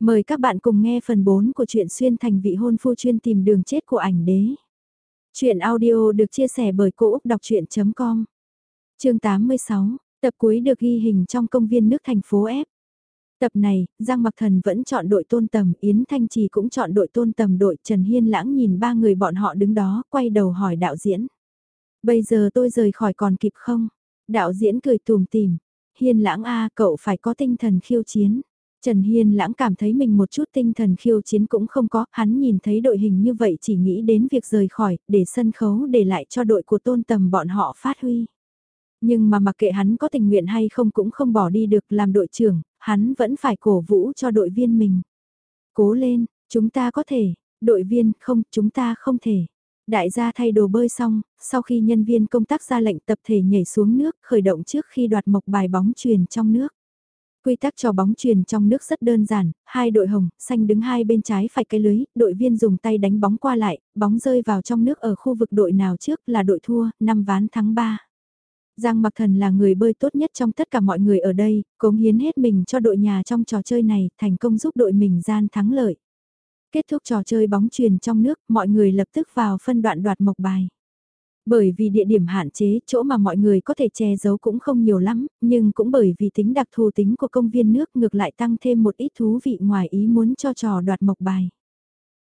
Mời các bạn cùng nghe phần 4 của truyện xuyên thành vị hôn phu chuyên tìm đường chết của ảnh đế. Chuyện audio được chia sẻ bởi Cô Úc Đọc Chuyện.com Chương 86, tập cuối được ghi hình trong công viên nước thành phố F. Tập này, Giang Mặc Thần vẫn chọn đội tôn tầm, Yến Thanh Trì cũng chọn đội tôn tầm đội Trần Hiên Lãng nhìn ba người bọn họ đứng đó, quay đầu hỏi đạo diễn. Bây giờ tôi rời khỏi còn kịp không? Đạo diễn cười tùm tìm. Hiên Lãng A cậu phải có tinh thần khiêu chiến. Trần Hiên lãng cảm thấy mình một chút tinh thần khiêu chiến cũng không có, hắn nhìn thấy đội hình như vậy chỉ nghĩ đến việc rời khỏi, để sân khấu để lại cho đội của tôn tầm bọn họ phát huy. Nhưng mà mặc kệ hắn có tình nguyện hay không cũng không bỏ đi được làm đội trưởng, hắn vẫn phải cổ vũ cho đội viên mình. Cố lên, chúng ta có thể, đội viên không, chúng ta không thể. Đại gia thay đồ bơi xong, sau khi nhân viên công tác ra lệnh tập thể nhảy xuống nước khởi động trước khi đoạt mộc bài bóng truyền trong nước. Quy tắc trò bóng truyền trong nước rất đơn giản, hai đội hồng, xanh đứng hai bên trái phải cái lưới, đội viên dùng tay đánh bóng qua lại, bóng rơi vào trong nước ở khu vực đội nào trước là đội thua, năm ván thắng 3. Giang Mặc Thần là người bơi tốt nhất trong tất cả mọi người ở đây, cống hiến hết mình cho đội nhà trong trò chơi này, thành công giúp đội mình gian thắng lợi. Kết thúc trò chơi bóng truyền trong nước, mọi người lập tức vào phân đoạn đoạt mộc bài. Bởi vì địa điểm hạn chế, chỗ mà mọi người có thể che giấu cũng không nhiều lắm, nhưng cũng bởi vì tính đặc thù tính của công viên nước ngược lại tăng thêm một ít thú vị ngoài ý muốn cho trò đoạt mộc bài.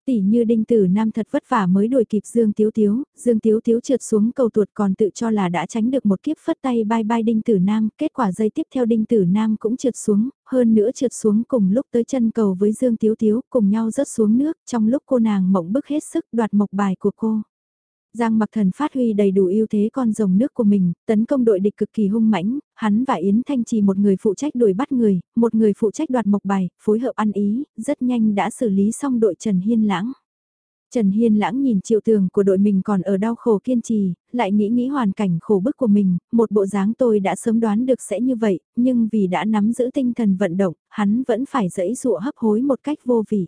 Tỷ như đinh tử nam thật vất vả mới đuổi kịp Dương Tiếu Tiếu, Dương Tiếu Tiếu trượt xuống cầu tuột còn tự cho là đã tránh được một kiếp phất tay bye bye đinh tử nam, kết quả dây tiếp theo đinh tử nam cũng trượt xuống, hơn nữa trượt xuống cùng lúc tới chân cầu với Dương Tiếu Tiếu cùng nhau rớt xuống nước trong lúc cô nàng mộng bức hết sức đoạt mộc bài của cô. Giang Mặc Thần phát huy đầy đủ ưu thế con rồng nước của mình, tấn công đội địch cực kỳ hung mãnh, hắn và Yến Thanh Trì một người phụ trách đuổi bắt người, một người phụ trách đoạt mộc bài, phối hợp ăn ý, rất nhanh đã xử lý xong đội Trần Hiên Lãng. Trần Hiên Lãng nhìn triệu tường của đội mình còn ở đau khổ kiên trì, lại nghĩ nghĩ hoàn cảnh khổ bức của mình, một bộ dáng tôi đã sớm đoán được sẽ như vậy, nhưng vì đã nắm giữ tinh thần vận động, hắn vẫn phải dẫy dụa hấp hối một cách vô vị.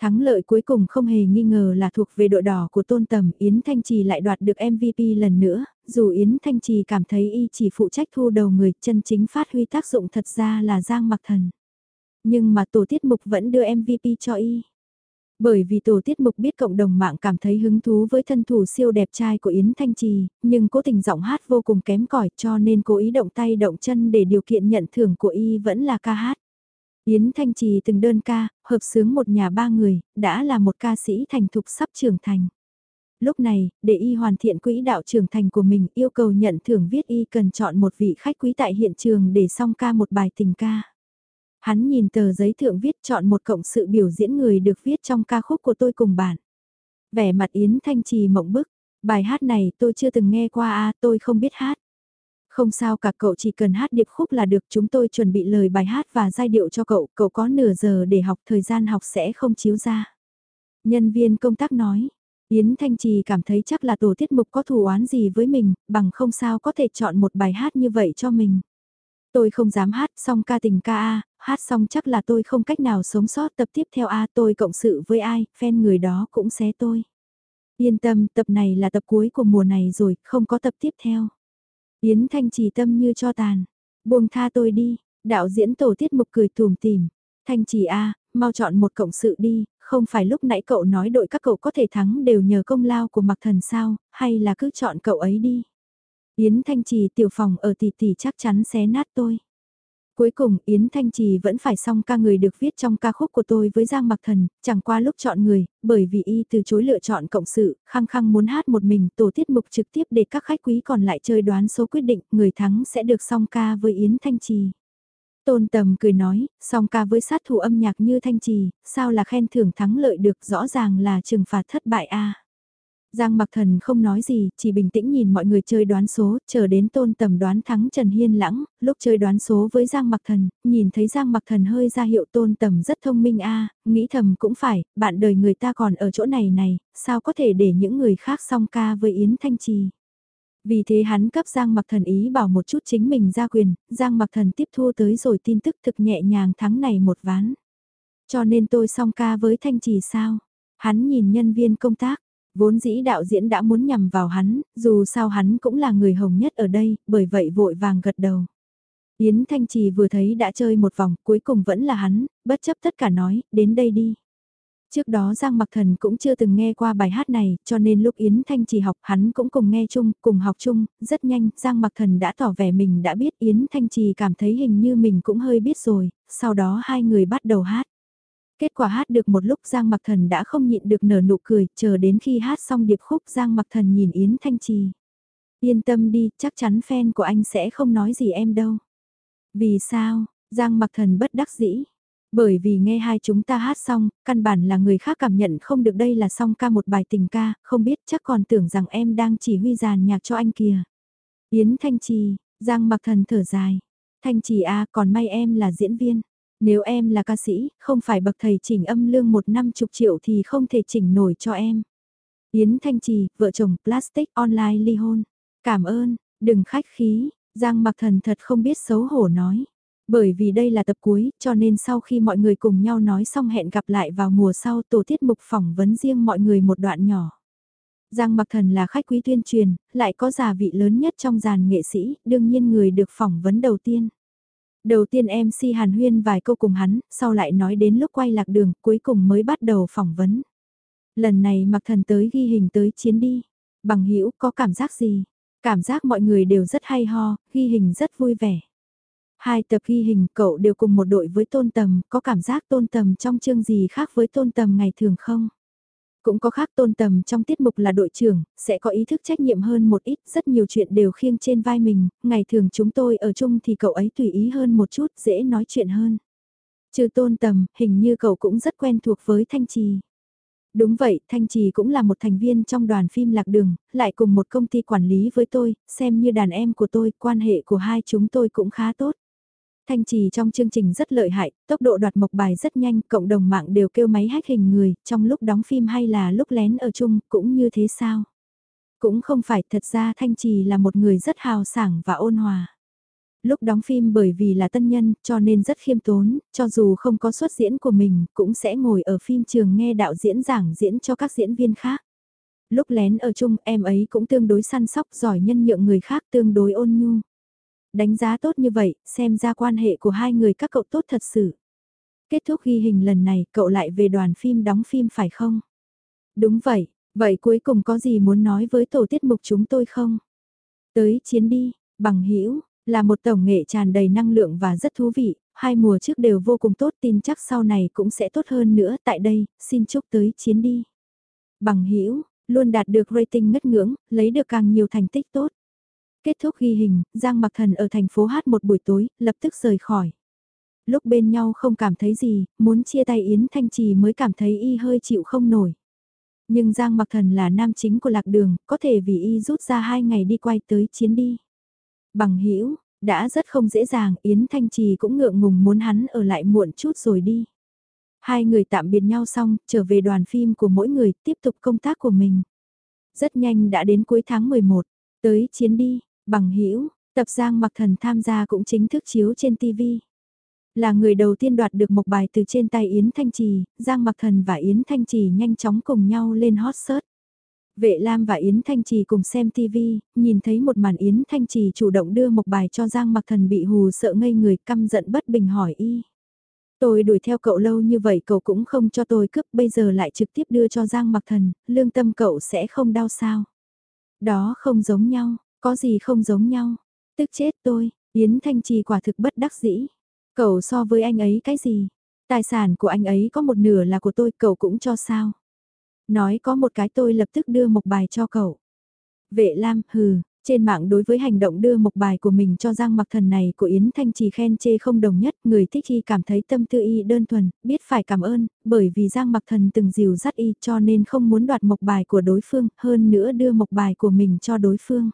Thắng lợi cuối cùng không hề nghi ngờ là thuộc về đội đỏ của Tôn Tầm, Yến Thanh Trì lại đoạt được MVP lần nữa, dù Yến Thanh Trì cảm thấy y chỉ phụ trách thu đầu người, chân chính phát huy tác dụng thật ra là Giang Mặc Thần. Nhưng mà tổ tiết mục vẫn đưa MVP cho y. Bởi vì tổ tiết mục biết cộng đồng mạng cảm thấy hứng thú với thân thủ siêu đẹp trai của Yến Thanh Trì, nhưng cố tình giọng hát vô cùng kém cỏi cho nên cố ý động tay động chân để điều kiện nhận thưởng của y vẫn là ca hát. Yến Thanh Trì từng đơn ca, hợp sướng một nhà ba người, đã là một ca sĩ thành thục sắp trưởng thành. Lúc này, để y hoàn thiện quỹ đạo trưởng thành của mình yêu cầu nhận thưởng viết y cần chọn một vị khách quý tại hiện trường để song ca một bài tình ca. Hắn nhìn tờ giấy thượng viết chọn một cộng sự biểu diễn người được viết trong ca khúc của tôi cùng bạn. Vẻ mặt Yến Thanh Trì mộng bức, bài hát này tôi chưa từng nghe qua a tôi không biết hát. Không sao cả cậu chỉ cần hát điệp khúc là được chúng tôi chuẩn bị lời bài hát và giai điệu cho cậu, cậu có nửa giờ để học thời gian học sẽ không chiếu ra. Nhân viên công tác nói, Yến Thanh Trì cảm thấy chắc là tổ tiết mục có thù oán gì với mình, bằng không sao có thể chọn một bài hát như vậy cho mình. Tôi không dám hát xong ca tình ca A, hát xong chắc là tôi không cách nào sống sót tập tiếp theo A tôi cộng sự với ai, fan người đó cũng xé tôi. Yên tâm, tập này là tập cuối của mùa này rồi, không có tập tiếp theo. Yến Thanh trì tâm như cho tàn. Buông tha tôi đi, đạo diễn tổ tiết mục cười tùm tìm. Thanh trì A, mau chọn một cộng sự đi, không phải lúc nãy cậu nói đội các cậu có thể thắng đều nhờ công lao của mặc thần sao, hay là cứ chọn cậu ấy đi. Yến Thanh Trì tiểu phòng ở tỷ tỷ chắc chắn xé nát tôi. Cuối cùng Yến Thanh Trì vẫn phải xong ca người được viết trong ca khúc của tôi với Giang Mặc Thần, chẳng qua lúc chọn người, bởi vì y từ chối lựa chọn cộng sự, khăng khăng muốn hát một mình, tổ tiết mục trực tiếp để các khách quý còn lại chơi đoán số quyết định, người thắng sẽ được song ca với Yến Thanh Trì. Tôn Tầm cười nói, song ca với sát thủ âm nhạc như Thanh Trì, sao là khen thưởng thắng lợi được rõ ràng là trừng phạt thất bại a Giang Mặc Thần không nói gì, chỉ bình tĩnh nhìn mọi người chơi đoán số, chờ đến tôn tầm đoán thắng Trần Hiên Lãng, lúc chơi đoán số với Giang Mặc Thần, nhìn thấy Giang Mặc Thần hơi ra hiệu tôn tầm rất thông minh a nghĩ thầm cũng phải, bạn đời người ta còn ở chỗ này này, sao có thể để những người khác song ca với Yến Thanh Trì. Vì thế hắn cấp Giang Mặc Thần ý bảo một chút chính mình ra quyền, Giang Mặc Thần tiếp thu tới rồi tin tức thực nhẹ nhàng thắng này một ván. Cho nên tôi song ca với Thanh Trì sao? Hắn nhìn nhân viên công tác, Vốn dĩ đạo diễn đã muốn nhằm vào hắn, dù sao hắn cũng là người hồng nhất ở đây, bởi vậy vội vàng gật đầu. Yến Thanh Trì vừa thấy đã chơi một vòng, cuối cùng vẫn là hắn, bất chấp tất cả nói, đến đây đi. Trước đó Giang Mặc Thần cũng chưa từng nghe qua bài hát này, cho nên lúc Yến Thanh Trì học hắn cũng cùng nghe chung, cùng học chung, rất nhanh, Giang Mặc Thần đã tỏ vẻ mình đã biết Yến Thanh Trì cảm thấy hình như mình cũng hơi biết rồi, sau đó hai người bắt đầu hát. Kết quả hát được một lúc Giang Mặc Thần đã không nhịn được nở nụ cười, chờ đến khi hát xong điệp khúc Giang Mặc Thần nhìn Yến Thanh Trì. Yên tâm đi, chắc chắn fan của anh sẽ không nói gì em đâu. Vì sao, Giang Mặc Thần bất đắc dĩ. Bởi vì nghe hai chúng ta hát xong, căn bản là người khác cảm nhận không được đây là song ca một bài tình ca, không biết chắc còn tưởng rằng em đang chỉ huy giàn nhạc cho anh kìa. Yến Thanh Trì, Giang Mặc Thần thở dài. Thanh Trì a còn may em là diễn viên. Nếu em là ca sĩ, không phải bậc thầy chỉnh âm lương một năm chục triệu thì không thể chỉnh nổi cho em. Yến Thanh Trì, vợ chồng Plastic Online ly hôn. Cảm ơn, đừng khách khí, Giang Mặc Thần thật không biết xấu hổ nói. Bởi vì đây là tập cuối, cho nên sau khi mọi người cùng nhau nói xong hẹn gặp lại vào mùa sau tổ tiết mục phỏng vấn riêng mọi người một đoạn nhỏ. Giang Mặc Thần là khách quý tuyên truyền, lại có giả vị lớn nhất trong dàn nghệ sĩ, đương nhiên người được phỏng vấn đầu tiên. Đầu tiên em MC Hàn Huyên vài câu cùng hắn, sau lại nói đến lúc quay lạc đường, cuối cùng mới bắt đầu phỏng vấn. Lần này Mặc Thần tới ghi hình tới chiến đi. Bằng hữu có cảm giác gì? Cảm giác mọi người đều rất hay ho, ghi hình rất vui vẻ. Hai tập ghi hình cậu đều cùng một đội với tôn tầm, có cảm giác tôn tầm trong chương gì khác với tôn tầm ngày thường không? Cũng có khác tôn tầm trong tiết mục là đội trưởng, sẽ có ý thức trách nhiệm hơn một ít, rất nhiều chuyện đều khiêng trên vai mình, ngày thường chúng tôi ở chung thì cậu ấy tùy ý hơn một chút, dễ nói chuyện hơn. Trừ tôn tầm, hình như cậu cũng rất quen thuộc với Thanh Trì. Đúng vậy, Thanh Trì cũng là một thành viên trong đoàn phim Lạc Đường, lại cùng một công ty quản lý với tôi, xem như đàn em của tôi, quan hệ của hai chúng tôi cũng khá tốt. Thanh trì trong chương trình rất lợi hại, tốc độ đoạt mộc bài rất nhanh, cộng đồng mạng đều kêu máy hack hình người, trong lúc đóng phim hay là lúc lén ở chung, cũng như thế sao? Cũng không phải, thật ra Thanh trì là một người rất hào sảng và ôn hòa. Lúc đóng phim bởi vì là tân nhân, cho nên rất khiêm tốn, cho dù không có xuất diễn của mình, cũng sẽ ngồi ở phim trường nghe đạo diễn giảng diễn cho các diễn viên khác. Lúc lén ở chung, em ấy cũng tương đối săn sóc giỏi nhân nhượng người khác tương đối ôn nhu đánh giá tốt như vậy, xem ra quan hệ của hai người các cậu tốt thật sự. Kết thúc ghi hình lần này, cậu lại về đoàn phim đóng phim phải không? Đúng vậy, vậy cuối cùng có gì muốn nói với tổ tiết mục chúng tôi không? Tới chiến đi, bằng hữu là một tổng nghệ tràn đầy năng lượng và rất thú vị, hai mùa trước đều vô cùng tốt tin chắc sau này cũng sẽ tốt hơn nữa tại đây, xin chúc tới chiến đi. Bằng hữu luôn đạt được rating ngất ngưỡng, lấy được càng nhiều thành tích tốt. Kết thúc ghi hình, Giang Mặc Thần ở thành phố hát một buổi tối, lập tức rời khỏi. Lúc bên nhau không cảm thấy gì, muốn chia tay Yến Thanh Trì mới cảm thấy y hơi chịu không nổi. Nhưng Giang Mặc Thần là nam chính của lạc đường, có thể vì y rút ra hai ngày đi quay tới chiến đi. Bằng hữu đã rất không dễ dàng, Yến Thanh Trì cũng ngượng ngùng muốn hắn ở lại muộn chút rồi đi. Hai người tạm biệt nhau xong, trở về đoàn phim của mỗi người, tiếp tục công tác của mình. Rất nhanh đã đến cuối tháng 11, tới chiến đi, Bằng hữu tập Giang Mặc Thần tham gia cũng chính thức chiếu trên TV. Là người đầu tiên đoạt được một bài từ trên tay Yến Thanh Trì, Giang Mặc Thần và Yến Thanh Trì nhanh chóng cùng nhau lên hot search. Vệ Lam và Yến Thanh Trì cùng xem TV, nhìn thấy một màn Yến Thanh Trì chủ động đưa một bài cho Giang Mặc Thần bị hù sợ ngây người căm giận bất bình hỏi y. Tôi đuổi theo cậu lâu như vậy cậu cũng không cho tôi cướp bây giờ lại trực tiếp đưa cho Giang Mặc Thần, lương tâm cậu sẽ không đau sao. Đó không giống nhau, có gì không giống nhau? Tức chết tôi, Yến Thanh Trì quả thực bất đắc dĩ. Cậu so với anh ấy cái gì? Tài sản của anh ấy có một nửa là của tôi, cậu cũng cho sao? Nói có một cái tôi lập tức đưa một bài cho cậu. Vệ Lam, hừ, trên mạng đối với hành động đưa một bài của mình cho Giang Mặc Thần này của Yến Thanh Trì khen chê không đồng nhất, người thích y cảm thấy tâm tư y đơn thuần, biết phải cảm ơn, bởi vì Giang Mặc Thần từng dìu dắt y cho nên không muốn đoạt một bài của đối phương, hơn nữa đưa một bài của mình cho đối phương.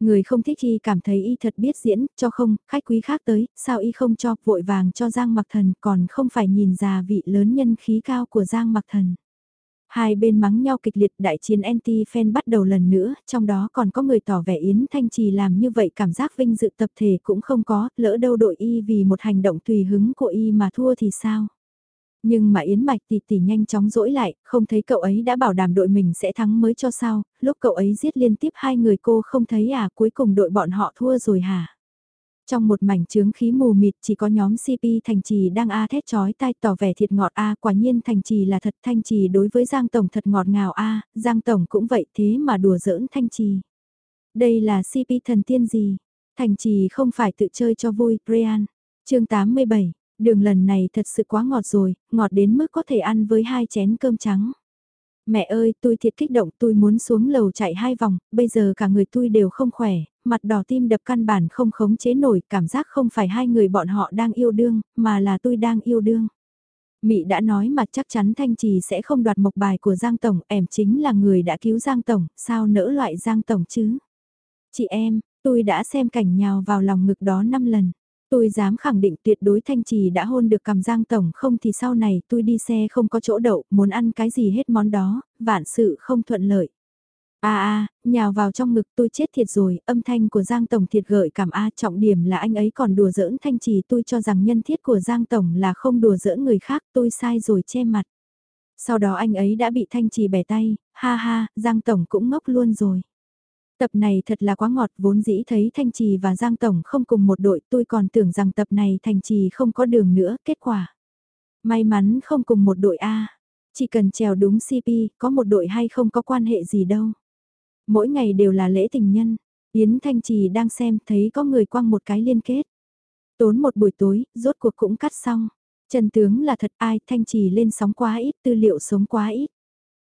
Người không thích y cảm thấy y thật biết diễn, cho không, khách quý khác tới, sao y không cho, vội vàng cho Giang Mặc Thần, còn không phải nhìn già vị lớn nhân khí cao của Giang Mặc Thần. Hai bên mắng nhau kịch liệt đại chiến anti-fan bắt đầu lần nữa, trong đó còn có người tỏ vẻ Yến Thanh Trì làm như vậy cảm giác vinh dự tập thể cũng không có, lỡ đâu đội y vì một hành động tùy hứng của y mà thua thì sao? Nhưng mà Yến Mạch tỷ tỷ nhanh chóng dỗi lại, không thấy cậu ấy đã bảo đảm đội mình sẽ thắng mới cho sao, lúc cậu ấy giết liên tiếp hai người cô không thấy à cuối cùng đội bọn họ thua rồi hả? Trong một mảnh trướng khí mù mịt chỉ có nhóm CP Thành Trì đang A thét chói tai tỏ vẻ thiệt ngọt A quả nhiên Thành Trì là thật Thanh Trì đối với Giang Tổng thật ngọt ngào A, Giang Tổng cũng vậy thế mà đùa giỡn Thanh Trì. Đây là CP thần tiên gì? Thành Trì không phải tự chơi cho vui, Brian. chương 87, đường lần này thật sự quá ngọt rồi, ngọt đến mức có thể ăn với hai chén cơm trắng. Mẹ ơi, tôi thiệt kích động, tôi muốn xuống lầu chạy hai vòng, bây giờ cả người tôi đều không khỏe, mặt đỏ tim đập căn bản không khống chế nổi, cảm giác không phải hai người bọn họ đang yêu đương, mà là tôi đang yêu đương. Mị đã nói mà chắc chắn Thanh Trì sẽ không đoạt mộc bài của Giang Tổng, em chính là người đã cứu Giang Tổng, sao nỡ loại Giang Tổng chứ? Chị em, tôi đã xem cảnh nhào vào lòng ngực đó 5 lần. Tôi dám khẳng định tuyệt đối Thanh Trì đã hôn được cầm Giang Tổng không thì sau này tôi đi xe không có chỗ đậu, muốn ăn cái gì hết món đó, vạn sự không thuận lợi. a a nhào vào trong ngực tôi chết thiệt rồi, âm thanh của Giang Tổng thiệt gợi cảm A trọng điểm là anh ấy còn đùa giỡn Thanh Trì tôi cho rằng nhân thiết của Giang Tổng là không đùa giỡn người khác tôi sai rồi che mặt. Sau đó anh ấy đã bị Thanh Trì bẻ tay, ha ha, Giang Tổng cũng ngốc luôn rồi. Tập này thật là quá ngọt, vốn dĩ thấy Thanh Trì và Giang Tổng không cùng một đội, tôi còn tưởng rằng tập này Thanh Trì không có đường nữa, kết quả. May mắn không cùng một đội A, chỉ cần trèo đúng CP, có một đội hay không có quan hệ gì đâu. Mỗi ngày đều là lễ tình nhân, Yến Thanh Trì đang xem thấy có người quăng một cái liên kết. Tốn một buổi tối, rốt cuộc cũng cắt xong. Trần tướng là thật ai Thanh Trì lên sóng quá ít, tư liệu sống quá ít.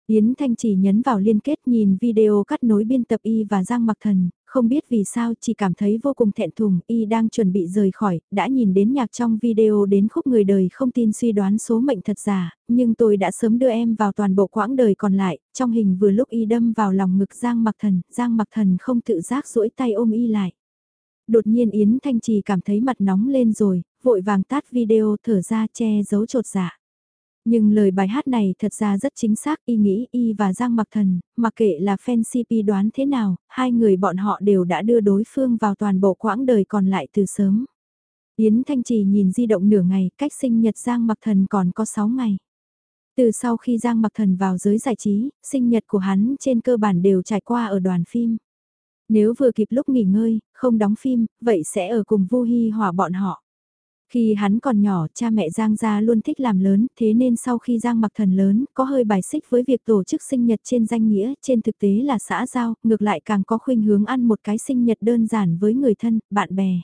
Yến Thanh chỉ nhấn vào liên kết nhìn video cắt nối biên tập Y và Giang Mặc Thần, không biết vì sao chỉ cảm thấy vô cùng thẹn thùng, Y đang chuẩn bị rời khỏi, đã nhìn đến nhạc trong video đến khúc người đời không tin suy đoán số mệnh thật giả, nhưng tôi đã sớm đưa em vào toàn bộ quãng đời còn lại, trong hình vừa lúc Y đâm vào lòng ngực Giang Mặc Thần, Giang Mặc Thần không tự giác duỗi tay ôm Y lại. Đột nhiên Yến Thanh Trì cảm thấy mặt nóng lên rồi, vội vàng tắt video thở ra che giấu trột dạ. Nhưng lời bài hát này thật ra rất chính xác y nghĩ y và Giang Mặc Thần, mặc kệ là fan CP đoán thế nào, hai người bọn họ đều đã đưa đối phương vào toàn bộ quãng đời còn lại từ sớm. Yến Thanh Trì nhìn di động nửa ngày, cách sinh nhật Giang Mặc Thần còn có 6 ngày. Từ sau khi Giang Mặc Thần vào giới giải trí, sinh nhật của hắn trên cơ bản đều trải qua ở đoàn phim. Nếu vừa kịp lúc nghỉ ngơi, không đóng phim, vậy sẽ ở cùng Vu Hi Hòa bọn họ. Khi hắn còn nhỏ, cha mẹ Giang gia luôn thích làm lớn, thế nên sau khi Giang mặc thần lớn, có hơi bài xích với việc tổ chức sinh nhật trên danh nghĩa, trên thực tế là xã giao, ngược lại càng có khuynh hướng ăn một cái sinh nhật đơn giản với người thân, bạn bè.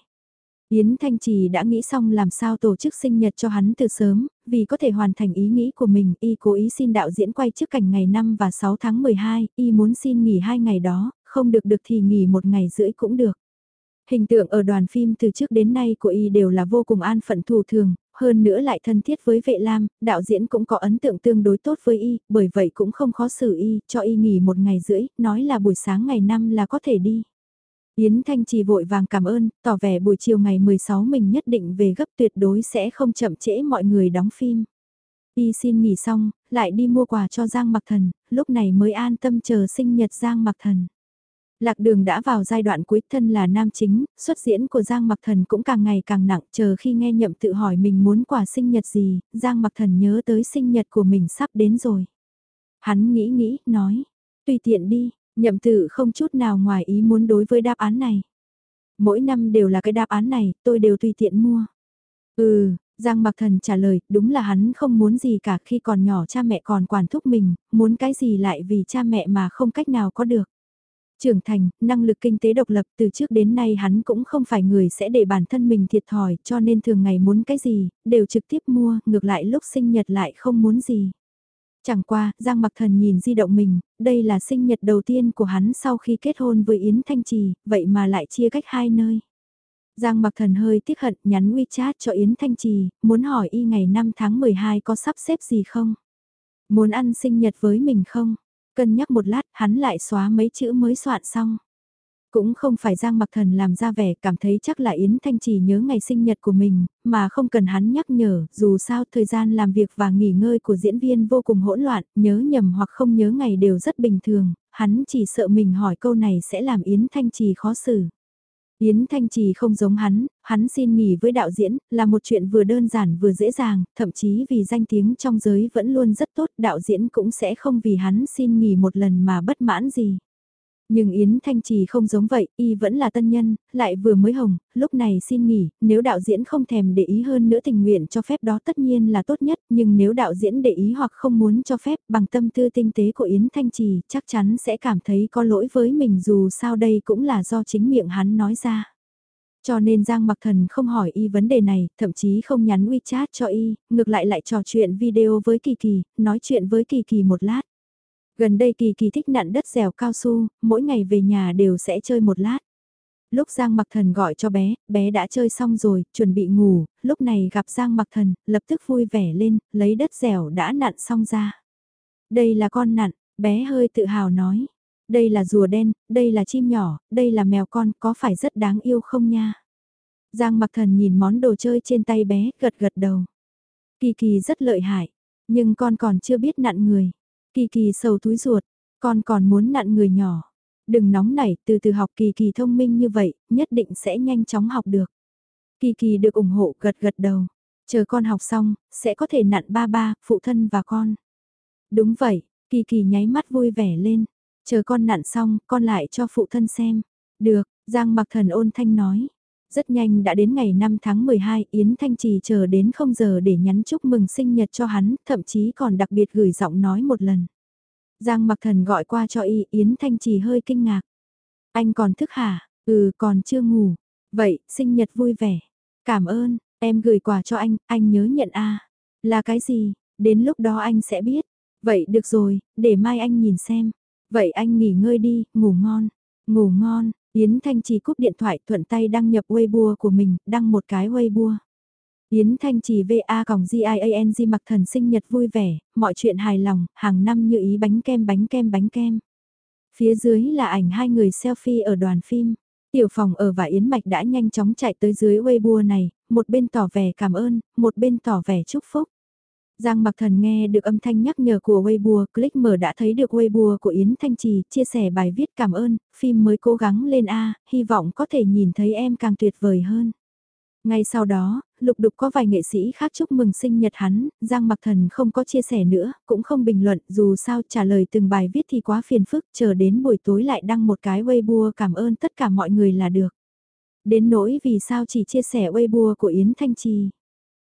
Yến Thanh Trì đã nghĩ xong làm sao tổ chức sinh nhật cho hắn từ sớm, vì có thể hoàn thành ý nghĩ của mình, y cố ý xin đạo diễn quay trước cảnh ngày 5 và 6 tháng 12, y muốn xin nghỉ hai ngày đó, không được được thì nghỉ một ngày rưỡi cũng được. Hình tượng ở đoàn phim từ trước đến nay của y đều là vô cùng an phận thù thường, hơn nữa lại thân thiết với vệ lam, đạo diễn cũng có ấn tượng tương đối tốt với y, bởi vậy cũng không khó xử y, cho y nghỉ một ngày rưỡi, nói là buổi sáng ngày năm là có thể đi. Yến Thanh Trì vội vàng cảm ơn, tỏ vẻ buổi chiều ngày 16 mình nhất định về gấp tuyệt đối sẽ không chậm trễ mọi người đóng phim. Y xin nghỉ xong, lại đi mua quà cho Giang Mặc Thần, lúc này mới an tâm chờ sinh nhật Giang Mặc Thần. Lạc đường đã vào giai đoạn cuối thân là nam chính, xuất diễn của Giang Mặc Thần cũng càng ngày càng nặng chờ khi nghe nhậm tự hỏi mình muốn quà sinh nhật gì, Giang Mặc Thần nhớ tới sinh nhật của mình sắp đến rồi. Hắn nghĩ nghĩ, nói, tùy tiện đi, nhậm tự không chút nào ngoài ý muốn đối với đáp án này. Mỗi năm đều là cái đáp án này, tôi đều tùy tiện mua. Ừ, Giang Mặc Thần trả lời, đúng là hắn không muốn gì cả khi còn nhỏ cha mẹ còn quản thúc mình, muốn cái gì lại vì cha mẹ mà không cách nào có được. Trưởng thành, năng lực kinh tế độc lập từ trước đến nay hắn cũng không phải người sẽ để bản thân mình thiệt thòi cho nên thường ngày muốn cái gì, đều trực tiếp mua, ngược lại lúc sinh nhật lại không muốn gì. Chẳng qua, Giang Mặc Thần nhìn di động mình, đây là sinh nhật đầu tiên của hắn sau khi kết hôn với Yến Thanh Trì, vậy mà lại chia cách hai nơi. Giang Mặc Thần hơi tiếc hận nhắn WeChat cho Yến Thanh Trì, muốn hỏi y ngày 5 tháng 12 có sắp xếp gì không? Muốn ăn sinh nhật với mình không? Cân nhắc một lát, hắn lại xóa mấy chữ mới soạn xong. Cũng không phải Giang Mặc Thần làm ra vẻ cảm thấy chắc là Yến Thanh Trì nhớ ngày sinh nhật của mình, mà không cần hắn nhắc nhở, dù sao thời gian làm việc và nghỉ ngơi của diễn viên vô cùng hỗn loạn, nhớ nhầm hoặc không nhớ ngày đều rất bình thường, hắn chỉ sợ mình hỏi câu này sẽ làm Yến Thanh Trì khó xử. Yến Thanh Trì không giống hắn, hắn xin nghỉ với đạo diễn, là một chuyện vừa đơn giản vừa dễ dàng, thậm chí vì danh tiếng trong giới vẫn luôn rất tốt, đạo diễn cũng sẽ không vì hắn xin nghỉ một lần mà bất mãn gì. Nhưng Yến Thanh Trì không giống vậy, y vẫn là tân nhân, lại vừa mới hồng, lúc này xin nghỉ, nếu đạo diễn không thèm để ý hơn nữa tình nguyện cho phép đó tất nhiên là tốt nhất, nhưng nếu đạo diễn để ý hoặc không muốn cho phép bằng tâm tư tinh tế của Yến Thanh Trì, chắc chắn sẽ cảm thấy có lỗi với mình dù sao đây cũng là do chính miệng hắn nói ra. Cho nên Giang Mặc Thần không hỏi y vấn đề này, thậm chí không nhắn WeChat cho y, ngược lại lại trò chuyện video với Kỳ Kỳ, nói chuyện với Kỳ Kỳ một lát. Gần đây Kỳ Kỳ thích nặn đất dẻo cao su, mỗi ngày về nhà đều sẽ chơi một lát. Lúc Giang Mặc Thần gọi cho bé, bé đã chơi xong rồi, chuẩn bị ngủ, lúc này gặp Giang Mặc Thần, lập tức vui vẻ lên, lấy đất dẻo đã nặn xong ra. Đây là con nặn, bé hơi tự hào nói. Đây là rùa đen, đây là chim nhỏ, đây là mèo con, có phải rất đáng yêu không nha? Giang Mặc Thần nhìn món đồ chơi trên tay bé, gật gật đầu. Kỳ kỳ rất lợi hại, nhưng con còn chưa biết nặn người. Kỳ kỳ sầu túi ruột, con còn muốn nặn người nhỏ. Đừng nóng nảy, từ từ học kỳ kỳ thông minh như vậy, nhất định sẽ nhanh chóng học được. Kỳ kỳ được ủng hộ gật gật đầu. Chờ con học xong, sẽ có thể nặn ba ba, phụ thân và con. Đúng vậy, kỳ kỳ nháy mắt vui vẻ lên. Chờ con nặn xong, con lại cho phụ thân xem. Được, Giang mặc thần ôn thanh nói. Rất nhanh đã đến ngày 5 tháng 12, Yến Thanh Trì chờ đến không giờ để nhắn chúc mừng sinh nhật cho hắn, thậm chí còn đặc biệt gửi giọng nói một lần. Giang mặc thần gọi qua cho y, Yến Thanh Trì hơi kinh ngạc. Anh còn thức hả? Ừ, còn chưa ngủ. Vậy, sinh nhật vui vẻ. Cảm ơn, em gửi quà cho anh, anh nhớ nhận a Là cái gì? Đến lúc đó anh sẽ biết. Vậy được rồi, để mai anh nhìn xem. Vậy anh nghỉ ngơi đi, ngủ ngon. Ngủ ngon, Yến Thanh Trì cúp điện thoại thuận tay đăng nhập Weibo của mình, đăng một cái Weibo. Yến Thanh Trì VA còng GIANG mặc thần sinh nhật vui vẻ, mọi chuyện hài lòng, hàng năm như ý bánh kem bánh kem bánh kem. Phía dưới là ảnh hai người selfie ở đoàn phim. Tiểu phòng ở và Yến Mạch đã nhanh chóng chạy tới dưới Weibo này, một bên tỏ vẻ cảm ơn, một bên tỏ vẻ chúc phúc. Giang Mặc Thần nghe được âm thanh nhắc nhở của Weibo, click mở đã thấy được Weibo của Yến Thanh Trì, chia sẻ bài viết cảm ơn, phim mới cố gắng lên A, hy vọng có thể nhìn thấy em càng tuyệt vời hơn. Ngay sau đó, lục đục có vài nghệ sĩ khác chúc mừng sinh nhật hắn, Giang Mặc Thần không có chia sẻ nữa, cũng không bình luận, dù sao trả lời từng bài viết thì quá phiền phức, chờ đến buổi tối lại đăng một cái Weibo cảm ơn tất cả mọi người là được. Đến nỗi vì sao chỉ chia sẻ Weibo của Yến Thanh Trì.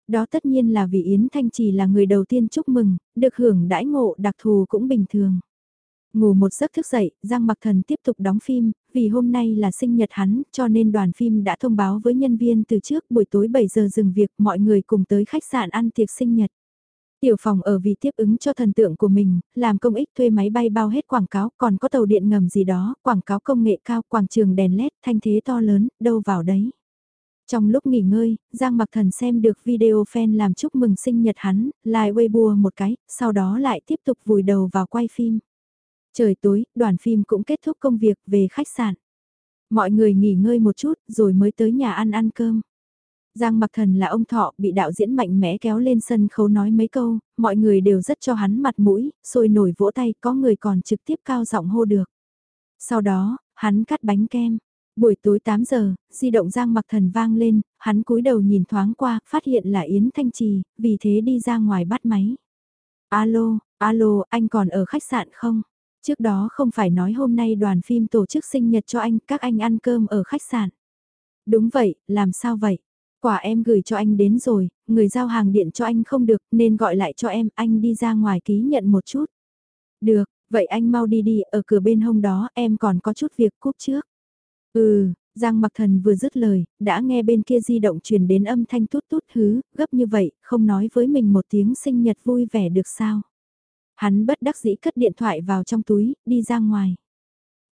Đó tất nhiên là vì Yến Thanh Trì là người đầu tiên chúc mừng, được hưởng đãi ngộ đặc thù cũng bình thường. Ngủ một giấc thức dậy, Giang Mặc Thần tiếp tục đóng phim, vì hôm nay là sinh nhật hắn, cho nên đoàn phim đã thông báo với nhân viên từ trước buổi tối 7 giờ dừng việc mọi người cùng tới khách sạn ăn tiệc sinh nhật. Tiểu phòng ở vì tiếp ứng cho thần tượng của mình, làm công ích thuê máy bay bao hết quảng cáo, còn có tàu điện ngầm gì đó, quảng cáo công nghệ cao, quảng trường đèn led, thanh thế to lớn, đâu vào đấy. Trong lúc nghỉ ngơi, Giang Mặc Thần xem được video fan làm chúc mừng sinh nhật hắn, lại Weibo một cái, sau đó lại tiếp tục vùi đầu vào quay phim. Trời tối, đoàn phim cũng kết thúc công việc về khách sạn. Mọi người nghỉ ngơi một chút rồi mới tới nhà ăn ăn cơm. Giang Mặc Thần là ông thọ bị đạo diễn mạnh mẽ kéo lên sân khấu nói mấy câu, mọi người đều rất cho hắn mặt mũi, sôi nổi vỗ tay, có người còn trực tiếp cao giọng hô được. Sau đó, hắn cắt bánh kem. Buổi tối 8 giờ, di động Giang Mặc Thần vang lên, hắn cúi đầu nhìn thoáng qua, phát hiện là Yến Thanh Trì, vì thế đi ra ngoài bắt máy. Alo, alo, anh còn ở khách sạn không? Trước đó không phải nói hôm nay đoàn phim tổ chức sinh nhật cho anh, các anh ăn cơm ở khách sạn. Đúng vậy, làm sao vậy? Quả em gửi cho anh đến rồi, người giao hàng điện cho anh không được nên gọi lại cho em, anh đi ra ngoài ký nhận một chút. Được, vậy anh mau đi đi, ở cửa bên hông đó em còn có chút việc cúp trước. Ừ, Giang Mặc Thần vừa dứt lời, đã nghe bên kia di động truyền đến âm thanh tút tút hứ, gấp như vậy, không nói với mình một tiếng sinh nhật vui vẻ được sao. Hắn bất đắc dĩ cất điện thoại vào trong túi, đi ra ngoài.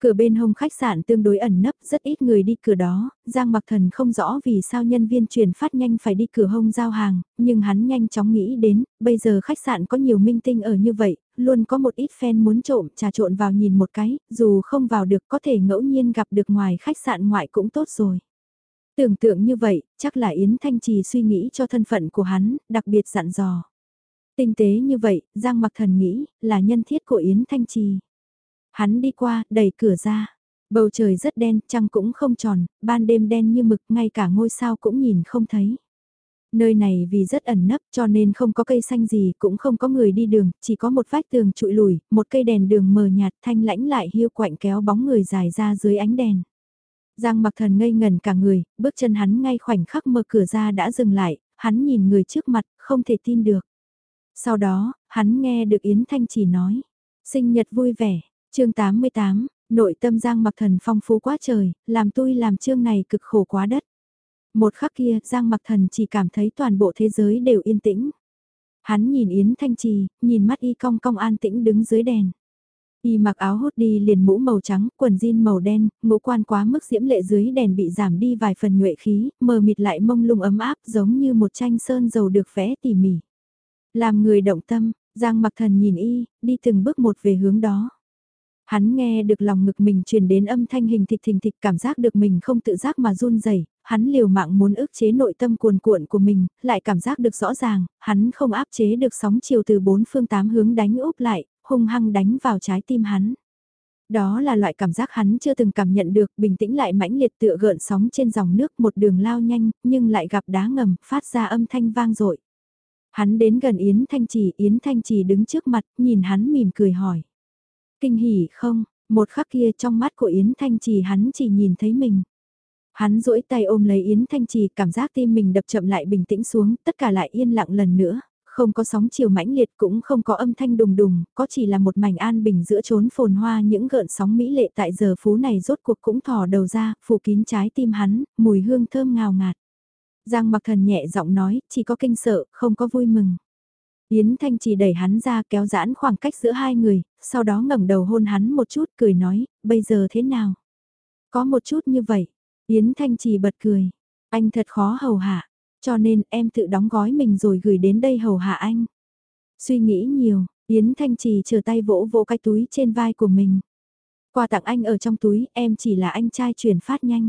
Cửa bên hông khách sạn tương đối ẩn nấp, rất ít người đi cửa đó, Giang Mặc Thần không rõ vì sao nhân viên truyền phát nhanh phải đi cửa hông giao hàng, nhưng hắn nhanh chóng nghĩ đến, bây giờ khách sạn có nhiều minh tinh ở như vậy, luôn có một ít fan muốn trộm trà trộn vào nhìn một cái, dù không vào được có thể ngẫu nhiên gặp được ngoài khách sạn ngoại cũng tốt rồi. Tưởng tượng như vậy, chắc là Yến Thanh Trì suy nghĩ cho thân phận của hắn, đặc biệt dặn dò. Tinh tế như vậy, Giang Mặc Thần nghĩ, là nhân thiết của Yến Thanh Trì. Hắn đi qua, đẩy cửa ra. Bầu trời rất đen, trăng cũng không tròn, ban đêm đen như mực, ngay cả ngôi sao cũng nhìn không thấy. Nơi này vì rất ẩn nấp cho nên không có cây xanh gì cũng không có người đi đường, chỉ có một vách tường trụi lùi, một cây đèn đường mờ nhạt thanh lãnh lại hiu quạnh kéo bóng người dài ra dưới ánh đèn. Giang mặc thần ngây ngần cả người, bước chân hắn ngay khoảnh khắc mở cửa ra đã dừng lại, hắn nhìn người trước mặt, không thể tin được. Sau đó, hắn nghe được Yến Thanh chỉ nói, sinh nhật vui vẻ, chương 88, nội tâm Giang mặc thần phong phú quá trời, làm tôi làm chương này cực khổ quá đất. Một khắc kia, Giang mặc thần chỉ cảm thấy toàn bộ thế giới đều yên tĩnh. Hắn nhìn Yến Thanh Trì, nhìn mắt y cong cong an tĩnh đứng dưới đèn. Y mặc áo hốt đi liền mũ màu trắng, quần jean màu đen, ngũ quan quá mức diễm lệ dưới đèn bị giảm đi vài phần nhuệ khí, mờ mịt lại mông lung ấm áp giống như một tranh sơn dầu được vẽ tỉ mỉ. Làm người động tâm, Giang mặc thần nhìn y, đi từng bước một về hướng đó. Hắn nghe được lòng ngực mình truyền đến âm thanh hình thịt thình thịch cảm giác được mình không tự giác mà run rẩy hắn liều mạng muốn ức chế nội tâm cuồn cuộn của mình, lại cảm giác được rõ ràng, hắn không áp chế được sóng chiều từ bốn phương tám hướng đánh úp lại, hung hăng đánh vào trái tim hắn. Đó là loại cảm giác hắn chưa từng cảm nhận được, bình tĩnh lại mãnh liệt tựa gợn sóng trên dòng nước một đường lao nhanh, nhưng lại gặp đá ngầm, phát ra âm thanh vang dội Hắn đến gần Yến Thanh Trì, Yến Thanh Trì đứng trước mặt, nhìn hắn mỉm cười hỏi. Kinh hỉ không, một khắc kia trong mắt của Yến Thanh Trì hắn chỉ nhìn thấy mình. Hắn duỗi tay ôm lấy Yến Thanh Trì, cảm giác tim mình đập chậm lại bình tĩnh xuống, tất cả lại yên lặng lần nữa, không có sóng chiều mãnh liệt cũng không có âm thanh đùng đùng, có chỉ là một mảnh an bình giữa chốn phồn hoa những gợn sóng mỹ lệ tại giờ phú này rốt cuộc cũng thò đầu ra, phủ kín trái tim hắn, mùi hương thơm ngào ngạt. Giang mặc thần nhẹ giọng nói, chỉ có kinh sợ, không có vui mừng. Yến Thanh chỉ đẩy hắn ra kéo giãn khoảng cách giữa hai người, sau đó ngẩng đầu hôn hắn một chút cười nói, bây giờ thế nào? Có một chút như vậy, Yến Thanh chỉ bật cười, anh thật khó hầu hạ, cho nên em tự đóng gói mình rồi gửi đến đây hầu hạ anh. Suy nghĩ nhiều, Yến Thanh Trì chờ tay vỗ vỗ cái túi trên vai của mình. Quà tặng anh ở trong túi, em chỉ là anh trai chuyển phát nhanh.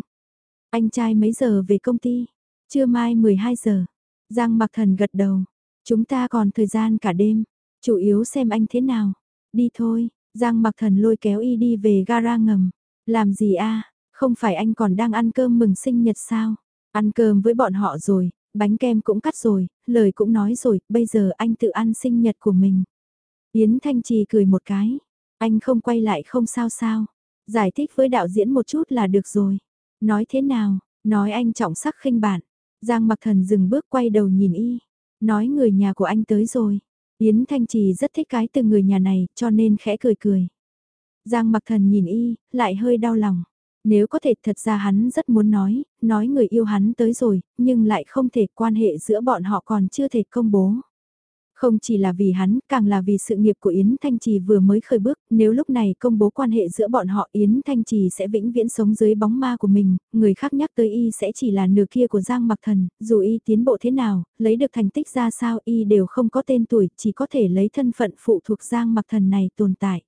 Anh trai mấy giờ về công ty? Trưa mai 12 giờ. Giang mặc thần gật đầu. Chúng ta còn thời gian cả đêm. Chủ yếu xem anh thế nào. Đi thôi, Giang mặc thần lôi kéo y đi về gara ngầm. Làm gì a không phải anh còn đang ăn cơm mừng sinh nhật sao? Ăn cơm với bọn họ rồi, bánh kem cũng cắt rồi, lời cũng nói rồi, bây giờ anh tự ăn sinh nhật của mình. Yến Thanh Trì cười một cái, anh không quay lại không sao sao, giải thích với đạo diễn một chút là được rồi. Nói thế nào, nói anh trọng sắc khinh bản, Giang mặc thần dừng bước quay đầu nhìn y, nói người nhà của anh tới rồi. Yến Thanh Trì rất thích cái từ người nhà này cho nên khẽ cười cười. Giang mặc thần nhìn y, lại hơi đau lòng. Nếu có thể thật ra hắn rất muốn nói, nói người yêu hắn tới rồi, nhưng lại không thể quan hệ giữa bọn họ còn chưa thể công bố. Không chỉ là vì hắn, càng là vì sự nghiệp của Yến Thanh Trì vừa mới khởi bước, nếu lúc này công bố quan hệ giữa bọn họ Yến Thanh Trì sẽ vĩnh viễn sống dưới bóng ma của mình, người khác nhắc tới y sẽ chỉ là nửa kia của Giang Mặc Thần, dù y tiến bộ thế nào, lấy được thành tích ra sao y đều không có tên tuổi, chỉ có thể lấy thân phận phụ thuộc Giang Mặc Thần này tồn tại.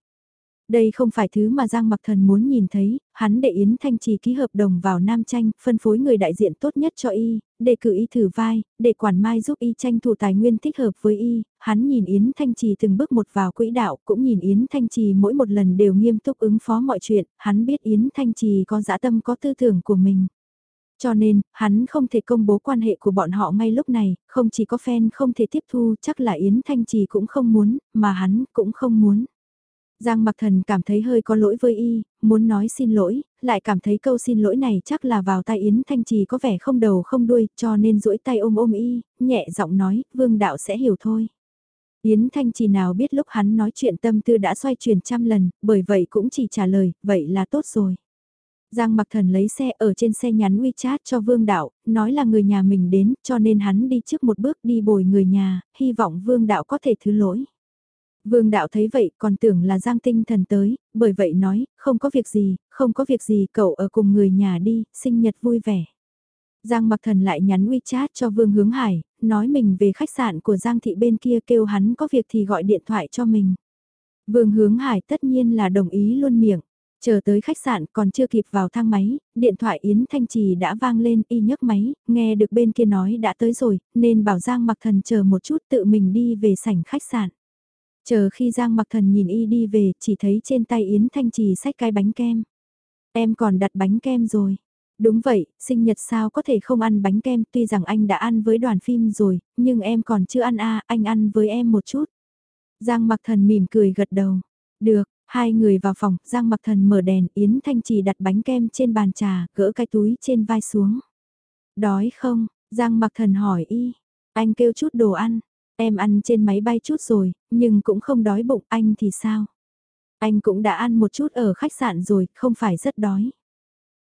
Đây không phải thứ mà Giang Mặc Thần muốn nhìn thấy, hắn để Yến Thanh Trì ký hợp đồng vào Nam Tranh, phân phối người đại diện tốt nhất cho y, để cử y thử vai, để quản mai giúp y tranh thủ tài nguyên thích hợp với y, hắn nhìn Yến Thanh Trì từng bước một vào quỹ đạo, cũng nhìn Yến Thanh Trì mỗi một lần đều nghiêm túc ứng phó mọi chuyện, hắn biết Yến Thanh Trì có dã tâm có tư tưởng của mình. Cho nên, hắn không thể công bố quan hệ của bọn họ ngay lúc này, không chỉ có fan không thể tiếp thu, chắc là Yến Thanh Trì cũng không muốn, mà hắn cũng không muốn. Giang mặc thần cảm thấy hơi có lỗi với y, muốn nói xin lỗi, lại cảm thấy câu xin lỗi này chắc là vào tay Yến Thanh Trì có vẻ không đầu không đuôi, cho nên duỗi tay ôm ôm y, nhẹ giọng nói, vương đạo sẽ hiểu thôi. Yến Thanh Trì nào biết lúc hắn nói chuyện tâm tư đã xoay chuyển trăm lần, bởi vậy cũng chỉ trả lời, vậy là tốt rồi. Giang mặc thần lấy xe ở trên xe nhắn WeChat cho Vương Đạo, nói là người nhà mình đến, cho nên hắn đi trước một bước đi bồi người nhà, hy vọng Vương Đạo có thể thứ lỗi. Vương đạo thấy vậy còn tưởng là Giang tinh thần tới, bởi vậy nói, không có việc gì, không có việc gì cậu ở cùng người nhà đi, sinh nhật vui vẻ. Giang mặc thần lại nhắn WeChat cho Vương Hướng Hải, nói mình về khách sạn của Giang thị bên kia kêu hắn có việc thì gọi điện thoại cho mình. Vương Hướng Hải tất nhiên là đồng ý luôn miệng. Chờ tới khách sạn còn chưa kịp vào thang máy, điện thoại Yến Thanh Trì đã vang lên y nhấc máy, nghe được bên kia nói đã tới rồi, nên bảo Giang mặc thần chờ một chút tự mình đi về sảnh khách sạn. Chờ khi Giang mặc thần nhìn y đi về, chỉ thấy trên tay Yến Thanh Trì xách cái bánh kem. Em còn đặt bánh kem rồi. Đúng vậy, sinh nhật sao có thể không ăn bánh kem, tuy rằng anh đã ăn với đoàn phim rồi, nhưng em còn chưa ăn a anh ăn với em một chút. Giang mặc thần mỉm cười gật đầu. Được, hai người vào phòng, Giang mặc thần mở đèn, Yến Thanh Trì đặt bánh kem trên bàn trà, gỡ cái túi trên vai xuống. Đói không? Giang mặc thần hỏi y. Anh kêu chút đồ ăn. Em ăn trên máy bay chút rồi, nhưng cũng không đói bụng, anh thì sao? Anh cũng đã ăn một chút ở khách sạn rồi, không phải rất đói.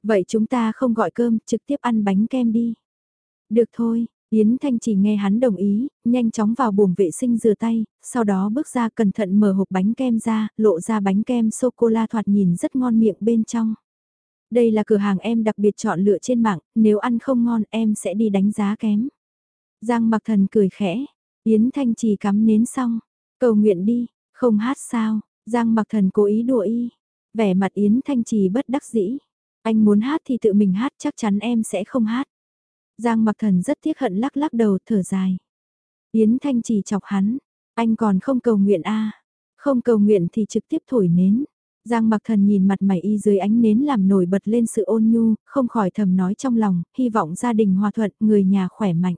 Vậy chúng ta không gọi cơm, trực tiếp ăn bánh kem đi. Được thôi, Yến Thanh chỉ nghe hắn đồng ý, nhanh chóng vào buồng vệ sinh rửa tay, sau đó bước ra cẩn thận mở hộp bánh kem ra, lộ ra bánh kem sô-cô-la thoạt nhìn rất ngon miệng bên trong. Đây là cửa hàng em đặc biệt chọn lựa trên mạng, nếu ăn không ngon em sẽ đi đánh giá kém. Giang mặc thần cười khẽ, Yến Thanh chỉ cắm nến xong, cầu nguyện đi, không hát sao, Giang mặc thần cố ý đùa y, vẻ mặt Yến Thanh trì bất đắc dĩ. Anh muốn hát thì tự mình hát chắc chắn em sẽ không hát. Giang mặc thần rất tiếc hận lắc lắc đầu thở dài. Yến Thanh chỉ chọc hắn, anh còn không cầu nguyện a à. Không cầu nguyện thì trực tiếp thổi nến. Giang mặc thần nhìn mặt mày y dưới ánh nến làm nổi bật lên sự ôn nhu, không khỏi thầm nói trong lòng, hy vọng gia đình hòa thuận, người nhà khỏe mạnh.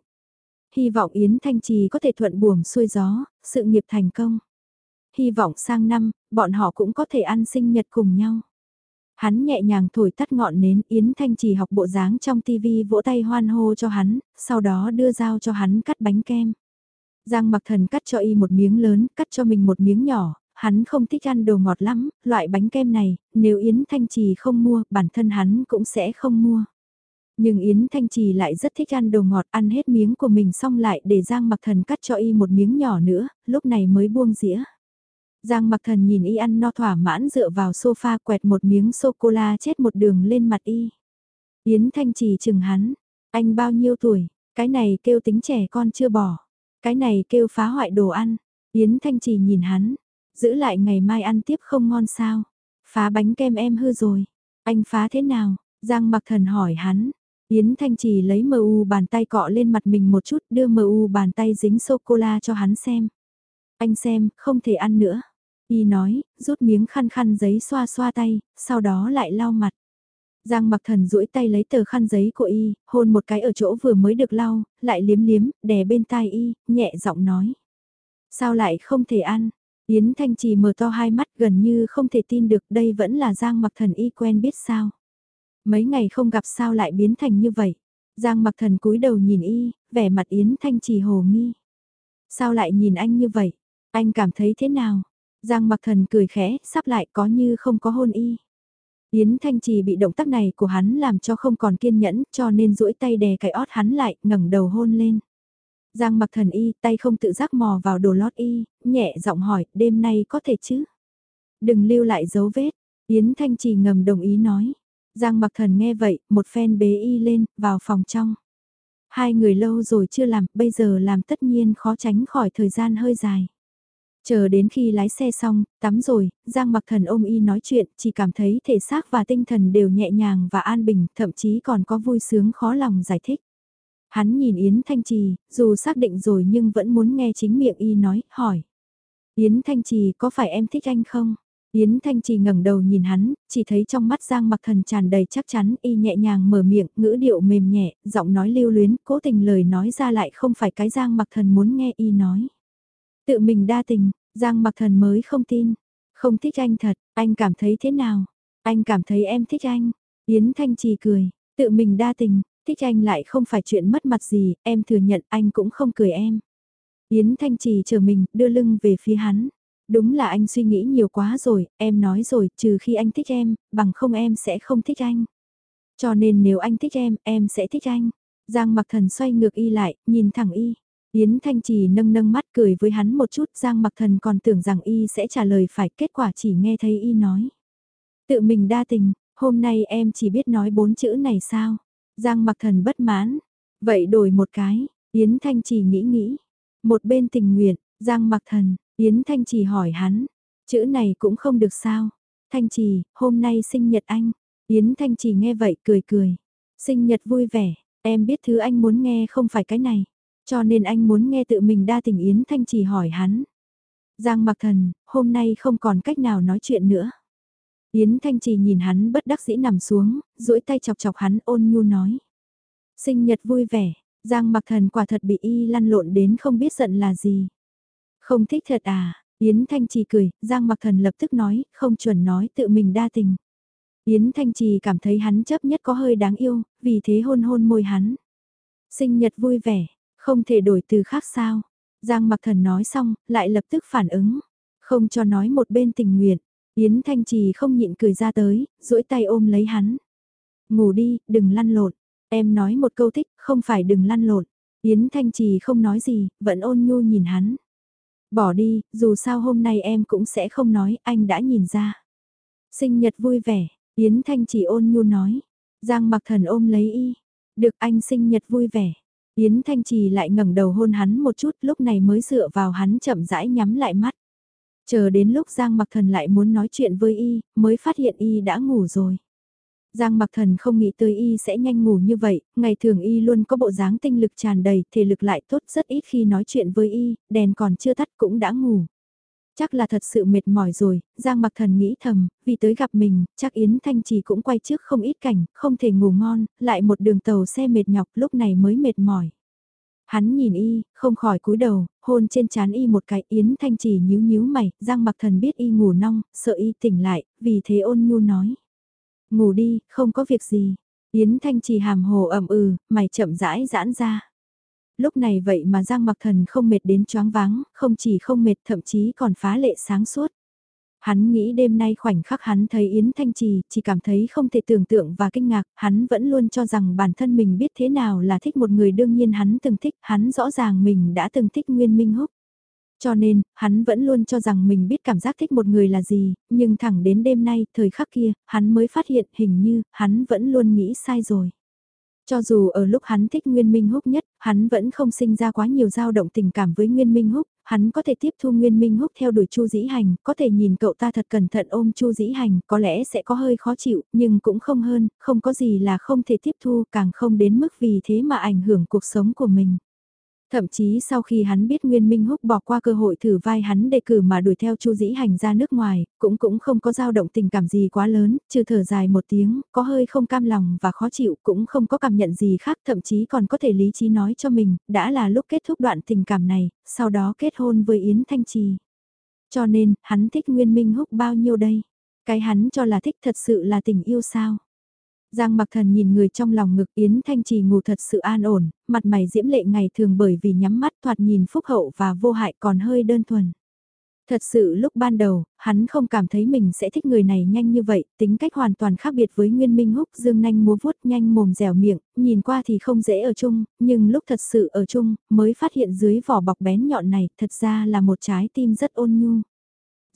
Hy vọng Yến Thanh Trì có thể thuận buồm xuôi gió, sự nghiệp thành công. Hy vọng sang năm, bọn họ cũng có thể ăn sinh nhật cùng nhau. Hắn nhẹ nhàng thổi tắt ngọn nến Yến Thanh Trì học bộ dáng trong tivi vỗ tay hoan hô cho hắn, sau đó đưa dao cho hắn cắt bánh kem. Giang mặc thần cắt cho y một miếng lớn, cắt cho mình một miếng nhỏ, hắn không thích ăn đồ ngọt lắm, loại bánh kem này, nếu Yến Thanh Trì không mua, bản thân hắn cũng sẽ không mua. Nhưng Yến Thanh Trì lại rất thích ăn đồ ngọt, ăn hết miếng của mình xong lại để Giang mặc thần cắt cho y một miếng nhỏ nữa, lúc này mới buông dĩa. Giang mặc thần nhìn y ăn no thỏa mãn dựa vào sofa quẹt một miếng sô-cô-la chết một đường lên mặt y. Yến Thanh Trì chừng hắn, anh bao nhiêu tuổi, cái này kêu tính trẻ con chưa bỏ, cái này kêu phá hoại đồ ăn. Yến Thanh Trì nhìn hắn, giữ lại ngày mai ăn tiếp không ngon sao, phá bánh kem em hư rồi, anh phá thế nào, Giang mặc thần hỏi hắn. Yến Thanh Trì lấy mu bàn tay cọ lên mặt mình một chút đưa mu bàn tay dính sô-cô-la cho hắn xem. Anh xem, không thể ăn nữa. Y nói, rút miếng khăn khăn giấy xoa xoa tay, sau đó lại lau mặt. Giang mặc thần duỗi tay lấy tờ khăn giấy của y, hôn một cái ở chỗ vừa mới được lau, lại liếm liếm, đè bên tai y, nhẹ giọng nói. Sao lại không thể ăn? Yến Thanh Trì mở to hai mắt gần như không thể tin được đây vẫn là Giang mặc thần y quen biết sao. Mấy ngày không gặp sao lại biến thành như vậy. Giang mặc thần cúi đầu nhìn y, vẻ mặt Yến Thanh Trì hồ nghi. Sao lại nhìn anh như vậy? Anh cảm thấy thế nào? Giang mặc thần cười khẽ, sắp lại có như không có hôn y. Yến Thanh Trì bị động tác này của hắn làm cho không còn kiên nhẫn cho nên duỗi tay đè cái ót hắn lại, ngẩng đầu hôn lên. Giang mặc thần y, tay không tự giác mò vào đồ lót y, nhẹ giọng hỏi, đêm nay có thể chứ? Đừng lưu lại dấu vết, Yến Thanh Trì ngầm đồng ý nói. Giang mặc thần nghe vậy, một phen bế y lên, vào phòng trong. Hai người lâu rồi chưa làm, bây giờ làm tất nhiên khó tránh khỏi thời gian hơi dài. Chờ đến khi lái xe xong, tắm rồi, Giang mặc thần ôm y nói chuyện, chỉ cảm thấy thể xác và tinh thần đều nhẹ nhàng và an bình, thậm chí còn có vui sướng khó lòng giải thích. Hắn nhìn Yến Thanh Trì, dù xác định rồi nhưng vẫn muốn nghe chính miệng y nói, hỏi. Yến Thanh Trì có phải em thích anh không? Yến Thanh Trì ngẩng đầu nhìn hắn, chỉ thấy trong mắt Giang mặc thần tràn đầy chắc chắn y nhẹ nhàng mở miệng, ngữ điệu mềm nhẹ, giọng nói lưu luyến, cố tình lời nói ra lại không phải cái Giang mặc thần muốn nghe y nói. Tự mình đa tình, Giang mặc thần mới không tin. Không thích anh thật, anh cảm thấy thế nào? Anh cảm thấy em thích anh. Yến Thanh Trì cười, tự mình đa tình, thích anh lại không phải chuyện mất mặt gì, em thừa nhận anh cũng không cười em. Yến Thanh Trì chờ mình, đưa lưng về phía hắn. Đúng là anh suy nghĩ nhiều quá rồi, em nói rồi, trừ khi anh thích em, bằng không em sẽ không thích anh. Cho nên nếu anh thích em, em sẽ thích anh. Giang mặc thần xoay ngược y lại, nhìn thẳng y. Yến Thanh Trì nâng nâng mắt cười với hắn một chút Giang mặc thần còn tưởng rằng y sẽ trả lời phải kết quả chỉ nghe thấy y nói. Tự mình đa tình, hôm nay em chỉ biết nói bốn chữ này sao? Giang mặc thần bất mãn. Vậy đổi một cái, Yến Thanh Trì nghĩ nghĩ. Một bên tình nguyện, Giang mặc thần, Yến Thanh Trì hỏi hắn. Chữ này cũng không được sao? Thanh Trì, hôm nay sinh nhật anh. Yến Thanh Trì nghe vậy cười cười. Sinh nhật vui vẻ, em biết thứ anh muốn nghe không phải cái này. Cho nên anh muốn nghe tự mình đa tình Yến Thanh Trì hỏi hắn. Giang mặc thần, hôm nay không còn cách nào nói chuyện nữa. Yến Thanh Trì nhìn hắn bất đắc dĩ nằm xuống, duỗi tay chọc chọc hắn ôn nhu nói. Sinh nhật vui vẻ, Giang mặc thần quả thật bị y lăn lộn đến không biết giận là gì. Không thích thật à, Yến Thanh Trì cười, Giang mặc thần lập tức nói, không chuẩn nói tự mình đa tình. Yến Thanh Trì cảm thấy hắn chấp nhất có hơi đáng yêu, vì thế hôn hôn môi hắn. Sinh nhật vui vẻ, không thể đổi từ khác sao. Giang mặc thần nói xong, lại lập tức phản ứng. Không cho nói một bên tình nguyện. Yến Thanh Trì không nhịn cười ra tới, duỗi tay ôm lấy hắn. Ngủ đi, đừng lăn lộn. Em nói một câu thích, không phải đừng lăn lộn. Yến Thanh Trì không nói gì, vẫn ôn nhu nhìn hắn. Bỏ đi, dù sao hôm nay em cũng sẽ không nói, anh đã nhìn ra. Sinh nhật vui vẻ, Yến Thanh Trì ôn nhu nói. Giang mặc thần ôm lấy y. Được anh sinh nhật vui vẻ. Yến Thanh Trì lại ngẩng đầu hôn hắn một chút lúc này mới dựa vào hắn chậm rãi nhắm lại mắt. Chờ đến lúc Giang mặc thần lại muốn nói chuyện với y, mới phát hiện y đã ngủ rồi. Giang mặc thần không nghĩ tới y sẽ nhanh ngủ như vậy, ngày thường y luôn có bộ dáng tinh lực tràn đầy, thể lực lại tốt rất ít khi nói chuyện với y, đèn còn chưa tắt cũng đã ngủ. Chắc là thật sự mệt mỏi rồi, Giang mặc thần nghĩ thầm, vì tới gặp mình, chắc Yến Thanh Trì cũng quay trước không ít cảnh, không thể ngủ ngon, lại một đường tàu xe mệt nhọc lúc này mới mệt mỏi. Hắn nhìn y, không khỏi cúi đầu, hôn trên chán y một cái Yến Thanh Trì nhíu nhíu mày, Giang mặc thần biết y ngủ nong, sợ y tỉnh lại, vì thế ôn nhu nói. Ngủ đi, không có việc gì. Yến Thanh Trì hàm hồ ẩm ừ, mày chậm rãi giãn ra. Lúc này vậy mà Giang Mặc Thần không mệt đến choáng váng, không chỉ không mệt thậm chí còn phá lệ sáng suốt. Hắn nghĩ đêm nay khoảnh khắc hắn thấy Yến Thanh Trì, chỉ cảm thấy không thể tưởng tượng và kinh ngạc, hắn vẫn luôn cho rằng bản thân mình biết thế nào là thích một người đương nhiên hắn từng thích, hắn rõ ràng mình đã từng thích Nguyên Minh Húc. Cho nên, hắn vẫn luôn cho rằng mình biết cảm giác thích một người là gì, nhưng thẳng đến đêm nay, thời khắc kia, hắn mới phát hiện hình như, hắn vẫn luôn nghĩ sai rồi. Cho dù ở lúc hắn thích Nguyên Minh Húc nhất, hắn vẫn không sinh ra quá nhiều dao động tình cảm với Nguyên Minh Húc, hắn có thể tiếp thu Nguyên Minh Húc theo đuổi Chu Dĩ Hành, có thể nhìn cậu ta thật cẩn thận ôm Chu Dĩ Hành, có lẽ sẽ có hơi khó chịu, nhưng cũng không hơn, không có gì là không thể tiếp thu, càng không đến mức vì thế mà ảnh hưởng cuộc sống của mình. Thậm chí sau khi hắn biết Nguyên Minh Húc bỏ qua cơ hội thử vai hắn đề cử mà đuổi theo Chu Dĩ Hành ra nước ngoài, cũng cũng không có dao động tình cảm gì quá lớn, trừ thở dài một tiếng, có hơi không cam lòng và khó chịu, cũng không có cảm nhận gì khác, thậm chí còn có thể lý trí nói cho mình, đã là lúc kết thúc đoạn tình cảm này, sau đó kết hôn với Yến Thanh Trì. Cho nên, hắn thích Nguyên Minh Húc bao nhiêu đây? Cái hắn cho là thích thật sự là tình yêu sao? Giang mặc thần nhìn người trong lòng ngực Yến Thanh Trì ngủ thật sự an ổn, mặt mày diễm lệ ngày thường bởi vì nhắm mắt thoạt nhìn phúc hậu và vô hại còn hơi đơn thuần. Thật sự lúc ban đầu, hắn không cảm thấy mình sẽ thích người này nhanh như vậy, tính cách hoàn toàn khác biệt với Nguyên Minh Húc dương nanh múa vuốt nhanh mồm dẻo miệng, nhìn qua thì không dễ ở chung, nhưng lúc thật sự ở chung, mới phát hiện dưới vỏ bọc bén nhọn này thật ra là một trái tim rất ôn nhu.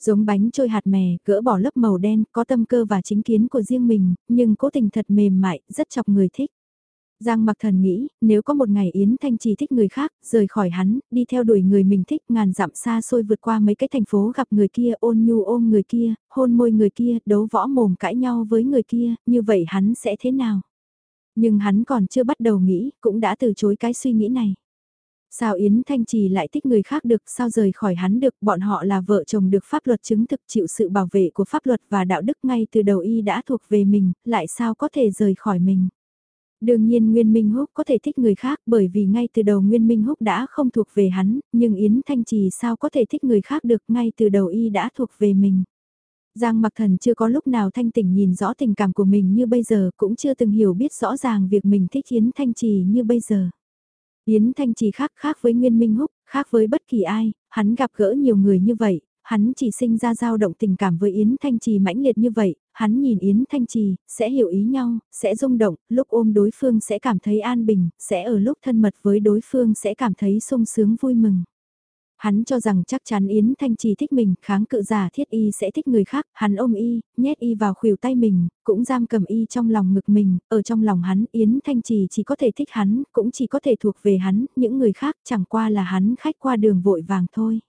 Giống bánh trôi hạt mè, gỡ bỏ lớp màu đen, có tâm cơ và chính kiến của riêng mình, nhưng cố tình thật mềm mại, rất chọc người thích. Giang mặc thần nghĩ, nếu có một ngày Yến Thanh chỉ thích người khác, rời khỏi hắn, đi theo đuổi người mình thích ngàn dặm xa xôi vượt qua mấy cái thành phố gặp người kia ôn nhu ôm người kia, hôn môi người kia, đấu võ mồm cãi nhau với người kia, như vậy hắn sẽ thế nào? Nhưng hắn còn chưa bắt đầu nghĩ, cũng đã từ chối cái suy nghĩ này. Sao Yến Thanh Trì lại thích người khác được, sao rời khỏi hắn được, bọn họ là vợ chồng được pháp luật chứng thực chịu sự bảo vệ của pháp luật và đạo đức ngay từ đầu y đã thuộc về mình, lại sao có thể rời khỏi mình. Đương nhiên Nguyên Minh Húc có thể thích người khác bởi vì ngay từ đầu Nguyên Minh Húc đã không thuộc về hắn, nhưng Yến Thanh Trì sao có thể thích người khác được ngay từ đầu y đã thuộc về mình. Giang Mặc Thần chưa có lúc nào thanh tỉnh nhìn rõ tình cảm của mình như bây giờ cũng chưa từng hiểu biết rõ ràng việc mình thích Yến Thanh Trì như bây giờ. Yến Thanh Trì khác khác với Nguyên Minh Húc, khác với bất kỳ ai, hắn gặp gỡ nhiều người như vậy, hắn chỉ sinh ra dao động tình cảm với Yến Thanh Trì mãnh liệt như vậy, hắn nhìn Yến Thanh Trì, sẽ hiểu ý nhau, sẽ rung động, lúc ôm đối phương sẽ cảm thấy an bình, sẽ ở lúc thân mật với đối phương sẽ cảm thấy sung sướng vui mừng. Hắn cho rằng chắc chắn Yến Thanh Trì thích mình, kháng cự giả thiết y sẽ thích người khác, hắn ôm y, nhét y vào khuỷu tay mình, cũng giam cầm y trong lòng ngực mình, ở trong lòng hắn Yến Thanh Trì chỉ có thể thích hắn, cũng chỉ có thể thuộc về hắn, những người khác chẳng qua là hắn khách qua đường vội vàng thôi.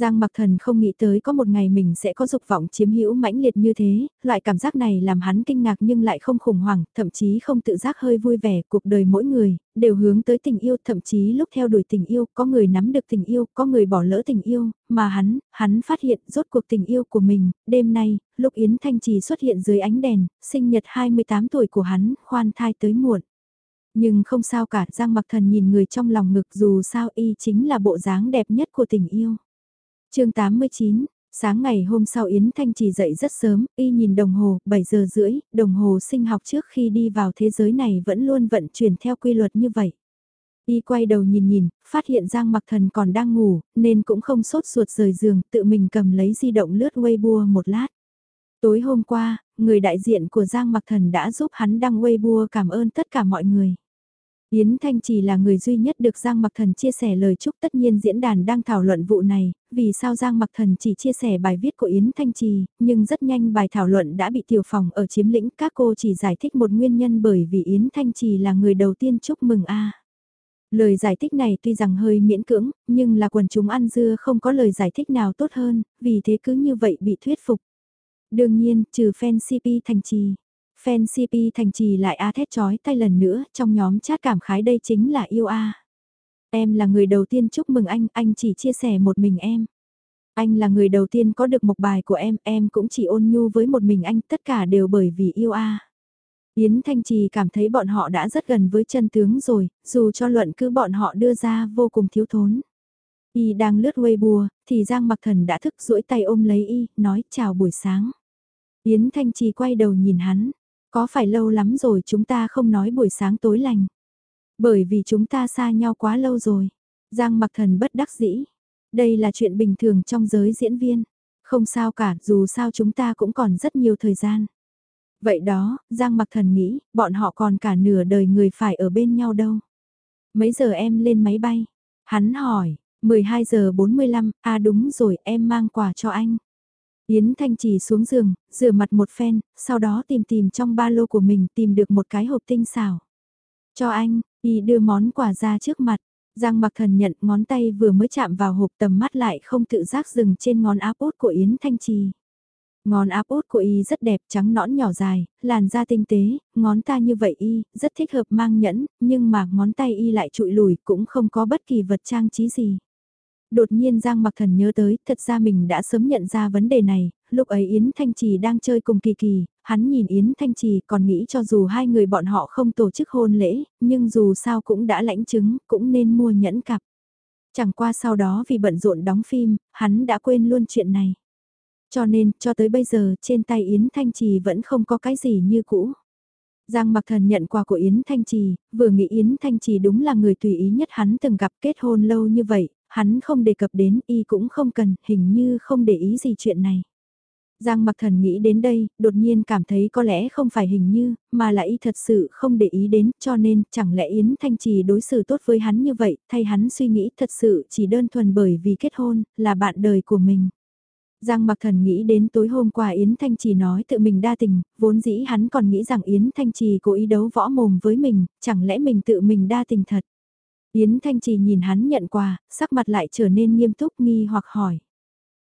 Giang Mặc Thần không nghĩ tới có một ngày mình sẽ có dục vọng chiếm hữu mãnh liệt như thế, loại cảm giác này làm hắn kinh ngạc nhưng lại không khủng hoảng, thậm chí không tự giác hơi vui vẻ, cuộc đời mỗi người đều hướng tới tình yêu, thậm chí lúc theo đuổi tình yêu, có người nắm được tình yêu, có người bỏ lỡ tình yêu, mà hắn, hắn phát hiện rốt cuộc tình yêu của mình, đêm nay, lúc Yến Thanh Trì xuất hiện dưới ánh đèn, sinh nhật 28 tuổi của hắn, khoan thai tới muộn. Nhưng không sao cả, Giang Mặc Thần nhìn người trong lòng ngực dù sao y chính là bộ dáng đẹp nhất của tình yêu chương 89, sáng ngày hôm sau Yến Thanh chỉ dậy rất sớm, y nhìn đồng hồ, 7 giờ rưỡi, đồng hồ sinh học trước khi đi vào thế giới này vẫn luôn vận chuyển theo quy luật như vậy. Y quay đầu nhìn nhìn, phát hiện Giang Mặc Thần còn đang ngủ, nên cũng không sốt ruột rời giường, tự mình cầm lấy di động lướt Weibo một lát. Tối hôm qua, người đại diện của Giang Mặc Thần đã giúp hắn đăng Weibo cảm ơn tất cả mọi người. Yến Thanh chỉ là người duy nhất được Giang Mặc Thần chia sẻ lời chúc tất nhiên diễn đàn đang thảo luận vụ này, vì sao Giang Mặc Thần chỉ chia sẻ bài viết của Yến Thanh Trì, nhưng rất nhanh bài thảo luận đã bị tiểu phòng ở chiếm lĩnh, các cô chỉ giải thích một nguyên nhân bởi vì Yến Thanh Trì là người đầu tiên chúc mừng a. Lời giải thích này tuy rằng hơi miễn cưỡng, nhưng là quần chúng ăn dưa không có lời giải thích nào tốt hơn, vì thế cứ như vậy bị thuyết phục. Đương nhiên, trừ fan CP Thanh Trì, Fan CP thành trì lại a thét chói tay lần nữa, trong nhóm chat cảm khái đây chính là yêu a. Em là người đầu tiên chúc mừng anh, anh chỉ chia sẻ một mình em. Anh là người đầu tiên có được một bài của em, em cũng chỉ ôn nhu với một mình anh, tất cả đều bởi vì yêu a. Yến Thanh Trì cảm thấy bọn họ đã rất gần với chân tướng rồi, dù cho luận cứ bọn họ đưa ra vô cùng thiếu thốn. Y đang lướt Weibo, thì Giang Mặc Thần đã thức duỗi tay ôm lấy Y, nói chào buổi sáng. Yến Thanh Trì quay đầu nhìn hắn, có phải lâu lắm rồi chúng ta không nói buổi sáng tối lành? Bởi vì chúng ta xa nhau quá lâu rồi. Giang mặc thần bất đắc dĩ. Đây là chuyện bình thường trong giới diễn viên. Không sao cả, dù sao chúng ta cũng còn rất nhiều thời gian. Vậy đó, Giang mặc thần nghĩ, bọn họ còn cả nửa đời người phải ở bên nhau đâu. Mấy giờ em lên máy bay? Hắn hỏi, 12 giờ 45, à đúng rồi, em mang quà cho anh. Yến Thanh Trì xuống giường, rửa mặt một phen, sau đó tìm tìm trong ba lô của mình tìm được một cái hộp tinh xảo. Cho anh, y đưa món quà ra trước mặt. Giang mặc thần nhận ngón tay vừa mới chạm vào hộp tầm mắt lại không tự giác dừng trên ngón áp út của Yến Thanh Trì. Ngón áp út của y rất đẹp trắng nõn nhỏ dài, làn da tinh tế, ngón ta như vậy y, rất thích hợp mang nhẫn, nhưng mà ngón tay y lại trụi lùi cũng không có bất kỳ vật trang trí gì. Đột nhiên Giang Mặc Thần nhớ tới, thật ra mình đã sớm nhận ra vấn đề này, lúc ấy Yến Thanh Trì đang chơi cùng Kỳ Kỳ, hắn nhìn Yến Thanh Trì còn nghĩ cho dù hai người bọn họ không tổ chức hôn lễ, nhưng dù sao cũng đã lãnh chứng, cũng nên mua nhẫn cặp. Chẳng qua sau đó vì bận rộn đóng phim, hắn đã quên luôn chuyện này. Cho nên, cho tới bây giờ, trên tay Yến Thanh Trì vẫn không có cái gì như cũ. Giang Mặc Thần nhận quà của Yến Thanh Trì, vừa nghĩ Yến Thanh Trì đúng là người tùy ý nhất hắn từng gặp kết hôn lâu như vậy, hắn không đề cập đến y cũng không cần, hình như không để ý gì chuyện này. Giang mặc thần nghĩ đến đây, đột nhiên cảm thấy có lẽ không phải hình như, mà là y thật sự không để ý đến, cho nên chẳng lẽ Yến Thanh Trì đối xử tốt với hắn như vậy, thay hắn suy nghĩ thật sự chỉ đơn thuần bởi vì kết hôn, là bạn đời của mình. Giang mặc thần nghĩ đến tối hôm qua Yến Thanh Trì nói tự mình đa tình, vốn dĩ hắn còn nghĩ rằng Yến Thanh Trì cố ý đấu võ mồm với mình, chẳng lẽ mình tự mình đa tình thật. Yến Thanh Trì nhìn hắn nhận quà, sắc mặt lại trở nên nghiêm túc nghi hoặc hỏi.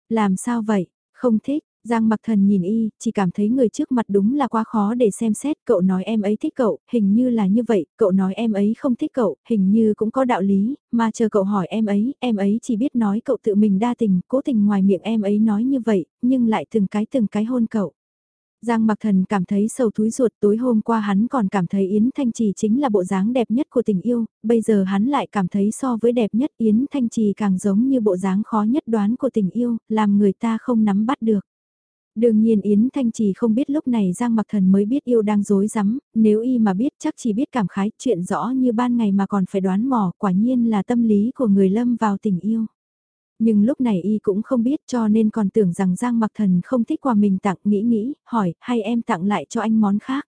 Làm sao vậy, không thích, Giang mặc thần nhìn y, chỉ cảm thấy người trước mặt đúng là quá khó để xem xét, cậu nói em ấy thích cậu, hình như là như vậy, cậu nói em ấy không thích cậu, hình như cũng có đạo lý, mà chờ cậu hỏi em ấy, em ấy chỉ biết nói cậu tự mình đa tình, cố tình ngoài miệng em ấy nói như vậy, nhưng lại từng cái từng cái hôn cậu. Giang Mặc Thần cảm thấy sầu thúi ruột tối hôm qua hắn còn cảm thấy Yến Thanh Trì chính là bộ dáng đẹp nhất của tình yêu, bây giờ hắn lại cảm thấy so với đẹp nhất Yến Thanh Trì càng giống như bộ dáng khó nhất đoán của tình yêu, làm người ta không nắm bắt được. Đương nhiên Yến Thanh Trì không biết lúc này Giang Mặc Thần mới biết yêu đang dối rắm nếu y mà biết chắc chỉ biết cảm khái chuyện rõ như ban ngày mà còn phải đoán mò quả nhiên là tâm lý của người lâm vào tình yêu. Nhưng lúc này y cũng không biết cho nên còn tưởng rằng Giang Mặc Thần không thích quà mình tặng nghĩ nghĩ, hỏi, hay em tặng lại cho anh món khác?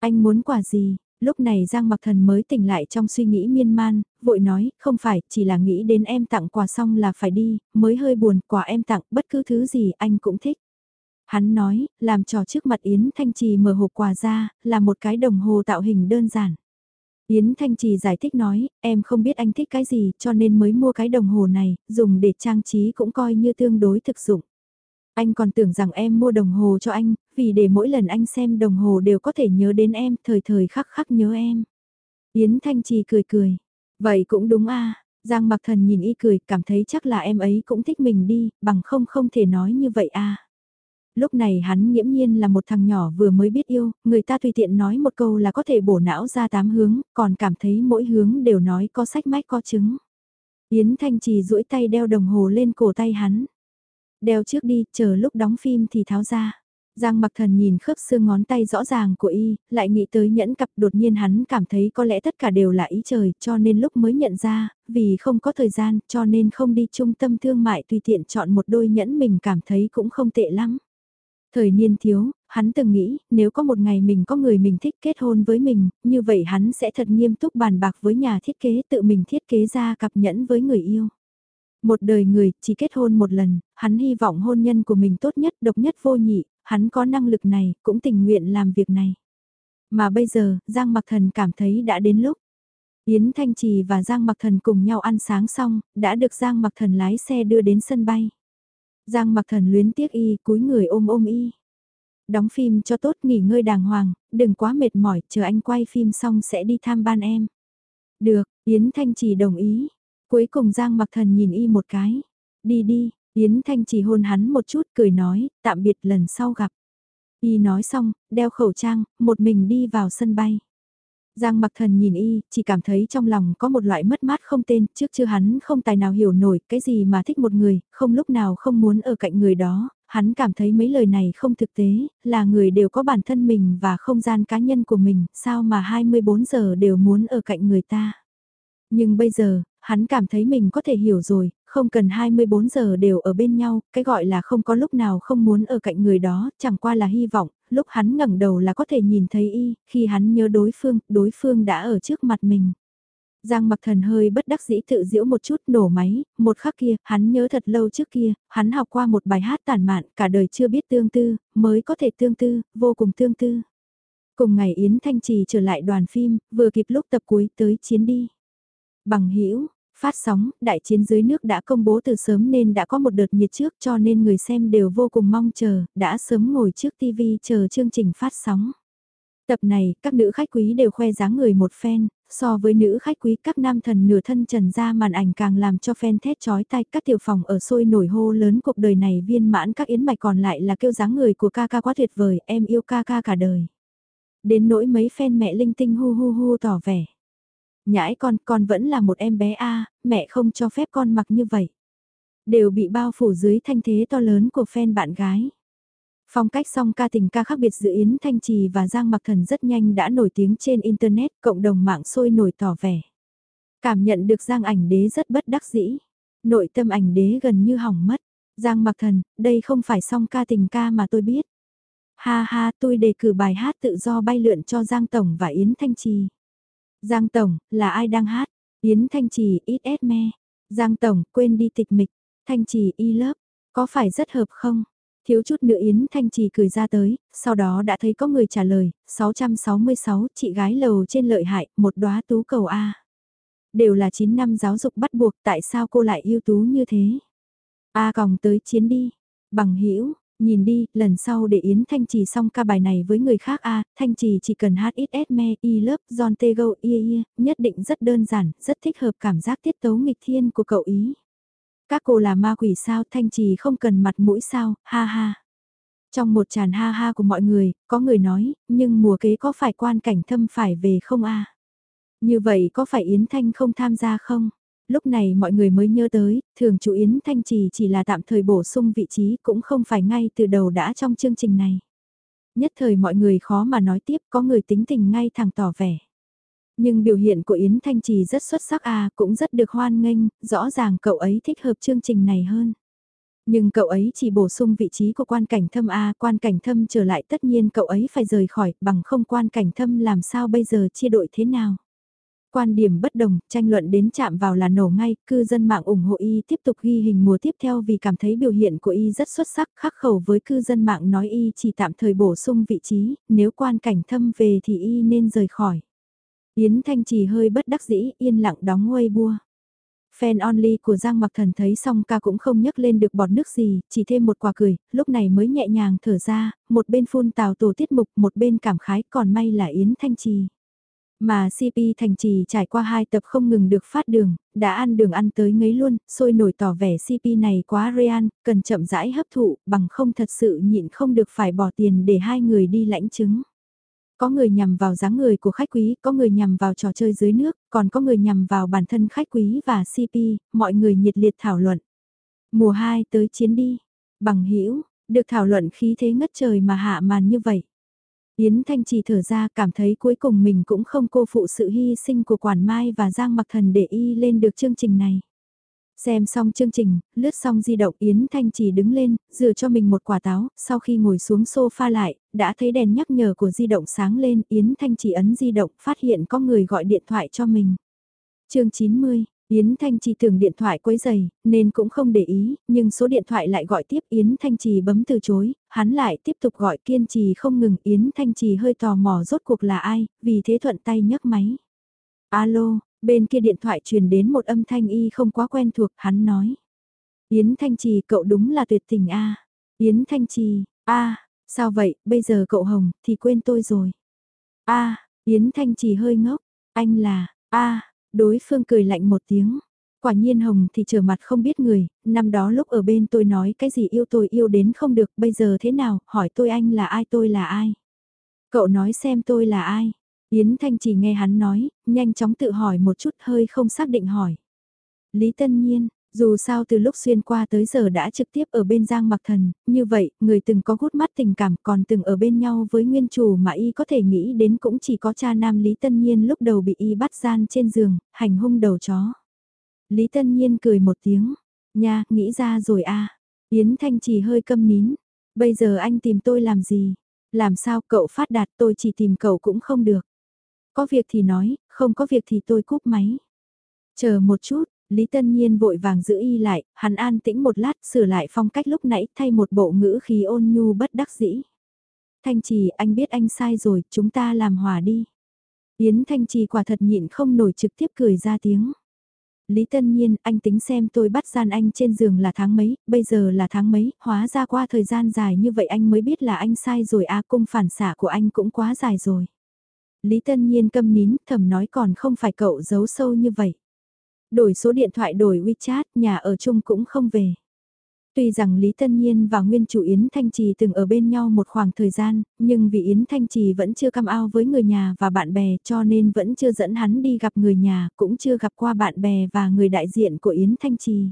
Anh muốn quà gì? Lúc này Giang Mặc Thần mới tỉnh lại trong suy nghĩ miên man, vội nói, không phải, chỉ là nghĩ đến em tặng quà xong là phải đi, mới hơi buồn, quà em tặng, bất cứ thứ gì anh cũng thích. Hắn nói, làm trò trước mặt Yến Thanh Trì mở hộp quà ra, là một cái đồng hồ tạo hình đơn giản. Yến Thanh Trì giải thích nói, em không biết anh thích cái gì cho nên mới mua cái đồng hồ này, dùng để trang trí cũng coi như tương đối thực dụng. Anh còn tưởng rằng em mua đồng hồ cho anh, vì để mỗi lần anh xem đồng hồ đều có thể nhớ đến em, thời thời khắc khắc nhớ em. Yến Thanh Trì cười cười, vậy cũng đúng a Giang Mặc Thần nhìn y cười, cảm thấy chắc là em ấy cũng thích mình đi, bằng không không thể nói như vậy a Lúc này hắn nghiễm nhiên là một thằng nhỏ vừa mới biết yêu, người ta tùy tiện nói một câu là có thể bổ não ra tám hướng, còn cảm thấy mỗi hướng đều nói có sách mách có chứng. Yến Thanh Trì duỗi tay đeo đồng hồ lên cổ tay hắn. Đeo trước đi, chờ lúc đóng phim thì tháo ra. Giang mặc thần nhìn khớp xương ngón tay rõ ràng của y, lại nghĩ tới nhẫn cặp đột nhiên hắn cảm thấy có lẽ tất cả đều là ý trời cho nên lúc mới nhận ra, vì không có thời gian cho nên không đi trung tâm thương mại tùy tiện chọn một đôi nhẫn mình cảm thấy cũng không tệ lắm. Thời niên thiếu, hắn từng nghĩ, nếu có một ngày mình có người mình thích kết hôn với mình, như vậy hắn sẽ thật nghiêm túc bàn bạc với nhà thiết kế tự mình thiết kế ra cặp nhẫn với người yêu. Một đời người, chỉ kết hôn một lần, hắn hy vọng hôn nhân của mình tốt nhất, độc nhất vô nhị, hắn có năng lực này, cũng tình nguyện làm việc này. Mà bây giờ, Giang Mặc Thần cảm thấy đã đến lúc. Yến Thanh Trì và Giang Mặc Thần cùng nhau ăn sáng xong, đã được Giang Mặc Thần lái xe đưa đến sân bay. Giang mặc thần luyến tiếc y, cúi người ôm ôm y. Đóng phim cho tốt nghỉ ngơi đàng hoàng, đừng quá mệt mỏi, chờ anh quay phim xong sẽ đi tham ban em. Được, Yến Thanh chỉ đồng ý. Cuối cùng Giang mặc thần nhìn y một cái. Đi đi, Yến Thanh chỉ hôn hắn một chút cười nói, tạm biệt lần sau gặp. Y nói xong, đeo khẩu trang, một mình đi vào sân bay. Giang mặc thần nhìn y, chỉ cảm thấy trong lòng có một loại mất mát không tên, trước chưa hắn không tài nào hiểu nổi cái gì mà thích một người, không lúc nào không muốn ở cạnh người đó, hắn cảm thấy mấy lời này không thực tế, là người đều có bản thân mình và không gian cá nhân của mình, sao mà 24 giờ đều muốn ở cạnh người ta. Nhưng bây giờ, hắn cảm thấy mình có thể hiểu rồi, không cần 24 giờ đều ở bên nhau, cái gọi là không có lúc nào không muốn ở cạnh người đó, chẳng qua là hy vọng, lúc hắn ngẩng đầu là có thể nhìn thấy y, khi hắn nhớ đối phương, đối phương đã ở trước mặt mình. Giang mặc thần hơi bất đắc dĩ tự diễu một chút nổ máy, một khắc kia, hắn nhớ thật lâu trước kia, hắn học qua một bài hát tản mạn, cả đời chưa biết tương tư, mới có thể tương tư, vô cùng tương tư. Cùng ngày Yến Thanh Trì trở lại đoàn phim, vừa kịp lúc tập cuối tới chiến đi. Bằng hữu Phát sóng, đại chiến dưới nước đã công bố từ sớm nên đã có một đợt nhiệt trước cho nên người xem đều vô cùng mong chờ, đã sớm ngồi trước TV chờ chương trình phát sóng. Tập này, các nữ khách quý đều khoe dáng người một fan, so với nữ khách quý các nam thần nửa thân trần ra màn ảnh càng làm cho fan thét chói tai các tiểu phòng ở sôi nổi hô lớn cuộc đời này viên mãn các yến mạch còn lại là kêu dáng người của ca ca quá tuyệt vời, em yêu ca ca cả đời. Đến nỗi mấy fan mẹ linh tinh hu hu hu tỏ vẻ. Nhãi con, con vẫn là một em bé a mẹ không cho phép con mặc như vậy. Đều bị bao phủ dưới thanh thế to lớn của fan bạn gái. Phong cách song ca tình ca khác biệt giữa Yến Thanh Trì và Giang Mặc Thần rất nhanh đã nổi tiếng trên Internet, cộng đồng mạng sôi nổi tỏ vẻ. Cảm nhận được Giang ảnh đế rất bất đắc dĩ. Nội tâm ảnh đế gần như hỏng mất. Giang Mặc Thần, đây không phải song ca tình ca mà tôi biết. Ha ha, tôi đề cử bài hát tự do bay lượn cho Giang Tổng và Yến Thanh Trì. Giang Tổng, là ai đang hát? Yến Thanh Trì, ít ép me. Giang Tổng, quên đi tịch mịch. Thanh Trì, y lớp. Có phải rất hợp không? Thiếu chút nữa Yến Thanh Trì cười ra tới, sau đó đã thấy có người trả lời, 666, chị gái lầu trên lợi hại, một đóa tú cầu A. Đều là 9 năm giáo dục bắt buộc, tại sao cô lại yêu tú như thế? A còng tới chiến đi. Bằng hữu Nhìn đi, lần sau để Yến Thanh Trì xong ca bài này với người khác a Thanh Trì chỉ cần hát ít s me, y lớp, John Tego, y y, nhất định rất đơn giản, rất thích hợp cảm giác tiết tấu nghịch thiên của cậu ý. Các cô là ma quỷ sao, Thanh Trì không cần mặt mũi sao, ha ha. Trong một tràn ha ha của mọi người, có người nói, nhưng mùa kế có phải quan cảnh thâm phải về không a Như vậy có phải Yến Thanh không tham gia không? Lúc này mọi người mới nhớ tới, thường chủ Yến Thanh Trì chỉ là tạm thời bổ sung vị trí cũng không phải ngay từ đầu đã trong chương trình này. Nhất thời mọi người khó mà nói tiếp có người tính tình ngay thẳng tỏ vẻ. Nhưng biểu hiện của Yến Thanh Trì rất xuất sắc à, cũng rất được hoan nghênh, rõ ràng cậu ấy thích hợp chương trình này hơn. Nhưng cậu ấy chỉ bổ sung vị trí của quan cảnh thâm A, quan cảnh thâm trở lại tất nhiên cậu ấy phải rời khỏi, bằng không quan cảnh thâm làm sao bây giờ chia đội thế nào. Quan điểm bất đồng, tranh luận đến chạm vào là nổ ngay, cư dân mạng ủng hộ y tiếp tục ghi hình mùa tiếp theo vì cảm thấy biểu hiện của y rất xuất sắc, khắc khẩu với cư dân mạng nói y chỉ tạm thời bổ sung vị trí, nếu quan cảnh thâm về thì y nên rời khỏi. Yến Thanh Trì hơi bất đắc dĩ, yên lặng đóng Weibo. Fan only của Giang Mặc Thần thấy xong ca cũng không nhấc lên được bọt nước gì, chỉ thêm một quả cười, lúc này mới nhẹ nhàng thở ra, một bên phun tào tổ tiết mục, một bên cảm khái, còn may là Yến Thanh Trì. Mà CP Thành Trì trải qua hai tập không ngừng được phát đường, đã ăn đường ăn tới ngấy luôn, sôi nổi tỏ vẻ CP này quá real, cần chậm rãi hấp thụ, bằng không thật sự nhịn không được phải bỏ tiền để hai người đi lãnh chứng. Có người nhằm vào dáng người của khách quý, có người nhằm vào trò chơi dưới nước, còn có người nhằm vào bản thân khách quý và CP, mọi người nhiệt liệt thảo luận. Mùa 2 tới chiến đi, bằng hữu được thảo luận khí thế ngất trời mà hạ màn như vậy. Yến Thanh Chỉ thở ra cảm thấy cuối cùng mình cũng không cô phụ sự hy sinh của Quản Mai và Giang Mặc Thần để y lên được chương trình này. Xem xong chương trình, lướt xong di động Yến Thanh Chỉ đứng lên, rửa cho mình một quả táo, sau khi ngồi xuống sofa lại, đã thấy đèn nhắc nhở của di động sáng lên, Yến Thanh Chỉ ấn di động, phát hiện có người gọi điện thoại cho mình. chương 90, Yến Thanh Trì tưởng điện thoại quấy giày, nên cũng không để ý, nhưng số điện thoại lại gọi tiếp Yến Thanh Trì bấm từ chối, hắn lại tiếp tục gọi kiên trì không ngừng Yến Thanh Trì hơi tò mò rốt cuộc là ai, vì thế thuận tay nhấc máy. Alo, bên kia điện thoại truyền đến một âm thanh y không quá quen thuộc, hắn nói. Yến Thanh Trì cậu đúng là tuyệt tình a Yến Thanh Trì, a sao vậy, bây giờ cậu Hồng, thì quên tôi rồi. a Yến Thanh Trì hơi ngốc, anh là, a Đối phương cười lạnh một tiếng. Quả nhiên Hồng thì trở mặt không biết người, năm đó lúc ở bên tôi nói cái gì yêu tôi yêu đến không được, bây giờ thế nào, hỏi tôi anh là ai tôi là ai. Cậu nói xem tôi là ai. Yến Thanh chỉ nghe hắn nói, nhanh chóng tự hỏi một chút hơi không xác định hỏi. Lý Tân Nhiên, dù sao từ lúc xuyên qua tới giờ đã trực tiếp ở bên Giang Mặc Thần, như vậy, người từng có gút mắt tình cảm còn từng ở bên nhau với nguyên chủ mà y có thể nghĩ đến cũng chỉ có cha nam Lý Tân Nhiên lúc đầu bị y bắt gian trên giường, hành hung đầu chó. Lý Tân Nhiên cười một tiếng, nha, nghĩ ra rồi a Yến Thanh chỉ hơi câm nín, bây giờ anh tìm tôi làm gì? Làm sao cậu phát đạt tôi chỉ tìm cậu cũng không được. Có việc thì nói, không có việc thì tôi cúp máy. Chờ một chút, Lý Tân Nhiên vội vàng giữ y lại, hắn an tĩnh một lát sửa lại phong cách lúc nãy thay một bộ ngữ khí ôn nhu bất đắc dĩ. Thanh Trì anh biết anh sai rồi, chúng ta làm hòa đi. Yến Thanh Trì quả thật nhịn không nổi trực tiếp cười ra tiếng. Lý Tân Nhiên, anh tính xem tôi bắt gian anh trên giường là tháng mấy, bây giờ là tháng mấy, hóa ra qua thời gian dài như vậy anh mới biết là anh sai rồi à cung phản xạ của anh cũng quá dài rồi. Lý Tân Nhiên câm nín, thầm nói còn không phải cậu giấu sâu như vậy. Đổi số điện thoại đổi WeChat, nhà ở chung cũng không về. Tuy rằng Lý Tân Nhiên và nguyên chủ Yến Thanh Trì từng ở bên nhau một khoảng thời gian, nhưng vì Yến Thanh Trì vẫn chưa cam ao với người nhà và bạn bè cho nên vẫn chưa dẫn hắn đi gặp người nhà, cũng chưa gặp qua bạn bè và người đại diện của Yến Thanh Trì.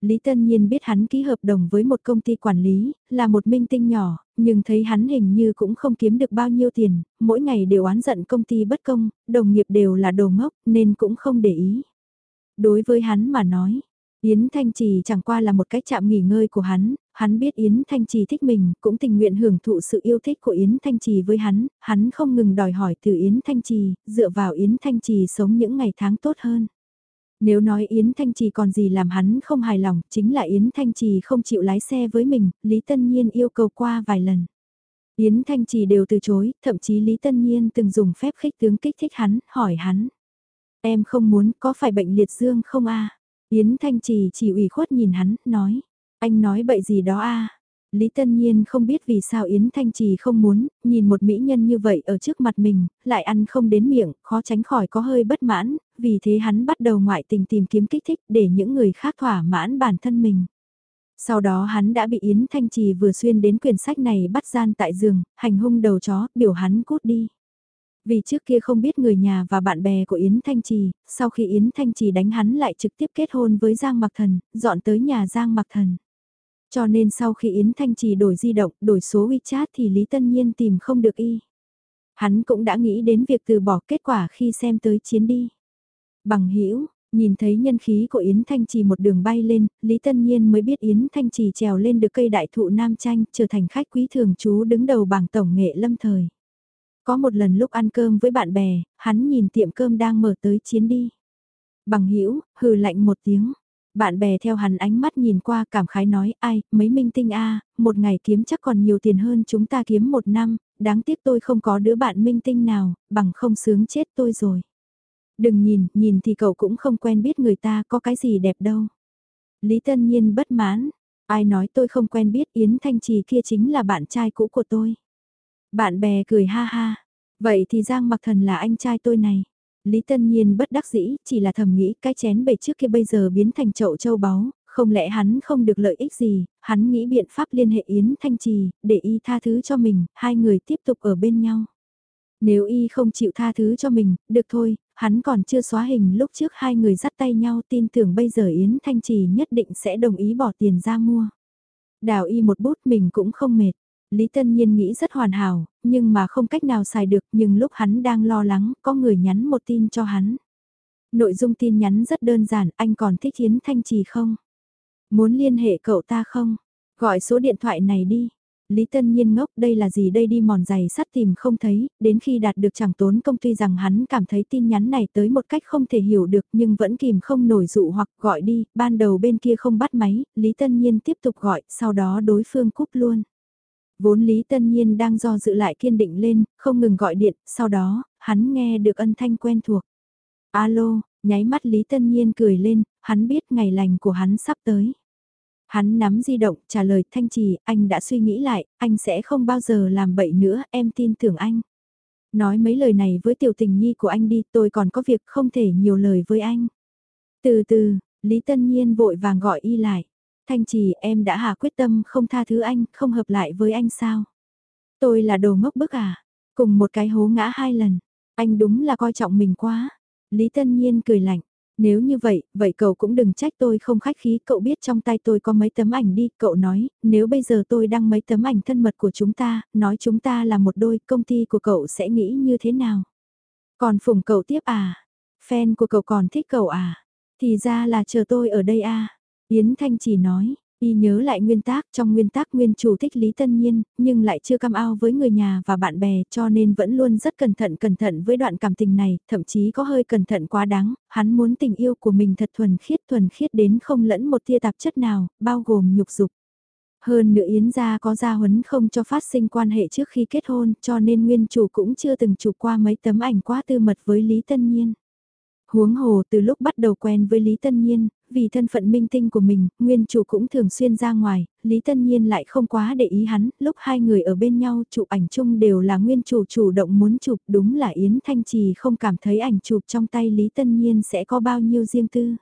Lý Tân Nhiên biết hắn ký hợp đồng với một công ty quản lý, là một minh tinh nhỏ, nhưng thấy hắn hình như cũng không kiếm được bao nhiêu tiền, mỗi ngày đều oán giận công ty bất công, đồng nghiệp đều là đồ ngốc nên cũng không để ý. Đối với hắn mà nói, Yến Thanh Trì chẳng qua là một cái chạm nghỉ ngơi của hắn, hắn biết Yến Thanh Trì thích mình, cũng tình nguyện hưởng thụ sự yêu thích của Yến Thanh Trì với hắn, hắn không ngừng đòi hỏi từ Yến Thanh Trì, dựa vào Yến Thanh Trì sống những ngày tháng tốt hơn. Nếu nói Yến Thanh Trì còn gì làm hắn không hài lòng, chính là Yến Thanh Trì không chịu lái xe với mình, Lý Tân Nhiên yêu cầu qua vài lần. Yến Thanh Trì đều từ chối, thậm chí Lý Tân Nhiên từng dùng phép khích tướng kích thích hắn, hỏi hắn. Em không muốn, có phải bệnh liệt dương không a? Yến Thanh Trì chỉ ủy khuất nhìn hắn, nói. Anh nói bậy gì đó a? Lý Tân Nhiên không biết vì sao Yến Thanh Trì không muốn, nhìn một mỹ nhân như vậy ở trước mặt mình, lại ăn không đến miệng, khó tránh khỏi có hơi bất mãn, vì thế hắn bắt đầu ngoại tình tìm kiếm kích thích để những người khác thỏa mãn bản thân mình. Sau đó hắn đã bị Yến Thanh Trì vừa xuyên đến quyển sách này bắt gian tại giường, hành hung đầu chó, biểu hắn cút đi. Vì trước kia không biết người nhà và bạn bè của Yến Thanh Trì, sau khi Yến Thanh Trì đánh hắn lại trực tiếp kết hôn với Giang Mặc Thần, dọn tới nhà Giang Mặc Thần. Cho nên sau khi Yến Thanh Trì đổi di động, đổi số WeChat thì Lý Tân Nhiên tìm không được y. Hắn cũng đã nghĩ đến việc từ bỏ kết quả khi xem tới chiến đi. Bằng hữu nhìn thấy nhân khí của Yến Thanh Trì một đường bay lên, Lý Tân Nhiên mới biết Yến Thanh Trì trèo lên được cây đại thụ Nam Chanh trở thành khách quý thường trú đứng đầu bảng tổng nghệ lâm thời. Có một lần lúc ăn cơm với bạn bè, hắn nhìn tiệm cơm đang mở tới chiến đi. Bằng hữu hừ lạnh một tiếng. Bạn bè theo hắn ánh mắt nhìn qua cảm khái nói ai, mấy minh tinh a một ngày kiếm chắc còn nhiều tiền hơn chúng ta kiếm một năm, đáng tiếc tôi không có đứa bạn minh tinh nào, bằng không sướng chết tôi rồi. Đừng nhìn, nhìn thì cậu cũng không quen biết người ta có cái gì đẹp đâu. Lý Tân Nhiên bất mãn, ai nói tôi không quen biết Yến Thanh Trì kia chính là bạn trai cũ của tôi. Bạn bè cười ha ha, vậy thì Giang Mặc Thần là anh trai tôi này. Lý Tân Nhiên bất đắc dĩ, chỉ là thầm nghĩ cái chén bể trước kia bây giờ biến thành chậu châu báu, không lẽ hắn không được lợi ích gì, hắn nghĩ biện pháp liên hệ Yến Thanh Trì, để y tha thứ cho mình, hai người tiếp tục ở bên nhau. Nếu y không chịu tha thứ cho mình, được thôi, hắn còn chưa xóa hình lúc trước hai người dắt tay nhau tin tưởng bây giờ Yến Thanh Trì nhất định sẽ đồng ý bỏ tiền ra mua. Đào y một bút mình cũng không mệt. Lý Tân Nhiên nghĩ rất hoàn hảo, nhưng mà không cách nào xài được nhưng lúc hắn đang lo lắng có người nhắn một tin cho hắn. Nội dung tin nhắn rất đơn giản, anh còn thích Yến Thanh Trì không? Muốn liên hệ cậu ta không? Gọi số điện thoại này đi. Lý Tân Nhiên ngốc đây là gì đây đi mòn giày sắt tìm không thấy, đến khi đạt được chẳng tốn công tuy rằng hắn cảm thấy tin nhắn này tới một cách không thể hiểu được nhưng vẫn kìm không nổi dụ hoặc gọi đi, ban đầu bên kia không bắt máy, Lý Tân Nhiên tiếp tục gọi, sau đó đối phương cúp luôn. Vốn Lý Tân Nhiên đang do dự lại kiên định lên, không ngừng gọi điện, sau đó, hắn nghe được âm thanh quen thuộc. Alo, nháy mắt Lý Tân Nhiên cười lên, hắn biết ngày lành của hắn sắp tới. Hắn nắm di động trả lời Thanh Trì, anh đã suy nghĩ lại, anh sẽ không bao giờ làm bậy nữa, em tin tưởng anh. Nói mấy lời này với tiểu tình nhi của anh đi, tôi còn có việc không thể nhiều lời với anh. Từ từ, Lý Tân Nhiên vội vàng gọi y lại. Thanh Trì em đã hạ quyết tâm không tha thứ anh, không hợp lại với anh sao? Tôi là đồ ngốc bức à? Cùng một cái hố ngã hai lần. Anh đúng là coi trọng mình quá. Lý Tân Nhiên cười lạnh. Nếu như vậy, vậy cậu cũng đừng trách tôi không khách khí, cậu biết trong tay tôi có mấy tấm ảnh đi, cậu nói, nếu bây giờ tôi đăng mấy tấm ảnh thân mật của chúng ta, nói chúng ta là một đôi, công ty của cậu sẽ nghĩ như thế nào? Còn phùng cậu tiếp à? Fan của cậu còn thích cậu à? Thì ra là chờ tôi ở đây à? Yến Thanh chỉ nói, Y nhớ lại nguyên tác, trong nguyên tác nguyên chủ thích Lý Tân Nhiên, nhưng lại chưa cam ao với người nhà và bạn bè cho nên vẫn luôn rất cẩn thận cẩn thận với đoạn cảm tình này, thậm chí có hơi cẩn thận quá đáng, hắn muốn tình yêu của mình thật thuần khiết thuần khiết đến không lẫn một tia tạp chất nào, bao gồm nhục dục. Hơn nữa Yến gia có gia huấn không cho phát sinh quan hệ trước khi kết hôn cho nên nguyên chủ cũng chưa từng chụp qua mấy tấm ảnh quá tư mật với Lý Tân Nhiên. Huống hồ từ lúc bắt đầu quen với Lý Tân Nhiên, vì thân phận minh tinh của mình, nguyên chủ cũng thường xuyên ra ngoài, Lý Tân Nhiên lại không quá để ý hắn, lúc hai người ở bên nhau chụp ảnh chung đều là nguyên chủ chủ động muốn chụp, đúng là Yến Thanh Trì không cảm thấy ảnh chụp trong tay Lý Tân Nhiên sẽ có bao nhiêu riêng tư.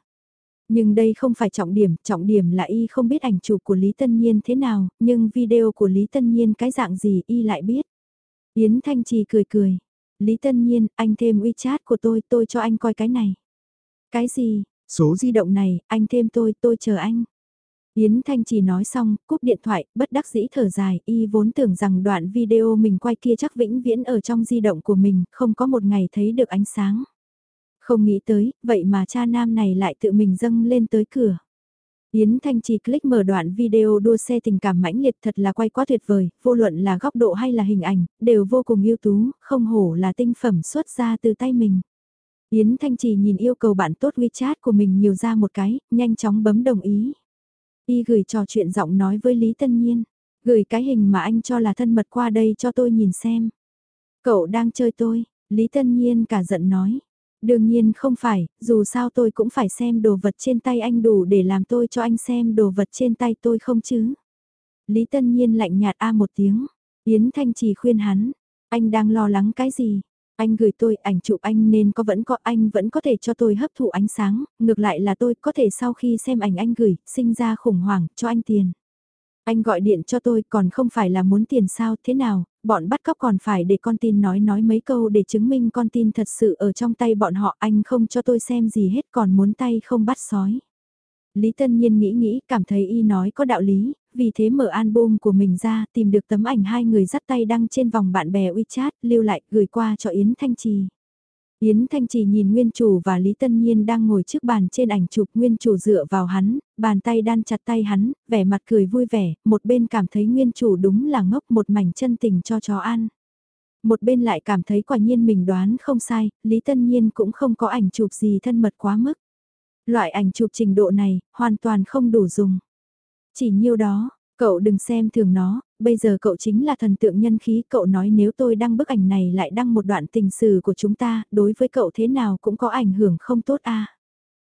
Nhưng đây không phải trọng điểm, trọng điểm là y không biết ảnh chụp của Lý Tân Nhiên thế nào, nhưng video của Lý Tân Nhiên cái dạng gì y lại biết. Yến Thanh Trì cười cười, Lý Tân Nhiên, anh thêm WeChat của tôi, tôi cho anh coi cái này. Cái gì, số di động này, anh thêm tôi, tôi chờ anh. Yến Thanh chỉ nói xong, cúp điện thoại, bất đắc dĩ thở dài, y vốn tưởng rằng đoạn video mình quay kia chắc vĩnh viễn ở trong di động của mình, không có một ngày thấy được ánh sáng. Không nghĩ tới, vậy mà cha nam này lại tự mình dâng lên tới cửa. Yến Thanh Trì click mở đoạn video đua xe tình cảm mãnh liệt thật là quay quá tuyệt vời, vô luận là góc độ hay là hình ảnh, đều vô cùng ưu tú, không hổ là tinh phẩm xuất ra từ tay mình. Yến Thanh Trì nhìn yêu cầu bạn tốt WeChat của mình nhiều ra một cái, nhanh chóng bấm đồng ý. Y gửi trò chuyện giọng nói với Lý Tân Nhiên, gửi cái hình mà anh cho là thân mật qua đây cho tôi nhìn xem. Cậu đang chơi tôi, Lý Tân Nhiên cả giận nói. Đương nhiên không phải, dù sao tôi cũng phải xem đồ vật trên tay anh đủ để làm tôi cho anh xem đồ vật trên tay tôi không chứ. Lý Tân Nhiên lạnh nhạt a một tiếng, Yến Thanh Trì khuyên hắn, anh đang lo lắng cái gì? Anh gửi tôi ảnh chụp anh nên có vẫn có anh vẫn có thể cho tôi hấp thụ ánh sáng, ngược lại là tôi có thể sau khi xem ảnh anh gửi, sinh ra khủng hoảng, cho anh tiền. Anh gọi điện cho tôi còn không phải là muốn tiền sao thế nào, bọn bắt cóc còn phải để con tin nói nói mấy câu để chứng minh con tin thật sự ở trong tay bọn họ anh không cho tôi xem gì hết còn muốn tay không bắt sói. Lý Tân Nhiên nghĩ nghĩ cảm thấy y nói có đạo lý, vì thế mở album của mình ra tìm được tấm ảnh hai người dắt tay đăng trên vòng bạn bè WeChat lưu lại gửi qua cho Yến Thanh Trì. Yến Thanh Trì nhìn Nguyên Chủ và Lý Tân Nhiên đang ngồi trước bàn trên ảnh chụp Nguyên Chủ dựa vào hắn, bàn tay đan chặt tay hắn, vẻ mặt cười vui vẻ, một bên cảm thấy Nguyên Chủ đúng là ngốc một mảnh chân tình cho chó ăn. Một bên lại cảm thấy quả nhiên mình đoán không sai, Lý Tân Nhiên cũng không có ảnh chụp gì thân mật quá mức. Loại ảnh chụp trình độ này, hoàn toàn không đủ dùng. Chỉ nhiêu đó, Cậu đừng xem thường nó, bây giờ cậu chính là thần tượng nhân khí, cậu nói nếu tôi đăng bức ảnh này lại đăng một đoạn tình sử của chúng ta, đối với cậu thế nào cũng có ảnh hưởng không tốt a.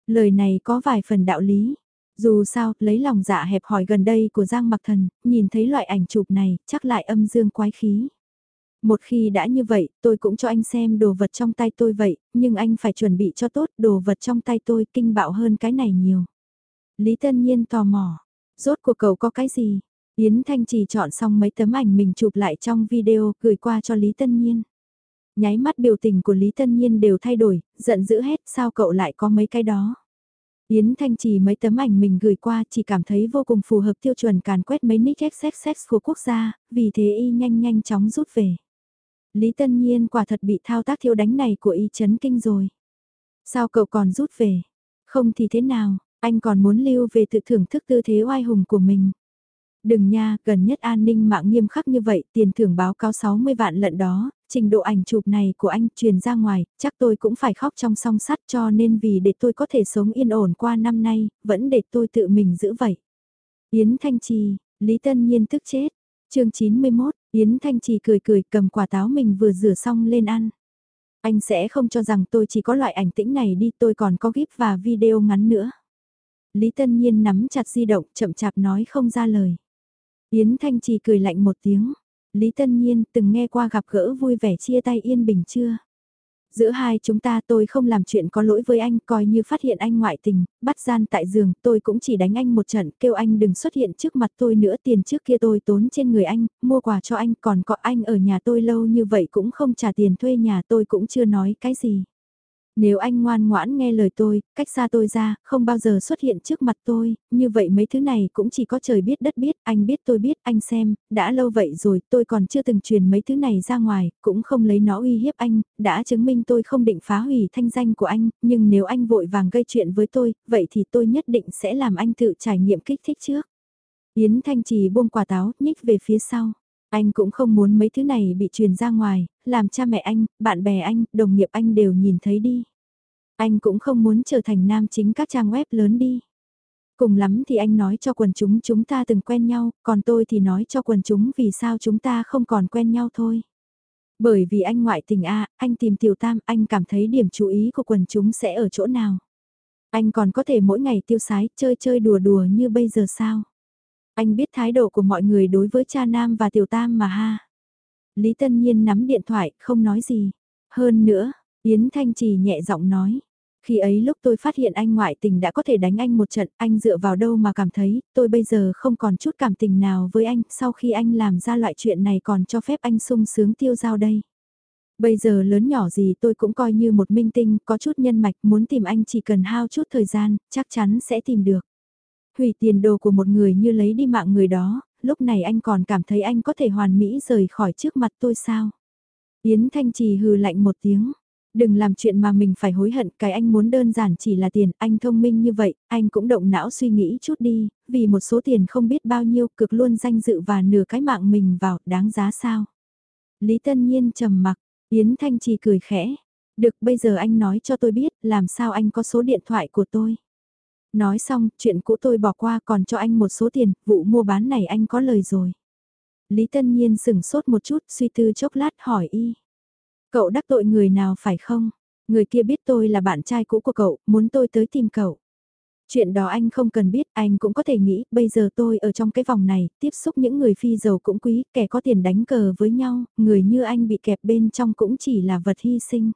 Lời này có vài phần đạo lý. Dù sao, lấy lòng dạ hẹp hỏi gần đây của Giang Mặc Thần, nhìn thấy loại ảnh chụp này, chắc lại âm dương quái khí. Một khi đã như vậy, tôi cũng cho anh xem đồ vật trong tay tôi vậy, nhưng anh phải chuẩn bị cho tốt, đồ vật trong tay tôi kinh bạo hơn cái này nhiều. Lý Tân Nhiên tò mò, rốt cuộc cậu có cái gì? Yến Thanh chỉ chọn xong mấy tấm ảnh mình chụp lại trong video, gửi qua cho Lý Tân Nhiên. Nháy mắt biểu tình của Lý Tân Nhiên đều thay đổi, giận dữ hết, sao cậu lại có mấy cái đó? Yến Thanh Chỉ mấy tấm ảnh mình gửi qua chỉ cảm thấy vô cùng phù hợp tiêu chuẩn càn quét mấy nick XXX của quốc gia, vì thế y nhanh nhanh chóng rút về. Lý Tân Nhiên quả thật bị thao tác thiếu đánh này của y chấn kinh rồi. Sao cậu còn rút về? Không thì thế nào, anh còn muốn lưu về tự thưởng thức tư thế oai hùng của mình. Đừng nha, gần nhất an ninh mạng nghiêm khắc như vậy, tiền thưởng báo cáo 60 vạn lận đó, trình độ ảnh chụp này của anh truyền ra ngoài, chắc tôi cũng phải khóc trong song sắt cho nên vì để tôi có thể sống yên ổn qua năm nay, vẫn để tôi tự mình giữ vậy. Yến Thanh Trì, Lý Tân Nhiên tức chết. chương 91, Yến Thanh Trì cười cười cầm quả táo mình vừa rửa xong lên ăn. Anh sẽ không cho rằng tôi chỉ có loại ảnh tĩnh này đi tôi còn có gíp và video ngắn nữa. Lý Tân Nhiên nắm chặt di động chậm chạp nói không ra lời. Yến Thanh Trì cười lạnh một tiếng. Lý Tân Nhiên từng nghe qua gặp gỡ vui vẻ chia tay yên bình chưa? Giữa hai chúng ta tôi không làm chuyện có lỗi với anh, coi như phát hiện anh ngoại tình, bắt gian tại giường, tôi cũng chỉ đánh anh một trận, kêu anh đừng xuất hiện trước mặt tôi nữa, tiền trước kia tôi tốn trên người anh, mua quà cho anh, còn có anh ở nhà tôi lâu như vậy cũng không trả tiền thuê nhà tôi cũng chưa nói cái gì. Nếu anh ngoan ngoãn nghe lời tôi, cách xa tôi ra, không bao giờ xuất hiện trước mặt tôi, như vậy mấy thứ này cũng chỉ có trời biết đất biết, anh biết tôi biết, anh xem, đã lâu vậy rồi, tôi còn chưa từng truyền mấy thứ này ra ngoài, cũng không lấy nó uy hiếp anh, đã chứng minh tôi không định phá hủy thanh danh của anh, nhưng nếu anh vội vàng gây chuyện với tôi, vậy thì tôi nhất định sẽ làm anh tự trải nghiệm kích thích trước. Yến Thanh Trì buông quả táo, nhích về phía sau. Anh cũng không muốn mấy thứ này bị truyền ra ngoài, làm cha mẹ anh, bạn bè anh, đồng nghiệp anh đều nhìn thấy đi. Anh cũng không muốn trở thành nam chính các trang web lớn đi. Cùng lắm thì anh nói cho quần chúng chúng ta từng quen nhau, còn tôi thì nói cho quần chúng vì sao chúng ta không còn quen nhau thôi. Bởi vì anh ngoại tình a anh tìm tiểu tam, anh cảm thấy điểm chú ý của quần chúng sẽ ở chỗ nào. Anh còn có thể mỗi ngày tiêu sái, chơi chơi đùa đùa như bây giờ sao? Anh biết thái độ của mọi người đối với cha nam và tiểu tam mà ha. Lý Tân Nhiên nắm điện thoại, không nói gì. Hơn nữa, Yến Thanh Trì nhẹ giọng nói. Khi ấy lúc tôi phát hiện anh ngoại tình đã có thể đánh anh một trận, anh dựa vào đâu mà cảm thấy, tôi bây giờ không còn chút cảm tình nào với anh, sau khi anh làm ra loại chuyện này còn cho phép anh sung sướng tiêu giao đây. Bây giờ lớn nhỏ gì tôi cũng coi như một minh tinh, có chút nhân mạch, muốn tìm anh chỉ cần hao chút thời gian, chắc chắn sẽ tìm được. Hủy tiền đồ của một người như lấy đi mạng người đó, lúc này anh còn cảm thấy anh có thể hoàn mỹ rời khỏi trước mặt tôi sao? Yến Thanh Trì hừ lạnh một tiếng. Đừng làm chuyện mà mình phải hối hận, cái anh muốn đơn giản chỉ là tiền, anh thông minh như vậy, anh cũng động não suy nghĩ chút đi, vì một số tiền không biết bao nhiêu cực luôn danh dự và nửa cái mạng mình vào, đáng giá sao? Lý Tân Nhiên trầm mặc, Yến Thanh Trì cười khẽ. Được bây giờ anh nói cho tôi biết, làm sao anh có số điện thoại của tôi. Nói xong, chuyện cũ tôi bỏ qua còn cho anh một số tiền, vụ mua bán này anh có lời rồi. Lý Tân Nhiên sửng sốt một chút, suy tư chốc lát hỏi y. Cậu đắc tội người nào phải không? Người kia biết tôi là bạn trai cũ của cậu, muốn tôi tới tìm cậu. Chuyện đó anh không cần biết, anh cũng có thể nghĩ, bây giờ tôi ở trong cái vòng này, tiếp xúc những người phi giàu cũng quý, kẻ có tiền đánh cờ với nhau, người như anh bị kẹp bên trong cũng chỉ là vật hy sinh.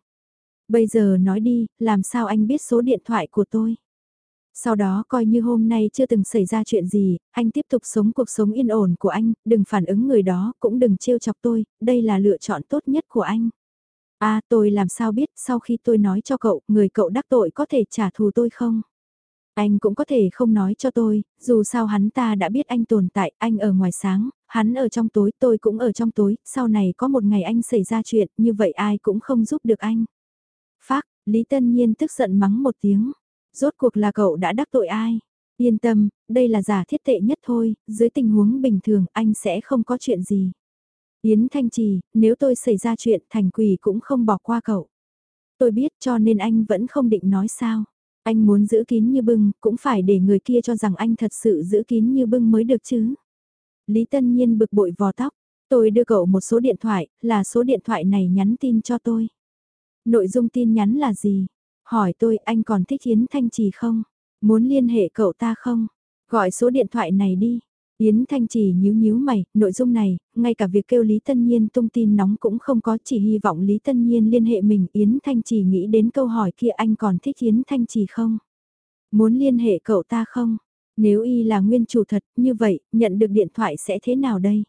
Bây giờ nói đi, làm sao anh biết số điện thoại của tôi? Sau đó coi như hôm nay chưa từng xảy ra chuyện gì, anh tiếp tục sống cuộc sống yên ổn của anh, đừng phản ứng người đó, cũng đừng trêu chọc tôi, đây là lựa chọn tốt nhất của anh. À tôi làm sao biết sau khi tôi nói cho cậu, người cậu đắc tội có thể trả thù tôi không? Anh cũng có thể không nói cho tôi, dù sao hắn ta đã biết anh tồn tại, anh ở ngoài sáng, hắn ở trong tối, tôi cũng ở trong tối, sau này có một ngày anh xảy ra chuyện, như vậy ai cũng không giúp được anh. Phác, Lý Tân Nhiên tức giận mắng một tiếng. Rốt cuộc là cậu đã đắc tội ai? Yên tâm, đây là giả thiết tệ nhất thôi, dưới tình huống bình thường anh sẽ không có chuyện gì. Yến Thanh Trì, nếu tôi xảy ra chuyện thành quỷ cũng không bỏ qua cậu. Tôi biết cho nên anh vẫn không định nói sao. Anh muốn giữ kín như bưng, cũng phải để người kia cho rằng anh thật sự giữ kín như bưng mới được chứ. Lý Tân Nhiên bực bội vò tóc, tôi đưa cậu một số điện thoại, là số điện thoại này nhắn tin cho tôi. Nội dung tin nhắn là gì? Hỏi tôi anh còn thích Yến Thanh Trì không? Muốn liên hệ cậu ta không? Gọi số điện thoại này đi. Yến Thanh Trì nhíu nhíu mày, nội dung này, ngay cả việc kêu Lý Tân Nhiên tung tin nóng cũng không có, chỉ hy vọng Lý Tân Nhiên liên hệ mình. Yến Thanh Trì nghĩ đến câu hỏi kia anh còn thích Yến Thanh Trì không? Muốn liên hệ cậu ta không? Nếu y là nguyên chủ thật, như vậy, nhận được điện thoại sẽ thế nào đây?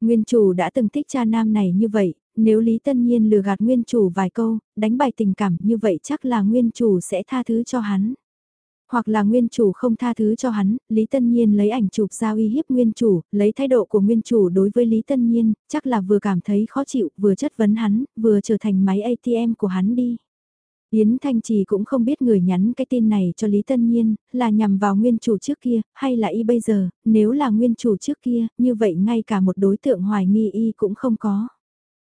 Nguyên chủ đã từng thích cha nam này như vậy, nếu Lý Tân Nhiên lừa gạt nguyên chủ vài câu, đánh bài tình cảm như vậy chắc là nguyên chủ sẽ tha thứ cho hắn. Hoặc là nguyên chủ không tha thứ cho hắn, Lý Tân Nhiên lấy ảnh chụp ra uy hiếp nguyên chủ, lấy thái độ của nguyên chủ đối với Lý Tân Nhiên, chắc là vừa cảm thấy khó chịu, vừa chất vấn hắn, vừa trở thành máy ATM của hắn đi. Yến Thanh Trì cũng không biết người nhắn cái tin này cho Lý Tân Nhiên, là nhằm vào nguyên chủ trước kia, hay là y bây giờ, nếu là nguyên chủ trước kia, như vậy ngay cả một đối tượng hoài nghi y cũng không có.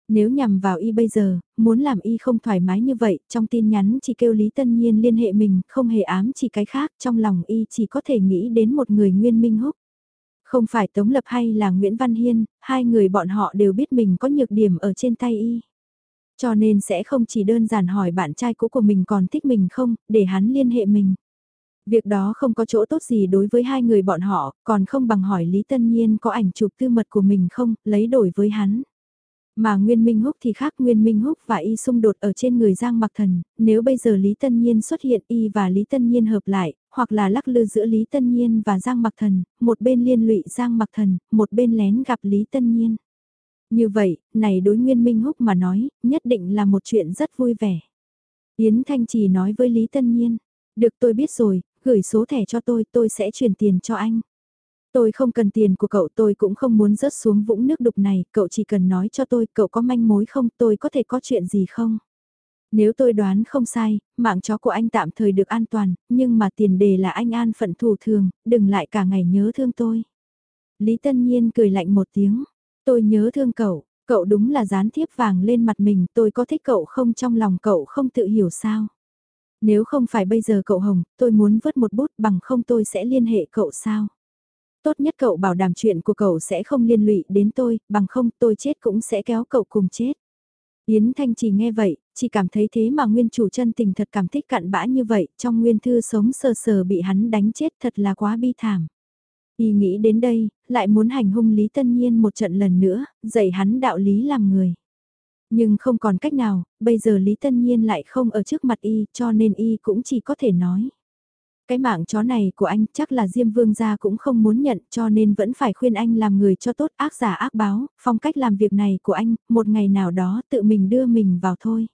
Nếu nhằm vào y bây giờ, muốn làm y không thoải mái như vậy, trong tin nhắn chỉ kêu Lý Tân Nhiên liên hệ mình, không hề ám chỉ cái khác, trong lòng y chỉ có thể nghĩ đến một người nguyên minh húc. Không phải Tống Lập hay là Nguyễn Văn Hiên, hai người bọn họ đều biết mình có nhược điểm ở trên tay y. Cho nên sẽ không chỉ đơn giản hỏi bạn trai cũ của mình còn thích mình không, để hắn liên hệ mình. Việc đó không có chỗ tốt gì đối với hai người bọn họ, còn không bằng hỏi Lý Tân Nhiên có ảnh chụp tư mật của mình không, lấy đổi với hắn. Mà Nguyên Minh Húc thì khác Nguyên Minh Húc và Y xung đột ở trên người Giang Mặc Thần, nếu bây giờ Lý Tân Nhiên xuất hiện Y và Lý Tân Nhiên hợp lại, hoặc là lắc lư giữa Lý Tân Nhiên và Giang Mặc Thần, một bên liên lụy Giang Mặc Thần, một bên lén gặp Lý Tân Nhiên. Như vậy, này đối Nguyên Minh Húc mà nói, nhất định là một chuyện rất vui vẻ. Yến Thanh Trì nói với Lý Tân Nhiên, được tôi biết rồi, gửi số thẻ cho tôi, tôi sẽ chuyển tiền cho anh. Tôi không cần tiền của cậu tôi cũng không muốn rớt xuống vũng nước đục này, cậu chỉ cần nói cho tôi cậu có manh mối không tôi có thể có chuyện gì không? Nếu tôi đoán không sai, mạng chó của anh tạm thời được an toàn, nhưng mà tiền đề là anh an phận thủ thường, đừng lại cả ngày nhớ thương tôi. Lý Tân Nhiên cười lạnh một tiếng, tôi nhớ thương cậu, cậu đúng là dán thiếp vàng lên mặt mình, tôi có thích cậu không trong lòng cậu không tự hiểu sao. Nếu không phải bây giờ cậu Hồng, tôi muốn vớt một bút bằng không tôi sẽ liên hệ cậu sao. Tốt nhất cậu bảo đảm chuyện của cậu sẽ không liên lụy đến tôi, bằng không tôi chết cũng sẽ kéo cậu cùng chết. Yến Thanh chỉ nghe vậy, chỉ cảm thấy thế mà nguyên chủ chân tình thật cảm thích cặn bã như vậy, trong nguyên thư sống sờ sờ bị hắn đánh chết thật là quá bi thảm. Y nghĩ đến đây, lại muốn hành hung Lý Tân Nhiên một trận lần nữa, dạy hắn đạo lý làm người. Nhưng không còn cách nào, bây giờ Lý Tân Nhiên lại không ở trước mặt Y cho nên Y cũng chỉ có thể nói. Cái mạng chó này của anh chắc là Diêm Vương gia cũng không muốn nhận cho nên vẫn phải khuyên anh làm người cho tốt ác giả ác báo, phong cách làm việc này của anh, một ngày nào đó tự mình đưa mình vào thôi.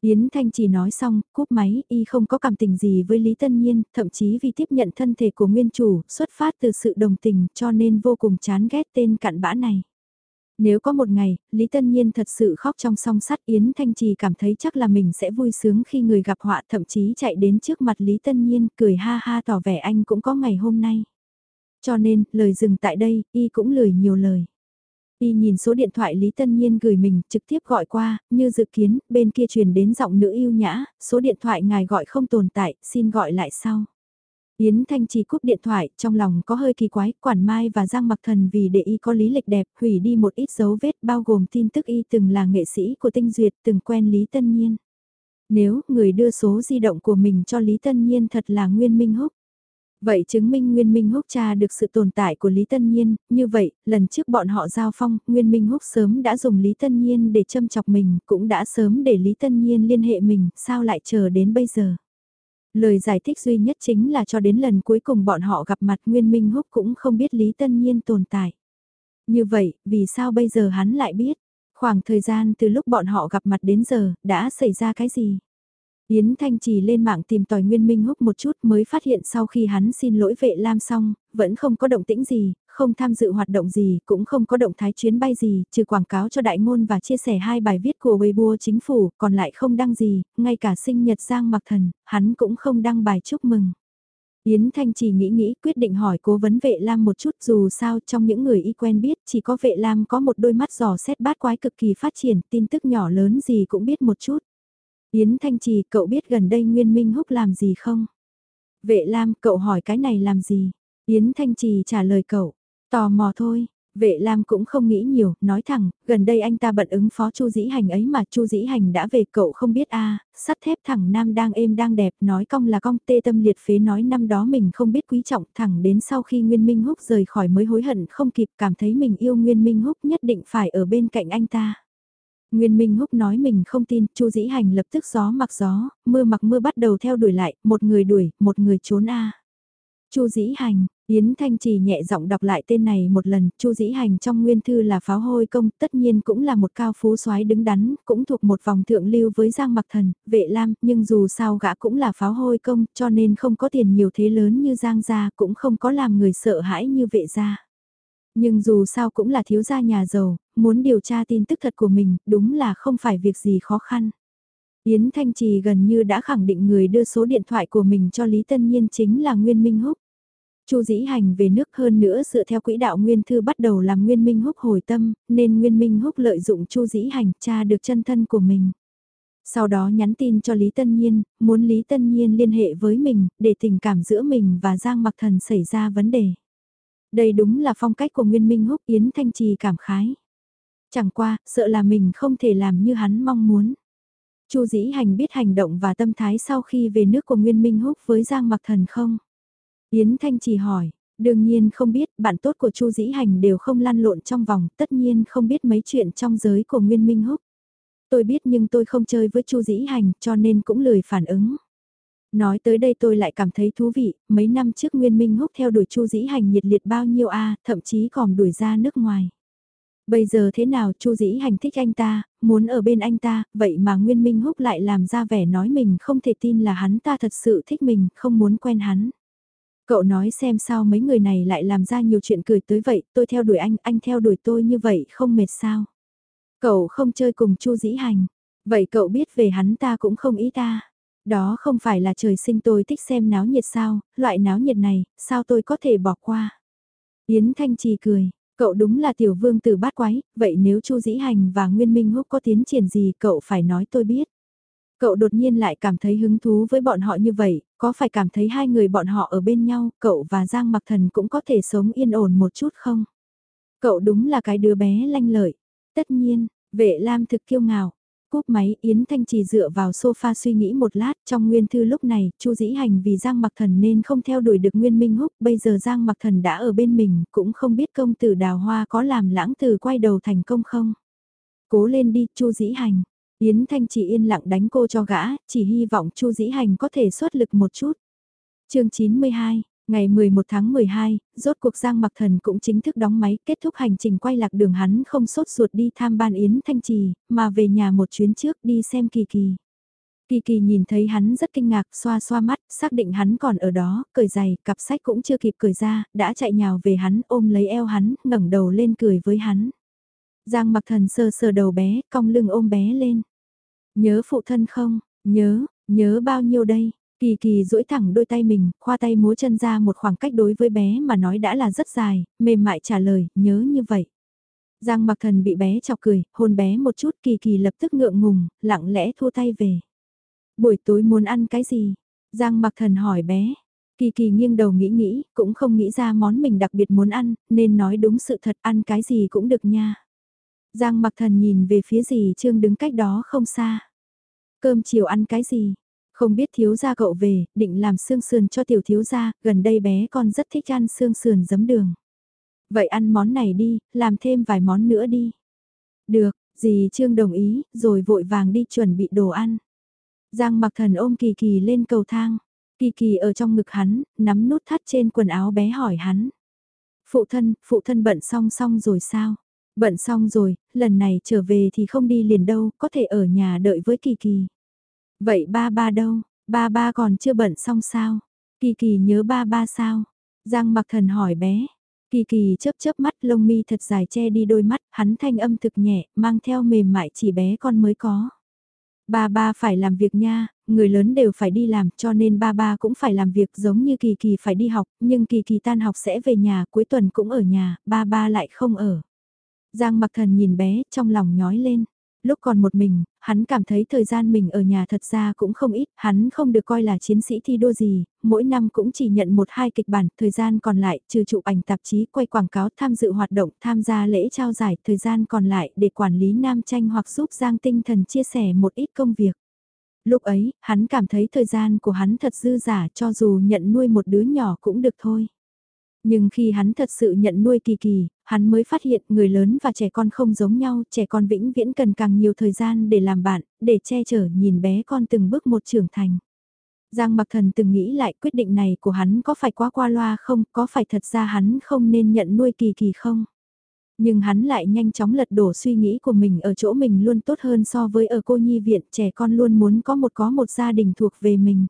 Yến Thanh chỉ nói xong, cúp máy, y không có cảm tình gì với Lý Tân Nhiên, thậm chí vì tiếp nhận thân thể của nguyên chủ, xuất phát từ sự đồng tình cho nên vô cùng chán ghét tên cặn bã này. Nếu có một ngày, Lý Tân Nhiên thật sự khóc trong song sắt Yến Thanh Trì cảm thấy chắc là mình sẽ vui sướng khi người gặp họa thậm chí chạy đến trước mặt Lý Tân Nhiên cười ha ha tỏ vẻ anh cũng có ngày hôm nay. Cho nên, lời dừng tại đây, y cũng lười nhiều lời. Y nhìn số điện thoại Lý Tân Nhiên gửi mình, trực tiếp gọi qua, như dự kiến, bên kia truyền đến giọng nữ yêu nhã, số điện thoại ngài gọi không tồn tại, xin gọi lại sau. Yến Thanh Chỉ cúp điện thoại, trong lòng có hơi kỳ quái, Quản Mai và Giang Mặc Thần vì để y có lý lịch đẹp, hủy đi một ít dấu vết bao gồm tin tức y từng là nghệ sĩ của Tinh Duyệt, từng quen Lý Tân Nhiên. Nếu người đưa số di động của mình cho Lý Tân Nhiên thật là Nguyên Minh Húc. Vậy chứng minh Nguyên Minh Húc tra được sự tồn tại của Lý Tân Nhiên, như vậy, lần trước bọn họ giao phong, Nguyên Minh Húc sớm đã dùng Lý Tân Nhiên để châm chọc mình, cũng đã sớm để Lý Tân Nhiên liên hệ mình, sao lại chờ đến bây giờ. Lời giải thích duy nhất chính là cho đến lần cuối cùng bọn họ gặp mặt Nguyên Minh Húc cũng không biết Lý Tân Nhiên tồn tại. Như vậy, vì sao bây giờ hắn lại biết? Khoảng thời gian từ lúc bọn họ gặp mặt đến giờ, đã xảy ra cái gì? Yến Thanh Trì lên mạng tìm tòi Nguyên Minh Húc một chút mới phát hiện sau khi hắn xin lỗi vệ lam xong, vẫn không có động tĩnh gì, không tham dự hoạt động gì, cũng không có động thái chuyến bay gì, trừ quảng cáo cho đại ngôn và chia sẻ hai bài viết của Weibo chính phủ, còn lại không đăng gì, ngay cả sinh nhật Giang Mặc Thần, hắn cũng không đăng bài chúc mừng. Yến Thanh Trì nghĩ nghĩ quyết định hỏi cố vấn vệ lam một chút dù sao trong những người y quen biết chỉ có vệ lam có một đôi mắt giò xét bát quái cực kỳ phát triển, tin tức nhỏ lớn gì cũng biết một chút. Yến Thanh Trì, cậu biết gần đây Nguyên Minh Húc làm gì không? Vệ Lam, cậu hỏi cái này làm gì? Yến Thanh Trì trả lời cậu. Tò mò thôi, Vệ Lam cũng không nghĩ nhiều, nói thẳng, gần đây anh ta bận ứng phó Chu Dĩ Hành ấy mà Chu Dĩ Hành đã về cậu không biết a sắt thép thẳng nam đang êm đang đẹp, nói cong là cong tê tâm liệt phế nói năm đó mình không biết quý trọng thẳng đến sau khi Nguyên Minh Húc rời khỏi mới hối hận không kịp cảm thấy mình yêu Nguyên Minh Húc nhất định phải ở bên cạnh anh ta. Nguyên Minh Húc nói mình không tin, Chu Dĩ Hành lập tức gió mặc gió, mưa mặc mưa bắt đầu theo đuổi lại, một người đuổi, một người trốn a. Chu Dĩ Hành, Yến Thanh Trì nhẹ giọng đọc lại tên này một lần, Chu Dĩ Hành trong nguyên thư là pháo hôi công, tất nhiên cũng là một cao phú soái đứng đắn, cũng thuộc một vòng thượng lưu với Giang Mặc Thần, Vệ Lam, nhưng dù sao gã cũng là pháo hôi công, cho nên không có tiền nhiều thế lớn như Giang gia, cũng không có làm người sợ hãi như Vệ gia. Nhưng dù sao cũng là thiếu gia nhà giàu, muốn điều tra tin tức thật của mình, đúng là không phải việc gì khó khăn. Yến Thanh Trì gần như đã khẳng định người đưa số điện thoại của mình cho Lý Tân Nhiên chính là Nguyên Minh Húc. Chu Dĩ Hành về nước hơn nữa dựa theo quỹ đạo Nguyên Thư bắt đầu làm Nguyên Minh Húc hồi tâm, nên Nguyên Minh Húc lợi dụng Chu Dĩ Hành tra được chân thân của mình. Sau đó nhắn tin cho Lý Tân Nhiên, muốn Lý Tân Nhiên liên hệ với mình, để tình cảm giữa mình và Giang Mặc Thần xảy ra vấn đề. Đây đúng là phong cách của Nguyên Minh Húc Yến Thanh Trì cảm khái. Chẳng qua, sợ là mình không thể làm như hắn mong muốn. Chu Dĩ Hành biết hành động và tâm thái sau khi về nước của Nguyên Minh Húc với Giang Mặc Thần không? Yến Thanh chỉ hỏi, đương nhiên không biết, bạn tốt của Chu Dĩ Hành đều không lăn lộn trong vòng, tất nhiên không biết mấy chuyện trong giới của Nguyên Minh Húc. Tôi biết nhưng tôi không chơi với Chu Dĩ Hành cho nên cũng lười phản ứng. Nói tới đây tôi lại cảm thấy thú vị, mấy năm trước Nguyên Minh Húc theo đuổi Chu Dĩ Hành nhiệt liệt bao nhiêu a, thậm chí còn đuổi ra nước ngoài. Bây giờ thế nào Chu Dĩ Hành thích anh ta, muốn ở bên anh ta, vậy mà Nguyên Minh Húc lại làm ra vẻ nói mình không thể tin là hắn ta thật sự thích mình, không muốn quen hắn. Cậu nói xem sao mấy người này lại làm ra nhiều chuyện cười tới vậy, tôi theo đuổi anh, anh theo đuổi tôi như vậy không mệt sao. Cậu không chơi cùng Chu Dĩ Hành, vậy cậu biết về hắn ta cũng không ý ta. Đó không phải là trời sinh tôi thích xem náo nhiệt sao, loại náo nhiệt này, sao tôi có thể bỏ qua. Yến Thanh Trì cười, cậu đúng là tiểu vương tử bát quái, vậy nếu Chu Dĩ Hành và Nguyên Minh Húc có tiến triển gì cậu phải nói tôi biết. Cậu đột nhiên lại cảm thấy hứng thú với bọn họ như vậy, có phải cảm thấy hai người bọn họ ở bên nhau, cậu và Giang Mặc Thần cũng có thể sống yên ổn một chút không? Cậu đúng là cái đứa bé lanh lợi. Tất nhiên, vệ lam thực kiêu ngạo. Cúp máy Yến Thanh Trì dựa vào sofa suy nghĩ một lát trong nguyên thư lúc này, Chu Dĩ Hành vì Giang Mặc Thần nên không theo đuổi được Nguyên Minh Húc, bây giờ Giang Mặc Thần đã ở bên mình, cũng không biết công tử đào hoa có làm lãng từ quay đầu thành công không. Cố lên đi, Chu Dĩ Hành. Yến Thanh chỉ yên lặng đánh cô cho gã, chỉ hy vọng Chu Dĩ Hành có thể xuất lực một chút. chương 92, ngày 11 tháng 12, rốt cuộc Giang Mặc Thần cũng chính thức đóng máy kết thúc hành trình quay lạc đường hắn không sốt ruột đi tham ban Yến Thanh Trì, mà về nhà một chuyến trước đi xem Kỳ Kỳ. Kỳ Kỳ nhìn thấy hắn rất kinh ngạc, xoa xoa mắt, xác định hắn còn ở đó, cởi giày, cặp sách cũng chưa kịp cởi ra, đã chạy nhào về hắn, ôm lấy eo hắn, ngẩng đầu lên cười với hắn. Giang Mặc Thần sờ sờ đầu bé, cong lưng ôm bé lên. Nhớ phụ thân không? Nhớ, nhớ bao nhiêu đây? Kỳ kỳ duỗi thẳng đôi tay mình, khoa tay múa chân ra một khoảng cách đối với bé mà nói đã là rất dài, mềm mại trả lời, nhớ như vậy. Giang mặc thần bị bé chọc cười, hôn bé một chút kỳ kỳ lập tức ngượng ngùng, lặng lẽ thua tay về. Buổi tối muốn ăn cái gì? Giang mặc thần hỏi bé. Kỳ kỳ nghiêng đầu nghĩ nghĩ, cũng không nghĩ ra món mình đặc biệt muốn ăn, nên nói đúng sự thật ăn cái gì cũng được nha. Giang mặc thần nhìn về phía gì trương đứng cách đó không xa. Cơm chiều ăn cái gì? Không biết thiếu gia cậu về, định làm xương sườn cho tiểu thiếu gia, gần đây bé con rất thích ăn xương sườn giấm đường. Vậy ăn món này đi, làm thêm vài món nữa đi. Được, dì Trương đồng ý, rồi vội vàng đi chuẩn bị đồ ăn. Giang mặc thần ôm Kỳ Kỳ lên cầu thang. Kỳ Kỳ ở trong ngực hắn, nắm nút thắt trên quần áo bé hỏi hắn. Phụ thân, phụ thân bận xong xong rồi sao? Bận xong rồi, lần này trở về thì không đi liền đâu, có thể ở nhà đợi với Kỳ Kỳ. Vậy ba ba đâu, ba ba còn chưa bận xong sao? Kỳ Kỳ nhớ ba ba sao? Giang mặc thần hỏi bé. Kỳ Kỳ chớp chớp mắt lông mi thật dài che đi đôi mắt, hắn thanh âm thực nhẹ, mang theo mềm mại chỉ bé con mới có. Ba ba phải làm việc nha, người lớn đều phải đi làm cho nên ba ba cũng phải làm việc giống như Kỳ Kỳ phải đi học, nhưng Kỳ Kỳ tan học sẽ về nhà, cuối tuần cũng ở nhà, ba ba lại không ở. Giang mặc thần nhìn bé, trong lòng nhói lên. Lúc còn một mình, hắn cảm thấy thời gian mình ở nhà thật ra cũng không ít, hắn không được coi là chiến sĩ thi đua gì, mỗi năm cũng chỉ nhận một hai kịch bản, thời gian còn lại trừ chụp ảnh tạp chí, quay quảng cáo, tham dự hoạt động, tham gia lễ trao giải, thời gian còn lại để quản lý nam tranh hoặc giúp Giang Tinh Thần chia sẻ một ít công việc. Lúc ấy, hắn cảm thấy thời gian của hắn thật dư giả cho dù nhận nuôi một đứa nhỏ cũng được thôi. Nhưng khi hắn thật sự nhận nuôi kỳ kỳ, hắn mới phát hiện người lớn và trẻ con không giống nhau, trẻ con vĩnh viễn cần càng nhiều thời gian để làm bạn, để che chở nhìn bé con từng bước một trưởng thành. Giang Mặc Thần từng nghĩ lại quyết định này của hắn có phải quá qua loa không, có phải thật ra hắn không nên nhận nuôi kỳ kỳ không? Nhưng hắn lại nhanh chóng lật đổ suy nghĩ của mình ở chỗ mình luôn tốt hơn so với ở cô nhi viện trẻ con luôn muốn có một có một gia đình thuộc về mình.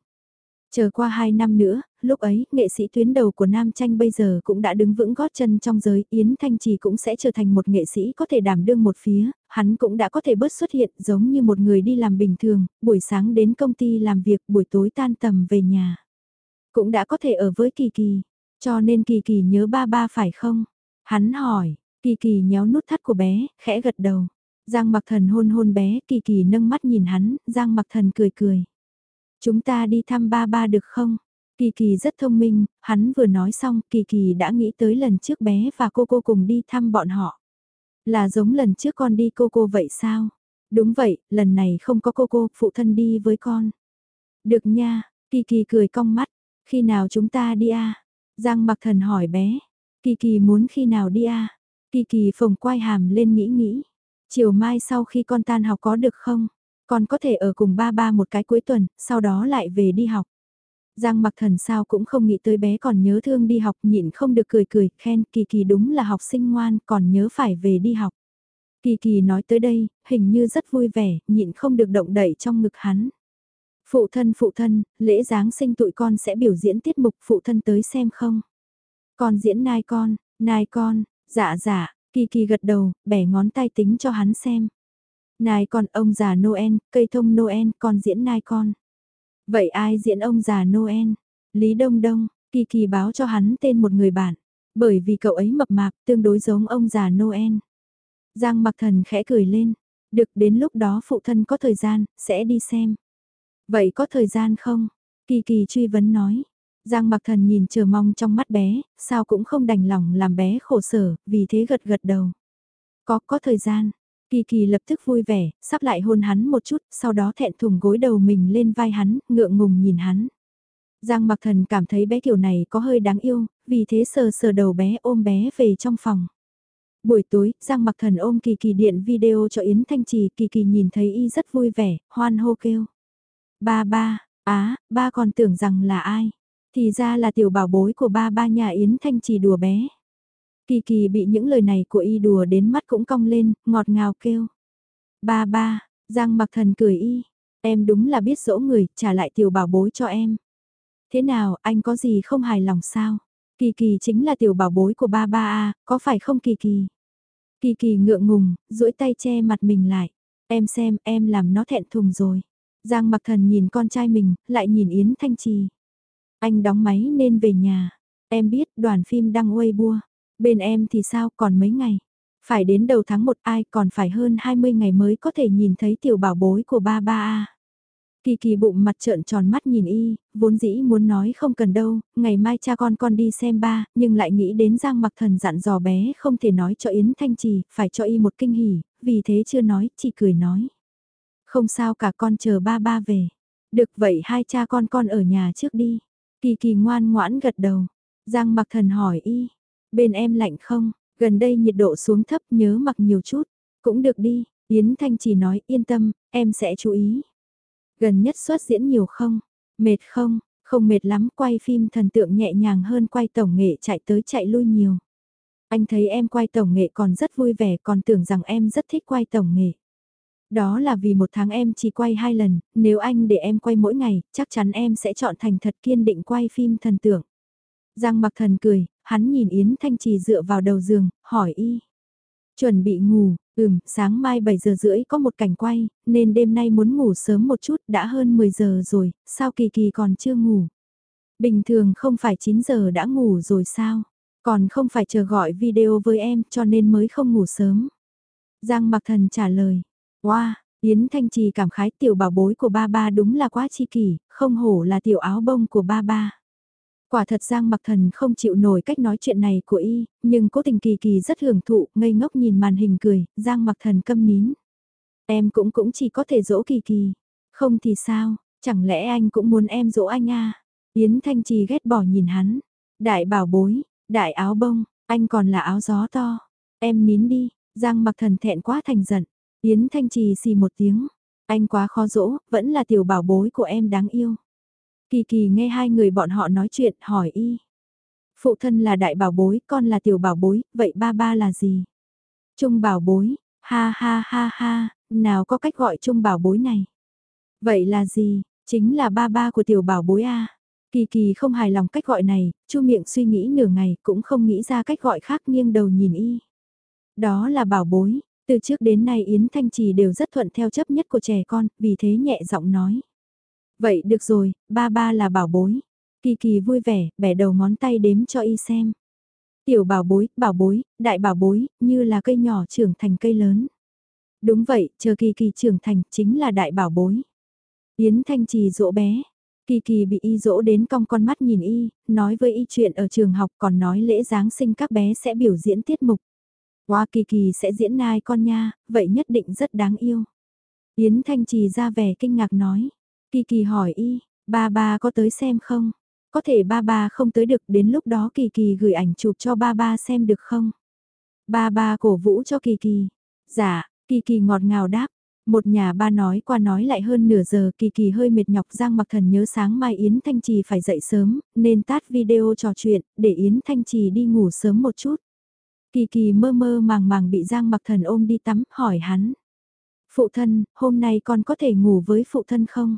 Chờ qua 2 năm nữa, lúc ấy, nghệ sĩ tuyến đầu của Nam Tranh bây giờ cũng đã đứng vững gót chân trong giới, Yến Thanh Trì cũng sẽ trở thành một nghệ sĩ có thể đảm đương một phía, hắn cũng đã có thể bớt xuất hiện giống như một người đi làm bình thường, buổi sáng đến công ty làm việc, buổi tối tan tầm về nhà. Cũng đã có thể ở với Kỳ Kỳ, cho nên Kỳ Kỳ nhớ ba ba phải không? Hắn hỏi, Kỳ Kỳ nhéo nút thắt của bé, khẽ gật đầu. Giang mặc thần hôn hôn bé, Kỳ Kỳ nâng mắt nhìn hắn, Giang mặc thần cười cười. Chúng ta đi thăm ba ba được không? Kỳ Kỳ rất thông minh, hắn vừa nói xong Kỳ Kỳ đã nghĩ tới lần trước bé và cô cô cùng đi thăm bọn họ. Là giống lần trước con đi cô cô vậy sao? Đúng vậy, lần này không có cô cô, phụ thân đi với con. Được nha, Kỳ Kỳ cười cong mắt, khi nào chúng ta đi à? Giang mặc thần hỏi bé, Kỳ Kỳ muốn khi nào đi à? Kỳ Kỳ phồng quai hàm lên nghĩ nghĩ, chiều mai sau khi con tan học có được không? Con có thể ở cùng ba ba một cái cuối tuần, sau đó lại về đi học. Giang mặc thần sao cũng không nghĩ tới bé còn nhớ thương đi học nhịn không được cười cười, khen kỳ kỳ đúng là học sinh ngoan còn nhớ phải về đi học. Kỳ kỳ nói tới đây, hình như rất vui vẻ, nhịn không được động đẩy trong ngực hắn. Phụ thân phụ thân, lễ Giáng sinh tụi con sẽ biểu diễn tiết mục phụ thân tới xem không? Con diễn nai con, nai con, dạ dạ, kỳ kỳ gật đầu, bẻ ngón tay tính cho hắn xem. Nai con ông già Noel, cây thông Noel, con diễn nai con. Vậy ai diễn ông già Noel? Lý Đông Đông, Kỳ Kỳ báo cho hắn tên một người bạn. Bởi vì cậu ấy mập mạp, tương đối giống ông già Noel. Giang mặc thần khẽ cười lên. Được đến lúc đó phụ thân có thời gian, sẽ đi xem. Vậy có thời gian không? Kỳ Kỳ truy vấn nói. Giang mặc thần nhìn chờ mong trong mắt bé, sao cũng không đành lòng làm bé khổ sở, vì thế gật gật đầu. Có, có thời gian. Kỳ kỳ lập tức vui vẻ, sắp lại hôn hắn một chút, sau đó thẹn thùng gối đầu mình lên vai hắn, ngượng ngùng nhìn hắn. Giang mặc thần cảm thấy bé kiểu này có hơi đáng yêu, vì thế sờ sờ đầu bé ôm bé về trong phòng. Buổi tối, Giang mặc thần ôm kỳ kỳ điện video cho Yến Thanh Trì, kỳ kỳ nhìn thấy y rất vui vẻ, hoan hô kêu. Ba ba, á, ba còn tưởng rằng là ai? Thì ra là tiểu bảo bối của ba ba nhà Yến Thanh Trì đùa bé. Kỳ kỳ bị những lời này của y đùa đến mắt cũng cong lên, ngọt ngào kêu. Ba ba, Giang mặc thần cười y, em đúng là biết dỗ người, trả lại tiểu bảo bối cho em. Thế nào, anh có gì không hài lòng sao? Kỳ kỳ chính là tiểu bảo bối của ba ba à, có phải không kỳ kỳ? Kỳ kỳ ngượng ngùng, duỗi tay che mặt mình lại. Em xem, em làm nó thẹn thùng rồi. Giang mặc thần nhìn con trai mình, lại nhìn Yến Thanh Trì. Anh đóng máy nên về nhà. Em biết đoàn phim đăng Weibo. Bên em thì sao còn mấy ngày? Phải đến đầu tháng 1 ai còn phải hơn 20 ngày mới có thể nhìn thấy tiểu bảo bối của ba ba a. Kỳ kỳ bụng mặt trợn tròn mắt nhìn y, vốn dĩ muốn nói không cần đâu, ngày mai cha con con đi xem ba, nhưng lại nghĩ đến Giang mặc thần dặn dò bé không thể nói cho Yến Thanh Trì, phải cho y một kinh hỉ, vì thế chưa nói, chỉ cười nói. Không sao cả con chờ ba ba về. Được vậy hai cha con con ở nhà trước đi. Kỳ kỳ ngoan ngoãn gật đầu. Giang mặc thần hỏi y, Bên em lạnh không, gần đây nhiệt độ xuống thấp nhớ mặc nhiều chút. Cũng được đi, Yến Thanh chỉ nói yên tâm, em sẽ chú ý. Gần nhất xuất diễn nhiều không? Mệt không? Không mệt lắm, quay phim thần tượng nhẹ nhàng hơn quay tổng nghệ chạy tới chạy lui nhiều. Anh thấy em quay tổng nghệ còn rất vui vẻ còn tưởng rằng em rất thích quay tổng nghệ. Đó là vì một tháng em chỉ quay hai lần, nếu anh để em quay mỗi ngày, chắc chắn em sẽ chọn thành thật kiên định quay phim thần tượng. Giang mặc thần cười, hắn nhìn Yến Thanh Trì dựa vào đầu giường, hỏi y. Chuẩn bị ngủ, ừm, sáng mai 7 giờ rưỡi có một cảnh quay, nên đêm nay muốn ngủ sớm một chút, đã hơn 10 giờ rồi, sao kỳ kỳ còn chưa ngủ? Bình thường không phải 9 giờ đã ngủ rồi sao? Còn không phải chờ gọi video với em cho nên mới không ngủ sớm. Giang mặc thần trả lời, Wow, Yến Thanh Trì cảm khái tiểu bảo bối của ba ba đúng là quá chi kỷ, không hổ là tiểu áo bông của ba ba. Quả thật Giang Mặc Thần không chịu nổi cách nói chuyện này của y, nhưng cố tình kỳ kỳ rất hưởng thụ, ngây ngốc nhìn màn hình cười, Giang Mặc Thần câm nín. Em cũng cũng chỉ có thể dỗ kỳ kỳ. Không thì sao, chẳng lẽ anh cũng muốn em dỗ anh à? Yến Thanh Trì ghét bỏ nhìn hắn. Đại bảo bối, đại áo bông, anh còn là áo gió to. Em nín đi, Giang mặc thần thẹn quá thành giận. Yến Thanh Trì xì một tiếng. Anh quá khó dỗ, vẫn là tiểu bảo bối của em đáng yêu. Kỳ kỳ nghe hai người bọn họ nói chuyện, hỏi y. Phụ thân là đại bảo bối, con là tiểu bảo bối, vậy ba ba là gì? Trung bảo bối, ha ha ha ha, nào có cách gọi trung bảo bối này? Vậy là gì? Chính là ba ba của tiểu bảo bối a. Kỳ kỳ không hài lòng cách gọi này, chu miệng suy nghĩ nửa ngày cũng không nghĩ ra cách gọi khác nghiêng đầu nhìn y. Đó là bảo bối, từ trước đến nay Yến Thanh Trì đều rất thuận theo chấp nhất của trẻ con, vì thế nhẹ giọng nói. Vậy được rồi, ba ba là bảo bối. Kỳ kỳ vui vẻ, bẻ đầu ngón tay đếm cho y xem. Tiểu bảo bối, bảo bối, đại bảo bối, như là cây nhỏ trưởng thành cây lớn. Đúng vậy, chờ kỳ kỳ trưởng thành, chính là đại bảo bối. Yến Thanh Trì dỗ bé. Kỳ kỳ bị y dỗ đến cong con mắt nhìn y, nói với y chuyện ở trường học còn nói lễ Giáng sinh các bé sẽ biểu diễn tiết mục. hoa kỳ kỳ sẽ diễn nai con nha, vậy nhất định rất đáng yêu. Yến Thanh Trì ra vẻ kinh ngạc nói. Kỳ kỳ hỏi y, ba ba có tới xem không? Có thể ba ba không tới được đến lúc đó kỳ kỳ gửi ảnh chụp cho ba ba xem được không? Ba ba cổ vũ cho kỳ kỳ. Dạ, kỳ kỳ ngọt ngào đáp. Một nhà ba nói qua nói lại hơn nửa giờ kỳ kỳ hơi mệt nhọc Giang mặc thần nhớ sáng mai Yến Thanh Trì phải dậy sớm, nên tát video trò chuyện, để Yến Thanh Trì đi ngủ sớm một chút. Kỳ kỳ mơ mơ màng màng bị Giang mặc thần ôm đi tắm, hỏi hắn. Phụ thân, hôm nay con có thể ngủ với phụ thân không?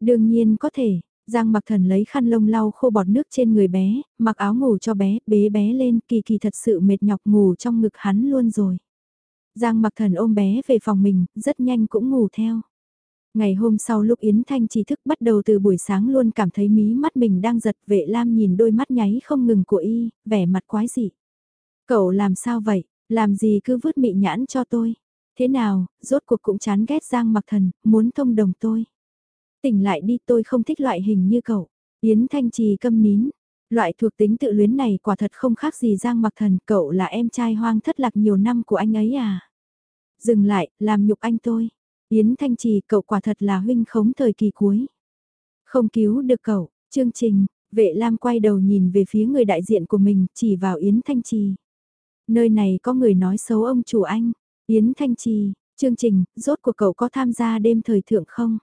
Đương nhiên có thể, Giang mặc thần lấy khăn lông lau khô bọt nước trên người bé, mặc áo ngủ cho bé, bế bé lên, kỳ kỳ thật sự mệt nhọc ngủ trong ngực hắn luôn rồi. Giang mặc thần ôm bé về phòng mình, rất nhanh cũng ngủ theo. Ngày hôm sau lúc Yến Thanh chỉ thức bắt đầu từ buổi sáng luôn cảm thấy mí mắt mình đang giật vệ lam nhìn đôi mắt nháy không ngừng của y, vẻ mặt quái dị. Cậu làm sao vậy, làm gì cứ vứt mị nhãn cho tôi. Thế nào, rốt cuộc cũng chán ghét Giang mặc thần, muốn thông đồng tôi. Tỉnh lại đi tôi không thích loại hình như cậu. Yến Thanh Trì câm nín. Loại thuộc tính tự luyến này quả thật không khác gì Giang mặc thần, cậu là em trai hoang thất lạc nhiều năm của anh ấy à. Dừng lại, làm nhục anh tôi. Yến Thanh Trì, cậu quả thật là huynh khống thời kỳ cuối. Không cứu được cậu, chương trình, vệ lam quay đầu nhìn về phía người đại diện của mình, chỉ vào Yến Thanh Trì. Nơi này có người nói xấu ông chủ anh, Yến Thanh Trì, chương trình, rốt của cậu có tham gia đêm thời thượng không?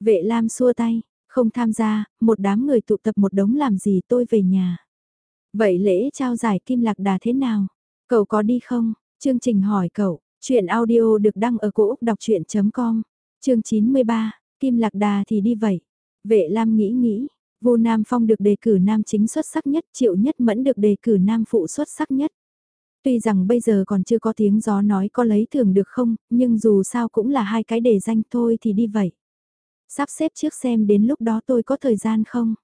Vệ lam xua tay, không tham gia, một đám người tụ tập một đống làm gì tôi về nhà. Vậy lễ trao giải kim lạc đà thế nào? Cậu có đi không? Chương trình hỏi cậu, Chuyện audio được đăng ở cổ Úc đọc chuyện.com, chương 93, Kim Lạc Đà thì đi vậy. Vệ Lam nghĩ nghĩ, Vô Nam Phong được đề cử nam chính xuất sắc nhất, Triệu Nhất Mẫn được đề cử nam phụ xuất sắc nhất. Tuy rằng bây giờ còn chưa có tiếng gió nói có lấy thưởng được không, nhưng dù sao cũng là hai cái đề danh thôi thì đi vậy. Sắp xếp trước xem đến lúc đó tôi có thời gian không?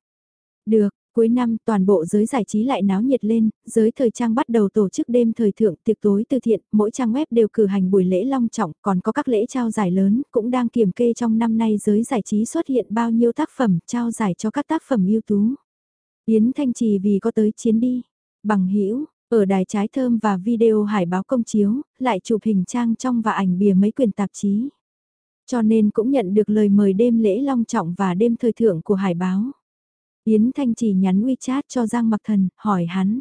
Được, Cuối năm toàn bộ giới giải trí lại náo nhiệt lên, giới thời trang bắt đầu tổ chức đêm thời thượng tiệc tối từ thiện, mỗi trang web đều cử hành buổi lễ long trọng, còn có các lễ trao giải lớn, cũng đang kiểm kê trong năm nay giới giải trí xuất hiện bao nhiêu tác phẩm trao giải cho các tác phẩm ưu tú. Yến Thanh Trì vì có tới chiến đi, bằng hữu ở đài trái thơm và video hải báo công chiếu, lại chụp hình trang trong và ảnh bìa mấy quyền tạp chí. Cho nên cũng nhận được lời mời đêm lễ long trọng và đêm thời thượng của hải báo. Yến Thanh chỉ nhắn WeChat cho Giang Mặc Thần, hỏi hắn.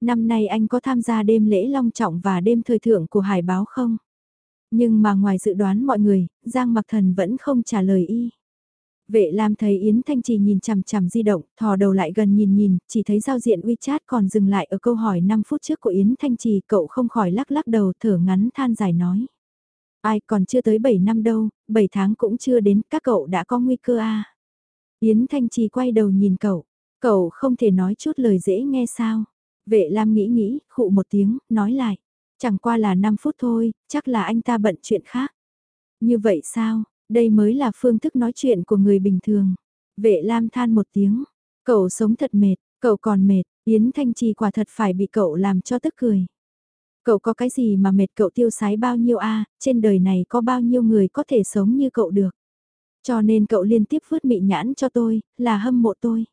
Năm nay anh có tham gia đêm lễ long trọng và đêm thời thượng của Hải Báo không? Nhưng mà ngoài dự đoán mọi người, Giang Mặc Thần vẫn không trả lời y. Vệ Lam thấy Yến Thanh Trì nhìn chằm chằm di động, thò đầu lại gần nhìn nhìn, chỉ thấy giao diện WeChat còn dừng lại ở câu hỏi 5 phút trước của Yến Thanh Trì, cậu không khỏi lắc lắc đầu thở ngắn than dài nói. Ai còn chưa tới 7 năm đâu, 7 tháng cũng chưa đến, các cậu đã có nguy cơ à. Yến Thanh Trì quay đầu nhìn cậu, cậu không thể nói chút lời dễ nghe sao. Vệ Lam nghĩ nghĩ, khụ một tiếng, nói lại. Chẳng qua là 5 phút thôi, chắc là anh ta bận chuyện khác. Như vậy sao, đây mới là phương thức nói chuyện của người bình thường. Vệ Lam than một tiếng, cậu sống thật mệt, cậu còn mệt, Yến Thanh Trì quả thật phải bị cậu làm cho tức cười. Cậu có cái gì mà mệt cậu tiêu sái bao nhiêu a trên đời này có bao nhiêu người có thể sống như cậu được. Cho nên cậu liên tiếp vứt mị nhãn cho tôi, là hâm mộ tôi.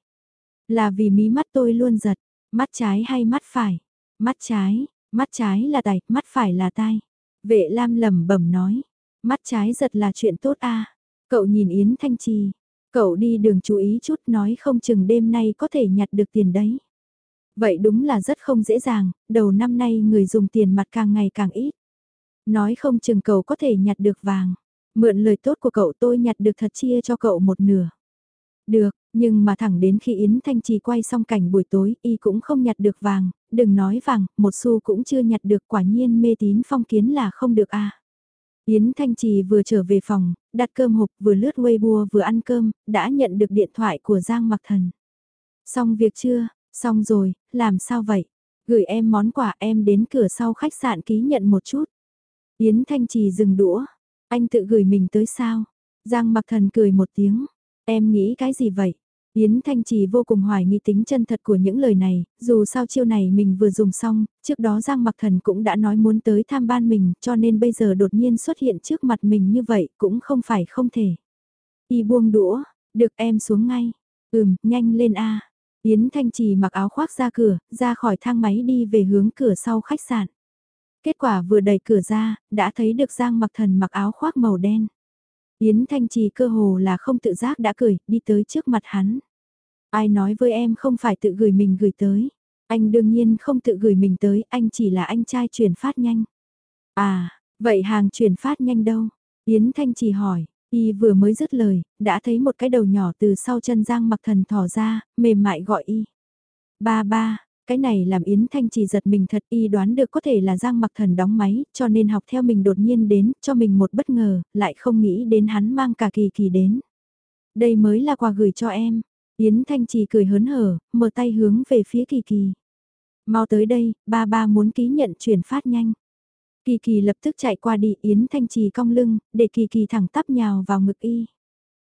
Là vì mí mắt tôi luôn giật, mắt trái hay mắt phải? Mắt trái, mắt trái là tài, mắt phải là tai. Vệ Lam lẩm bẩm nói, mắt trái giật là chuyện tốt a. Cậu nhìn Yến Thanh Trì, cậu đi đường chú ý chút nói không chừng đêm nay có thể nhặt được tiền đấy. Vậy đúng là rất không dễ dàng, đầu năm nay người dùng tiền mặt càng ngày càng ít. Nói không chừng cậu có thể nhặt được vàng. Mượn lời tốt của cậu tôi nhặt được thật chia cho cậu một nửa. Được, nhưng mà thẳng đến khi Yến Thanh Trì quay xong cảnh buổi tối y cũng không nhặt được vàng, đừng nói vàng, một xu cũng chưa nhặt được quả nhiên mê tín phong kiến là không được a. Yến Thanh Trì vừa trở về phòng, đặt cơm hộp vừa lướt Weibo vừa ăn cơm, đã nhận được điện thoại của Giang Mặc Thần. Xong việc chưa? Xong rồi, làm sao vậy? Gửi em món quà em đến cửa sau khách sạn ký nhận một chút. Yến Thanh Trì dừng đũa. Anh tự gửi mình tới sao? Giang Mặc Thần cười một tiếng. Em nghĩ cái gì vậy? Yến Thanh Trì vô cùng hoài nghi tính chân thật của những lời này, dù sao chiêu này mình vừa dùng xong, trước đó Giang Mặc Thần cũng đã nói muốn tới tham ban mình, cho nên bây giờ đột nhiên xuất hiện trước mặt mình như vậy cũng không phải không thể. Y buông đũa, được em xuống ngay. Ừm, nhanh lên a. Yến Thanh Trì mặc áo khoác ra cửa, ra khỏi thang máy đi về hướng cửa sau khách sạn. Kết quả vừa đẩy cửa ra, đã thấy được Giang Mặc Thần mặc áo khoác màu đen. Yến Thanh Trì cơ hồ là không tự giác đã cười, đi tới trước mặt hắn. Ai nói với em không phải tự gửi mình gửi tới. Anh đương nhiên không tự gửi mình tới, anh chỉ là anh trai chuyển phát nhanh. À, vậy hàng chuyển phát nhanh đâu? Yến Thanh Trì hỏi, y vừa mới dứt lời, đã thấy một cái đầu nhỏ từ sau chân Giang mặc thần thỏ ra, mềm mại gọi y. Ba ba, cái này làm Yến Thanh chỉ giật mình thật y đoán được có thể là Giang mặc thần đóng máy, cho nên học theo mình đột nhiên đến, cho mình một bất ngờ, lại không nghĩ đến hắn mang cả kỳ kỳ đến. Đây mới là quà gửi cho em. Yến Thanh Trì cười hớn hở, mở tay hướng về phía kỳ kỳ. Mau tới đây, ba ba muốn ký nhận chuyển phát nhanh. Kỳ kỳ lập tức chạy qua đi Yến Thanh Trì cong lưng, để kỳ kỳ thẳng tắp nhào vào ngực y.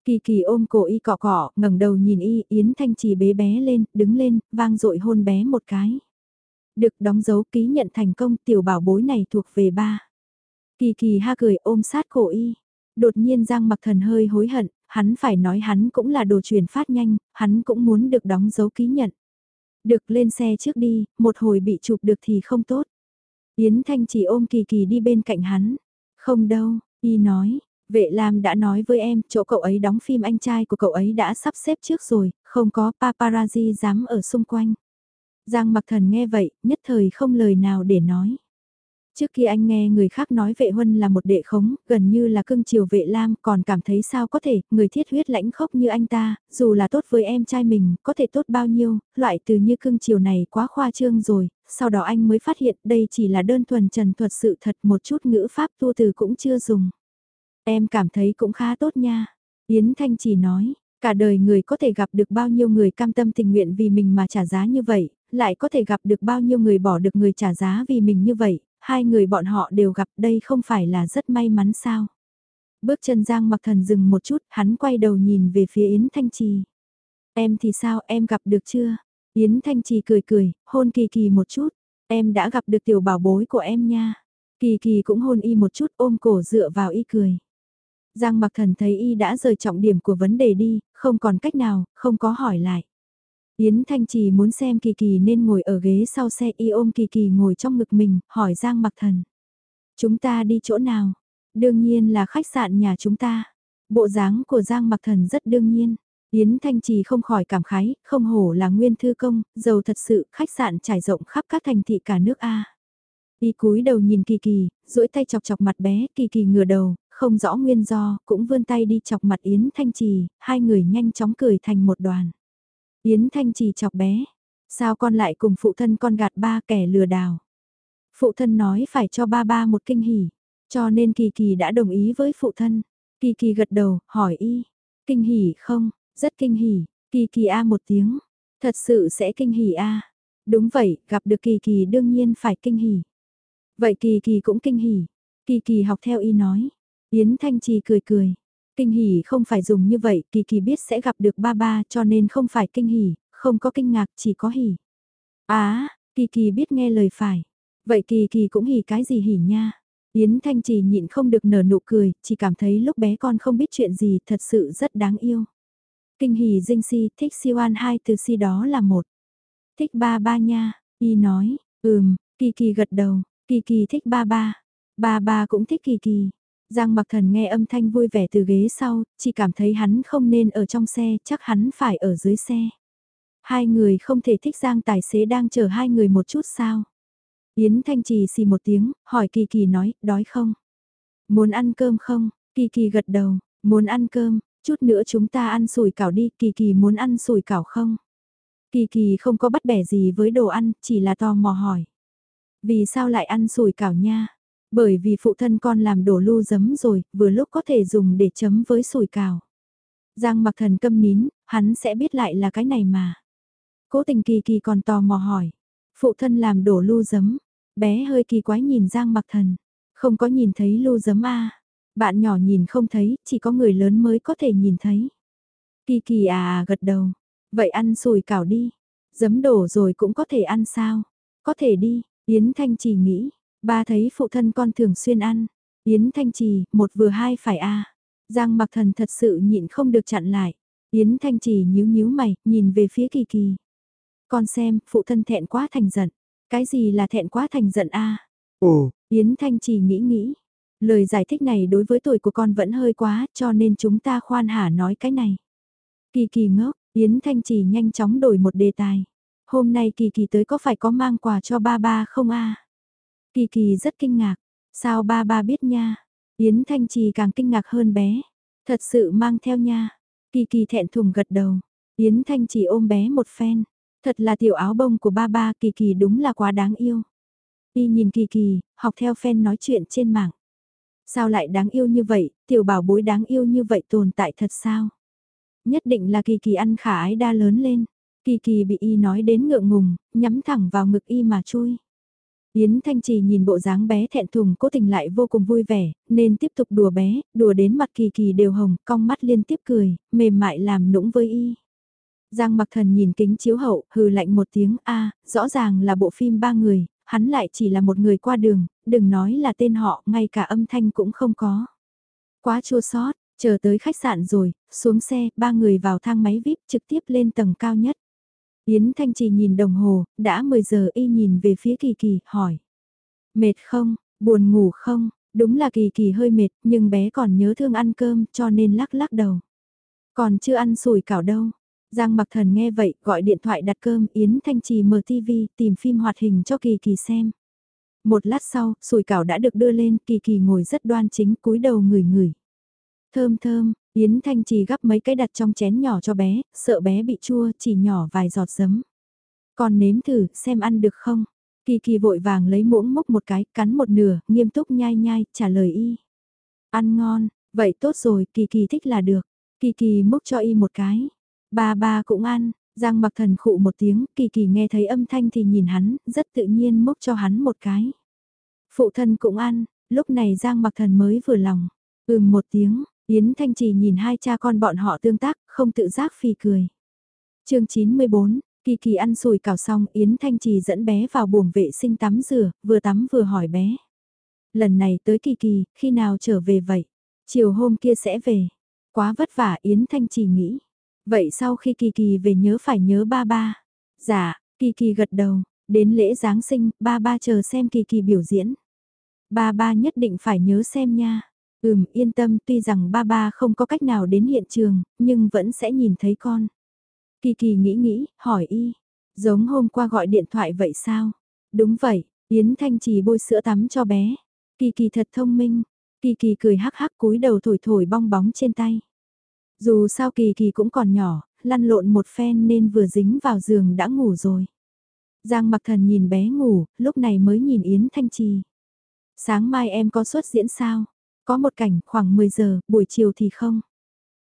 Kỳ kỳ ôm cổ y cọ cọ, ngẩng đầu nhìn y, Yến Thanh Trì bế bé lên, đứng lên, vang dội hôn bé một cái. Được đóng dấu ký nhận thành công tiểu bảo bối này thuộc về ba. Kỳ kỳ ha cười ôm sát cổ y. Đột nhiên Giang mặc thần hơi hối hận, hắn phải nói hắn cũng là đồ truyền phát nhanh, hắn cũng muốn được đóng dấu ký nhận. Được lên xe trước đi, một hồi bị chụp được thì không tốt. Yến Thanh chỉ ôm kỳ kỳ đi bên cạnh hắn. Không đâu, y nói, Vệ Lam đã nói với em, chỗ cậu ấy đóng phim anh trai của cậu ấy đã sắp xếp trước rồi, không có paparazzi dám ở xung quanh. Giang mặc thần nghe vậy, nhất thời không lời nào để nói. Trước khi anh nghe người khác nói vệ huân là một đệ khống, gần như là cưng chiều vệ lam, còn cảm thấy sao có thể, người thiết huyết lãnh khốc như anh ta, dù là tốt với em trai mình, có thể tốt bao nhiêu, loại từ như cưng chiều này quá khoa trương rồi, sau đó anh mới phát hiện đây chỉ là đơn thuần trần thuật sự thật một chút ngữ pháp tu từ cũng chưa dùng. Em cảm thấy cũng khá tốt nha. Yến Thanh chỉ nói, cả đời người có thể gặp được bao nhiêu người cam tâm tình nguyện vì mình mà trả giá như vậy, lại có thể gặp được bao nhiêu người bỏ được người trả giá vì mình như vậy, hai người bọn họ đều gặp đây không phải là rất may mắn sao. Bước chân Giang mặc thần dừng một chút, hắn quay đầu nhìn về phía Yến Thanh Trì. Em thì sao, em gặp được chưa? Yến Thanh Trì cười cười, hôn kỳ kỳ một chút. Em đã gặp được tiểu bảo bối của em nha. Kỳ kỳ cũng hôn y một chút ôm cổ dựa vào y cười. Giang mặc thần thấy y đã rời trọng điểm của vấn đề đi, không còn cách nào, không có hỏi lại. Yến Thanh Trì muốn xem Kỳ Kỳ nên ngồi ở ghế sau xe y ôm Kỳ Kỳ ngồi trong ngực mình, hỏi Giang mặc thần. Chúng ta đi chỗ nào? Đương nhiên là khách sạn nhà chúng ta. Bộ dáng của Giang mặc thần rất đương nhiên. Yến Thanh Trì không khỏi cảm khái, không hổ là nguyên thư công, giàu thật sự, khách sạn trải rộng khắp các thành thị cả nước A. Y cúi đầu nhìn Kỳ Kỳ, duỗi tay chọc chọc mặt bé, Kỳ Kỳ ngửa đầu, không rõ nguyên do, cũng vươn tay đi chọc mặt Yến Thanh Trì, hai người nhanh chóng cười thành một đoàn. Yến Thanh Trì chọc bé, sao con lại cùng phụ thân con gạt ba kẻ lừa đảo. Phụ thân nói phải cho ba ba một kinh hỉ, cho nên Kỳ Kỳ đã đồng ý với phụ thân. Kỳ Kỳ gật đầu, hỏi y, kinh hỉ không, rất kinh hỉ, Kỳ Kỳ A một tiếng, thật sự sẽ kinh hỉ A. Đúng vậy, gặp được Kỳ Kỳ đương nhiên phải kinh hỉ. Vậy Kỳ Kỳ cũng kinh hỉ. Kỳ Kỳ học theo y nói. Yến Thanh Trì cười cười. Kinh hỉ không phải dùng như vậy, Kỳ Kỳ biết sẽ gặp được ba ba cho nên không phải kinh hỉ, không có kinh ngạc chỉ có hỉ. Á, Kỳ Kỳ biết nghe lời phải. Vậy kỳ kỳ cũng hỉ cái gì hỉ nha. Yến Thanh Trì nhịn không được nở nụ cười, chỉ cảm thấy lúc bé con không biết chuyện gì thật sự rất đáng yêu. Kinh hỉ dinh si, thích siêu an hai từ si đó là một. Thích ba ba nha, y nói, ừm, kỳ kỳ gật đầu, kỳ kỳ thích ba ba. Ba ba cũng thích kỳ kỳ. Giang mặc thần nghe âm thanh vui vẻ từ ghế sau, chỉ cảm thấy hắn không nên ở trong xe, chắc hắn phải ở dưới xe. Hai người không thể thích Giang tài xế đang chờ hai người một chút sao. Yến Thanh Trì xì một tiếng, hỏi Kỳ Kỳ nói, đói không? Muốn ăn cơm không? Kỳ Kỳ gật đầu, muốn ăn cơm, chút nữa chúng ta ăn sủi cảo đi, Kỳ Kỳ muốn ăn sủi cảo không? Kỳ Kỳ không có bắt bẻ gì với đồ ăn, chỉ là tò mò hỏi. Vì sao lại ăn sủi cảo nha? Bởi vì phụ thân con làm đổ lưu giấm rồi, vừa lúc có thể dùng để chấm với sủi cảo. Giang mặc thần câm nín, hắn sẽ biết lại là cái này mà. Cố tình kỳ kỳ còn tò mò hỏi. Phụ thân làm đổ lưu giấm. Bé hơi kỳ quái nhìn Giang mặc thần. Không có nhìn thấy lưu giấm a Bạn nhỏ nhìn không thấy, chỉ có người lớn mới có thể nhìn thấy. Kỳ kỳ à, à gật đầu. Vậy ăn sủi cảo đi. Giấm đổ rồi cũng có thể ăn sao? Có thể đi, Yến Thanh chỉ nghĩ, Ba thấy phụ thân con thường xuyên ăn. Yến Thanh Trì, một vừa hai phải a. Giang mặc thần thật sự nhịn không được chặn lại. Yến Thanh Trì nhíu nhíu mày, nhìn về phía kỳ kỳ. Con xem, phụ thân thẹn quá thành giận. Cái gì là thẹn quá thành giận a? Ồ, Yến Thanh Trì nghĩ nghĩ. Lời giải thích này đối với tuổi của con vẫn hơi quá, cho nên chúng ta khoan hả nói cái này. Kỳ kỳ ngốc, Yến Thanh Trì nhanh chóng đổi một đề tài. Hôm nay kỳ kỳ tới có phải có mang quà cho ba ba không a? Kỳ kỳ rất kinh ngạc. Sao ba ba biết nha? Yến Thanh Trì càng kinh ngạc hơn bé. Thật sự mang theo nha. Kỳ kỳ thẹn thùng gật đầu. Yến Thanh Trì ôm bé một phen. Thật là tiểu áo bông của ba ba kỳ kỳ đúng là quá đáng yêu. Y nhìn kỳ kỳ, học theo phen nói chuyện trên mạng. Sao lại đáng yêu như vậy, tiểu bảo bối đáng yêu như vậy tồn tại thật sao? Nhất định là kỳ kỳ ăn khả ái đa lớn lên. Kỳ kỳ bị y nói đến ngượng ngùng, nhắm thẳng vào ngực y mà chui. Yến Thanh Trì nhìn bộ dáng bé thẹn thùng cố tình lại vô cùng vui vẻ, nên tiếp tục đùa bé, đùa đến mặt kỳ kỳ đều hồng, cong mắt liên tiếp cười, mềm mại làm nũng với y. Giang mặc thần nhìn kính chiếu hậu, hừ lạnh một tiếng, a rõ ràng là bộ phim ba người, hắn lại chỉ là một người qua đường, đừng nói là tên họ, ngay cả âm thanh cũng không có. Quá chua sót, chờ tới khách sạn rồi, xuống xe, ba người vào thang máy VIP trực tiếp lên tầng cao nhất. Yến Thanh Trì nhìn đồng hồ, đã 10 giờ y nhìn về phía Kỳ Kỳ, hỏi. Mệt không, buồn ngủ không, đúng là Kỳ Kỳ hơi mệt, nhưng bé còn nhớ thương ăn cơm cho nên lắc lắc đầu. Còn chưa ăn sủi cảo đâu. Giang Mặc Thần nghe vậy, gọi điện thoại đặt cơm, Yến Thanh Trì mở TV, tìm phim hoạt hình cho Kỳ Kỳ xem. Một lát sau, sủi cảo đã được đưa lên, Kỳ Kỳ ngồi rất đoan chính, cúi đầu ngửi ngửi. Thơm thơm, Yến Thanh Trì gắp mấy cái đặt trong chén nhỏ cho bé, sợ bé bị chua, chỉ nhỏ vài giọt giấm. Còn nếm thử, xem ăn được không? Kỳ kỳ vội vàng lấy muỗng múc một cái, cắn một nửa, nghiêm túc nhai nhai, trả lời y. Ăn ngon, vậy tốt rồi, kỳ kỳ thích là được. Kỳ kỳ múc cho y một cái. Ba ba cũng ăn, Giang mặc thần khụ một tiếng, kỳ kỳ nghe thấy âm thanh thì nhìn hắn, rất tự nhiên múc cho hắn một cái. Phụ thân cũng ăn, lúc này Giang mặc thần mới vừa lòng. Ừm một tiếng, Yến Thanh Trì nhìn hai cha con bọn họ tương tác, không tự giác phì cười. chương 94, Kỳ Kỳ ăn sùi cảo xong, Yến Thanh Trì dẫn bé vào buồng vệ sinh tắm rửa, vừa tắm vừa hỏi bé. Lần này tới Kỳ Kỳ, khi nào trở về vậy? Chiều hôm kia sẽ về. Quá vất vả Yến Thanh Trì nghĩ. Vậy sau khi Kỳ Kỳ về nhớ phải nhớ ba ba. Dạ, Kỳ Kỳ gật đầu, đến lễ Giáng sinh, ba ba chờ xem Kỳ Kỳ biểu diễn. Ba ba nhất định phải nhớ xem nha. Ừm, yên tâm, tuy rằng ba ba không có cách nào đến hiện trường, nhưng vẫn sẽ nhìn thấy con. Kỳ kỳ nghĩ nghĩ, hỏi y, giống hôm qua gọi điện thoại vậy sao? Đúng vậy, Yến Thanh Trì bôi sữa tắm cho bé. Kỳ kỳ thật thông minh, kỳ kỳ cười hắc hắc cúi đầu thổi thổi bong bóng trên tay. Dù sao kỳ kỳ cũng còn nhỏ, lăn lộn một phen nên vừa dính vào giường đã ngủ rồi. Giang mặc thần nhìn bé ngủ, lúc này mới nhìn Yến Thanh Trì. Sáng mai em có xuất diễn sao? Có một cảnh khoảng 10 giờ, buổi chiều thì không.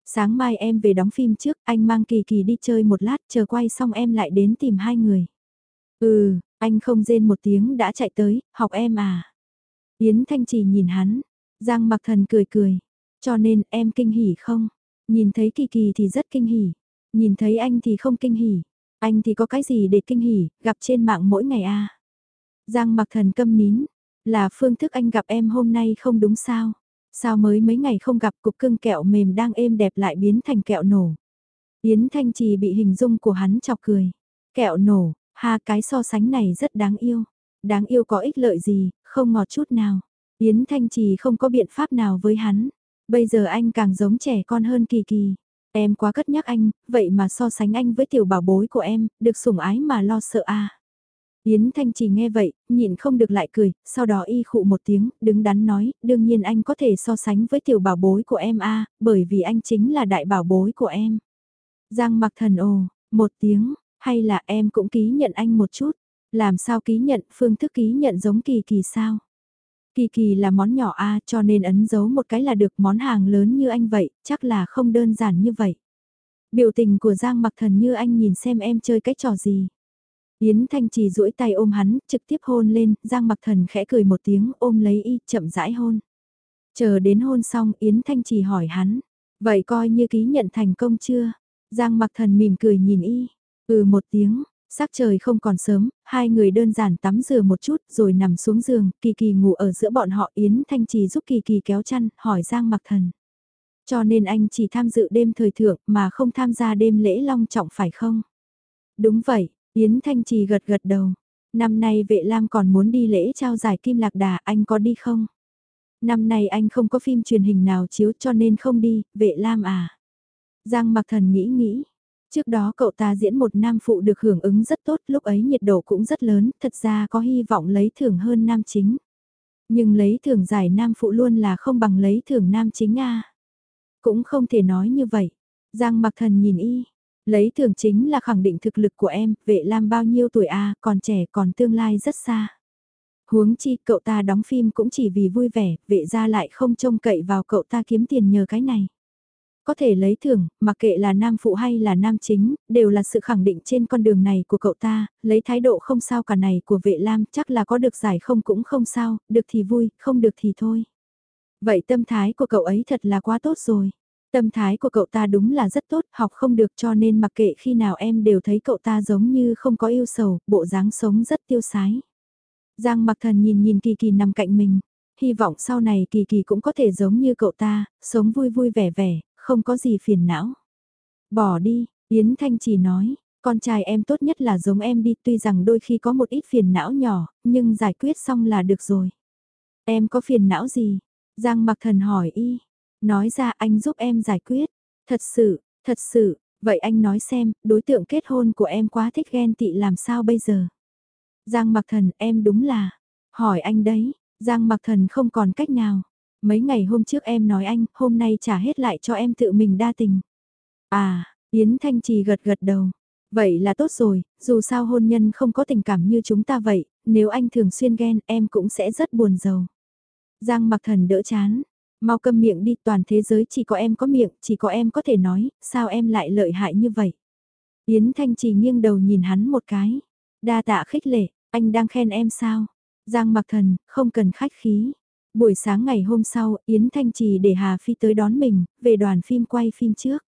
Sáng mai em về đóng phim trước, anh mang Kỳ Kỳ đi chơi một lát, chờ quay xong em lại đến tìm hai người. Ừ, anh không rên một tiếng đã chạy tới, học em à. Yến Thanh Trì nhìn hắn, Giang mặc thần cười cười. Cho nên em kinh hỉ không? Nhìn thấy Kỳ Kỳ thì rất kinh hỉ. Nhìn thấy anh thì không kinh hỉ. Anh thì có cái gì để kinh hỉ, gặp trên mạng mỗi ngày à. Giang mặc thần câm nín, là phương thức anh gặp em hôm nay không đúng sao? Sao mới mấy ngày không gặp cục cưng kẹo mềm đang êm đẹp lại biến thành kẹo nổ? Yến Thanh Trì bị hình dung của hắn chọc cười. Kẹo nổ, ha cái so sánh này rất đáng yêu. Đáng yêu có ích lợi gì, không ngọt chút nào. Yến Thanh Trì không có biện pháp nào với hắn. Bây giờ anh càng giống trẻ con hơn kỳ kỳ. Em quá cất nhắc anh, vậy mà so sánh anh với tiểu bảo bối của em, được sủng ái mà lo sợ à. Yến Thanh Chỉ nghe vậy, nhịn không được lại cười, sau đó y khụ một tiếng, đứng đắn nói, đương nhiên anh có thể so sánh với tiểu bảo bối của em a, bởi vì anh chính là đại bảo bối của em. Giang mặc thần ồ, một tiếng, hay là em cũng ký nhận anh một chút, làm sao ký nhận, phương thức ký nhận giống kỳ kỳ sao? Kỳ kỳ là món nhỏ a cho nên ấn dấu một cái là được món hàng lớn như anh vậy, chắc là không đơn giản như vậy. Biểu tình của Giang mặc thần như anh nhìn xem em chơi cái trò gì. Yến Thanh Trì duỗi tay ôm hắn, trực tiếp hôn lên, Giang mặc thần khẽ cười một tiếng ôm lấy y, chậm rãi hôn. Chờ đến hôn xong Yến Thanh Trì hỏi hắn, vậy coi như ký nhận thành công chưa? Giang mặc thần mỉm cười nhìn y, ừ một tiếng, Sắc trời không còn sớm, hai người đơn giản tắm rửa một chút rồi nằm xuống giường, Kỳ Kỳ ngủ ở giữa bọn họ Yến Thanh Trì giúp Kỳ Kỳ kéo chăn, hỏi Giang Mặc Thần. Cho nên anh chỉ tham dự đêm thời thượng mà không tham gia đêm lễ long trọng phải không? Đúng vậy, Yến Thanh Trì gật gật đầu. Năm nay vệ lam còn muốn đi lễ trao giải kim lạc đà, anh có đi không? Năm nay anh không có phim truyền hình nào chiếu cho nên không đi, vệ lam à? Giang mặc thần nghĩ nghĩ, Trước đó cậu ta diễn một nam phụ được hưởng ứng rất tốt, lúc ấy nhiệt độ cũng rất lớn, thật ra có hy vọng lấy thưởng hơn nam chính. Nhưng lấy thưởng giải nam phụ luôn là không bằng lấy thưởng nam chính a Cũng không thể nói như vậy. Giang mặc thần nhìn y. Lấy thưởng chính là khẳng định thực lực của em, vệ lam bao nhiêu tuổi a còn trẻ còn tương lai rất xa. Huống chi cậu ta đóng phim cũng chỉ vì vui vẻ, vệ ra lại không trông cậy vào cậu ta kiếm tiền nhờ cái này. Có thể lấy thưởng, mặc kệ là nam phụ hay là nam chính, đều là sự khẳng định trên con đường này của cậu ta, lấy thái độ không sao cả này của vệ lam chắc là có được giải không cũng không sao, được thì vui, không được thì thôi. Vậy tâm thái của cậu ấy thật là quá tốt rồi. Tâm thái của cậu ta đúng là rất tốt, học không được cho nên mặc kệ khi nào em đều thấy cậu ta giống như không có yêu sầu, bộ dáng sống rất tiêu sái. Giang mặc thần nhìn nhìn kỳ kỳ nằm cạnh mình, hy vọng sau này kỳ kỳ cũng có thể giống như cậu ta, sống vui vui vẻ vẻ, không có gì phiền não. Bỏ đi, Yến Thanh chỉ nói, con trai em tốt nhất là giống em đi tuy rằng đôi khi có một ít phiền não nhỏ, nhưng giải quyết xong là được rồi. Em có phiền não gì? Giang mặc thần hỏi y, nói ra anh giúp em giải quyết. Thật sự, thật sự, vậy anh nói xem, đối tượng kết hôn của em quá thích ghen tị làm sao bây giờ? Giang mặc thần em đúng là, hỏi anh đấy, Giang mặc thần không còn cách nào, Mấy ngày hôm trước em nói anh, hôm nay trả hết lại cho em tự mình đa tình. À, Yến Thanh Trì gật gật đầu. Vậy là tốt rồi, dù sao hôn nhân không có tình cảm như chúng ta vậy, nếu anh thường xuyên ghen em cũng sẽ rất buồn giàu. Giang mặc thần đỡ chán, mau câm miệng đi toàn thế giới chỉ có em có miệng, chỉ có em có thể nói, sao em lại lợi hại như vậy. Yến Thanh Trì nghiêng đầu nhìn hắn một cái, đa tạ khích lệ, anh đang khen em sao? Giang mặc thần, không cần khách khí, Buổi sáng ngày hôm sau, Yến Thanh Trì để Hà Phi tới đón mình, về đoàn phim quay phim trước.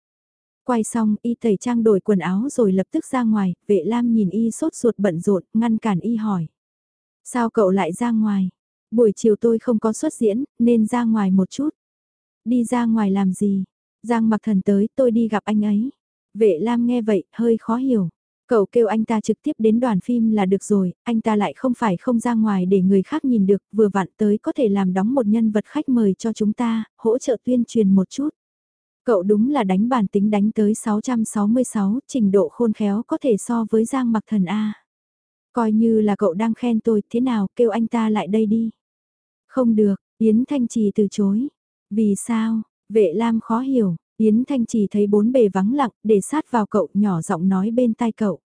Quay xong, y tẩy trang đổi quần áo rồi lập tức ra ngoài, vệ lam nhìn y sốt ruột bận rộn, ngăn cản y hỏi. Sao cậu lại ra ngoài? Buổi chiều tôi không có xuất diễn, nên ra ngoài một chút. Đi ra ngoài làm gì? Giang mặc thần tới, tôi đi gặp anh ấy. Vệ lam nghe vậy, hơi khó hiểu. Cậu kêu anh ta trực tiếp đến đoàn phim là được rồi, anh ta lại không phải không ra ngoài để người khác nhìn được, vừa vặn tới có thể làm đóng một nhân vật khách mời cho chúng ta, hỗ trợ tuyên truyền một chút. Cậu đúng là đánh bản tính đánh tới 666, trình độ khôn khéo có thể so với Giang Mặc Thần A. Coi như là cậu đang khen tôi, thế nào, kêu anh ta lại đây đi. Không được, Yến Thanh Trì từ chối. Vì sao, vệ Lam khó hiểu, Yến Thanh trì thấy bốn bề vắng lặng, để sát vào cậu nhỏ giọng nói bên tai cậu.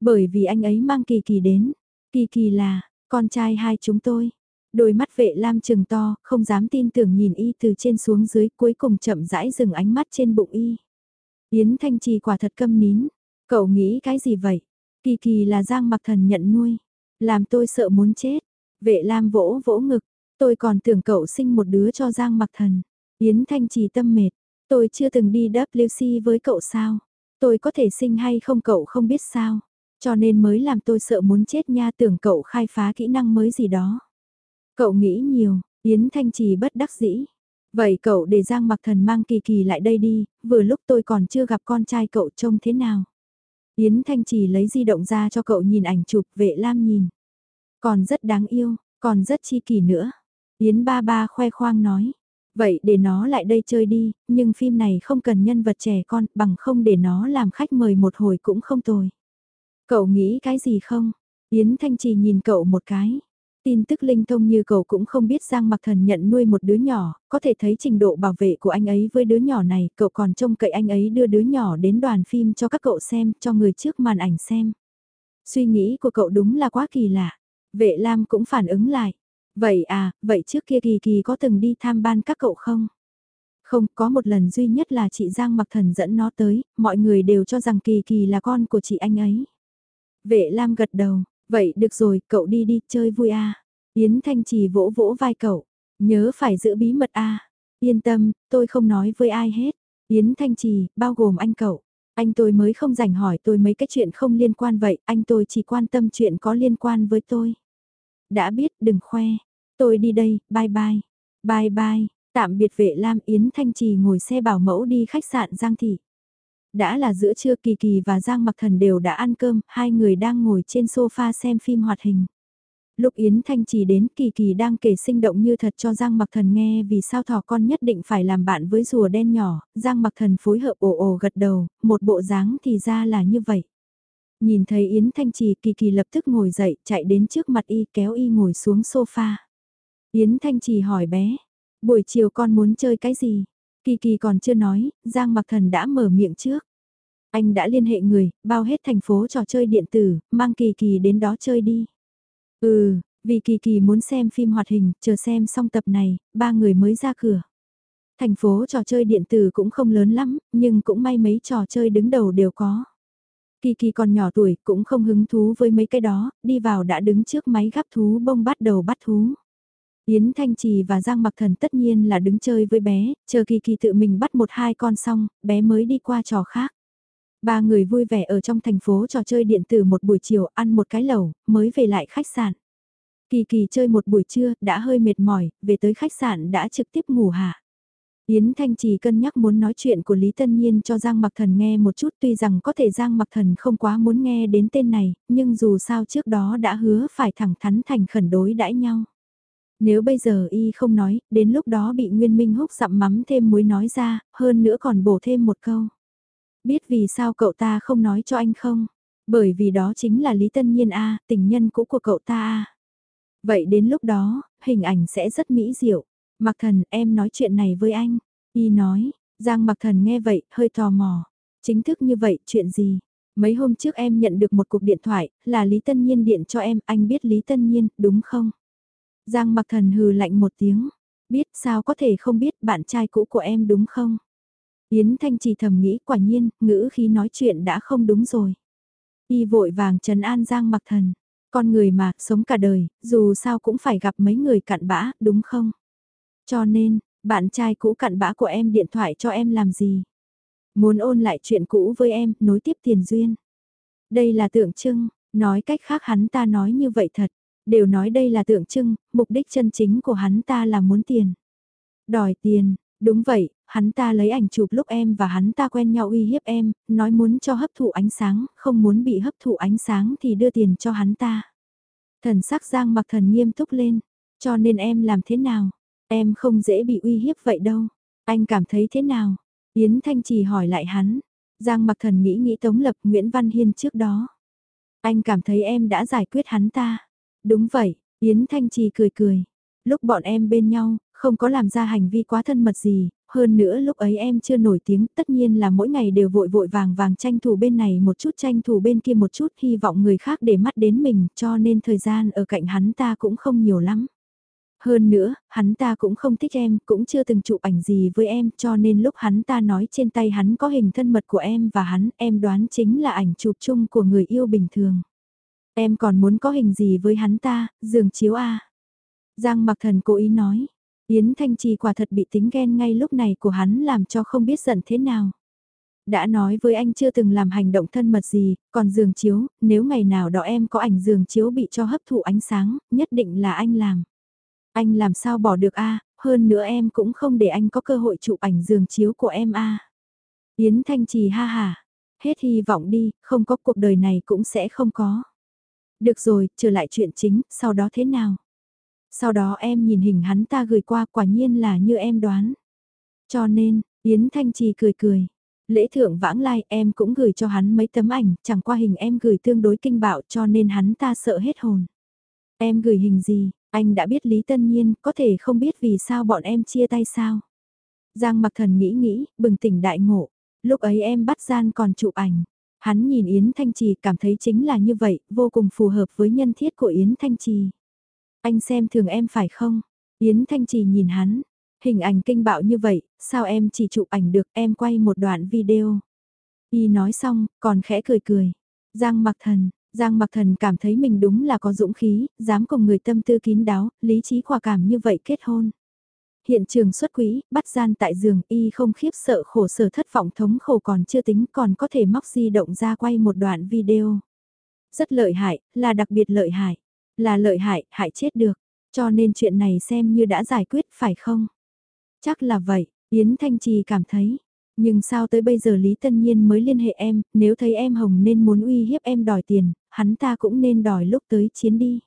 Bởi vì anh ấy mang kỳ kỳ đến. Kỳ kỳ là, con trai hai chúng tôi. Đôi mắt vệ lam trừng to, không dám tin tưởng nhìn y từ trên xuống dưới cuối cùng chậm rãi dừng ánh mắt trên bụng y. Yến Thanh Trì quả thật câm nín. Cậu nghĩ cái gì vậy? Kỳ kỳ là Giang mặc thần nhận nuôi. Làm tôi sợ muốn chết. Vệ lam vỗ vỗ ngực. Tôi còn tưởng cậu sinh một đứa cho Giang mặc thần. Yến Thanh Trì tâm mệt. Tôi chưa từng đi WC với cậu sao? Tôi có thể sinh hay không cậu không biết sao? Cho nên mới làm tôi sợ muốn chết nha tưởng cậu khai phá kỹ năng mới gì đó. Cậu nghĩ nhiều, Yến Thanh Trì bất đắc dĩ. Vậy cậu để Giang Mặc Thần mang Kỳ Kỳ lại đây đi, vừa lúc tôi còn chưa gặp con trai cậu trông thế nào. Yến Thanh Trì lấy di động ra cho cậu nhìn ảnh chụp vệ lam nhìn. Còn rất đáng yêu, còn rất chi kỳ nữa. Yến ba ba khoe khoang nói. Vậy để nó lại đây chơi đi, nhưng phim này không cần nhân vật trẻ con, bằng không để nó làm khách mời một hồi cũng không tồi. Cậu nghĩ cái gì không? Yến Thanh Trì nhìn cậu một cái. Tin tức linh thông như cậu cũng không biết Giang Mặc Thần nhận nuôi một đứa nhỏ, có thể thấy trình độ bảo vệ của anh ấy với đứa nhỏ này, cậu còn trông cậy anh ấy đưa đứa nhỏ đến đoàn phim cho các cậu xem, cho người trước màn ảnh xem. Suy nghĩ của cậu đúng là quá kỳ lạ. Vệ Lam cũng phản ứng lại. Vậy à, vậy trước kia Kỳ Kỳ có từng đi tham ban các cậu không? Không, có một lần duy nhất là chị Giang Mặc Thần dẫn nó tới, mọi người đều cho rằng Kỳ Kỳ là con của chị anh ấy. Vệ Lam gật đầu, vậy được rồi, cậu đi đi, chơi vui à. Yến Thanh Trì vỗ vỗ vai cậu, nhớ phải giữ bí mật à. Yên tâm, tôi không nói với ai hết. Yến Thanh Trì, bao gồm anh cậu. Anh tôi mới không rảnh hỏi tôi mấy cái chuyện không liên quan vậy, anh tôi chỉ quan tâm chuyện có liên quan với tôi. Đã biết, đừng khoe. Tôi đi đây, bye bye. Bye bye, tạm biệt vệ Lam Yến Thanh Trì ngồi xe bảo mẫu đi khách sạn Giang Thị. Đã là giữa trưa Kỳ Kỳ và Giang Mặc Thần đều đã ăn cơm, hai người đang ngồi trên sofa xem phim hoạt hình. Lúc Yến Thanh Trì đến Kỳ Kỳ đang kể sinh động như thật cho Giang Mặc Thần nghe vì sao thỏ con nhất định phải làm bạn với rùa đen nhỏ, Giang Mặc Thần phối hợp ồ ồ gật đầu, một bộ dáng thì ra là như vậy. Nhìn thấy Yến Thanh Trì Kỳ Kỳ lập tức ngồi dậy chạy đến trước mặt y kéo y ngồi xuống sofa. Yến Thanh Trì hỏi bé, buổi chiều con muốn chơi cái gì? Kỳ Kỳ còn chưa nói, Giang Mặc Thần đã mở miệng trước. Anh đã liên hệ người, bao hết thành phố trò chơi điện tử, mang Kỳ Kỳ đến đó chơi đi. Ừ, vì Kỳ Kỳ muốn xem phim hoạt hình, chờ xem xong tập này, ba người mới ra cửa. Thành phố trò chơi điện tử cũng không lớn lắm, nhưng cũng may mấy trò chơi đứng đầu đều có. Kỳ Kỳ còn nhỏ tuổi, cũng không hứng thú với mấy cái đó, đi vào đã đứng trước máy gắp thú bông bắt đầu bắt thú. Yến Thanh Trì và Giang Mặc Thần tất nhiên là đứng chơi với bé, chờ Kỳ Kỳ tự mình bắt một hai con xong, bé mới đi qua trò khác. Ba người vui vẻ ở trong thành phố trò chơi điện tử một buổi chiều ăn một cái lẩu, mới về lại khách sạn. Kỳ kỳ chơi một buổi trưa, đã hơi mệt mỏi, về tới khách sạn đã trực tiếp ngủ hạ. Yến Thanh Trì cân nhắc muốn nói chuyện của Lý Tân Nhiên cho Giang Mặc Thần nghe một chút tuy rằng có thể Giang Mặc Thần không quá muốn nghe đến tên này, nhưng dù sao trước đó đã hứa phải thẳng thắn thành khẩn đối đãi nhau. Nếu bây giờ y không nói, đến lúc đó bị Nguyên Minh húc dặm mắm thêm muối nói ra, hơn nữa còn bổ thêm một câu. Biết vì sao cậu ta không nói cho anh không? Bởi vì đó chính là Lý Tân Nhiên A, tình nhân cũ của cậu ta A. Vậy đến lúc đó, hình ảnh sẽ rất mỹ diệu. Mặc thần em nói chuyện này với anh. Y nói, Giang mặc thần nghe vậy, hơi tò mò. Chính thức như vậy, chuyện gì? Mấy hôm trước em nhận được một cuộc điện thoại, là Lý Tân Nhiên điện cho em, anh biết Lý Tân Nhiên, đúng không? Giang mặc thần hừ lạnh một tiếng. Biết sao có thể không biết bạn trai cũ của em đúng không? Yến Thanh chỉ thầm nghĩ quả nhiên, ngữ khi nói chuyện đã không đúng rồi. Y vội vàng trấn an Giang mặc thần. Con người mà, sống cả đời, dù sao cũng phải gặp mấy người cặn bã, đúng không? Cho nên, bạn trai cũ cặn bã của em điện thoại cho em làm gì? Muốn ôn lại chuyện cũ với em, nối tiếp tiền duyên. Đây là tượng trưng, nói cách khác hắn ta nói như vậy thật. Đều nói đây là tượng trưng, mục đích chân chính của hắn ta là muốn tiền. Đòi tiền, đúng vậy, hắn ta lấy ảnh chụp lúc em và hắn ta quen nhau uy hiếp em, nói muốn cho hấp thụ ánh sáng, không muốn bị hấp thụ ánh sáng thì đưa tiền cho hắn ta. Thần sắc Giang mặc thần nghiêm túc lên, cho nên em làm thế nào? Em không dễ bị uy hiếp vậy đâu. Anh cảm thấy thế nào? Yến Thanh Trì hỏi lại hắn. Giang mặc thần nghĩ nghĩ Tống Lập Nguyễn Văn Hiên trước đó. Anh cảm thấy em đã giải quyết hắn ta. Đúng vậy, Yến Thanh Trì cười cười. Lúc bọn em bên nhau, không có làm ra hành vi quá thân mật gì, hơn nữa lúc ấy em chưa nổi tiếng, tất nhiên là mỗi ngày đều vội vội vàng vàng tranh thủ bên này một chút tranh thủ bên kia một chút hy vọng người khác để mắt đến mình cho nên thời gian ở cạnh hắn ta cũng không nhiều lắm. Hơn nữa, hắn ta cũng không thích em, cũng chưa từng chụp ảnh gì với em cho nên lúc hắn ta nói trên tay hắn có hình thân mật của em và hắn, em đoán chính là ảnh chụp chung của người yêu bình thường. Em còn muốn có hình gì với hắn ta, giường chiếu à? Giang mặc thần cố ý nói. Yến Thanh Trì quả thật bị tính ghen ngay lúc này của hắn làm cho không biết giận thế nào. Đã nói với anh chưa từng làm hành động thân mật gì, còn giường chiếu, nếu ngày nào đó em có ảnh giường chiếu bị cho hấp thụ ánh sáng, nhất định là anh làm. Anh làm sao bỏ được a hơn nữa em cũng không để anh có cơ hội chụp ảnh giường chiếu của em a Yến Thanh Trì ha ha, hết hy vọng đi, không có cuộc đời này cũng sẽ không có. Được rồi, trở lại chuyện chính, sau đó thế nào? Sau đó em nhìn hình hắn ta gửi qua quả nhiên là như em đoán. Cho nên, Yến Thanh Trì cười cười. Lễ thượng vãng lai em cũng gửi cho hắn mấy tấm ảnh, chẳng qua hình em gửi tương đối kinh bạo cho nên hắn ta sợ hết hồn. Em gửi hình gì, anh đã biết Lý Tân Nhiên, có thể không biết vì sao bọn em chia tay sao. Giang mặc thần nghĩ nghĩ, bừng tỉnh đại ngộ. Lúc ấy em bắt gian còn chụp ảnh. Hắn nhìn Yến Thanh Trì cảm thấy chính là như vậy, vô cùng phù hợp với nhân thiết của Yến Thanh Trì. Anh xem thường em phải không? Yến Thanh Trì nhìn hắn. Hình ảnh kinh bạo như vậy, sao em chỉ chụp ảnh được em quay một đoạn video. Y nói xong, còn khẽ cười cười. Giang mặc thần, Giang mặc thần cảm thấy mình đúng là có dũng khí, dám cùng người tâm tư kín đáo, lý trí quả cảm như vậy kết hôn. Hiện trường xuất quỹ, bắt gian tại giường y không khiếp sợ khổ sở thất vọng thống khổ còn chưa tính còn có thể móc di động ra quay một đoạn video. Rất lợi hại, là đặc biệt lợi hại. Là lợi hại, hại chết được. Cho nên chuyện này xem như đã giải quyết phải không? Chắc là vậy, Yến Thanh Trì cảm thấy. Nhưng sao tới bây giờ Lý Tân Nhiên mới liên hệ em, nếu thấy em hồng nên muốn uy hiếp em đòi tiền, hắn ta cũng nên đòi lúc tới chiến đi.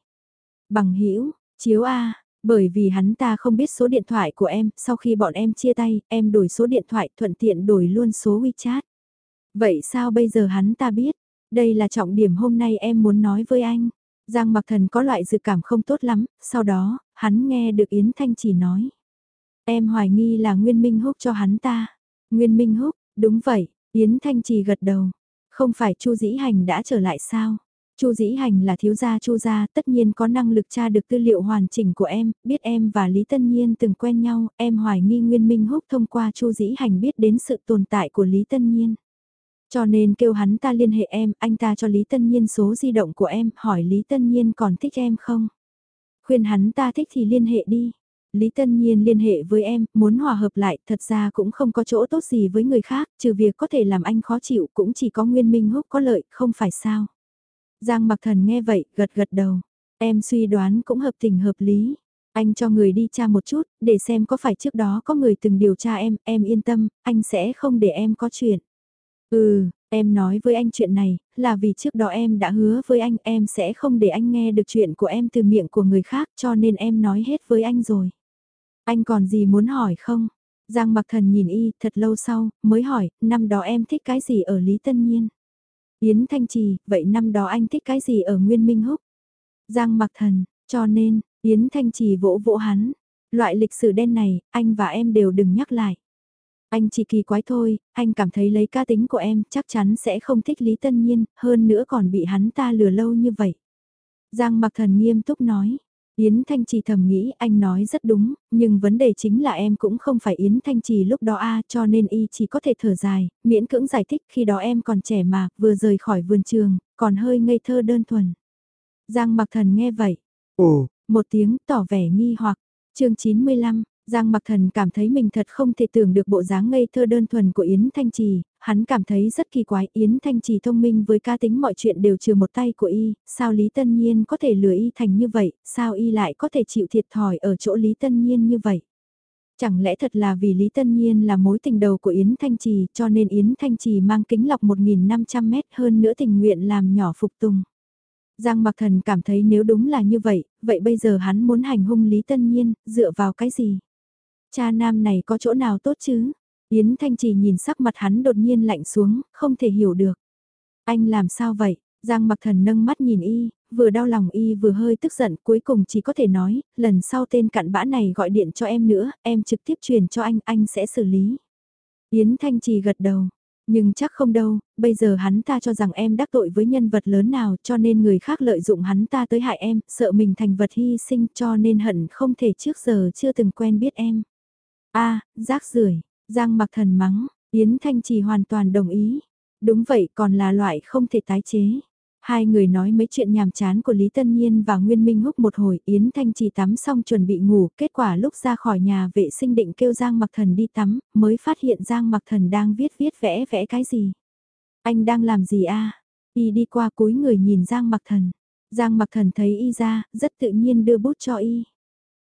Bằng hữu chiếu A, bởi vì hắn ta không biết số điện thoại của em, sau khi bọn em chia tay, em đổi số điện thoại thuận tiện đổi luôn số WeChat. Vậy sao bây giờ hắn ta biết? Đây là trọng điểm hôm nay em muốn nói với anh. Giang Mặc Thần có loại dự cảm không tốt lắm, sau đó, hắn nghe được Yến Thanh chỉ nói. Em hoài nghi là Nguyên Minh Húc cho hắn ta. Nguyên Minh Húc, đúng vậy, Yến Thanh Trì gật đầu. Không phải Chu Dĩ Hành đã trở lại sao? Chu Dĩ Hành là thiếu gia Chu gia, tất nhiên có năng lực tra được tư liệu hoàn chỉnh của em, biết em và Lý Tân Nhiên từng quen nhau, em hoài nghi Nguyên Minh Húc thông qua Chu Dĩ Hành biết đến sự tồn tại của Lý Tân Nhiên. Cho nên kêu hắn ta liên hệ em, anh ta cho Lý Tân Nhiên số di động của em, hỏi Lý Tân Nhiên còn thích em không? Khuyên hắn ta thích thì liên hệ đi. Lý Tân Nhiên liên hệ với em, muốn hòa hợp lại, thật ra cũng không có chỗ tốt gì với người khác, trừ việc có thể làm anh khó chịu cũng chỉ có Nguyên Minh Húc có lợi, không phải sao. Giang Mặc Thần nghe vậy, gật gật đầu. Em suy đoán cũng hợp tình hợp lý. Anh cho người đi tra một chút, để xem có phải trước đó có người từng điều tra em, em yên tâm, anh sẽ không để em có chuyện. Ừ, em nói với anh chuyện này, là vì trước đó em đã hứa với anh em sẽ không để anh nghe được chuyện của em từ miệng của người khác cho nên em nói hết với anh rồi. Anh còn gì muốn hỏi không? Giang mặc thần nhìn y thật lâu sau, mới hỏi, năm đó em thích cái gì ở Lý Tân Nhiên? Yến Thanh Trì, vậy năm đó anh thích cái gì ở Nguyên Minh Húc? Giang mặc thần, cho nên, Yến Thanh Trì vỗ vỗ hắn. Loại lịch sử đen này, anh và em đều đừng nhắc lại. Anh chỉ kỳ quái thôi, anh cảm thấy lấy ca tính của em chắc chắn sẽ không thích Lý Tân Nhiên, hơn nữa còn bị hắn ta lừa lâu như vậy. Giang mặc thần nghiêm túc nói, Yến Thanh Trì thầm nghĩ anh nói rất đúng, nhưng vấn đề chính là em cũng không phải Yến Thanh Trì lúc đó a cho nên y chỉ có thể thở dài, miễn cưỡng giải thích khi đó em còn trẻ mà, vừa rời khỏi vườn trường, còn hơi ngây thơ đơn thuần. Giang mặc thần nghe vậy, ồ, một tiếng tỏ vẻ nghi hoặc, chương 95, Giang Mặc Thần cảm thấy mình thật không thể tưởng được bộ dáng ngây thơ đơn thuần của Yến Thanh Trì, hắn cảm thấy rất kỳ quái Yến Thanh Trì thông minh với ca tính mọi chuyện đều trừ một tay của y, sao Lý Tân Nhiên có thể lừa y thành như vậy, sao y lại có thể chịu thiệt thòi ở chỗ Lý Tân Nhiên như vậy. Chẳng lẽ thật là vì Lý Tân Nhiên là mối tình đầu của Yến Thanh Trì cho nên Yến Thanh Trì mang kính lọc 1.500 mét hơn nữa tình nguyện làm nhỏ phục tùng. Giang Mặc Thần cảm thấy nếu đúng là như vậy, vậy bây giờ hắn muốn hành hung Lý Tân Nhiên, dựa vào cái gì? Cha nam này có chỗ nào tốt chứ? Yến Thanh Trì nhìn sắc mặt hắn đột nhiên lạnh xuống, không thể hiểu được. Anh làm sao vậy? Giang mặc thần nâng mắt nhìn y, vừa đau lòng y vừa hơi tức giận cuối cùng chỉ có thể nói, lần sau tên cặn bã này gọi điện cho em nữa, em trực tiếp truyền cho anh, anh sẽ xử lý. Yến Thanh Trì gật đầu, nhưng chắc không đâu, bây giờ hắn ta cho rằng em đắc tội với nhân vật lớn nào cho nên người khác lợi dụng hắn ta tới hại em, sợ mình thành vật hy sinh cho nên hận không thể trước giờ chưa từng quen biết em a rác rưởi Giang mặc thần mắng, Yến Thanh Trì hoàn toàn đồng ý. Đúng vậy còn là loại không thể tái chế. Hai người nói mấy chuyện nhàm chán của Lý Tân Nhiên và Nguyên Minh Húc một hồi, Yến Thanh chỉ tắm xong chuẩn bị ngủ, kết quả lúc ra khỏi nhà vệ sinh định kêu Giang Mặc Thần đi tắm, mới phát hiện Giang Mặc Thần đang viết viết vẽ vẽ cái gì. Anh đang làm gì a? Y đi qua cúi người nhìn Giang Mặc Thần. Giang Mặc Thần thấy Y ra, rất tự nhiên đưa bút cho Y.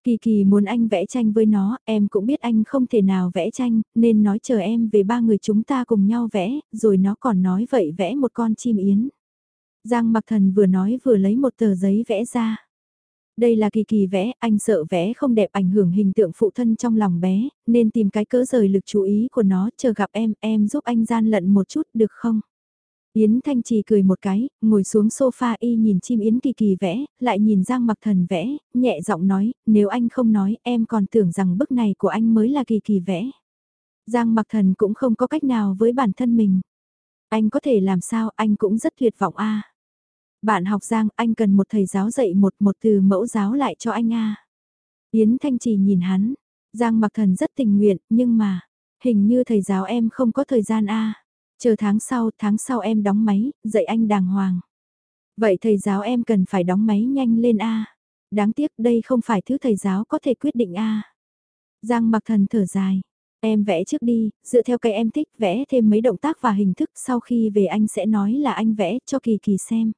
Kỳ kỳ muốn anh vẽ tranh với nó, em cũng biết anh không thể nào vẽ tranh, nên nói chờ em về ba người chúng ta cùng nhau vẽ, rồi nó còn nói vậy vẽ một con chim yến. Giang mặc thần vừa nói vừa lấy một tờ giấy vẽ ra. Đây là kỳ kỳ vẽ, anh sợ vẽ không đẹp ảnh hưởng hình tượng phụ thân trong lòng bé, nên tìm cái cỡ rời lực chú ý của nó, chờ gặp em, em giúp anh gian lận một chút được không? Yến Thanh Trì cười một cái, ngồi xuống sofa y nhìn chim Yến Kỳ Kỳ vẽ, lại nhìn Giang Mặc Thần vẽ, nhẹ giọng nói, nếu anh không nói em còn tưởng rằng bức này của anh mới là Kỳ Kỳ vẽ. Giang Mặc Thần cũng không có cách nào với bản thân mình. Anh có thể làm sao, anh cũng rất tuyệt vọng a. Bạn học Giang, anh cần một thầy giáo dạy một một từ mẫu giáo lại cho anh a. Yến Thanh Trì nhìn hắn, Giang Mặc Thần rất tình nguyện, nhưng mà, hình như thầy giáo em không có thời gian a. Chờ tháng sau, tháng sau em đóng máy, dạy anh đàng hoàng. Vậy thầy giáo em cần phải đóng máy nhanh lên A. Đáng tiếc đây không phải thứ thầy giáo có thể quyết định A. Giang mặc thần thở dài. Em vẽ trước đi, dựa theo cái em thích vẽ thêm mấy động tác và hình thức sau khi về anh sẽ nói là anh vẽ cho Kỳ Kỳ xem.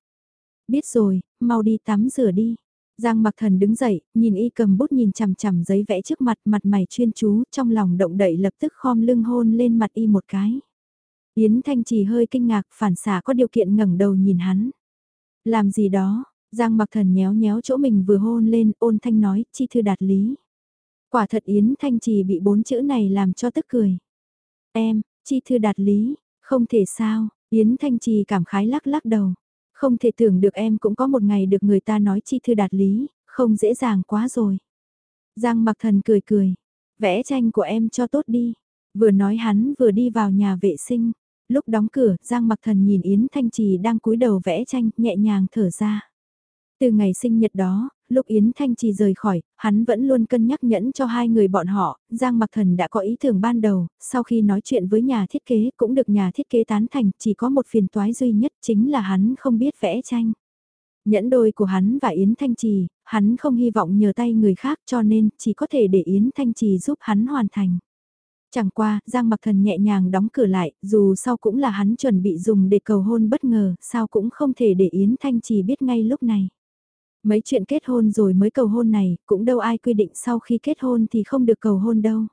Biết rồi, mau đi tắm rửa đi. Giang mặc thần đứng dậy, nhìn y cầm bút nhìn chằm chằm giấy vẽ trước mặt mặt mày chuyên chú trong lòng động đậy lập tức khom lưng hôn lên mặt y một cái. Yến Thanh Trì hơi kinh ngạc, phản xả có điều kiện ngẩng đầu nhìn hắn. Làm gì đó, Giang mặc thần nhéo nhéo chỗ mình vừa hôn lên, ôn thanh nói, chi thư đạt lý. Quả thật Yến Thanh Trì bị bốn chữ này làm cho tức cười. Em, chi thư đạt lý, không thể sao, Yến Thanh Trì cảm khái lắc lắc đầu. Không thể tưởng được em cũng có một ngày được người ta nói chi thư đạt lý, không dễ dàng quá rồi. Giang mặc thần cười cười, vẽ tranh của em cho tốt đi. Vừa nói hắn vừa đi vào nhà vệ sinh lúc đóng cửa, Giang Mặc Thần nhìn Yến Thanh Trì đang cúi đầu vẽ tranh, nhẹ nhàng thở ra. Từ ngày sinh nhật đó, lúc Yến Thanh Trì rời khỏi, hắn vẫn luôn cân nhắc nhẫn cho hai người bọn họ, Giang Mặc Thần đã có ý tưởng ban đầu, sau khi nói chuyện với nhà thiết kế cũng được nhà thiết kế tán thành, chỉ có một phiền toái duy nhất chính là hắn không biết vẽ tranh. Nhẫn đôi của hắn và Yến Thanh Trì, hắn không hy vọng nhờ tay người khác cho nên chỉ có thể để Yến Thanh Trì giúp hắn hoàn thành. Chẳng qua, Giang Mặc Thần nhẹ nhàng đóng cửa lại, dù sau cũng là hắn chuẩn bị dùng để cầu hôn bất ngờ, sao cũng không thể để Yến Thanh Trì biết ngay lúc này. Mấy chuyện kết hôn rồi mới cầu hôn này, cũng đâu ai quy định sau khi kết hôn thì không được cầu hôn đâu.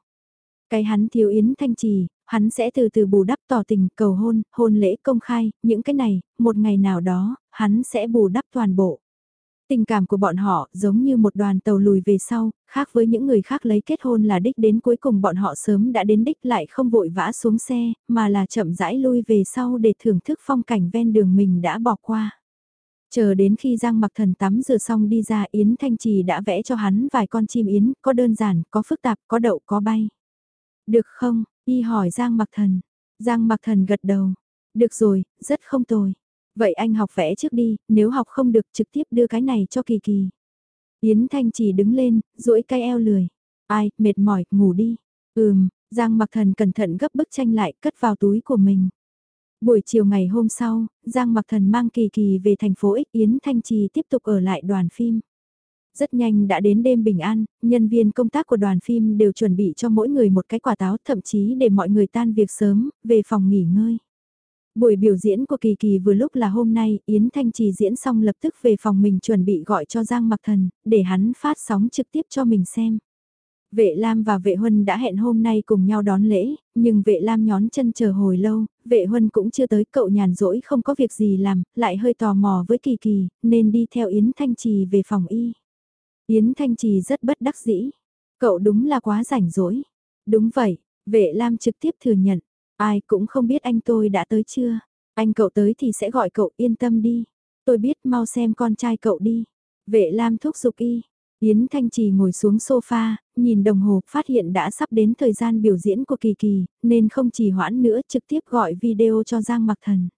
Cái hắn thiếu Yến Thanh Trì, hắn sẽ từ từ bù đắp tỏ tình, cầu hôn, hôn lễ công khai, những cái này, một ngày nào đó, hắn sẽ bù đắp toàn bộ. Tình cảm của bọn họ giống như một đoàn tàu lùi về sau, khác với những người khác lấy kết hôn là đích đến cuối cùng bọn họ sớm đã đến đích lại không vội vã xuống xe, mà là chậm rãi lui về sau để thưởng thức phong cảnh ven đường mình đã bỏ qua. Chờ đến khi Giang mặc thần tắm rửa xong đi ra Yến Thanh Trì đã vẽ cho hắn vài con chim yến, có đơn giản, có phức tạp, có đậu, có bay. Được không? Y hỏi Giang mặc thần. Giang mặc thần gật đầu. Được rồi, rất không tồi. Vậy anh học vẽ trước đi, nếu học không được trực tiếp đưa cái này cho Kỳ Kỳ. Yến Thanh chỉ đứng lên, duỗi cái eo lười. Ai, mệt mỏi, ngủ đi. Ừm, Giang mặc thần cẩn thận gấp bức tranh lại, cất vào túi của mình. Buổi chiều ngày hôm sau, Giang mặc thần mang Kỳ Kỳ về thành phố X Yến Thanh Trì tiếp tục ở lại đoàn phim. Rất nhanh đã đến đêm bình an, nhân viên công tác của đoàn phim đều chuẩn bị cho mỗi người một cái quả táo thậm chí để mọi người tan việc sớm, về phòng nghỉ ngơi. Buổi biểu diễn của Kỳ Kỳ vừa lúc là hôm nay, Yến Thanh Trì diễn xong lập tức về phòng mình chuẩn bị gọi cho Giang Mặc Thần, để hắn phát sóng trực tiếp cho mình xem. Vệ Lam và vệ Huân đã hẹn hôm nay cùng nhau đón lễ, nhưng vệ Lam nhón chân chờ hồi lâu, vệ Huân cũng chưa tới cậu nhàn rỗi không có việc gì làm, lại hơi tò mò với Kỳ Kỳ, nên đi theo Yến Thanh Trì về phòng y. Yến Thanh Trì rất bất đắc dĩ, cậu đúng là quá rảnh rỗi. Đúng vậy, vệ Lam trực tiếp thừa nhận, Ai cũng không biết anh tôi đã tới chưa. Anh cậu tới thì sẽ gọi cậu yên tâm đi. Tôi biết mau xem con trai cậu đi. Vệ Lam thúc giục y. Yến Thanh Trì ngồi xuống sofa, nhìn đồng hồ, phát hiện đã sắp đến thời gian biểu diễn của Kỳ Kỳ, nên không chỉ hoãn nữa trực tiếp gọi video cho Giang Mặc Thần.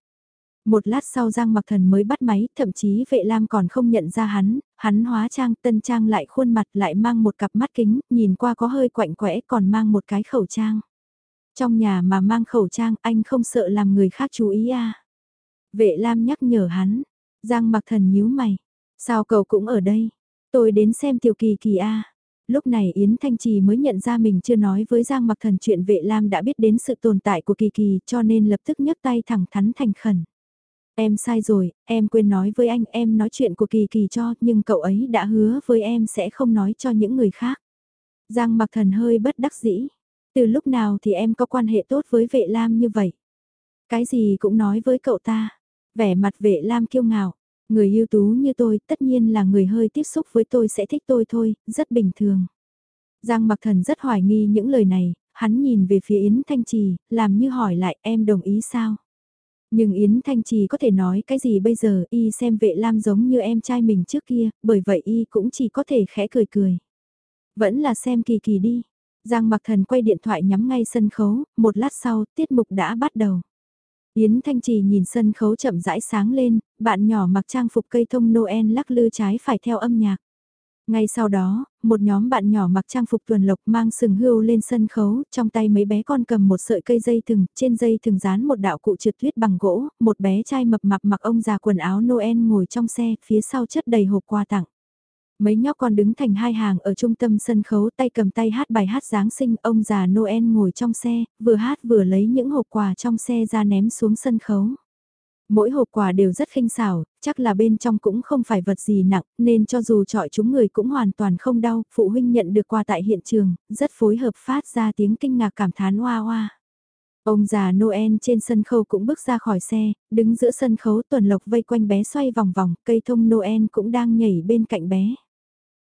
Một lát sau Giang Mặc Thần mới bắt máy, thậm chí vệ lam còn không nhận ra hắn, hắn hóa trang tân trang lại khuôn mặt lại mang một cặp mắt kính, nhìn qua có hơi quạnh quẽ còn mang một cái khẩu trang. Trong nhà mà mang khẩu trang anh không sợ làm người khác chú ý à. Vệ Lam nhắc nhở hắn, Giang mặc thần nhíu mày. Sao cậu cũng ở đây? Tôi đến xem tiểu kỳ kỳ a. Lúc này Yến Thanh Trì mới nhận ra mình chưa nói với Giang mặc thần chuyện vệ lam đã biết đến sự tồn tại của kỳ kỳ cho nên lập tức nhấc tay thẳng thắn thành khẩn. Em sai rồi, em quên nói với anh em nói chuyện của kỳ kỳ cho nhưng cậu ấy đã hứa với em sẽ không nói cho những người khác. Giang mặc thần hơi bất đắc dĩ. Từ lúc nào thì em có quan hệ tốt với vệ lam như vậy? Cái gì cũng nói với cậu ta. Vẻ mặt vệ lam kiêu ngạo. Người ưu tú như tôi tất nhiên là người hơi tiếp xúc với tôi sẽ thích tôi thôi, rất bình thường. Giang mặc thần rất hoài nghi những lời này, hắn nhìn về phía Yến Thanh Trì, làm như hỏi lại em đồng ý sao? Nhưng Yến Thanh Trì có thể nói cái gì bây giờ y xem vệ lam giống như em trai mình trước kia, bởi vậy y cũng chỉ có thể khẽ cười cười. Vẫn là xem kỳ kỳ đi. Giang mặc thần quay điện thoại nhắm ngay sân khấu, một lát sau tiết mục đã bắt đầu. Yến Thanh Trì nhìn sân khấu chậm rãi sáng lên, bạn nhỏ mặc trang phục cây thông Noel lắc lư trái phải theo âm nhạc. Ngay sau đó, một nhóm bạn nhỏ mặc trang phục tuần lộc mang sừng hươu lên sân khấu, trong tay mấy bé con cầm một sợi cây dây thừng, trên dây thừng dán một đạo cụ trượt tuyết bằng gỗ, một bé trai mập mạp mặc ông già quần áo Noel ngồi trong xe, phía sau chất đầy hộp quà tặng. Mấy nhóc con đứng thành hai hàng ở trung tâm sân khấu tay cầm tay hát bài hát Giáng sinh, ông già Noel ngồi trong xe, vừa hát vừa lấy những hộp quà trong xe ra ném xuống sân khấu. Mỗi hộp quà đều rất khinh xảo, chắc là bên trong cũng không phải vật gì nặng, nên cho dù trọi chúng người cũng hoàn toàn không đau, phụ huynh nhận được quà tại hiện trường, rất phối hợp phát ra tiếng kinh ngạc cảm thán hoa hoa. Ông già Noel trên sân khấu cũng bước ra khỏi xe, đứng giữa sân khấu tuần lộc vây quanh bé xoay vòng vòng, cây thông Noel cũng đang nhảy bên cạnh bé.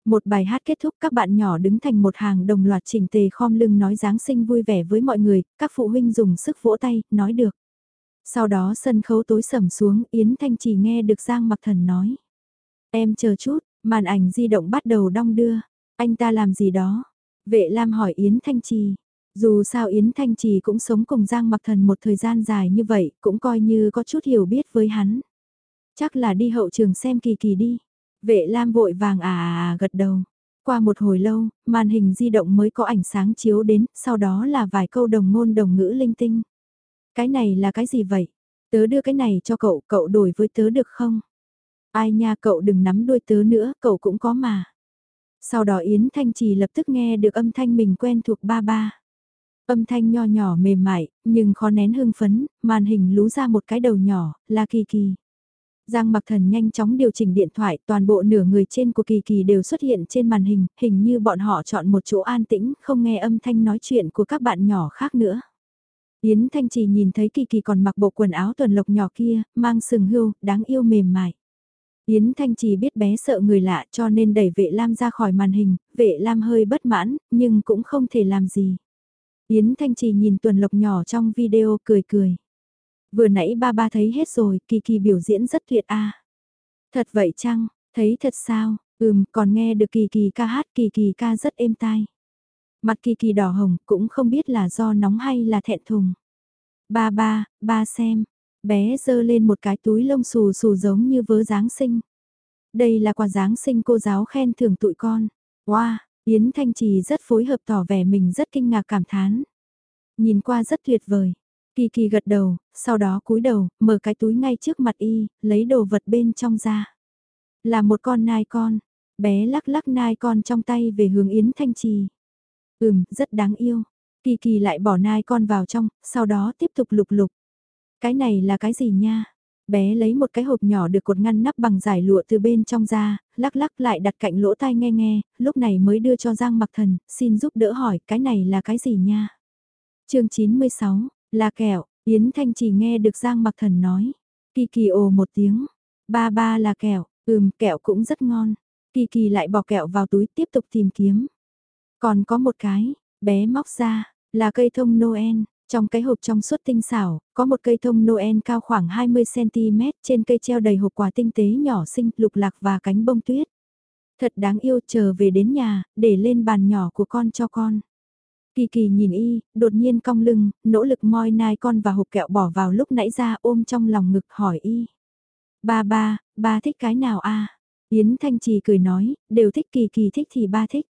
Một bài hát kết thúc các bạn nhỏ đứng thành một hàng đồng loạt chỉnh tề khom lưng nói Giáng sinh vui vẻ với mọi người, các phụ huynh dùng sức vỗ tay, nói được. Sau đó sân khấu tối sầm xuống, Yến Thanh chỉ nghe được Giang Mặc Thần nói. Em chờ chút, màn ảnh di động bắt đầu đong đưa. Anh ta làm gì đó? Vệ Lam hỏi Yến Thanh Trì. Dù sao Yến Thanh Trì cũng sống cùng Giang Mặc Thần một thời gian dài như vậy, cũng coi như có chút hiểu biết với hắn. Chắc là đi hậu trường xem kỳ kỳ đi. Vệ Lam vội vàng à à à gật đầu. Qua một hồi lâu, màn hình di động mới có ảnh sáng chiếu đến, sau đó là vài câu đồng ngôn đồng ngữ linh tinh. Cái này là cái gì vậy? Tớ đưa cái này cho cậu, cậu đổi với tớ được không? Ai nha cậu đừng nắm đuôi tớ nữa, cậu cũng có mà. Sau đó Yến Thanh Trì lập tức nghe được âm thanh mình quen thuộc ba ba. Âm thanh nho nhỏ mềm mại, nhưng khó nén hưng phấn, màn hình lú ra một cái đầu nhỏ, là kỳ kỳ. Giang Mặc Thần nhanh chóng điều chỉnh điện thoại, toàn bộ nửa người trên của Kỳ Kỳ đều xuất hiện trên màn hình, hình như bọn họ chọn một chỗ an tĩnh, không nghe âm thanh nói chuyện của các bạn nhỏ khác nữa. Yến Thanh Trì nhìn thấy Kỳ Kỳ còn mặc bộ quần áo tuần lộc nhỏ kia, mang sừng hưu, đáng yêu mềm mại. Yến Thanh Trì biết bé sợ người lạ cho nên đẩy vệ Lam ra khỏi màn hình, vệ Lam hơi bất mãn, nhưng cũng không thể làm gì. Yến Thanh Trì nhìn tuần lộc nhỏ trong video cười cười. Vừa nãy ba ba thấy hết rồi, Kỳ Kỳ biểu diễn rất tuyệt a. Thật vậy chăng, thấy thật sao, ừm, còn nghe được Kỳ Kỳ ca hát Kỳ Kỳ ca rất êm tai. Mặt Kỳ Kỳ đỏ hồng, cũng không biết là do nóng hay là thẹn thùng. Ba ba, ba xem, bé dơ lên một cái túi lông xù xù giống như vớ Giáng sinh. Đây là quà Giáng sinh cô giáo khen thưởng tụi con. Wow, Yến Thanh Trì rất phối hợp tỏ vẻ mình rất kinh ngạc cảm thán. Nhìn qua rất tuyệt vời. Kỳ kỳ gật đầu, sau đó cúi đầu, mở cái túi ngay trước mặt y, lấy đồ vật bên trong ra. Là một con nai con, bé lắc lắc nai con trong tay về hướng Yến Thanh Trì. Ừm, rất đáng yêu. Kỳ kỳ lại bỏ nai con vào trong, sau đó tiếp tục lục lục. Cái này là cái gì nha? Bé lấy một cái hộp nhỏ được cột ngăn nắp bằng giải lụa từ bên trong ra, lắc lắc lại đặt cạnh lỗ tai nghe nghe, lúc này mới đưa cho Giang Mặc Thần, xin giúp đỡ hỏi cái này là cái gì nha? chương 96, là kẹo, Yến Thanh chỉ nghe được Giang Mặc Thần nói. Kỳ kỳ ồ một tiếng. Ba ba là kẹo, ừm kẹo cũng rất ngon. Kỳ kỳ lại bỏ kẹo vào túi tiếp tục tìm kiếm. Còn có một cái, bé móc ra, là cây thông Noel. Trong cái hộp trong suốt tinh xảo, có một cây thông Noel cao khoảng 20cm, trên cây treo đầy hộp quà tinh tế nhỏ xinh, lục lạc và cánh bông tuyết. Thật đáng yêu chờ về đến nhà, để lên bàn nhỏ của con cho con. Kỳ kỳ nhìn y, đột nhiên cong lưng, nỗ lực moi nai con và hộp kẹo bỏ vào lúc nãy ra ôm trong lòng ngực hỏi y. Ba ba, ba thích cái nào a? Yến Thanh Trì cười nói, đều thích kỳ kỳ thích thì ba thích.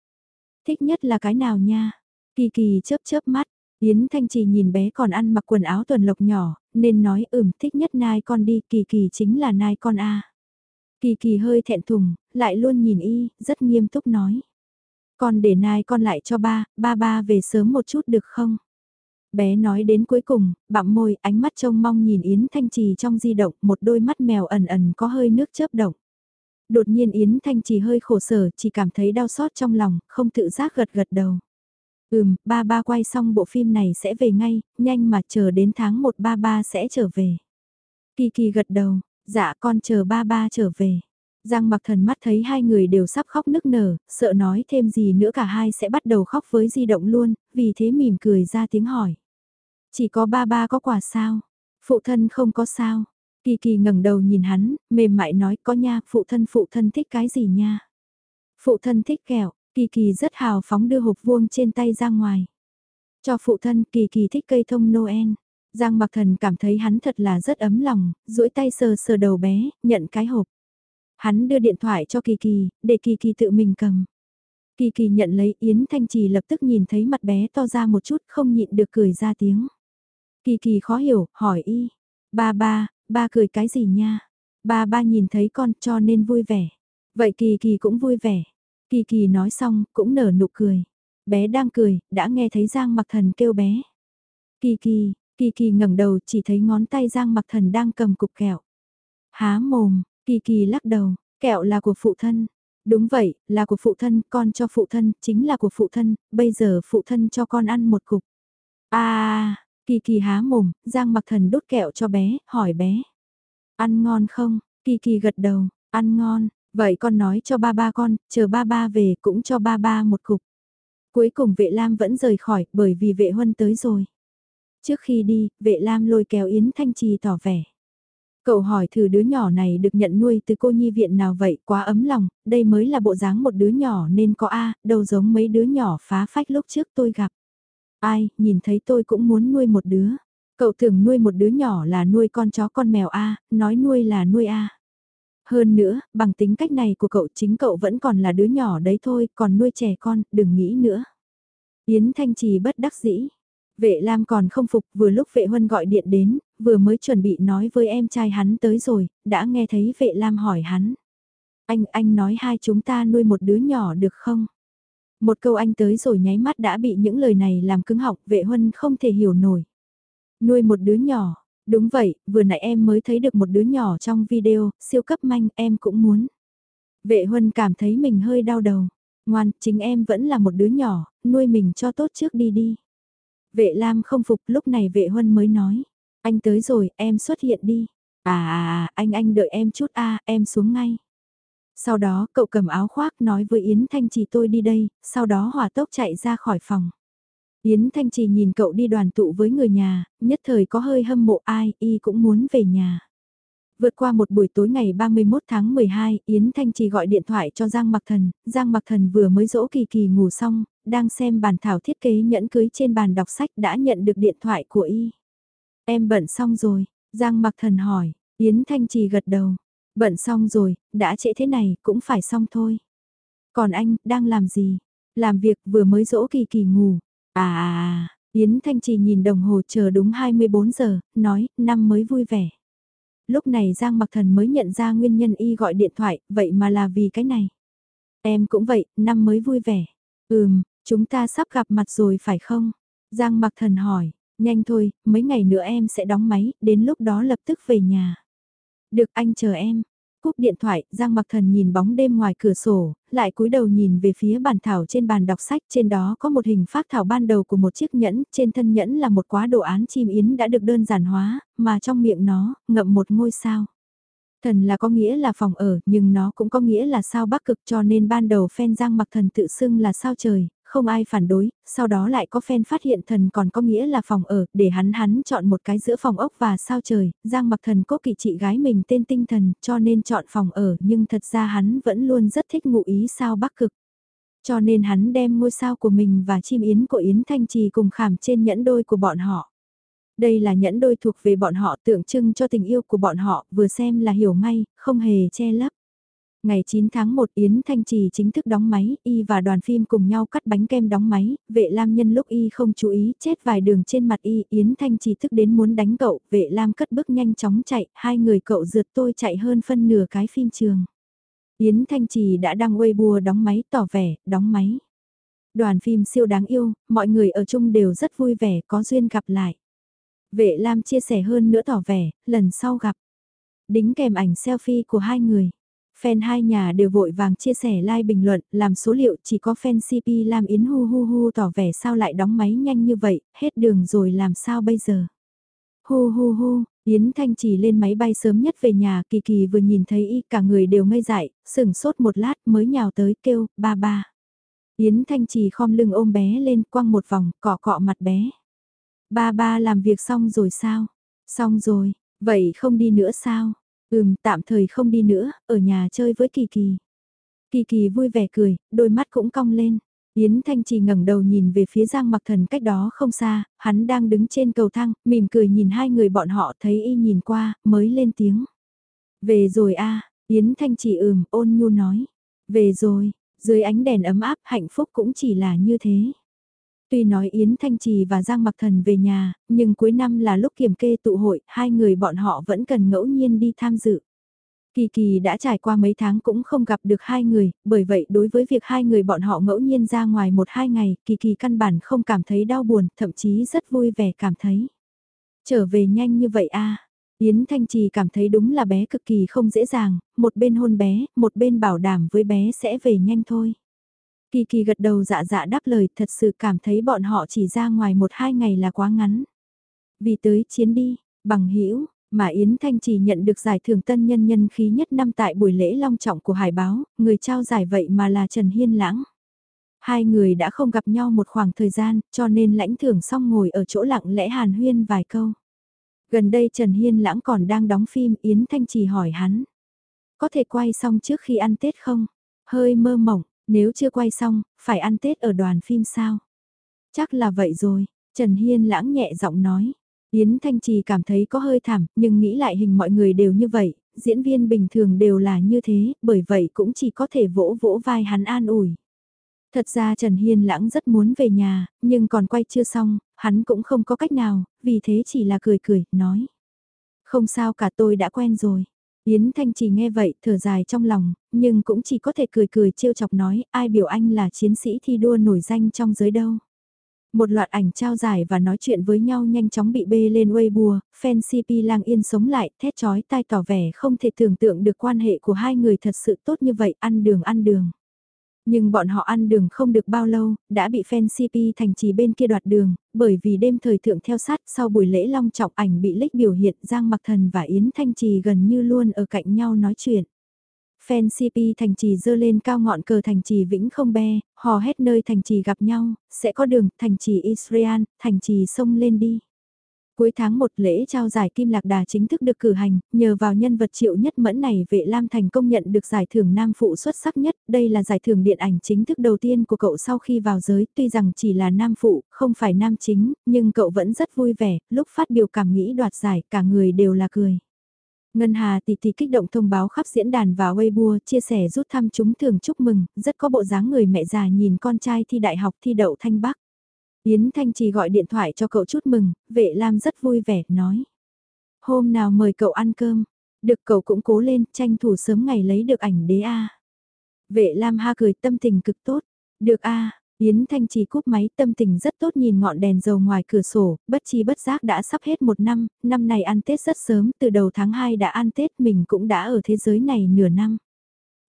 Thích nhất là cái nào nha? Kỳ kỳ chớp chớp mắt, Yến Thanh Trì nhìn bé còn ăn mặc quần áo tuần lộc nhỏ, nên nói ừm thích nhất nai con đi, kỳ kỳ chính là nai con a. Kỳ kỳ hơi thẹn thùng, lại luôn nhìn y, rất nghiêm túc nói. Con để nai con lại cho ba, ba ba về sớm một chút được không? Bé nói đến cuối cùng, bặm môi, ánh mắt trông mong nhìn Yến Thanh Trì trong di động, một đôi mắt mèo ẩn ẩn có hơi nước chớp động. Đột nhiên Yến Thanh Trì hơi khổ sở, chỉ cảm thấy đau xót trong lòng, không tự giác gật gật đầu. Ừm, ba ba quay xong bộ phim này sẽ về ngay, nhanh mà chờ đến tháng 1 ba ba sẽ trở về. Kỳ kỳ gật đầu, dạ con chờ ba ba trở về. Giang mặc thần mắt thấy hai người đều sắp khóc nức nở, sợ nói thêm gì nữa cả hai sẽ bắt đầu khóc với di động luôn, vì thế mỉm cười ra tiếng hỏi. Chỉ có ba ba có quà sao? Phụ thân không có sao? Kỳ kỳ ngẩng đầu nhìn hắn, mềm mại nói có nha, phụ thân phụ thân thích cái gì nha? Phụ thân thích kẹo, kỳ kỳ rất hào phóng đưa hộp vuông trên tay ra ngoài. Cho phụ thân kỳ kỳ thích cây thông Noel. Giang mặc thần cảm thấy hắn thật là rất ấm lòng, duỗi tay sờ sờ đầu bé, nhận cái hộp. Hắn đưa điện thoại cho Kỳ Kỳ, để Kỳ Kỳ tự mình cầm. Kỳ Kỳ nhận lấy Yến Thanh Trì lập tức nhìn thấy mặt bé to ra một chút không nhịn được cười ra tiếng. Kỳ Kỳ khó hiểu, hỏi y. Ba ba, ba cười cái gì nha? Ba ba nhìn thấy con cho nên vui vẻ. Vậy Kỳ Kỳ cũng vui vẻ. Kỳ Kỳ nói xong, cũng nở nụ cười. Bé đang cười, đã nghe thấy Giang Mặc Thần kêu bé. Kỳ Kỳ, Kỳ Kỳ ngẩng đầu chỉ thấy ngón tay Giang Mặc Thần đang cầm cục kẹo. Há mồm, Kỳ kỳ lắc đầu, kẹo là của phụ thân. Đúng vậy, là của phụ thân, con cho phụ thân, chính là của phụ thân, bây giờ phụ thân cho con ăn một cục. À, kỳ kỳ há mồm, Giang mặc thần đốt kẹo cho bé, hỏi bé. Ăn ngon không? Kỳ kỳ gật đầu, ăn ngon, vậy con nói cho ba ba con, chờ ba ba về cũng cho ba ba một cục. Cuối cùng vệ lam vẫn rời khỏi bởi vì vệ huân tới rồi. Trước khi đi, vệ lam lôi kéo Yến Thanh Trì tỏ vẻ. Cậu hỏi thử đứa nhỏ này được nhận nuôi từ cô nhi viện nào vậy, quá ấm lòng, đây mới là bộ dáng một đứa nhỏ nên có A, đâu giống mấy đứa nhỏ phá phách lúc trước tôi gặp. Ai, nhìn thấy tôi cũng muốn nuôi một đứa. Cậu tưởng nuôi một đứa nhỏ là nuôi con chó con mèo A, nói nuôi là nuôi A. Hơn nữa, bằng tính cách này của cậu chính cậu vẫn còn là đứa nhỏ đấy thôi, còn nuôi trẻ con, đừng nghĩ nữa. Yến Thanh Trì bất đắc dĩ. Vệ Lam còn không phục, vừa lúc vệ huân gọi điện đến, vừa mới chuẩn bị nói với em trai hắn tới rồi, đã nghe thấy vệ Lam hỏi hắn. Anh, anh nói hai chúng ta nuôi một đứa nhỏ được không? Một câu anh tới rồi nháy mắt đã bị những lời này làm cứng học, vệ huân không thể hiểu nổi. Nuôi một đứa nhỏ, đúng vậy, vừa nãy em mới thấy được một đứa nhỏ trong video, siêu cấp manh, em cũng muốn. Vệ huân cảm thấy mình hơi đau đầu. Ngoan, chính em vẫn là một đứa nhỏ, nuôi mình cho tốt trước đi đi. Vệ Lam không phục lúc này vệ huân mới nói. Anh tới rồi, em xuất hiện đi. À à à, anh anh đợi em chút a em xuống ngay. Sau đó cậu cầm áo khoác nói với Yến Thanh Trì tôi đi đây, sau đó hỏa tốc chạy ra khỏi phòng. Yến Thanh Trì nhìn cậu đi đoàn tụ với người nhà, nhất thời có hơi hâm mộ ai, y cũng muốn về nhà. Vượt qua một buổi tối ngày 31 tháng 12, Yến Thanh Trì gọi điện thoại cho Giang Mặc Thần, Giang Mặc Thần vừa mới dỗ Kỳ Kỳ ngủ xong, đang xem bàn thảo thiết kế nhẫn cưới trên bàn đọc sách đã nhận được điện thoại của y. Em bận xong rồi, Giang Mặc Thần hỏi, Yến Thanh Trì gật đầu, bận xong rồi, đã trễ thế này cũng phải xong thôi. Còn anh, đang làm gì? Làm việc vừa mới dỗ Kỳ Kỳ ngủ. À à à, Yến Thanh Trì nhìn đồng hồ chờ đúng 24 giờ, nói, năm mới vui vẻ lúc này Giang Mặc Thần mới nhận ra nguyên nhân y gọi điện thoại, vậy mà là vì cái này. Em cũng vậy, năm mới vui vẻ. Ừm, chúng ta sắp gặp mặt rồi phải không? Giang Mặc Thần hỏi, nhanh thôi, mấy ngày nữa em sẽ đóng máy, đến lúc đó lập tức về nhà. Được anh chờ em, cúp điện thoại, Giang Mặc Thần nhìn bóng đêm ngoài cửa sổ, lại cúi đầu nhìn về phía bàn thảo trên bàn đọc sách, trên đó có một hình phác thảo ban đầu của một chiếc nhẫn, trên thân nhẫn là một quá đồ án chim yến đã được đơn giản hóa, mà trong miệng nó, ngậm một ngôi sao. Thần là có nghĩa là phòng ở, nhưng nó cũng có nghĩa là sao bắc cực cho nên ban đầu phen Giang Mặc Thần tự xưng là sao trời, không ai phản đối, sau đó lại có fan phát hiện thần còn có nghĩa là phòng ở, để hắn hắn chọn một cái giữa phòng ốc và sao trời, Giang mặc thần cố kỵ chị gái mình tên tinh thần, cho nên chọn phòng ở, nhưng thật ra hắn vẫn luôn rất thích ngụ ý sao bắc cực. Cho nên hắn đem ngôi sao của mình và chim yến của Yến Thanh Trì cùng khảm trên nhẫn đôi của bọn họ. Đây là nhẫn đôi thuộc về bọn họ tượng trưng cho tình yêu của bọn họ, vừa xem là hiểu ngay, không hề che lấp. Ngày 9 tháng 1 Yến Thanh Trì chính thức đóng máy, y và đoàn phim cùng nhau cắt bánh kem đóng máy, vệ lam nhân lúc y không chú ý, chết vài đường trên mặt y, Yến Thanh Trì thức đến muốn đánh cậu, vệ lam cất bước nhanh chóng chạy, hai người cậu rượt tôi chạy hơn phân nửa cái phim trường. Yến Thanh Trì đã đăng bùa đóng máy tỏ vẻ, đóng máy. Đoàn phim siêu đáng yêu, mọi người ở chung đều rất vui vẻ, có duyên gặp lại. Vệ Lam chia sẻ hơn nữa tỏ vẻ, lần sau gặp. Đính kèm ảnh selfie của hai người. Fan hai nhà đều vội vàng chia sẻ like bình luận, làm số liệu chỉ có fan CP Lam Yến hu hu hu tỏ vẻ sao lại đóng máy nhanh như vậy, hết đường rồi làm sao bây giờ. Hu hu hu, Yến Thanh chỉ lên máy bay sớm nhất về nhà, Kỳ Kỳ vừa nhìn thấy y cả người đều ngây dại, sửng sốt một lát mới nhào tới kêu, ba ba. Yến Thanh chỉ khom lưng ôm bé lên quăng một vòng, cọ cọ mặt bé. Ba ba làm việc xong rồi sao? Xong rồi, vậy không đi nữa sao? Ừm, tạm thời không đi nữa, ở nhà chơi với Kỳ Kỳ. Kỳ Kỳ vui vẻ cười, đôi mắt cũng cong lên. Yến Thanh Trì ngẩng đầu nhìn về phía Giang Mặc Thần cách đó không xa, hắn đang đứng trên cầu thang, mỉm cười nhìn hai người bọn họ thấy y nhìn qua, mới lên tiếng. Về rồi a Yến Thanh Trì ừm, ôn nhu nói. Về rồi, dưới ánh đèn ấm áp hạnh phúc cũng chỉ là như thế. Tuy nói Yến Thanh Trì và Giang Mặc Thần về nhà, nhưng cuối năm là lúc kiểm kê tụ hội, hai người bọn họ vẫn cần ngẫu nhiên đi tham dự. Kỳ kỳ đã trải qua mấy tháng cũng không gặp được hai người, bởi vậy đối với việc hai người bọn họ ngẫu nhiên ra ngoài một hai ngày, kỳ kỳ căn bản không cảm thấy đau buồn, thậm chí rất vui vẻ cảm thấy. Trở về nhanh như vậy a Yến Thanh Trì cảm thấy đúng là bé cực kỳ không dễ dàng, một bên hôn bé, một bên bảo đảm với bé sẽ về nhanh thôi. Kỳ kỳ gật đầu dạ dạ đáp lời thật sự cảm thấy bọn họ chỉ ra ngoài một hai ngày là quá ngắn. Vì tới chiến đi, bằng hữu mà Yến Thanh chỉ nhận được giải thưởng tân nhân nhân khí nhất năm tại buổi lễ long trọng của Hải Báo, người trao giải vậy mà là Trần Hiên Lãng. Hai người đã không gặp nhau một khoảng thời gian, cho nên lãnh thưởng xong ngồi ở chỗ lặng lẽ hàn huyên vài câu. Gần đây Trần Hiên Lãng còn đang đóng phim Yến Thanh Trì hỏi hắn. Có thể quay xong trước khi ăn Tết không? Hơi mơ mộng, nếu chưa quay xong, phải ăn Tết ở đoàn phim sao? Chắc là vậy rồi, Trần Hiên Lãng nhẹ giọng nói. Yến Thanh Trì cảm thấy có hơi thảm, nhưng nghĩ lại hình mọi người đều như vậy, diễn viên bình thường đều là như thế, bởi vậy cũng chỉ có thể vỗ vỗ vai hắn an ủi. Thật ra Trần Hiên Lãng rất muốn về nhà, nhưng còn quay chưa xong, hắn cũng không có cách nào, vì thế chỉ là cười cười, nói. Không sao cả tôi đã quen rồi. Yến Thanh Trì nghe vậy, thở dài trong lòng, nhưng cũng chỉ có thể cười cười trêu chọc nói, ai biểu anh là chiến sĩ thi đua nổi danh trong giới đâu. Một loạt ảnh trao giải và nói chuyện với nhau nhanh chóng bị bê lên Weibo, fan CP lang yên sống lại, thét chói tai tỏ vẻ không thể tưởng tượng được quan hệ của hai người thật sự tốt như vậy, ăn đường ăn đường. Nhưng bọn họ ăn đường không được bao lâu, đã bị fan CP thành trì bên kia đoạt đường, bởi vì đêm thời thượng theo sát sau buổi lễ long trọng ảnh bị lích biểu hiện Giang Mặc Thần và Yến Thanh Trì gần như luôn ở cạnh nhau nói chuyện. Fan CP thành trì dơ lên cao ngọn cờ thành trì vĩnh không be, hò hét nơi thành trì gặp nhau, sẽ có đường, thành trì Israel, thành trì sông lên đi. Cuối tháng 1 lễ trao giải Kim Lạc Đà chính thức được cử hành, nhờ vào nhân vật triệu nhất mẫn này vệ Lam Thành công nhận được giải thưởng Nam Phụ xuất sắc nhất, đây là giải thưởng điện ảnh chính thức đầu tiên của cậu sau khi vào giới, tuy rằng chỉ là Nam Phụ, không phải Nam Chính, nhưng cậu vẫn rất vui vẻ, lúc phát biểu cảm nghĩ đoạt giải, cả người đều là cười. Ngân Hà tỷ tỷ kích động thông báo khắp diễn đàn và Weibo chia sẻ rút thăm chúng thường chúc mừng, rất có bộ dáng người mẹ già nhìn con trai thi đại học thi đậu thanh bắc. Yến Thanh Trì gọi điện thoại cho cậu chúc mừng, vệ Lam rất vui vẻ, nói. Hôm nào mời cậu ăn cơm, được cậu cũng cố lên, tranh thủ sớm ngày lấy được ảnh đế A. Vệ Lam ha cười tâm tình cực tốt, được A, Yến Thanh Trì cúp máy tâm tình rất tốt nhìn ngọn đèn dầu ngoài cửa sổ, bất chi bất giác đã sắp hết một năm, năm này ăn Tết rất sớm, từ đầu tháng 2 đã ăn Tết mình cũng đã ở thế giới này nửa năm.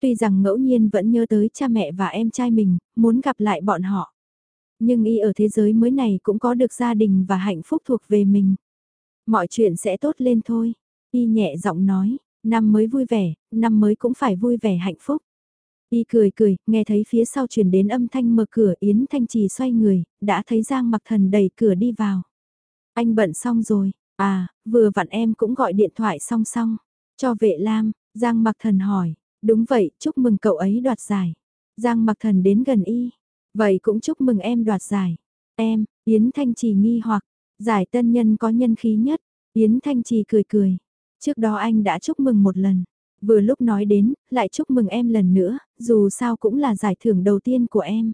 Tuy rằng ngẫu nhiên vẫn nhớ tới cha mẹ và em trai mình, muốn gặp lại bọn họ. Nhưng y ở thế giới mới này cũng có được gia đình và hạnh phúc thuộc về mình. Mọi chuyện sẽ tốt lên thôi. Y nhẹ giọng nói, năm mới vui vẻ, năm mới cũng phải vui vẻ hạnh phúc. Y cười cười, nghe thấy phía sau truyền đến âm thanh mở cửa Yến Thanh Trì xoay người, đã thấy Giang mặc thần đẩy cửa đi vào. Anh bận xong rồi, à, vừa vặn em cũng gọi điện thoại song song Cho vệ lam, Giang mặc thần hỏi, đúng vậy, chúc mừng cậu ấy đoạt giải. Giang mặc thần đến gần y, vậy cũng chúc mừng em đoạt giải. Em, Yến Thanh Trì nghi hoặc, giải tân nhân có nhân khí nhất, Yến Thanh Trì cười cười. Trước đó anh đã chúc mừng một lần. Vừa lúc nói đến, lại chúc mừng em lần nữa, dù sao cũng là giải thưởng đầu tiên của em.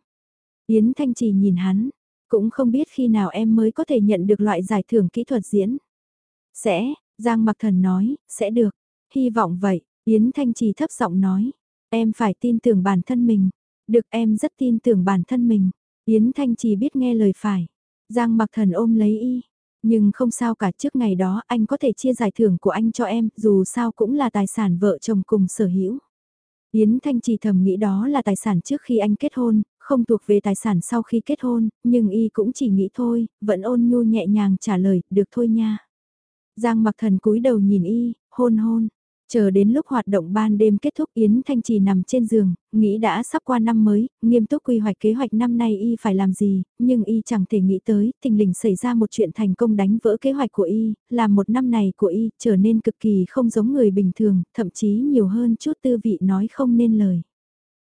Yến Thanh Trì nhìn hắn, cũng không biết khi nào em mới có thể nhận được loại giải thưởng kỹ thuật diễn. Sẽ, Giang Mặc Thần nói, sẽ được, hy vọng vậy, Yến Thanh Trì thấp giọng nói. Em phải tin tưởng bản thân mình. Được em rất tin tưởng bản thân mình. Yến Thanh trì biết nghe lời phải. Giang mặc thần ôm lấy y. Nhưng không sao cả trước ngày đó anh có thể chia giải thưởng của anh cho em, dù sao cũng là tài sản vợ chồng cùng sở hữu. Yến Thanh chỉ thầm nghĩ đó là tài sản trước khi anh kết hôn, không thuộc về tài sản sau khi kết hôn, nhưng y cũng chỉ nghĩ thôi, vẫn ôn nhu nhẹ nhàng trả lời, được thôi nha. Giang mặc thần cúi đầu nhìn y, hôn hôn. Chờ đến lúc hoạt động ban đêm kết thúc Yến Thanh Trì nằm trên giường, nghĩ đã sắp qua năm mới, nghiêm túc quy hoạch kế hoạch năm nay y phải làm gì, nhưng y chẳng thể nghĩ tới, tình lình xảy ra một chuyện thành công đánh vỡ kế hoạch của y, làm một năm này của y trở nên cực kỳ không giống người bình thường, thậm chí nhiều hơn chút tư vị nói không nên lời.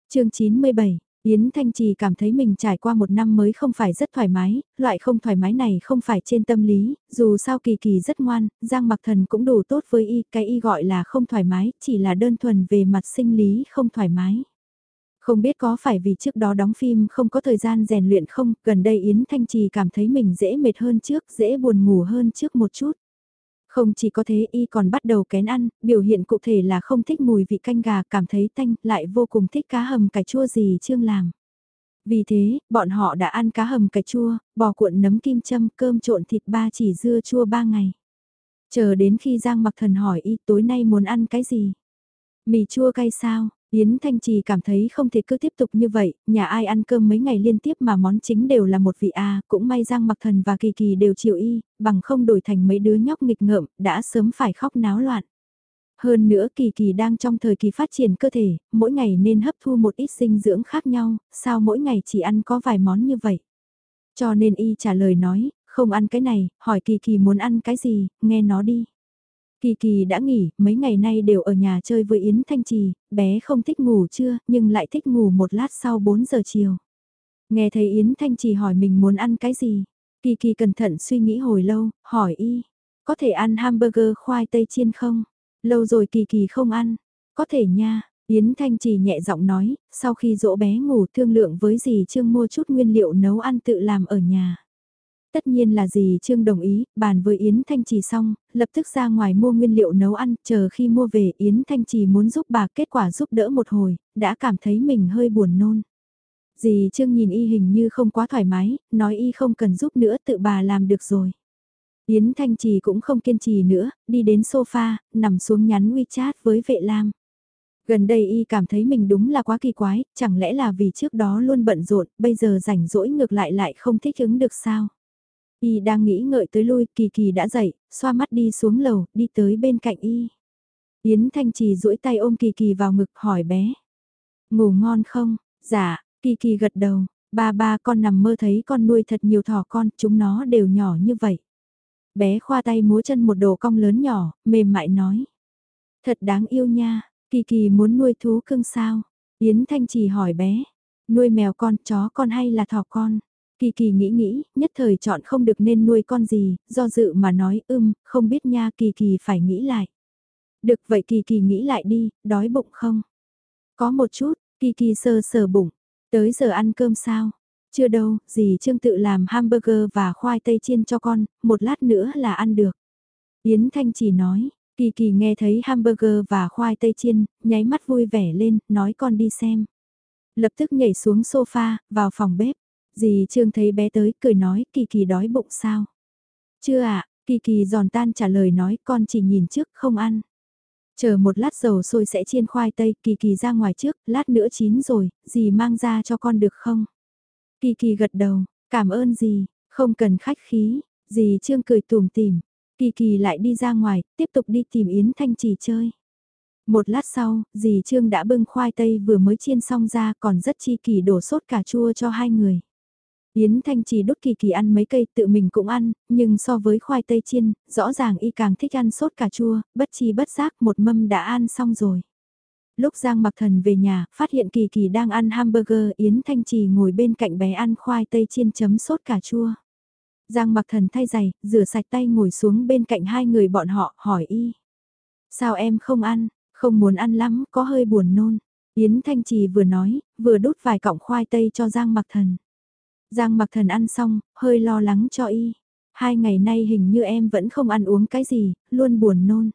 chương 97 Yến Thanh Trì cảm thấy mình trải qua một năm mới không phải rất thoải mái, loại không thoải mái này không phải trên tâm lý, dù sao kỳ kỳ rất ngoan, Giang Mặc Thần cũng đủ tốt với y, cái y gọi là không thoải mái, chỉ là đơn thuần về mặt sinh lý không thoải mái. Không biết có phải vì trước đó đóng phim không có thời gian rèn luyện không, gần đây Yến Thanh Trì cảm thấy mình dễ mệt hơn trước, dễ buồn ngủ hơn trước một chút. Không chỉ có thế y còn bắt đầu kén ăn, biểu hiện cụ thể là không thích mùi vị canh gà cảm thấy tanh, lại vô cùng thích cá hầm cải chua gì Trương làm. Vì thế, bọn họ đã ăn cá hầm cải chua, bò cuộn nấm kim châm, cơm trộn thịt ba chỉ dưa chua ba ngày. Chờ đến khi Giang mặc thần hỏi y tối nay muốn ăn cái gì? Mì chua cay sao? Yến Thanh Trì cảm thấy không thể cứ tiếp tục như vậy, nhà ai ăn cơm mấy ngày liên tiếp mà món chính đều là một vị A, cũng may Giang Mặc Thần và Kỳ Kỳ đều chịu y, bằng không đổi thành mấy đứa nhóc nghịch ngợm, đã sớm phải khóc náo loạn. Hơn nữa Kỳ Kỳ đang trong thời kỳ phát triển cơ thể, mỗi ngày nên hấp thu một ít dinh dưỡng khác nhau, sao mỗi ngày chỉ ăn có vài món như vậy. Cho nên y trả lời nói, không ăn cái này, hỏi Kỳ Kỳ muốn ăn cái gì, nghe nó đi. Kỳ Kỳ đã nghỉ, mấy ngày nay đều ở nhà chơi với Yến Thanh Trì, bé không thích ngủ trưa, nhưng lại thích ngủ một lát sau 4 giờ chiều. Nghe thấy Yến Thanh Trì hỏi mình muốn ăn cái gì, Kỳ Kỳ cẩn thận suy nghĩ hồi lâu, hỏi y, có thể ăn hamburger khoai tây chiên không? Lâu rồi Kỳ Kỳ không ăn, có thể nha. Yến Thanh Trì nhẹ giọng nói, sau khi dỗ bé ngủ thương lượng với dì Trương mua chút nguyên liệu nấu ăn tự làm ở nhà. Tất nhiên là gì Trương đồng ý, bàn với Yến Thanh Trì xong, lập tức ra ngoài mua nguyên liệu nấu ăn, chờ khi mua về Yến Thanh Trì muốn giúp bà kết quả giúp đỡ một hồi, đã cảm thấy mình hơi buồn nôn. Dì Trương nhìn y hình như không quá thoải mái, nói y không cần giúp nữa tự bà làm được rồi. Yến Thanh Trì cũng không kiên trì nữa, đi đến sofa, nằm xuống nhắn WeChat với vệ lam. Gần đây y cảm thấy mình đúng là quá kỳ quái, chẳng lẽ là vì trước đó luôn bận rộn, bây giờ rảnh rỗi ngược lại lại không thích ứng được sao? Y đang nghĩ ngợi tới lui, Kỳ Kỳ đã dậy, xoa mắt đi xuống lầu, đi tới bên cạnh Y. Yến Thanh Trì duỗi tay ôm Kỳ Kỳ vào ngực hỏi bé. Ngủ ngon không? Dạ, Kỳ Kỳ gật đầu, ba ba con nằm mơ thấy con nuôi thật nhiều thỏ con, chúng nó đều nhỏ như vậy. Bé khoa tay múa chân một đồ cong lớn nhỏ, mềm mại nói. Thật đáng yêu nha, Kỳ Kỳ muốn nuôi thú cưng sao? Yến Thanh Trì hỏi bé, nuôi mèo con, chó con hay là thỏ con? Kỳ kỳ nghĩ nghĩ, nhất thời chọn không được nên nuôi con gì, do dự mà nói ưm, không biết nha kỳ kỳ phải nghĩ lại. Được vậy kỳ kỳ nghĩ lại đi, đói bụng không? Có một chút, kỳ kỳ sờ sờ bụng, tới giờ ăn cơm sao? Chưa đâu, dì Trương tự làm hamburger và khoai tây chiên cho con, một lát nữa là ăn được. Yến Thanh chỉ nói, Kỳ Kỳ nghe thấy hamburger và khoai tây chiên, nháy mắt vui vẻ lên, nói con đi xem. Lập tức nhảy xuống sofa, vào phòng bếp. Dì Trương thấy bé tới, cười nói, Kỳ Kỳ đói bụng sao? Chưa ạ, Kỳ Kỳ giòn tan trả lời nói, con chỉ nhìn trước, không ăn. Chờ một lát dầu sôi sẽ chiên khoai tây, Kỳ Kỳ ra ngoài trước, lát nữa chín rồi, dì mang ra cho con được không? Kỳ Kỳ gật đầu, cảm ơn dì, không cần khách khí, dì Trương cười tùm tìm. Kỳ Kỳ lại đi ra ngoài, tiếp tục đi tìm Yến Thanh Trì chơi. Một lát sau, dì Trương đã bưng khoai tây vừa mới chiên xong ra còn rất chi kỳ đổ sốt cà chua cho hai người. Yến Thanh Trì đốt kỳ kỳ ăn mấy cây tự mình cũng ăn, nhưng so với khoai tây chiên, rõ ràng y càng thích ăn sốt cà chua, bất chi bất giác một mâm đã ăn xong rồi. Lúc Giang Mặc Thần về nhà, phát hiện Kỳ Kỳ đang ăn hamburger, Yến Thanh Trì ngồi bên cạnh bé ăn khoai tây chiên chấm sốt cà chua. Giang Mặc Thần thay giày, rửa sạch tay ngồi xuống bên cạnh hai người bọn họ, hỏi y. Sao em không ăn, không muốn ăn lắm, có hơi buồn nôn. Yến Thanh Trì vừa nói, vừa đút vài cọng khoai tây cho Giang Mặc Thần. Giang mặc thần ăn xong, hơi lo lắng cho y. Hai ngày nay hình như em vẫn không ăn uống cái gì, luôn buồn nôn.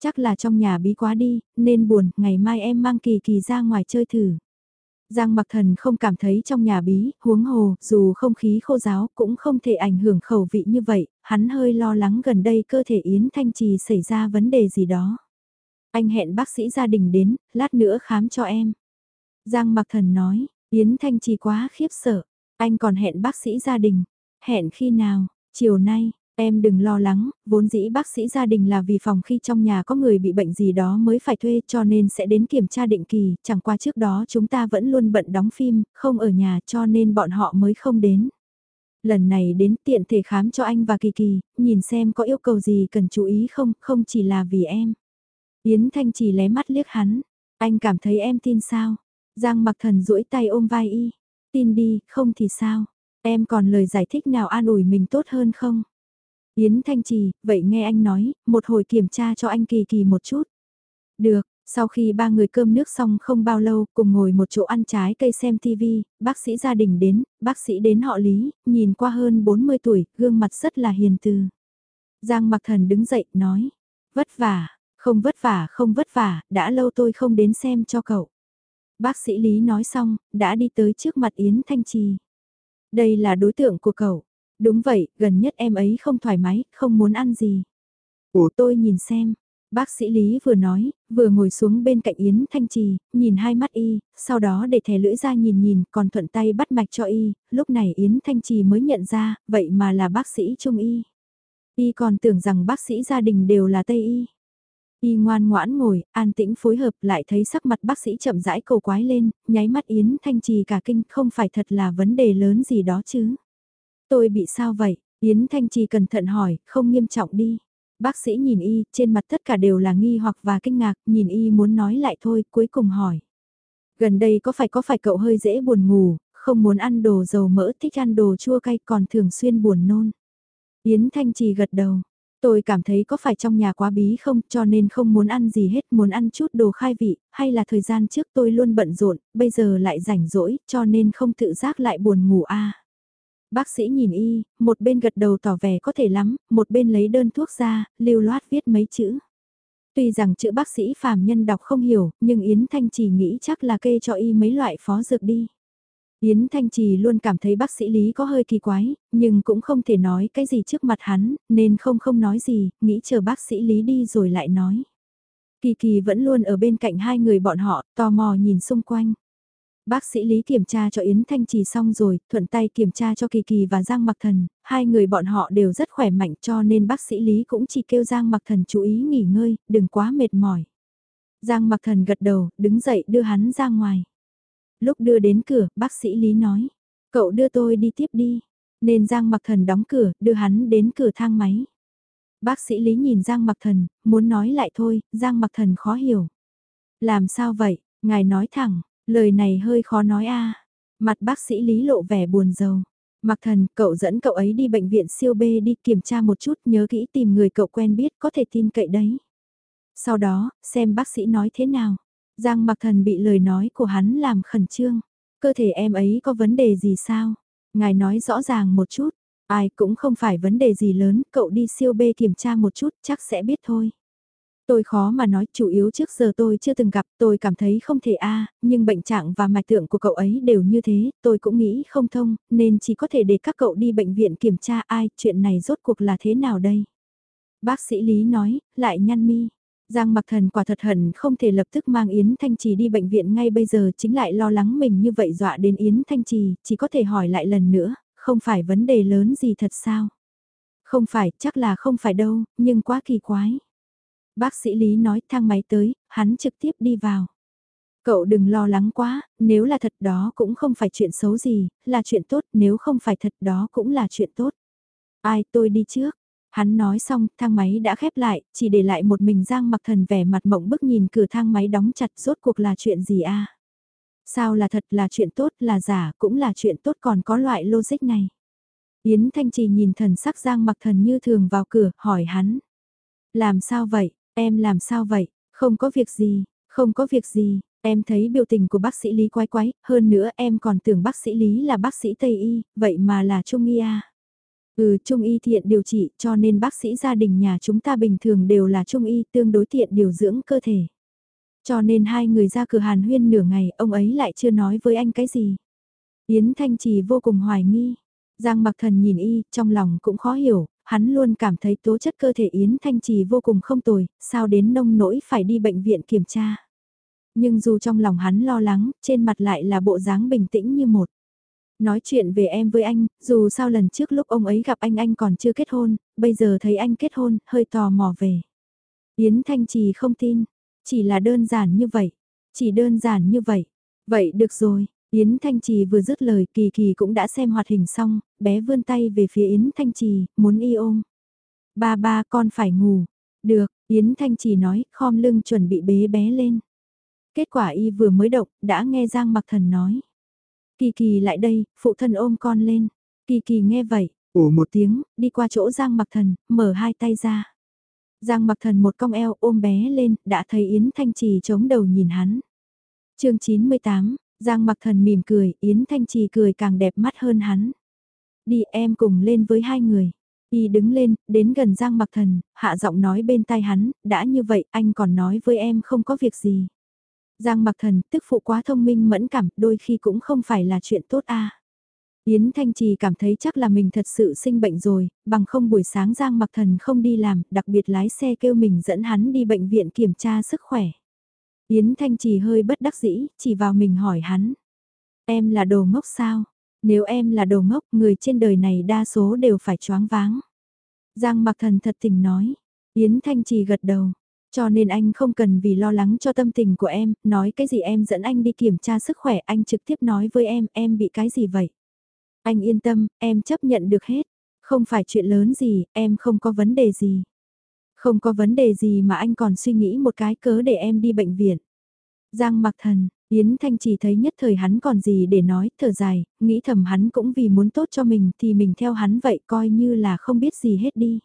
Chắc là trong nhà bí quá đi, nên buồn, ngày mai em mang kỳ kỳ ra ngoài chơi thử. Giang mặc thần không cảm thấy trong nhà bí, huống hồ, dù không khí khô giáo cũng không thể ảnh hưởng khẩu vị như vậy, hắn hơi lo lắng gần đây cơ thể Yến Thanh Trì xảy ra vấn đề gì đó. Anh hẹn bác sĩ gia đình đến, lát nữa khám cho em. Giang mặc thần nói, Yến Thanh Trì quá khiếp sợ, anh còn hẹn bác sĩ gia đình, hẹn khi nào, chiều nay, Em đừng lo lắng, vốn dĩ bác sĩ gia đình là vì phòng khi trong nhà có người bị bệnh gì đó mới phải thuê cho nên sẽ đến kiểm tra định kỳ, chẳng qua trước đó chúng ta vẫn luôn bận đóng phim, không ở nhà cho nên bọn họ mới không đến. Lần này đến tiện thể khám cho anh và Kỳ Kỳ, nhìn xem có yêu cầu gì cần chú ý không, không chỉ là vì em. Yến Thanh chỉ lé mắt liếc hắn, anh cảm thấy em tin sao? Giang mặc thần duỗi tay ôm vai y, tin đi, không thì sao? Em còn lời giải thích nào an ủi mình tốt hơn không? Yến Thanh Trì, vậy nghe anh nói, một hồi kiểm tra cho anh kỳ kỳ một chút. Được, sau khi ba người cơm nước xong không bao lâu, cùng ngồi một chỗ ăn trái cây xem TV, bác sĩ gia đình đến, bác sĩ đến họ Lý, nhìn qua hơn 40 tuổi, gương mặt rất là hiền từ. Giang Mặc Thần đứng dậy, nói, vất vả, không vất vả không vất vả, đã lâu tôi không đến xem cho cậu. Bác sĩ Lý nói xong, đã đi tới trước mặt Yến Thanh Trì. Đây là đối tượng của cậu. Đúng vậy, gần nhất em ấy không thoải mái, không muốn ăn gì. Ủa tôi nhìn xem. Bác sĩ Lý vừa nói, vừa ngồi xuống bên cạnh Yến Thanh Trì, nhìn hai mắt y, sau đó để thẻ lưỡi ra nhìn nhìn, còn thuận tay bắt mạch cho y, lúc này Yến Thanh Trì mới nhận ra, vậy mà là bác sĩ Trung Y. Y còn tưởng rằng bác sĩ gia đình đều là Tây Y. Y ngoan ngoãn ngồi, an tĩnh phối hợp lại thấy sắc mặt bác sĩ chậm rãi cầu quái lên, nháy mắt Yến Thanh Trì cả kinh không phải thật là vấn đề lớn gì đó chứ. Tôi bị sao vậy? Yến Thanh Trì cẩn thận hỏi, không nghiêm trọng đi. Bác sĩ nhìn y, trên mặt tất cả đều là nghi hoặc và kinh ngạc, nhìn y muốn nói lại thôi, cuối cùng hỏi. Gần đây có phải có phải cậu hơi dễ buồn ngủ, không muốn ăn đồ dầu mỡ, thích ăn đồ chua cay còn thường xuyên buồn nôn. Yến Thanh Trì gật đầu. Tôi cảm thấy có phải trong nhà quá bí không cho nên không muốn ăn gì hết muốn ăn chút đồ khai vị, hay là thời gian trước tôi luôn bận rộn, bây giờ lại rảnh rỗi cho nên không tự giác lại buồn ngủ a Bác sĩ nhìn y, một bên gật đầu tỏ vẻ có thể lắm, một bên lấy đơn thuốc ra, lưu loát viết mấy chữ. Tuy rằng chữ bác sĩ phàm nhân đọc không hiểu, nhưng Yến Thanh chỉ nghĩ chắc là kê cho y mấy loại phó dược đi. Yến Thanh Trì luôn cảm thấy bác sĩ Lý có hơi kỳ quái, nhưng cũng không thể nói cái gì trước mặt hắn, nên không không nói gì, nghĩ chờ bác sĩ Lý đi rồi lại nói. Kỳ kỳ vẫn luôn ở bên cạnh hai người bọn họ, tò mò nhìn xung quanh. Bác sĩ Lý kiểm tra cho Yến Thanh Trì xong rồi, thuận tay kiểm tra cho Kỳ Kỳ và Giang Mặc Thần, hai người bọn họ đều rất khỏe mạnh cho nên bác sĩ Lý cũng chỉ kêu Giang Mặc Thần chú ý nghỉ ngơi, đừng quá mệt mỏi. Giang Mặc Thần gật đầu, đứng dậy đưa hắn ra ngoài. Lúc đưa đến cửa, bác sĩ Lý nói, cậu đưa tôi đi tiếp đi, nên Giang Mặc Thần đóng cửa, đưa hắn đến cửa thang máy. Bác sĩ Lý nhìn Giang Mặc Thần, muốn nói lại thôi, Giang Mặc Thần khó hiểu. Làm sao vậy, ngài nói thẳng, Lời này hơi khó nói a. Mặt bác sĩ Lý lộ vẻ buồn rầu. Mặc thần, cậu dẫn cậu ấy đi bệnh viện siêu B đi kiểm tra một chút nhớ kỹ tìm người cậu quen biết có thể tin cậy đấy. Sau đó, xem bác sĩ nói thế nào. Giang mặc thần bị lời nói của hắn làm khẩn trương. Cơ thể em ấy có vấn đề gì sao? Ngài nói rõ ràng một chút. Ai cũng không phải vấn đề gì lớn, cậu đi siêu bê kiểm tra một chút chắc sẽ biết thôi. Tôi khó mà nói, chủ yếu trước giờ tôi chưa từng gặp, tôi cảm thấy không thể a nhưng bệnh trạng và mạch tượng của cậu ấy đều như thế, tôi cũng nghĩ không thông, nên chỉ có thể để các cậu đi bệnh viện kiểm tra ai, chuyện này rốt cuộc là thế nào đây? Bác sĩ Lý nói, lại nhăn mi. Giang mặc thần quả thật hận không thể lập tức mang Yến Thanh Trì đi bệnh viện ngay bây giờ chính lại lo lắng mình như vậy dọa đến Yến Thanh Trì, chỉ có thể hỏi lại lần nữa, không phải vấn đề lớn gì thật sao? Không phải, chắc là không phải đâu, nhưng quá kỳ quái. Bác sĩ Lý nói thang máy tới, hắn trực tiếp đi vào. Cậu đừng lo lắng quá, nếu là thật đó cũng không phải chuyện xấu gì, là chuyện tốt, nếu không phải thật đó cũng là chuyện tốt. Ai tôi đi trước. Hắn nói xong, thang máy đã khép lại, chỉ để lại một mình Giang mặc thần vẻ mặt mộng bức nhìn cửa thang máy đóng chặt rốt cuộc là chuyện gì a Sao là thật là chuyện tốt là giả cũng là chuyện tốt còn có loại logic này. Yến Thanh Trì nhìn thần sắc Giang mặc thần như thường vào cửa, hỏi hắn. Làm sao vậy? Em làm sao vậy? Không có việc gì, không có việc gì, em thấy biểu tình của bác sĩ Lý quái quái, hơn nữa em còn tưởng bác sĩ Lý là bác sĩ Tây Y, vậy mà là Trung Y à. Ừ, trung y thiện điều trị cho nên bác sĩ gia đình nhà chúng ta bình thường đều là trung y tương đối thiện điều dưỡng cơ thể. Cho nên hai người ra cửa hàn huyên nửa ngày, ông ấy lại chưa nói với anh cái gì. Yến Thanh Trì vô cùng hoài nghi. Giang mặc thần nhìn y, trong lòng cũng khó hiểu, hắn luôn cảm thấy tố chất cơ thể Yến Thanh Trì vô cùng không tồi, sao đến nông nỗi phải đi bệnh viện kiểm tra. Nhưng dù trong lòng hắn lo lắng, trên mặt lại là bộ dáng bình tĩnh như một. Nói chuyện về em với anh, dù sao lần trước lúc ông ấy gặp anh anh còn chưa kết hôn, bây giờ thấy anh kết hôn, hơi tò mò về. Yến Thanh Trì không tin, chỉ là đơn giản như vậy, chỉ đơn giản như vậy. Vậy được rồi, Yến Thanh Trì vừa dứt lời Kỳ Kỳ cũng đã xem hoạt hình xong, bé vươn tay về phía Yến Thanh Trì, muốn y ôm. Ba ba con phải ngủ. Được, Yến Thanh Trì nói, khom lưng chuẩn bị bế bé lên. Kết quả y vừa mới động, đã nghe Giang Mặc Thần nói. Kỳ Kỳ lại đây, phụ thân ôm con lên. Kỳ Kỳ nghe vậy, ủ một tiếng, đi qua chỗ Giang Mặc Thần, mở hai tay ra. Giang Mặc Thần một cong eo ôm bé lên, đã thấy Yến Thanh Trì chống đầu nhìn hắn. chương 98, Giang mặc thần mỉm cười, Yến Thanh Trì cười càng đẹp mắt hơn hắn. Đi em cùng lên với hai người. Y đứng lên, đến gần Giang mặc thần, hạ giọng nói bên tai hắn, đã như vậy anh còn nói với em không có việc gì. Giang mặc thần, tức phụ quá thông minh mẫn cảm, đôi khi cũng không phải là chuyện tốt a. Yến Thanh Trì cảm thấy chắc là mình thật sự sinh bệnh rồi, bằng không buổi sáng Giang mặc thần không đi làm, đặc biệt lái xe kêu mình dẫn hắn đi bệnh viện kiểm tra sức khỏe. Yến Thanh Trì hơi bất đắc dĩ, chỉ vào mình hỏi hắn. Em là đồ ngốc sao? Nếu em là đồ ngốc, người trên đời này đa số đều phải choáng váng. Giang mặc thần thật tình nói. Yến Thanh Trì gật đầu. Cho nên anh không cần vì lo lắng cho tâm tình của em, nói cái gì em dẫn anh đi kiểm tra sức khỏe, anh trực tiếp nói với em, em bị cái gì vậy? Anh yên tâm, em chấp nhận được hết. Không phải chuyện lớn gì, em không có vấn đề gì. Không có vấn đề gì mà anh còn suy nghĩ một cái cớ để em đi bệnh viện. Giang mặc thần, Yến Thanh chỉ thấy nhất thời hắn còn gì để nói, thở dài, nghĩ thầm hắn cũng vì muốn tốt cho mình thì mình theo hắn vậy coi như là không biết gì hết đi.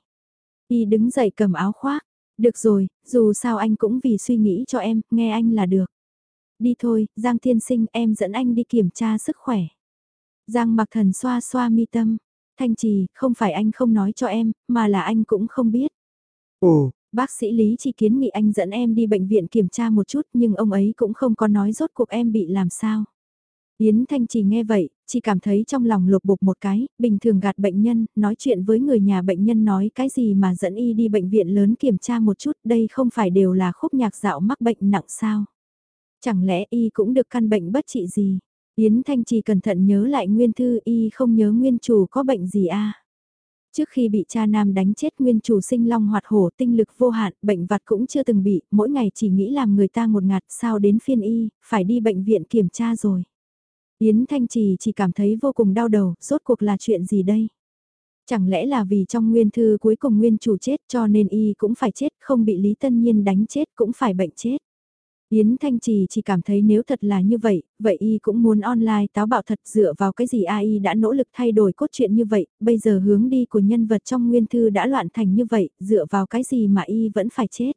Y đứng dậy cầm áo khoác, được rồi, dù sao anh cũng vì suy nghĩ cho em, nghe anh là được. Đi thôi, Giang Thiên Sinh em dẫn anh đi kiểm tra sức khỏe. Giang mặc thần xoa xoa mi tâm, Thanh Trì, không phải anh không nói cho em, mà là anh cũng không biết. Ồ, bác sĩ Lý chỉ kiến nghị anh dẫn em đi bệnh viện kiểm tra một chút nhưng ông ấy cũng không có nói rốt cuộc em bị làm sao. Yến Thanh chỉ nghe vậy, chỉ cảm thấy trong lòng lục bục một cái, bình thường gạt bệnh nhân, nói chuyện với người nhà bệnh nhân nói cái gì mà dẫn y đi bệnh viện lớn kiểm tra một chút, đây không phải đều là khúc nhạc dạo mắc bệnh nặng sao. Chẳng lẽ y cũng được căn bệnh bất trị gì? Yến Thanh chỉ cẩn thận nhớ lại nguyên thư y không nhớ nguyên chủ có bệnh gì à? Trước khi bị cha nam đánh chết nguyên chủ sinh long hoạt hổ tinh lực vô hạn, bệnh vặt cũng chưa từng bị, mỗi ngày chỉ nghĩ làm người ta một ngạt sao đến phiên y, phải đi bệnh viện kiểm tra rồi. Yến Thanh Trì chỉ cảm thấy vô cùng đau đầu, rốt cuộc là chuyện gì đây? Chẳng lẽ là vì trong nguyên thư cuối cùng nguyên chủ chết cho nên y cũng phải chết, không bị Lý Tân Nhiên đánh chết cũng phải bệnh chết. Yến Thanh Trì chỉ cảm thấy nếu thật là như vậy, vậy y cũng muốn online táo bạo thật dựa vào cái gì AI đã nỗ lực thay đổi cốt truyện như vậy, bây giờ hướng đi của nhân vật trong nguyên thư đã loạn thành như vậy, dựa vào cái gì mà y vẫn phải chết.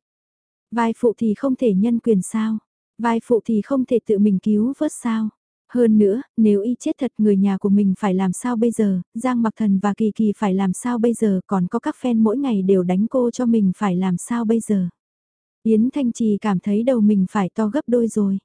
Vai phụ thì không thể nhân quyền sao, vai phụ thì không thể tự mình cứu vớt sao. Hơn nữa, nếu y chết thật người nhà của mình phải làm sao bây giờ, Giang Mặc Thần và Kỳ Kỳ phải làm sao bây giờ, còn có các fan mỗi ngày đều đánh cô cho mình phải làm sao bây giờ. Yến Thanh Trì cảm thấy đầu mình phải to gấp đôi rồi.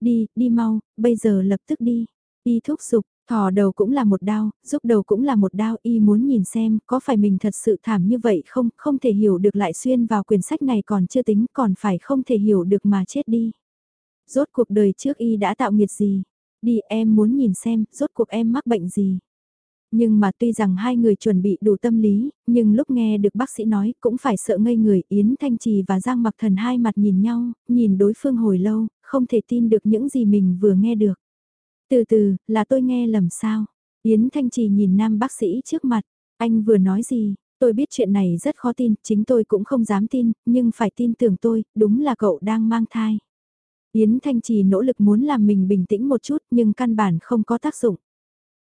Đi, đi mau, bây giờ lập tức đi. Y thúc giục, thò đầu cũng là một đau giúp đầu cũng là một đau Y muốn nhìn xem có phải mình thật sự thảm như vậy không, không thể hiểu được lại xuyên vào quyển sách này còn chưa tính còn phải không thể hiểu được mà chết đi. Rốt cuộc đời trước Y đã tạo nghiệt gì? Đi em muốn nhìn xem, rốt cuộc em mắc bệnh gì? Nhưng mà tuy rằng hai người chuẩn bị đủ tâm lý, nhưng lúc nghe được bác sĩ nói cũng phải sợ ngây người Yến Thanh Trì và Giang Mặc Thần hai mặt nhìn nhau, nhìn đối phương hồi lâu, không thể tin được những gì mình vừa nghe được. Từ từ, là tôi nghe lầm sao? Yến Thanh Trì nhìn nam bác sĩ trước mặt, anh vừa nói gì? Tôi biết chuyện này rất khó tin, chính tôi cũng không dám tin, nhưng phải tin tưởng tôi, đúng là cậu đang mang thai. Yến Thanh Trì nỗ lực muốn làm mình bình tĩnh một chút nhưng căn bản không có tác dụng.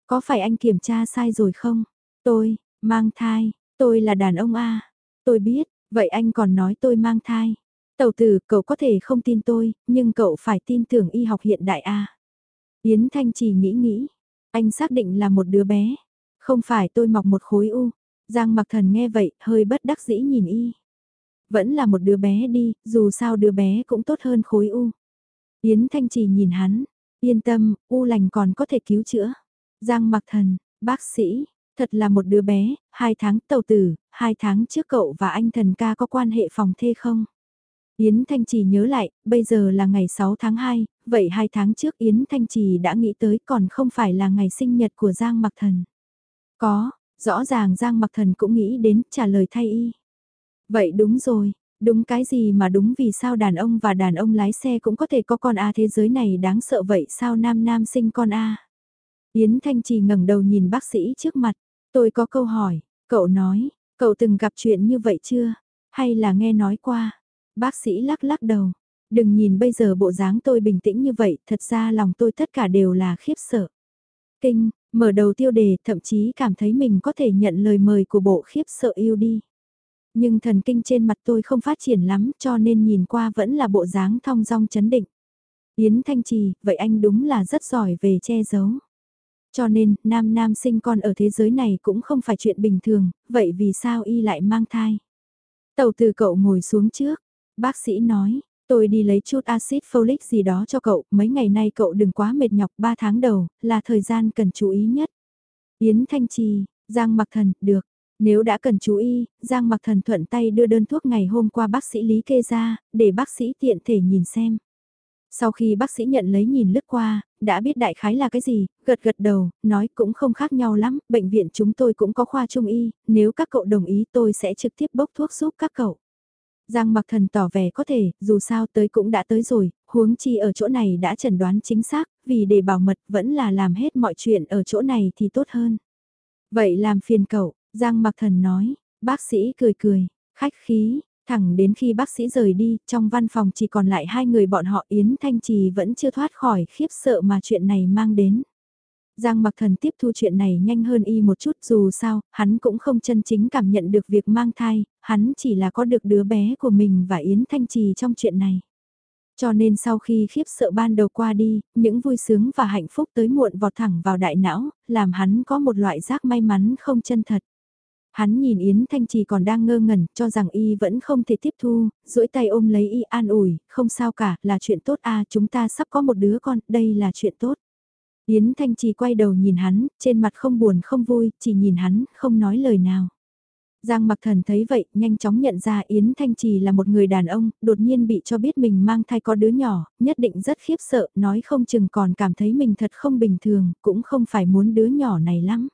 Có phải anh kiểm tra sai rồi không? Tôi, mang thai, tôi là đàn ông A. Tôi biết, vậy anh còn nói tôi mang thai. Tầu tử, cậu có thể không tin tôi, nhưng cậu phải tin tưởng y học hiện đại A. Yến Thanh chỉ nghĩ nghĩ, anh xác định là một đứa bé. Không phải tôi mọc một khối u. Giang mặc thần nghe vậy, hơi bất đắc dĩ nhìn y. Vẫn là một đứa bé đi, dù sao đứa bé cũng tốt hơn khối u. Yến Thanh Trì nhìn hắn, yên tâm, u lành còn có thể cứu chữa. Giang mặc thần, bác sĩ, thật là một đứa bé, hai tháng tàu tử, hai tháng trước cậu và anh thần ca có quan hệ phòng thê không? Yến Thanh Trì nhớ lại, bây giờ là ngày 6 tháng 2, vậy hai tháng trước Yến Thanh Trì đã nghĩ tới còn không phải là ngày sinh nhật của Giang Mặc Thần. Có, rõ ràng Giang Mặc Thần cũng nghĩ đến trả lời thay y. Vậy đúng rồi, đúng cái gì mà đúng vì sao đàn ông và đàn ông lái xe cũng có thể có con A thế giới này đáng sợ vậy sao nam nam sinh con A. Yến Thanh Trì ngẩng đầu nhìn bác sĩ trước mặt, tôi có câu hỏi, cậu nói, cậu từng gặp chuyện như vậy chưa, hay là nghe nói qua. Bác sĩ lắc lắc đầu, đừng nhìn bây giờ bộ dáng tôi bình tĩnh như vậy, thật ra lòng tôi tất cả đều là khiếp sợ. Kinh, mở đầu tiêu đề thậm chí cảm thấy mình có thể nhận lời mời của bộ khiếp sợ yêu đi. Nhưng thần kinh trên mặt tôi không phát triển lắm cho nên nhìn qua vẫn là bộ dáng thong dong chấn định. Yến Thanh Trì, vậy anh đúng là rất giỏi về che giấu. Cho nên, nam nam sinh con ở thế giới này cũng không phải chuyện bình thường, vậy vì sao y lại mang thai? Tàu từ cậu ngồi xuống trước, bác sĩ nói, tôi đi lấy chút axit folic gì đó cho cậu, mấy ngày nay cậu đừng quá mệt nhọc 3 tháng đầu, là thời gian cần chú ý nhất. Yến Thanh Trì, Giang Mặc Thần, được. Nếu đã cần chú ý, Giang Mặc Thần thuận tay đưa đơn thuốc ngày hôm qua bác sĩ Lý kê ra, để bác sĩ tiện thể nhìn xem. Sau khi bác sĩ nhận lấy nhìn lướt qua, đã biết đại khái là cái gì, gật gật đầu, nói cũng không khác nhau lắm, bệnh viện chúng tôi cũng có khoa trung y, nếu các cậu đồng ý tôi sẽ trực tiếp bốc thuốc giúp các cậu. Giang mặc thần tỏ vẻ có thể, dù sao tới cũng đã tới rồi, huống chi ở chỗ này đã chẩn đoán chính xác, vì để bảo mật vẫn là làm hết mọi chuyện ở chỗ này thì tốt hơn. Vậy làm phiền cậu, Giang mặc thần nói, bác sĩ cười cười, khách khí, thẳng đến khi bác sĩ rời đi, trong văn phòng chỉ còn lại hai người bọn họ Yến Thanh Trì vẫn chưa thoát khỏi khiếp sợ mà chuyện này mang đến. Giang mặc thần tiếp thu chuyện này nhanh hơn y một chút dù sao, hắn cũng không chân chính cảm nhận được việc mang thai, hắn chỉ là có được đứa bé của mình và Yến Thanh Trì trong chuyện này. Cho nên sau khi khiếp sợ ban đầu qua đi, những vui sướng và hạnh phúc tới muộn vọt thẳng vào đại não, làm hắn có một loại giác may mắn không chân thật. Hắn nhìn Yến Thanh Trì còn đang ngơ ngẩn, cho rằng y vẫn không thể tiếp thu, duỗi tay ôm lấy y an ủi, không sao cả, là chuyện tốt à, chúng ta sắp có một đứa con, đây là chuyện tốt. Yến Thanh Trì quay đầu nhìn hắn, trên mặt không buồn không vui, chỉ nhìn hắn, không nói lời nào. Giang Mặc Thần thấy vậy, nhanh chóng nhận ra Yến Thanh Trì là một người đàn ông, đột nhiên bị cho biết mình mang thai có đứa nhỏ, nhất định rất khiếp sợ, nói không chừng còn cảm thấy mình thật không bình thường, cũng không phải muốn đứa nhỏ này lắm.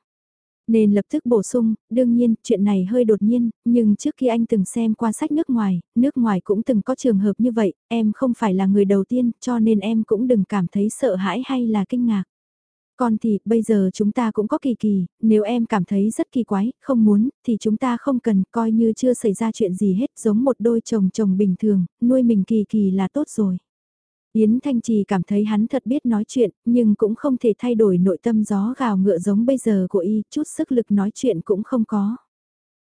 Nên lập tức bổ sung, đương nhiên, chuyện này hơi đột nhiên, nhưng trước khi anh từng xem qua sách nước ngoài, nước ngoài cũng từng có trường hợp như vậy, em không phải là người đầu tiên, cho nên em cũng đừng cảm thấy sợ hãi hay là kinh ngạc. Còn thì, bây giờ chúng ta cũng có kỳ kỳ, nếu em cảm thấy rất kỳ quái, không muốn, thì chúng ta không cần, coi như chưa xảy ra chuyện gì hết, giống một đôi chồng chồng bình thường, nuôi mình kỳ kỳ là tốt rồi. Yến Thanh Trì cảm thấy hắn thật biết nói chuyện, nhưng cũng không thể thay đổi nội tâm gió gào ngựa giống bây giờ của y, chút sức lực nói chuyện cũng không có.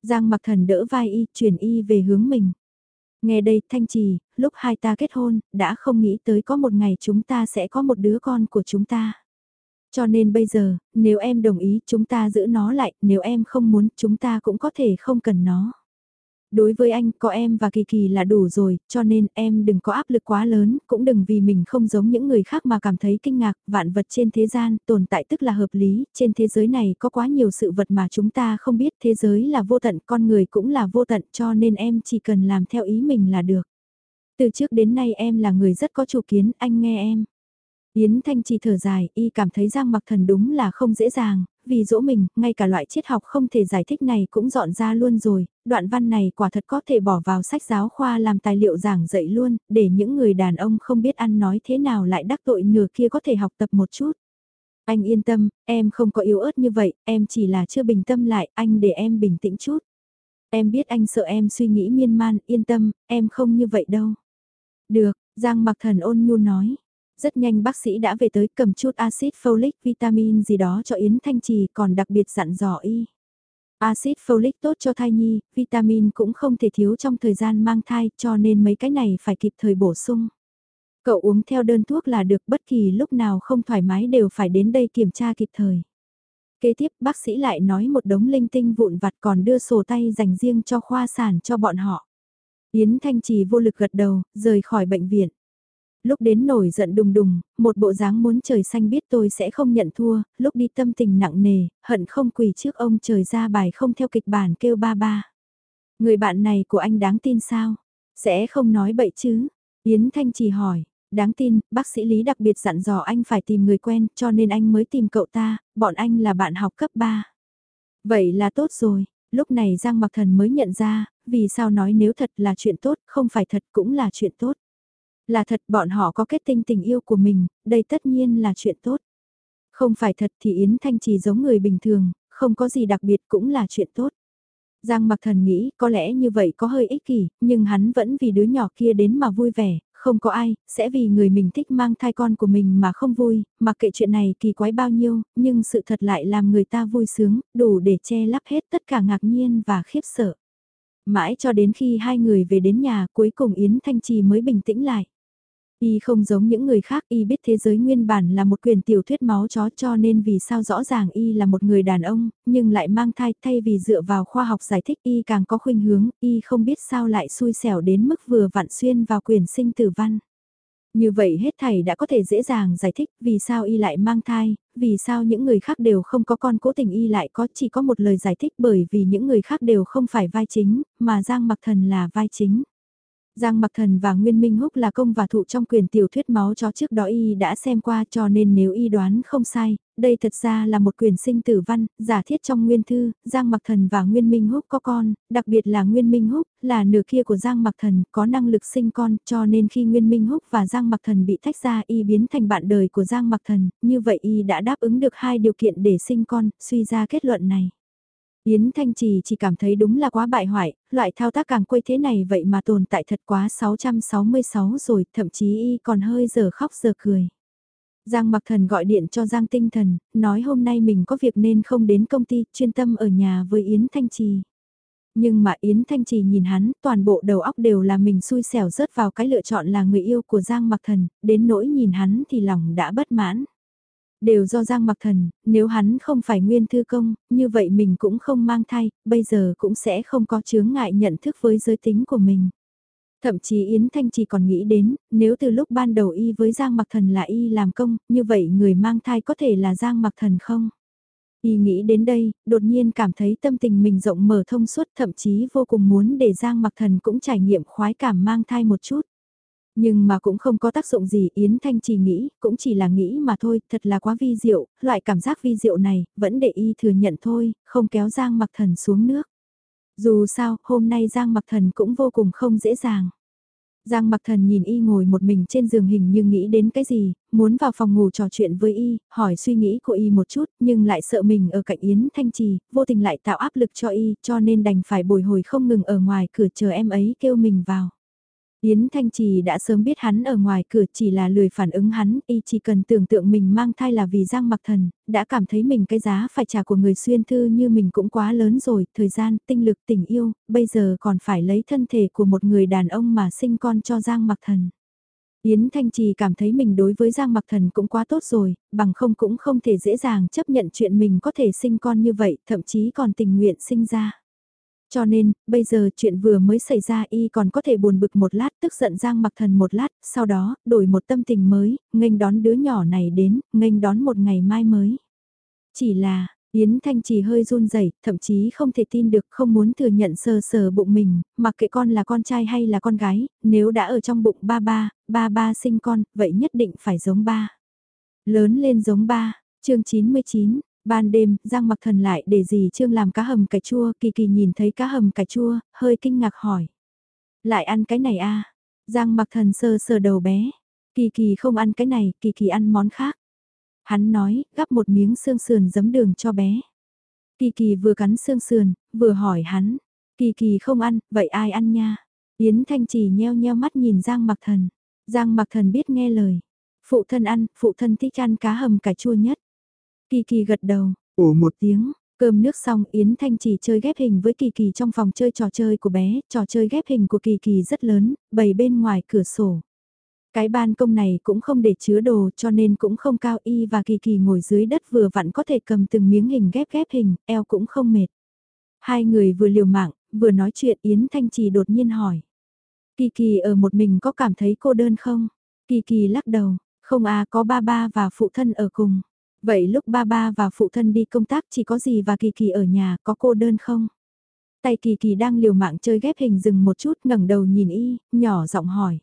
Giang mặc thần đỡ vai y, chuyển y về hướng mình. Nghe đây, Thanh Trì, lúc hai ta kết hôn, đã không nghĩ tới có một ngày chúng ta sẽ có một đứa con của chúng ta. Cho nên bây giờ, nếu em đồng ý chúng ta giữ nó lại, nếu em không muốn chúng ta cũng có thể không cần nó. Đối với anh, có em và Kỳ Kỳ là đủ rồi, cho nên em đừng có áp lực quá lớn, cũng đừng vì mình không giống những người khác mà cảm thấy kinh ngạc, vạn vật trên thế gian tồn tại tức là hợp lý, trên thế giới này có quá nhiều sự vật mà chúng ta không biết, thế giới là vô tận, con người cũng là vô tận, cho nên em chỉ cần làm theo ý mình là được. Từ trước đến nay em là người rất có chủ kiến, anh nghe em. Yến Thanh chỉ thở dài, y cảm thấy Giang Mặc Thần đúng là không dễ dàng, vì dỗ mình, ngay cả loại triết học không thể giải thích này cũng dọn ra luôn rồi, đoạn văn này quả thật có thể bỏ vào sách giáo khoa làm tài liệu giảng dạy luôn, để những người đàn ông không biết ăn nói thế nào lại đắc tội nửa kia có thể học tập một chút. Anh yên tâm, em không có yếu ớt như vậy, em chỉ là chưa bình tâm lại, anh để em bình tĩnh chút. Em biết anh sợ em suy nghĩ miên man, yên tâm, em không như vậy đâu. Được, Giang Mặc Thần ôn nhu nói. Rất nhanh bác sĩ đã về tới cầm chút axit folic vitamin gì đó cho Yến Thanh Trì còn đặc biệt dặn dò y. Axit folic tốt cho thai nhi, vitamin cũng không thể thiếu trong thời gian mang thai cho nên mấy cái này phải kịp thời bổ sung. Cậu uống theo đơn thuốc là được bất kỳ lúc nào không thoải mái đều phải đến đây kiểm tra kịp thời. Kế tiếp bác sĩ lại nói một đống linh tinh vụn vặt còn đưa sổ tay dành riêng cho khoa sản cho bọn họ. Yến Thanh Trì vô lực gật đầu, rời khỏi bệnh viện. Lúc đến nổi giận đùng đùng, một bộ dáng muốn trời xanh biết tôi sẽ không nhận thua, lúc đi tâm tình nặng nề, hận không quỳ trước ông trời ra bài không theo kịch bản kêu ba ba. Người bạn này của anh đáng tin sao? Sẽ không nói bậy chứ? Yến Thanh Trì hỏi, đáng tin, bác sĩ Lý đặc biệt dặn dò anh phải tìm người quen cho nên anh mới tìm cậu ta, bọn anh là bạn học cấp 3. Vậy là tốt rồi, lúc này Giang Mặc Thần mới nhận ra, vì sao nói nếu thật là chuyện tốt, không phải thật cũng là chuyện tốt. Là thật bọn họ có kết tinh tình yêu của mình, đây tất nhiên là chuyện tốt. Không phải thật thì Yến Thanh chỉ giống người bình thường, không có gì đặc biệt cũng là chuyện tốt. Giang mặc thần nghĩ có lẽ như vậy có hơi ích kỷ, nhưng hắn vẫn vì đứa nhỏ kia đến mà vui vẻ, không có ai, sẽ vì người mình thích mang thai con của mình mà không vui, mặc kệ chuyện này kỳ quái bao nhiêu, nhưng sự thật lại làm người ta vui sướng, đủ để che lắp hết tất cả ngạc nhiên và khiếp sợ. Mãi cho đến khi hai người về đến nhà cuối cùng Yến Thanh Trì mới bình tĩnh lại. Y không giống những người khác, Y biết thế giới nguyên bản là một quyền tiểu thuyết máu chó cho nên vì sao rõ ràng Y là một người đàn ông, nhưng lại mang thai thay vì dựa vào khoa học giải thích Y càng có khuynh hướng, Y không biết sao lại xui xẻo đến mức vừa vặn xuyên vào quyền sinh tử văn. Như vậy hết thầy đã có thể dễ dàng giải thích vì sao y lại mang thai, vì sao những người khác đều không có con cố tình y lại có chỉ có một lời giải thích bởi vì những người khác đều không phải vai chính, mà Giang Mặc Thần là vai chính. Giang Mặc Thần và Nguyên Minh Húc là công và thụ trong quyền tiểu thuyết máu chó trước đó y đã xem qua cho nên nếu y đoán không sai, đây thật ra là một quyền sinh tử văn, giả thiết trong nguyên thư, Giang Mặc Thần và Nguyên Minh Húc có con, đặc biệt là Nguyên Minh Húc, là nửa kia của Giang Mặc Thần, có năng lực sinh con, cho nên khi Nguyên Minh Húc và Giang Mặc Thần bị tách ra y biến thành bạn đời của Giang Mặc Thần, như vậy y đã đáp ứng được hai điều kiện để sinh con, suy ra kết luận này. Yến Thanh Trì chỉ cảm thấy đúng là quá bại hoại, loại thao tác càng quây thế này vậy mà tồn tại thật quá 666 rồi, thậm chí y còn hơi giờ khóc giờ cười. Giang Mặc Thần gọi điện cho Giang Tinh Thần, nói hôm nay mình có việc nên không đến công ty, chuyên tâm ở nhà với Yến Thanh Trì. Nhưng mà Yến Thanh Trì nhìn hắn, toàn bộ đầu óc đều là mình xui xẻo rớt vào cái lựa chọn là người yêu của Giang Mặc Thần, đến nỗi nhìn hắn thì lòng đã bất mãn. Đều do Giang Mặc Thần, nếu hắn không phải nguyên thư công, như vậy mình cũng không mang thai, bây giờ cũng sẽ không có chướng ngại nhận thức với giới tính của mình. Thậm chí Yến Thanh chỉ còn nghĩ đến, nếu từ lúc ban đầu y với Giang Mặc Thần là y làm công, như vậy người mang thai có thể là Giang Mặc Thần không? Y nghĩ đến đây, đột nhiên cảm thấy tâm tình mình rộng mở thông suốt thậm chí vô cùng muốn để Giang Mặc Thần cũng trải nghiệm khoái cảm mang thai một chút. Nhưng mà cũng không có tác dụng gì Yến Thanh chỉ nghĩ, cũng chỉ là nghĩ mà thôi, thật là quá vi diệu, loại cảm giác vi diệu này, vẫn để y thừa nhận thôi, không kéo Giang Mặc Thần xuống nước. Dù sao, hôm nay Giang Mặc Thần cũng vô cùng không dễ dàng. Giang Mặc Thần nhìn y ngồi một mình trên giường hình như nghĩ đến cái gì, muốn vào phòng ngủ trò chuyện với y, hỏi suy nghĩ của y một chút, nhưng lại sợ mình ở cạnh Yến Thanh Trì, vô tình lại tạo áp lực cho y, cho nên đành phải bồi hồi không ngừng ở ngoài cửa chờ em ấy kêu mình vào. Yến Thanh Trì đã sớm biết hắn ở ngoài cửa chỉ là lười phản ứng hắn, y chỉ cần tưởng tượng mình mang thai là vì Giang Mặc Thần, đã cảm thấy mình cái giá phải trả của người xuyên thư như mình cũng quá lớn rồi, thời gian, tinh lực, tình yêu, bây giờ còn phải lấy thân thể của một người đàn ông mà sinh con cho Giang Mặc Thần. Yến Thanh Trì cảm thấy mình đối với Giang Mặc Thần cũng quá tốt rồi, bằng không cũng không thể dễ dàng chấp nhận chuyện mình có thể sinh con như vậy, thậm chí còn tình nguyện sinh ra. Cho nên, bây giờ chuyện vừa mới xảy ra y còn có thể buồn bực một lát tức giận Giang mặc thần một lát, sau đó, đổi một tâm tình mới, nghênh đón đứa nhỏ này đến, nghênh đón một ngày mai mới. Chỉ là, Yến Thanh chỉ hơi run rẩy, thậm chí không thể tin được, không muốn thừa nhận sờ sờ bụng mình, mặc kệ con là con trai hay là con gái, nếu đã ở trong bụng ba ba, ba ba sinh con, vậy nhất định phải giống ba. Lớn lên giống ba, chương 99, Ban đêm, Giang mặc thần lại để gì Trương làm cá hầm cải chua, Kỳ Kỳ nhìn thấy cá hầm cải chua, hơi kinh ngạc hỏi. Lại ăn cái này à? Giang mặc thần sơ sờ đầu bé. Kỳ Kỳ không ăn cái này, Kỳ Kỳ ăn món khác. Hắn nói, gắp một miếng xương sườn giấm đường cho bé. Kỳ Kỳ vừa cắn xương sườn, vừa hỏi hắn. Kỳ Kỳ không ăn, vậy ai ăn nha? Yến Thanh Trì nheo nheo mắt nhìn Giang mặc thần. Giang mặc thần biết nghe lời. Phụ thân ăn, phụ thân thích ăn cá hầm cải chua nhất. Kỳ Kỳ gật đầu, ủ một tiếng, cơm nước xong Yến Thanh chỉ chơi ghép hình với Kỳ Kỳ trong phòng chơi trò chơi của bé, trò chơi ghép hình của Kỳ Kỳ rất lớn, bày bên ngoài cửa sổ. Cái ban công này cũng không để chứa đồ cho nên cũng không cao y và kỳ kỳ ngồi dưới đất vừa vặn có thể cầm từng miếng hình ghép ghép hình, eo cũng không mệt. Hai người vừa liều mạng, vừa nói chuyện Yến Thanh Trì đột nhiên hỏi. Kỳ kỳ ở một mình có cảm thấy cô đơn không? Kỳ kỳ lắc đầu, không à có ba ba và phụ thân ở cùng. Vậy lúc ba ba và phụ thân đi công tác chỉ có gì và kỳ kỳ ở nhà có cô đơn không? Tay kỳ kỳ đang liều mạng chơi ghép hình dừng một chút ngẩng đầu nhìn y, nhỏ giọng hỏi.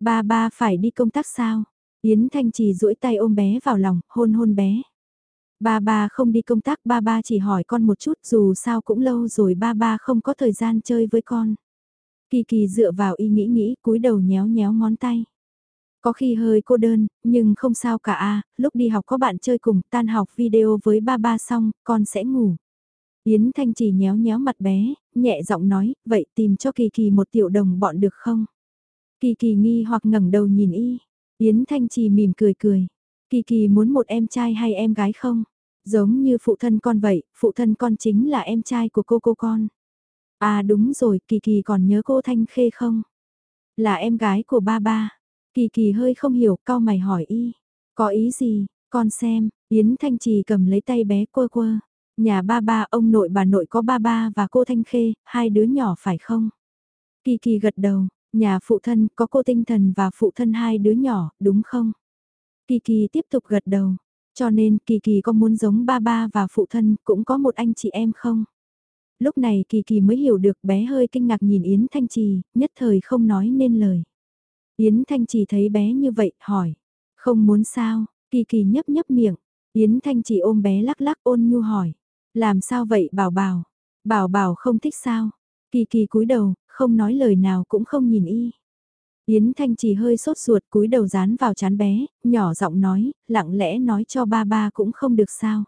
Ba ba phải đi công tác sao? Yến Thanh Trì duỗi tay ôm bé vào lòng, hôn hôn bé. Ba ba không đi công tác, ba ba chỉ hỏi con một chút dù sao cũng lâu rồi ba ba không có thời gian chơi với con. Kỳ kỳ dựa vào y nghĩ nghĩ cúi đầu nhéo nhéo ngón tay. Có khi hơi cô đơn, nhưng không sao cả a lúc đi học có bạn chơi cùng tan học video với ba ba xong, con sẽ ngủ. Yến Thanh chỉ nhéo nhéo mặt bé, nhẹ giọng nói, vậy tìm cho Kỳ Kỳ một tiểu đồng bọn được không? Kỳ Kỳ nghi hoặc ngẩng đầu nhìn y. Yến Thanh Trì mỉm cười cười. Kỳ Kỳ muốn một em trai hay em gái không? Giống như phụ thân con vậy, phụ thân con chính là em trai của cô cô con. À đúng rồi, Kỳ Kỳ còn nhớ cô Thanh Khê không? Là em gái của ba ba. Kỳ Kỳ hơi không hiểu, cao mày hỏi y. Có ý gì, con xem, Yến Thanh Trì cầm lấy tay bé quơ quơ. Nhà ba ba, ông nội bà nội có ba ba và cô Thanh Khê, hai đứa nhỏ phải không? Kỳ Kỳ gật đầu, nhà phụ thân có cô tinh thần và phụ thân hai đứa nhỏ, đúng không? Kỳ Kỳ tiếp tục gật đầu. Cho nên Kỳ Kỳ có muốn giống ba ba và phụ thân cũng có một anh chị em không? Lúc này Kỳ Kỳ mới hiểu được bé hơi kinh ngạc nhìn Yến Thanh Trì, nhất thời không nói nên lời. Yến Thanh Chỉ thấy bé như vậy, hỏi. Không muốn sao, Kỳ Kỳ nhấp nhấp miệng. Yến Thanh Chỉ ôm bé lắc lắc ôn nhu hỏi. Làm sao vậy bảo bảo? Bảo bảo không thích sao? Kỳ Kỳ cúi đầu, không nói lời nào cũng không nhìn y. Yến Thanh Chỉ hơi sốt ruột cúi đầu dán vào chán bé, nhỏ giọng nói, lặng lẽ nói cho ba ba cũng không được sao.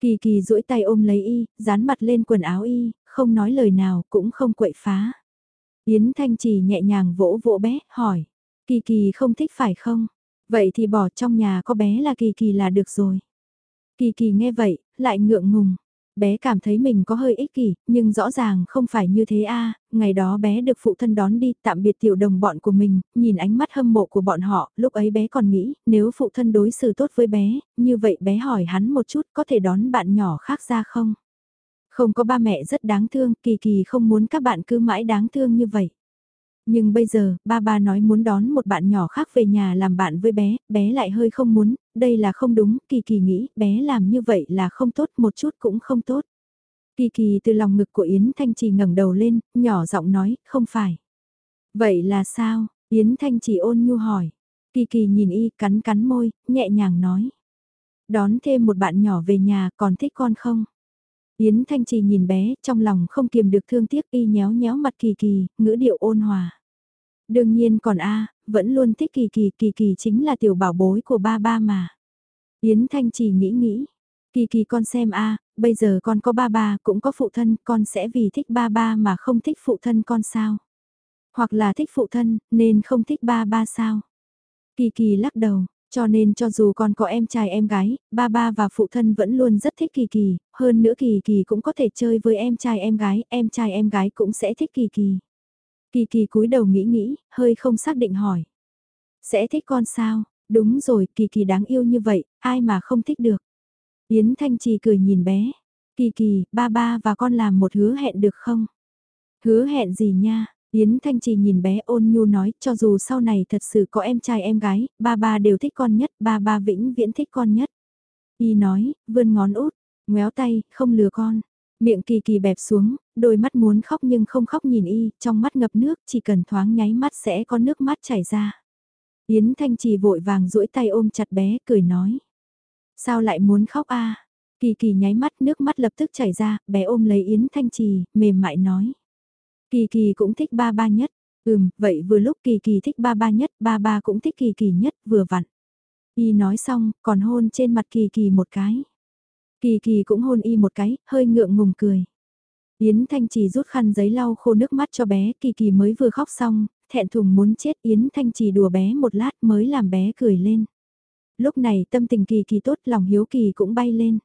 Kỳ kỳ duỗi tay ôm lấy y, dán mặt lên quần áo y, không nói lời nào cũng không quậy phá. Yến Thanh Trì nhẹ nhàng vỗ vỗ bé, hỏi. Kỳ kỳ không thích phải không? Vậy thì bỏ trong nhà có bé là kỳ kỳ là được rồi. Kỳ kỳ nghe vậy, lại ngượng ngùng bé cảm thấy mình có hơi ích kỷ, nhưng rõ ràng không phải như thế a ngày đó bé được phụ thân đón đi tạm biệt tiểu đồng bọn của mình, nhìn ánh mắt hâm mộ của bọn họ, lúc ấy bé còn nghĩ, nếu phụ thân đối xử tốt với bé, như vậy bé hỏi hắn một chút có thể đón bạn nhỏ khác ra không? Không có ba mẹ rất đáng thương, kỳ kỳ không muốn các bạn cứ mãi đáng thương như vậy. Nhưng bây giờ, ba ba nói muốn đón một bạn nhỏ khác về nhà làm bạn với bé, bé lại hơi không muốn, đây là không đúng, Kỳ Kỳ nghĩ bé làm như vậy là không tốt một chút cũng không tốt. Kỳ Kỳ từ lòng ngực của Yến Thanh Trì ngẩng đầu lên, nhỏ giọng nói, không phải. Vậy là sao? Yến Thanh Trì ôn nhu hỏi. Kỳ Kỳ nhìn y cắn cắn môi, nhẹ nhàng nói. Đón thêm một bạn nhỏ về nhà còn thích con không? Yến Thanh Trì nhìn bé, trong lòng không kiềm được thương tiếc y nhéo nhéo mặt Kỳ Kỳ, ngữ điệu ôn hòa. Đương nhiên còn A, vẫn luôn thích Kỳ Kỳ, Kỳ Kỳ chính là tiểu bảo bối của ba ba mà. Yến Thanh Trì nghĩ nghĩ, Kỳ Kỳ con xem A, bây giờ con có ba ba cũng có phụ thân, con sẽ vì thích ba ba mà không thích phụ thân con sao? Hoặc là thích phụ thân, nên không thích ba ba sao? Kỳ Kỳ lắc đầu, cho nên cho dù con có em trai em gái, ba ba và phụ thân vẫn luôn rất thích Kỳ Kỳ, hơn nữa Kỳ Kỳ cũng có thể chơi với em trai em gái, em trai em gái cũng sẽ thích Kỳ Kỳ. Kỳ Kỳ cúi đầu nghĩ nghĩ, hơi không xác định hỏi. Sẽ thích con sao? Đúng rồi, Kỳ Kỳ đáng yêu như vậy, ai mà không thích được. Yến Thanh Trì cười nhìn bé. Kỳ Kỳ, ba ba và con làm một hứa hẹn được không? Hứa hẹn gì nha? Yến Thanh Trì nhìn bé ôn nhu nói, cho dù sau này thật sự có em trai em gái, ba ba đều thích con nhất, ba ba vĩnh viễn thích con nhất. Y nói, vươn ngón út, ngoéo tay, không lừa con. Miệng kỳ kỳ bẹp xuống, đôi mắt muốn khóc nhưng không khóc nhìn y, trong mắt ngập nước, chỉ cần thoáng nháy mắt sẽ có nước mắt chảy ra. Yến Thanh Trì vội vàng duỗi tay ôm chặt bé, cười nói. Sao lại muốn khóc a? Kỳ kỳ nháy mắt nước mắt lập tức chảy ra, bé ôm lấy Yến Thanh Trì, mềm mại nói. Kỳ kỳ cũng thích ba ba nhất. Ừm, vậy vừa lúc kỳ kỳ thích ba ba nhất, ba ba cũng thích kỳ kỳ nhất, vừa vặn. Y nói xong, còn hôn trên mặt kỳ kỳ một cái. Kỳ kỳ cũng hôn y một cái, hơi ngượng ngùng cười. Yến Thanh Trì rút khăn giấy lau khô nước mắt cho bé, kỳ kỳ mới vừa khóc xong, thẹn thùng muốn chết Yến Thanh Trì đùa bé một lát mới làm bé cười lên. Lúc này tâm tình kỳ kỳ tốt lòng hiếu kỳ cũng bay lên.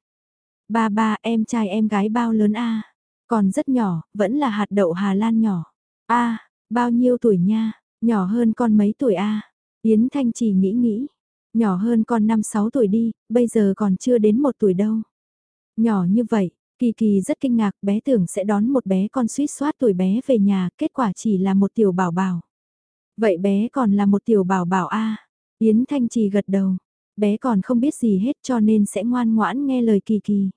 Ba ba em trai em gái bao lớn a còn rất nhỏ, vẫn là hạt đậu Hà Lan nhỏ. a bao nhiêu tuổi nha, nhỏ hơn con mấy tuổi a Yến Thanh Trì nghĩ nghĩ, nhỏ hơn con 5-6 tuổi đi, bây giờ còn chưa đến một tuổi đâu. Nhỏ như vậy, Kỳ Kỳ rất kinh ngạc bé tưởng sẽ đón một bé con suýt soát tuổi bé về nhà, kết quả chỉ là một tiểu bảo bảo. Vậy bé còn là một tiểu bảo bảo a Yến Thanh Trì gật đầu, bé còn không biết gì hết cho nên sẽ ngoan ngoãn nghe lời Kỳ Kỳ.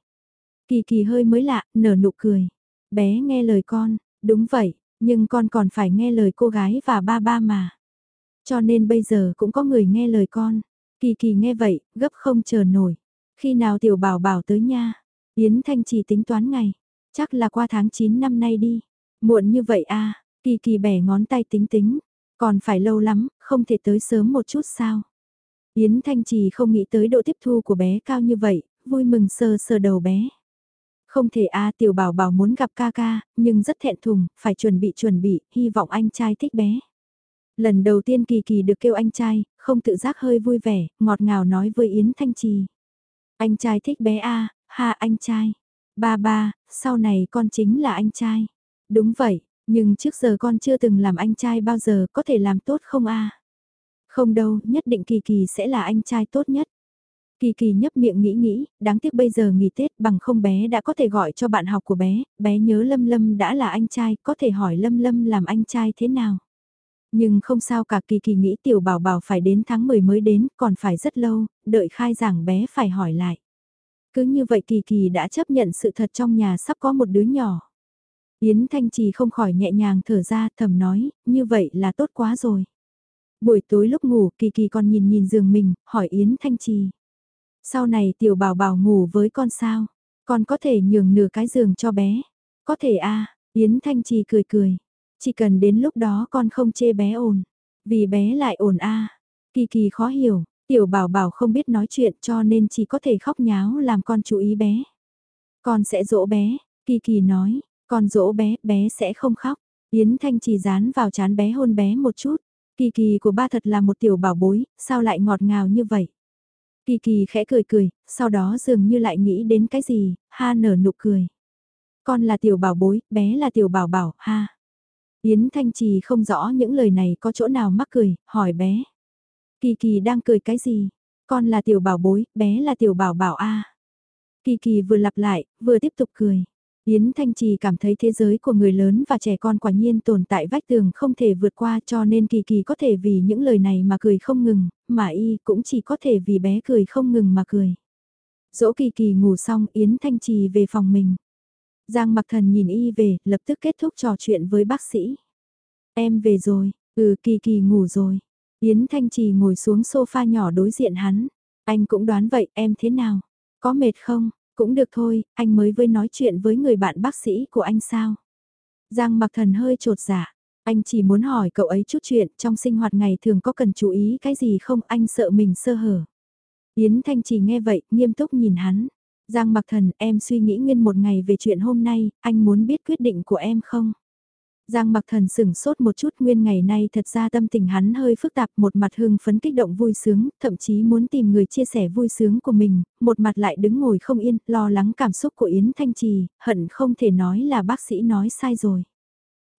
Kỳ Kỳ hơi mới lạ, nở nụ cười. Bé nghe lời con, đúng vậy, nhưng con còn phải nghe lời cô gái và ba ba mà. Cho nên bây giờ cũng có người nghe lời con. Kỳ Kỳ nghe vậy, gấp không chờ nổi. Khi nào tiểu bảo bảo tới nha? Yến Thanh Trì tính toán ngày. Chắc là qua tháng 9 năm nay đi. Muộn như vậy à, Kỳ Kỳ bẻ ngón tay tính tính. Còn phải lâu lắm, không thể tới sớm một chút sao? Yến Thanh Trì không nghĩ tới độ tiếp thu của bé cao như vậy, vui mừng sờ sờ đầu bé. Không thể a tiểu bảo bảo muốn gặp ca ca, nhưng rất thẹn thùng, phải chuẩn bị chuẩn bị, hy vọng anh trai thích bé. Lần đầu tiên Kỳ Kỳ được kêu anh trai, không tự giác hơi vui vẻ, ngọt ngào nói với Yến Thanh Trì. Anh trai thích bé a ha anh trai. Ba ba, sau này con chính là anh trai. Đúng vậy, nhưng trước giờ con chưa từng làm anh trai bao giờ có thể làm tốt không a Không đâu, nhất định Kỳ Kỳ sẽ là anh trai tốt nhất. Kỳ Kỳ nhấp miệng nghĩ nghĩ, đáng tiếc bây giờ nghỉ Tết bằng không bé đã có thể gọi cho bạn học của bé, bé nhớ Lâm Lâm đã là anh trai, có thể hỏi Lâm Lâm làm anh trai thế nào. Nhưng không sao cả Kỳ Kỳ nghĩ tiểu bảo bảo phải đến tháng 10 mới đến, còn phải rất lâu, đợi khai giảng bé phải hỏi lại. Cứ như vậy Kỳ Kỳ đã chấp nhận sự thật trong nhà sắp có một đứa nhỏ. Yến Thanh Trì không khỏi nhẹ nhàng thở ra thầm nói, như vậy là tốt quá rồi. Buổi tối lúc ngủ Kỳ Kỳ còn nhìn nhìn giường mình, hỏi Yến Thanh Trì. Sau này tiểu bảo bảo ngủ với con sao? Con có thể nhường nửa cái giường cho bé. Có thể a Yến Thanh Trì cười cười. Chỉ cần đến lúc đó con không chê bé ồn. Vì bé lại ồn a Kỳ kỳ khó hiểu, tiểu bảo bảo không biết nói chuyện cho nên chỉ có thể khóc nháo làm con chú ý bé. Con sẽ dỗ bé, kỳ kỳ nói, con dỗ bé, bé sẽ không khóc. Yến Thanh Trì dán vào chán bé hôn bé một chút. Kỳ kỳ của ba thật là một tiểu bảo bối, sao lại ngọt ngào như vậy? Kỳ kỳ khẽ cười cười, sau đó dường như lại nghĩ đến cái gì, ha nở nụ cười. Con là tiểu bảo bối, bé là tiểu bảo bảo, ha. Yến Thanh Trì không rõ những lời này có chỗ nào mắc cười, hỏi bé. Kỳ kỳ đang cười cái gì? Con là tiểu bảo bối, bé là tiểu bảo bảo a. Kỳ kỳ vừa lặp lại, vừa tiếp tục cười. Yến Thanh Trì cảm thấy thế giới của người lớn và trẻ con quả nhiên tồn tại vách tường không thể vượt qua cho nên Kỳ Kỳ có thể vì những lời này mà cười không ngừng, mà y cũng chỉ có thể vì bé cười không ngừng mà cười. Dỗ Kỳ Kỳ ngủ xong Yến Thanh Trì về phòng mình. Giang mặc thần nhìn y về, lập tức kết thúc trò chuyện với bác sĩ. Em về rồi, ừ Kỳ Kỳ ngủ rồi. Yến Thanh Trì ngồi xuống sofa nhỏ đối diện hắn. Anh cũng đoán vậy, em thế nào? Có mệt không? Cũng được thôi, anh mới với nói chuyện với người bạn bác sĩ của anh sao? Giang mặc thần hơi trột dạ anh chỉ muốn hỏi cậu ấy chút chuyện trong sinh hoạt ngày thường có cần chú ý cái gì không anh sợ mình sơ hở. Yến Thanh chỉ nghe vậy, nghiêm túc nhìn hắn. Giang mặc thần, em suy nghĩ nguyên một ngày về chuyện hôm nay, anh muốn biết quyết định của em không? Giang mặc thần sửng sốt một chút nguyên ngày nay thật ra tâm tình hắn hơi phức tạp một mặt hưng phấn kích động vui sướng, thậm chí muốn tìm người chia sẻ vui sướng của mình, một mặt lại đứng ngồi không yên, lo lắng cảm xúc của Yến Thanh Trì, hận không thể nói là bác sĩ nói sai rồi.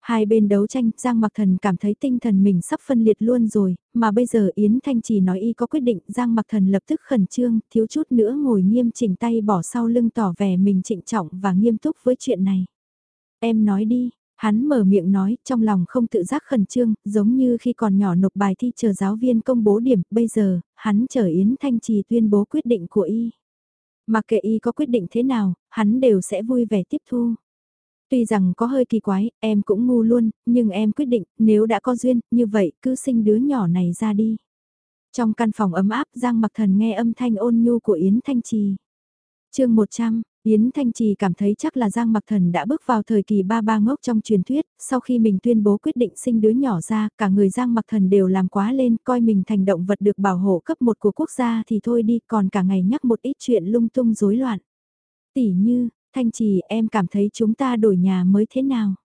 Hai bên đấu tranh, Giang Mặc Thần cảm thấy tinh thần mình sắp phân liệt luôn rồi, mà bây giờ Yến Thanh Trì nói y có quyết định, Giang Mặc Thần lập tức khẩn trương, thiếu chút nữa ngồi nghiêm chỉnh tay bỏ sau lưng tỏ vẻ mình trịnh trọng và nghiêm túc với chuyện này. Em nói đi, Hắn mở miệng nói, trong lòng không tự giác khẩn trương, giống như khi còn nhỏ nộp bài thi chờ giáo viên công bố điểm, bây giờ, hắn chờ Yến Thanh Trì tuyên bố quyết định của y. Mặc kệ y có quyết định thế nào, hắn đều sẽ vui vẻ tiếp thu. Tuy rằng có hơi kỳ quái, em cũng ngu luôn, nhưng em quyết định, nếu đã có duyên, như vậy cứ sinh đứa nhỏ này ra đi. Trong căn phòng ấm áp Giang Mặc Thần nghe âm thanh ôn nhu của Yến Thanh Trì. chương 100, Yến Thanh Trì cảm thấy chắc là Giang Mặc Thần đã bước vào thời kỳ ba ba ngốc trong truyền thuyết, sau khi mình tuyên bố quyết định sinh đứa nhỏ ra, cả người Giang Mặc Thần đều làm quá lên, coi mình thành động vật được bảo hộ cấp một của quốc gia thì thôi đi, còn cả ngày nhắc một ít chuyện lung tung rối loạn. Tỷ như, Thanh Trì em cảm thấy chúng ta đổi nhà mới thế nào?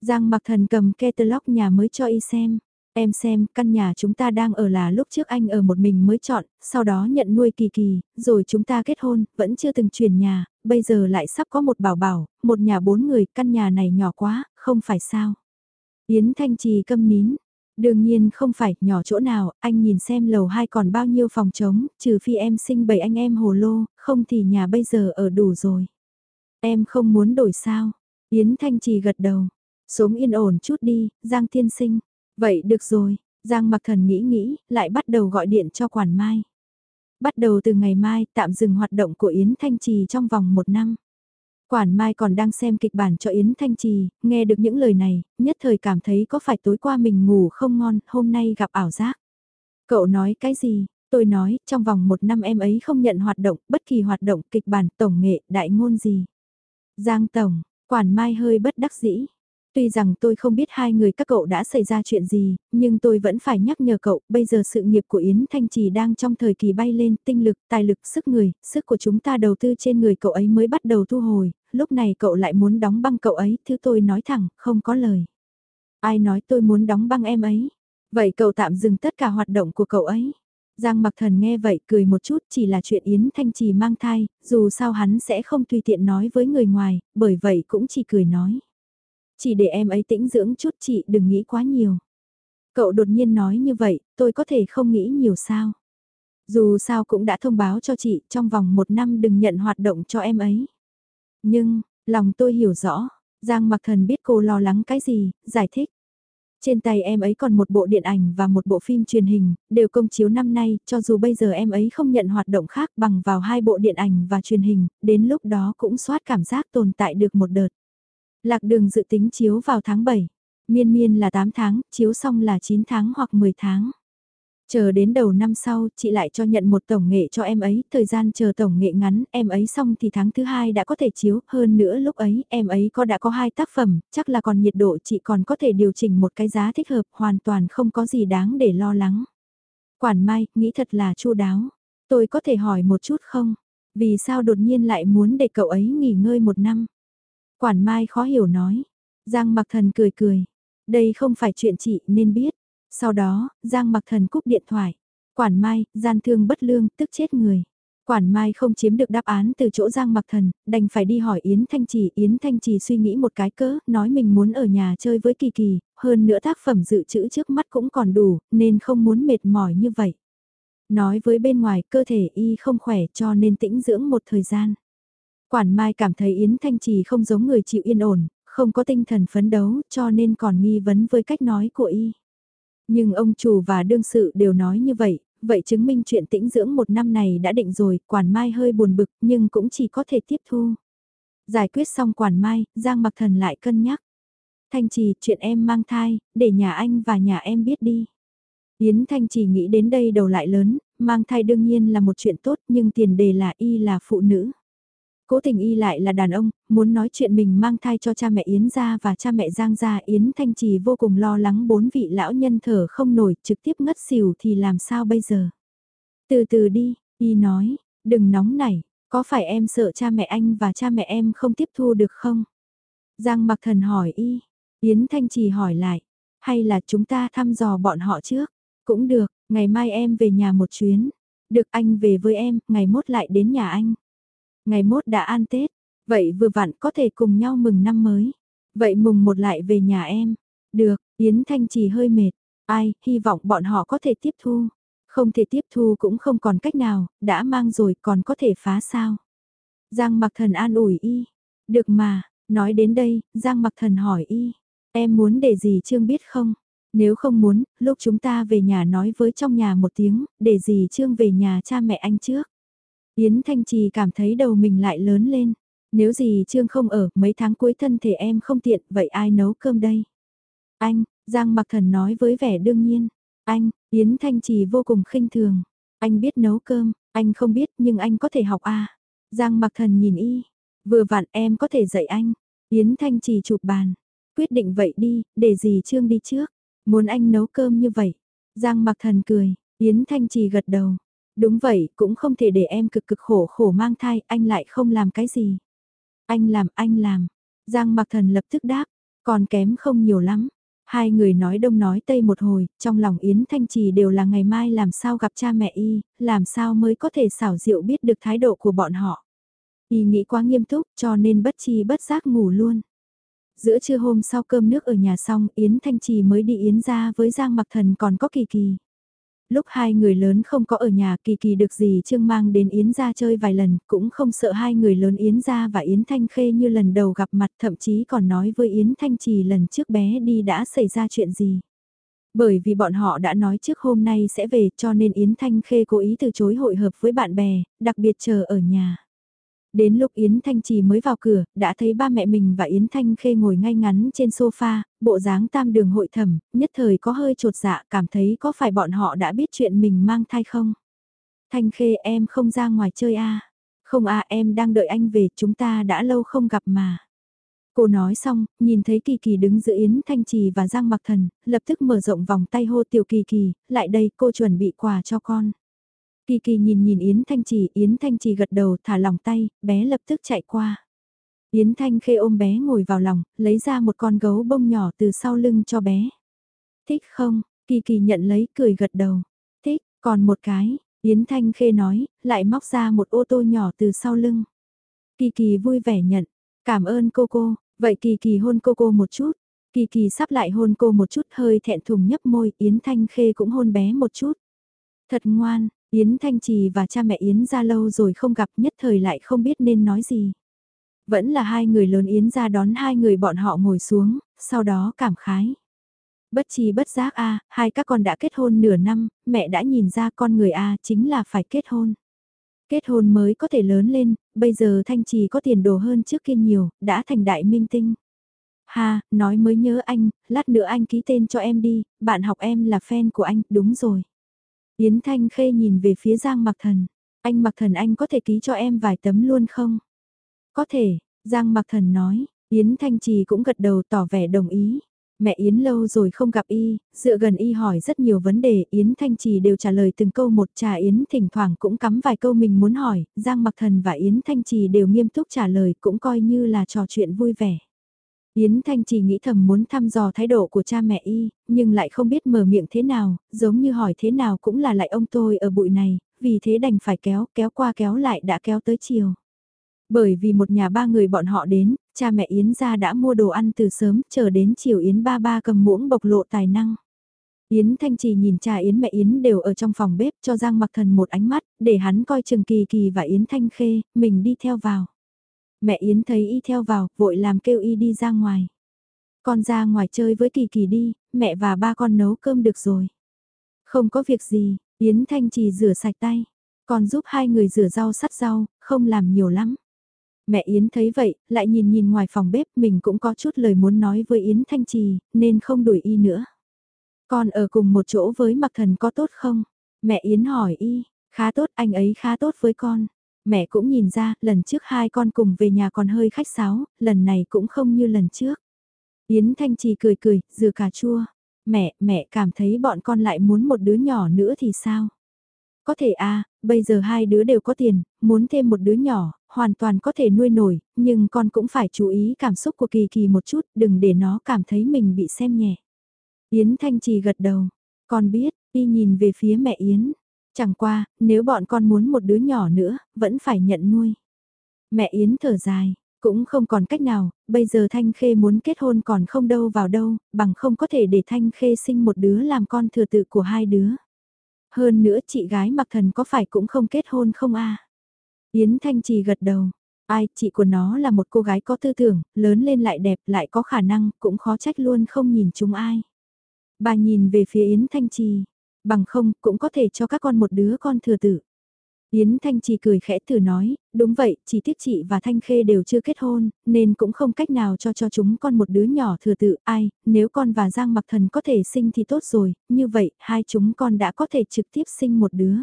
Giang Mặc Thần cầm catalog nhà mới cho y xem. Em xem, căn nhà chúng ta đang ở là lúc trước anh ở một mình mới chọn, sau đó nhận nuôi kỳ kỳ, rồi chúng ta kết hôn, vẫn chưa từng chuyển nhà, bây giờ lại sắp có một bảo bảo, một nhà bốn người, căn nhà này nhỏ quá, không phải sao. Yến Thanh Trì câm nín, Đương nhiên không phải, nhỏ chỗ nào, anh nhìn xem lầu 2 còn bao nhiêu phòng trống, trừ phi em sinh bảy anh em hồ lô, không thì nhà bây giờ ở đủ rồi. Em không muốn đổi sao? Yến Thanh Trì gật đầu. Sống yên ổn chút đi, Giang Tiên Sinh. Vậy được rồi, Giang Mặc Thần nghĩ nghĩ, lại bắt đầu gọi điện cho Quản Mai. Bắt đầu từ ngày mai, tạm dừng hoạt động của Yến Thanh Trì trong vòng một năm. Quản Mai còn đang xem kịch bản cho Yến Thanh Trì, nghe được những lời này, nhất thời cảm thấy có phải tối qua mình ngủ không ngon, hôm nay gặp ảo giác. Cậu nói cái gì? Tôi nói, trong vòng một năm em ấy không nhận hoạt động, bất kỳ hoạt động, kịch bản, tổng nghệ, đại ngôn gì. Giang Tổng, Quản Mai hơi bất đắc dĩ. Tuy rằng tôi không biết hai người các cậu đã xảy ra chuyện gì, nhưng tôi vẫn phải nhắc nhở cậu, bây giờ sự nghiệp của Yến Thanh Trì đang trong thời kỳ bay lên, tinh lực, tài lực, sức người, sức của chúng ta đầu tư trên người cậu ấy mới bắt đầu thu hồi, lúc này cậu lại muốn đóng băng cậu ấy, thứ tôi nói thẳng, không có lời. Ai nói tôi muốn đóng băng em ấy? Vậy cậu tạm dừng tất cả hoạt động của cậu ấy. Giang Mặc Thần nghe vậy cười một chút chỉ là chuyện Yến Thanh Trì mang thai, dù sao hắn sẽ không tùy tiện nói với người ngoài, bởi vậy cũng chỉ cười nói. Chỉ để em ấy tĩnh dưỡng chút chị đừng nghĩ quá nhiều. Cậu đột nhiên nói như vậy, tôi có thể không nghĩ nhiều sao. Dù sao cũng đã thông báo cho chị trong vòng một năm đừng nhận hoạt động cho em ấy. Nhưng, lòng tôi hiểu rõ, Giang Mặc Thần biết cô lo lắng cái gì, giải thích. Trên tay em ấy còn một bộ điện ảnh và một bộ phim truyền hình, đều công chiếu năm nay, cho dù bây giờ em ấy không nhận hoạt động khác bằng vào hai bộ điện ảnh và truyền hình, đến lúc đó cũng soát cảm giác tồn tại được một đợt. Lạc đường dự tính chiếu vào tháng 7, miên miên là 8 tháng, chiếu xong là 9 tháng hoặc 10 tháng. Chờ đến đầu năm sau, chị lại cho nhận một tổng nghệ cho em ấy, thời gian chờ tổng nghệ ngắn, em ấy xong thì tháng thứ hai đã có thể chiếu, hơn nữa lúc ấy, em ấy có đã có hai tác phẩm, chắc là còn nhiệt độ chị còn có thể điều chỉnh một cái giá thích hợp, hoàn toàn không có gì đáng để lo lắng. Quản Mai, nghĩ thật là chu đáo. Tôi có thể hỏi một chút không? Vì sao đột nhiên lại muốn để cậu ấy nghỉ ngơi một năm? Quản Mai khó hiểu nói. Giang mặc thần cười cười. Đây không phải chuyện chị nên biết. Sau đó, Giang mặc thần cúp điện thoại. Quản Mai, gian thương bất lương, tức chết người. Quản Mai không chiếm được đáp án từ chỗ Giang Mặc Thần, đành phải đi hỏi Yến Thanh Trì. Yến Thanh Trì suy nghĩ một cái cỡ, nói mình muốn ở nhà chơi với Kỳ Kỳ, hơn nữa tác phẩm dự trữ trước mắt cũng còn đủ, nên không muốn mệt mỏi như vậy. Nói với bên ngoài cơ thể y không khỏe cho nên tĩnh dưỡng một thời gian. Quản Mai cảm thấy Yến Thanh Trì không giống người chịu yên ổn, không có tinh thần phấn đấu cho nên còn nghi vấn với cách nói của y. Nhưng ông chủ và đương sự đều nói như vậy, vậy chứng minh chuyện tĩnh dưỡng một năm này đã định rồi, quản mai hơi buồn bực nhưng cũng chỉ có thể tiếp thu. Giải quyết xong quản mai, Giang Mặc Thần lại cân nhắc. Thanh Trì, chuyện em mang thai, để nhà anh và nhà em biết đi. Yến Thanh Trì nghĩ đến đây đầu lại lớn, mang thai đương nhiên là một chuyện tốt nhưng tiền đề là y là phụ nữ. Cố tình y lại là đàn ông, muốn nói chuyện mình mang thai cho cha mẹ Yến gia và cha mẹ Giang gia Yến Thanh Trì vô cùng lo lắng bốn vị lão nhân thở không nổi trực tiếp ngất xỉu thì làm sao bây giờ. Từ từ đi, y nói, đừng nóng nảy, có phải em sợ cha mẹ anh và cha mẹ em không tiếp thu được không? Giang mặc thần hỏi y, Yến Thanh Trì hỏi lại, hay là chúng ta thăm dò bọn họ trước? Cũng được, ngày mai em về nhà một chuyến. Được anh về với em, ngày mốt lại đến nhà anh. Ngày mốt đã an Tết, vậy vừa vặn có thể cùng nhau mừng năm mới. Vậy mùng một lại về nhà em. Được, Yến Thanh chỉ hơi mệt. Ai, hy vọng bọn họ có thể tiếp thu. Không thể tiếp thu cũng không còn cách nào, đã mang rồi còn có thể phá sao. Giang mặc thần an ủi y. Được mà, nói đến đây, Giang mặc thần hỏi y. Em muốn để gì Trương biết không? Nếu không muốn, lúc chúng ta về nhà nói với trong nhà một tiếng, để gì Trương về nhà cha mẹ anh trước. Yến Thanh Trì cảm thấy đầu mình lại lớn lên. Nếu gì Trương không ở, mấy tháng cuối thân thể em không tiện, vậy ai nấu cơm đây? Anh, Giang Mặc Thần nói với vẻ đương nhiên. Anh, Yến Thanh Trì vô cùng khinh thường. Anh biết nấu cơm, anh không biết nhưng anh có thể học à. Giang Mặc Thần nhìn y. Vừa vặn em có thể dạy anh. Yến Thanh Trì chụp bàn. Quyết định vậy đi, để gì Trương đi trước. Muốn anh nấu cơm như vậy. Giang Mặc Thần cười, Yến Thanh Trì gật đầu. Đúng vậy, cũng không thể để em cực cực khổ khổ mang thai, anh lại không làm cái gì. Anh làm, anh làm. Giang Mặc Thần lập tức đáp, còn kém không nhiều lắm. Hai người nói đông nói tây một hồi, trong lòng Yến Thanh Trì đều là ngày mai làm sao gặp cha mẹ y, làm sao mới có thể xảo diệu biết được thái độ của bọn họ. Y nghĩ quá nghiêm túc cho nên bất chi bất giác ngủ luôn. Giữa trưa hôm sau cơm nước ở nhà xong Yến Thanh Trì mới đi Yến ra với Giang Mặc Thần còn có Kỳ Kỳ. Lúc hai người lớn không có ở nhà Kỳ Kỳ được gì Trương mang đến Yến ra chơi vài lần cũng không sợ hai người lớn Yến ra và Yến Thanh Khê như lần đầu gặp mặt thậm chí còn nói với Yến Thanh Trì lần trước bé đi đã xảy ra chuyện gì. Bởi vì bọn họ đã nói trước hôm nay sẽ về cho nên Yến Thanh Khê cố ý từ chối hội hợp với bạn bè, đặc biệt chờ ở nhà. Đến lúc Yến Thanh Trì mới vào cửa, đã thấy ba mẹ mình và Yến Thanh Khê ngồi ngay ngắn trên sofa, bộ dáng tam đường hội thẩm, nhất thời có hơi trột dạ cảm thấy có phải bọn họ đã biết chuyện mình mang thai không? Thanh Khê em không ra ngoài chơi à? Không à em đang đợi anh về chúng ta đã lâu không gặp mà. Cô nói xong, nhìn thấy Kỳ Kỳ đứng giữa Yến Thanh Trì và Giang Mặc Thần, lập tức mở rộng vòng tay hô tiểu Kỳ Kỳ, lại đây cô chuẩn bị quà cho con. Kỳ Kỳ nhìn nhìn Yến Thanh Trì, Yến Thanh Trì gật đầu thả lòng tay, bé lập tức chạy qua. Yến Thanh Khê ôm bé ngồi vào lòng, lấy ra một con gấu bông nhỏ từ sau lưng cho bé. Thích không? Kỳ Kỳ nhận lấy cười gật đầu. Thích, còn một cái, Yến Thanh Khê nói, lại móc ra một ô tô nhỏ từ sau lưng. Kỳ Kỳ vui vẻ nhận, cảm ơn cô cô, vậy Kỳ Kỳ hôn cô cô một chút. Kỳ Kỳ sắp lại hôn cô một chút hơi thẹn thùng nhấp môi, Yến Thanh Khê cũng hôn bé một chút. Thật ngoan, Yến Thanh Trì và cha mẹ Yến ra lâu rồi không gặp nhất thời lại không biết nên nói gì. Vẫn là hai người lớn Yến ra đón hai người bọn họ ngồi xuống, sau đó cảm khái. Bất chi bất giác a hai các con đã kết hôn nửa năm, mẹ đã nhìn ra con người a chính là phải kết hôn. Kết hôn mới có thể lớn lên, bây giờ Thanh Trì có tiền đồ hơn trước kia nhiều, đã thành đại minh tinh. Ha, nói mới nhớ anh, lát nữa anh ký tên cho em đi, bạn học em là fan của anh, đúng rồi. Yến Thanh Khê nhìn về phía Giang Mặc Thần. Anh Mặc Thần anh có thể ký cho em vài tấm luôn không? Có thể, Giang Mặc Thần nói. Yến Thanh Trì cũng gật đầu tỏ vẻ đồng ý. Mẹ Yến lâu rồi không gặp y, dựa gần y hỏi rất nhiều vấn đề, Yến Thanh Trì đều trả lời từng câu một trà Yến thỉnh thoảng cũng cắm vài câu mình muốn hỏi, Giang Mặc Thần và Yến Thanh Trì đều nghiêm túc trả lời cũng coi như là trò chuyện vui vẻ. Yến Thanh chỉ nghĩ thầm muốn thăm dò thái độ của cha mẹ y, nhưng lại không biết mở miệng thế nào, giống như hỏi thế nào cũng là lại ông tôi ở bụi này, vì thế đành phải kéo, kéo qua kéo lại đã kéo tới chiều. Bởi vì một nhà ba người bọn họ đến, cha mẹ Yến ra đã mua đồ ăn từ sớm, chờ đến chiều Yến ba ba cầm muỗng bộc lộ tài năng. Yến Thanh Trì nhìn cha Yến mẹ Yến đều ở trong phòng bếp cho Giang Mặc Thần một ánh mắt, để hắn coi Trừng Kỳ Kỳ và Yến Thanh Khê, mình đi theo vào. Mẹ Yến thấy y theo vào, vội làm kêu y đi ra ngoài. Con ra ngoài chơi với Kỳ Kỳ đi, mẹ và ba con nấu cơm được rồi. Không có việc gì, Yến Thanh chỉ rửa sạch tay. Con giúp hai người rửa rau sắt rau, không làm nhiều lắm. Mẹ Yến thấy vậy, lại nhìn nhìn ngoài phòng bếp mình cũng có chút lời muốn nói với Yến Thanh Trì, nên không đuổi y nữa. Con ở cùng một chỗ với mặc thần có tốt không? Mẹ Yến hỏi y, khá tốt anh ấy khá tốt với con. Mẹ cũng nhìn ra, lần trước hai con cùng về nhà còn hơi khách sáo, lần này cũng không như lần trước. Yến Thanh Trì cười cười, dừa cà chua. Mẹ, mẹ cảm thấy bọn con lại muốn một đứa nhỏ nữa thì sao? Có thể à, bây giờ hai đứa đều có tiền, muốn thêm một đứa nhỏ, hoàn toàn có thể nuôi nổi, nhưng con cũng phải chú ý cảm xúc của Kỳ Kỳ một chút, đừng để nó cảm thấy mình bị xem nhẹ. Yến Thanh Trì gật đầu, con biết, đi nhìn về phía mẹ Yến, Chẳng qua, nếu bọn con muốn một đứa nhỏ nữa, vẫn phải nhận nuôi. Mẹ Yến thở dài, cũng không còn cách nào, bây giờ Thanh Khê muốn kết hôn còn không đâu vào đâu, bằng không có thể để Thanh Khê sinh một đứa làm con thừa tự của hai đứa. Hơn nữa chị gái mặc thần có phải cũng không kết hôn không a Yến Thanh Trì gật đầu, ai chị của nó là một cô gái có tư tưởng, lớn lên lại đẹp lại có khả năng, cũng khó trách luôn không nhìn chúng ai. Bà nhìn về phía Yến Thanh Trì, bằng không cũng có thể cho các con một đứa con thừa tử. Yến Thanh Trì cười khẽ thử nói, đúng vậy, chỉ tiếc chị và Thanh Khê đều chưa kết hôn, nên cũng không cách nào cho cho chúng con một đứa nhỏ thừa tự, ai, nếu con và Giang Mặc Thần có thể sinh thì tốt rồi, như vậy, hai chúng con đã có thể trực tiếp sinh một đứa.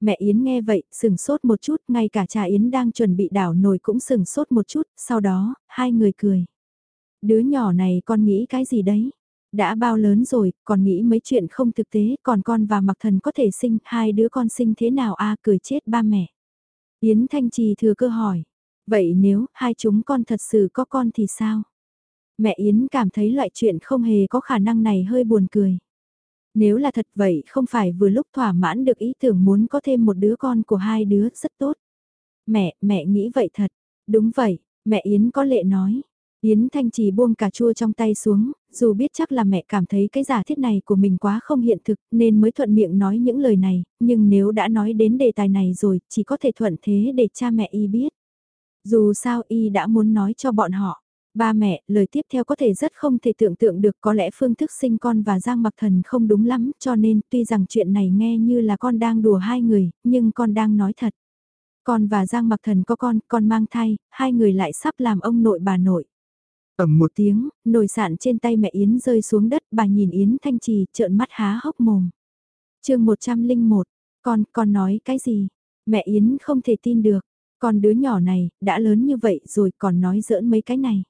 Mẹ Yến nghe vậy, sừng sốt một chút, ngay cả cha Yến đang chuẩn bị đảo nồi cũng sừng sốt một chút, sau đó, hai người cười. Đứa nhỏ này con nghĩ cái gì đấy? Đã bao lớn rồi, còn nghĩ mấy chuyện không thực tế, còn con và mặc thần có thể sinh, hai đứa con sinh thế nào a cười chết ba mẹ. Yến Thanh Trì thừa cơ hỏi, vậy nếu hai chúng con thật sự có con thì sao? Mẹ Yến cảm thấy loại chuyện không hề có khả năng này hơi buồn cười. Nếu là thật vậy không phải vừa lúc thỏa mãn được ý tưởng muốn có thêm một đứa con của hai đứa rất tốt. Mẹ, mẹ nghĩ vậy thật. Đúng vậy, mẹ Yến có lệ nói. Yến Thanh Trì buông cà chua trong tay xuống, dù biết chắc là mẹ cảm thấy cái giả thiết này của mình quá không hiện thực nên mới thuận miệng nói những lời này, nhưng nếu đã nói đến đề tài này rồi, chỉ có thể thuận thế để cha mẹ y biết. Dù sao y đã muốn nói cho bọn họ. Ba mẹ, lời tiếp theo có thể rất không thể tưởng tượng được có lẽ phương thức sinh con và Giang Mặc Thần không đúng lắm cho nên tuy rằng chuyện này nghe như là con đang đùa hai người, nhưng con đang nói thật. Con và Giang Mặc Thần có con, con mang thai, hai người lại sắp làm ông nội bà nội ẩm một tiếng, nồi sạn trên tay mẹ Yến rơi xuống đất, bà nhìn Yến Thanh Trì trợn mắt há hốc mồm. chương 101, con, con nói cái gì? Mẹ Yến không thể tin được, con đứa nhỏ này, đã lớn như vậy rồi còn nói giỡn mấy cái này.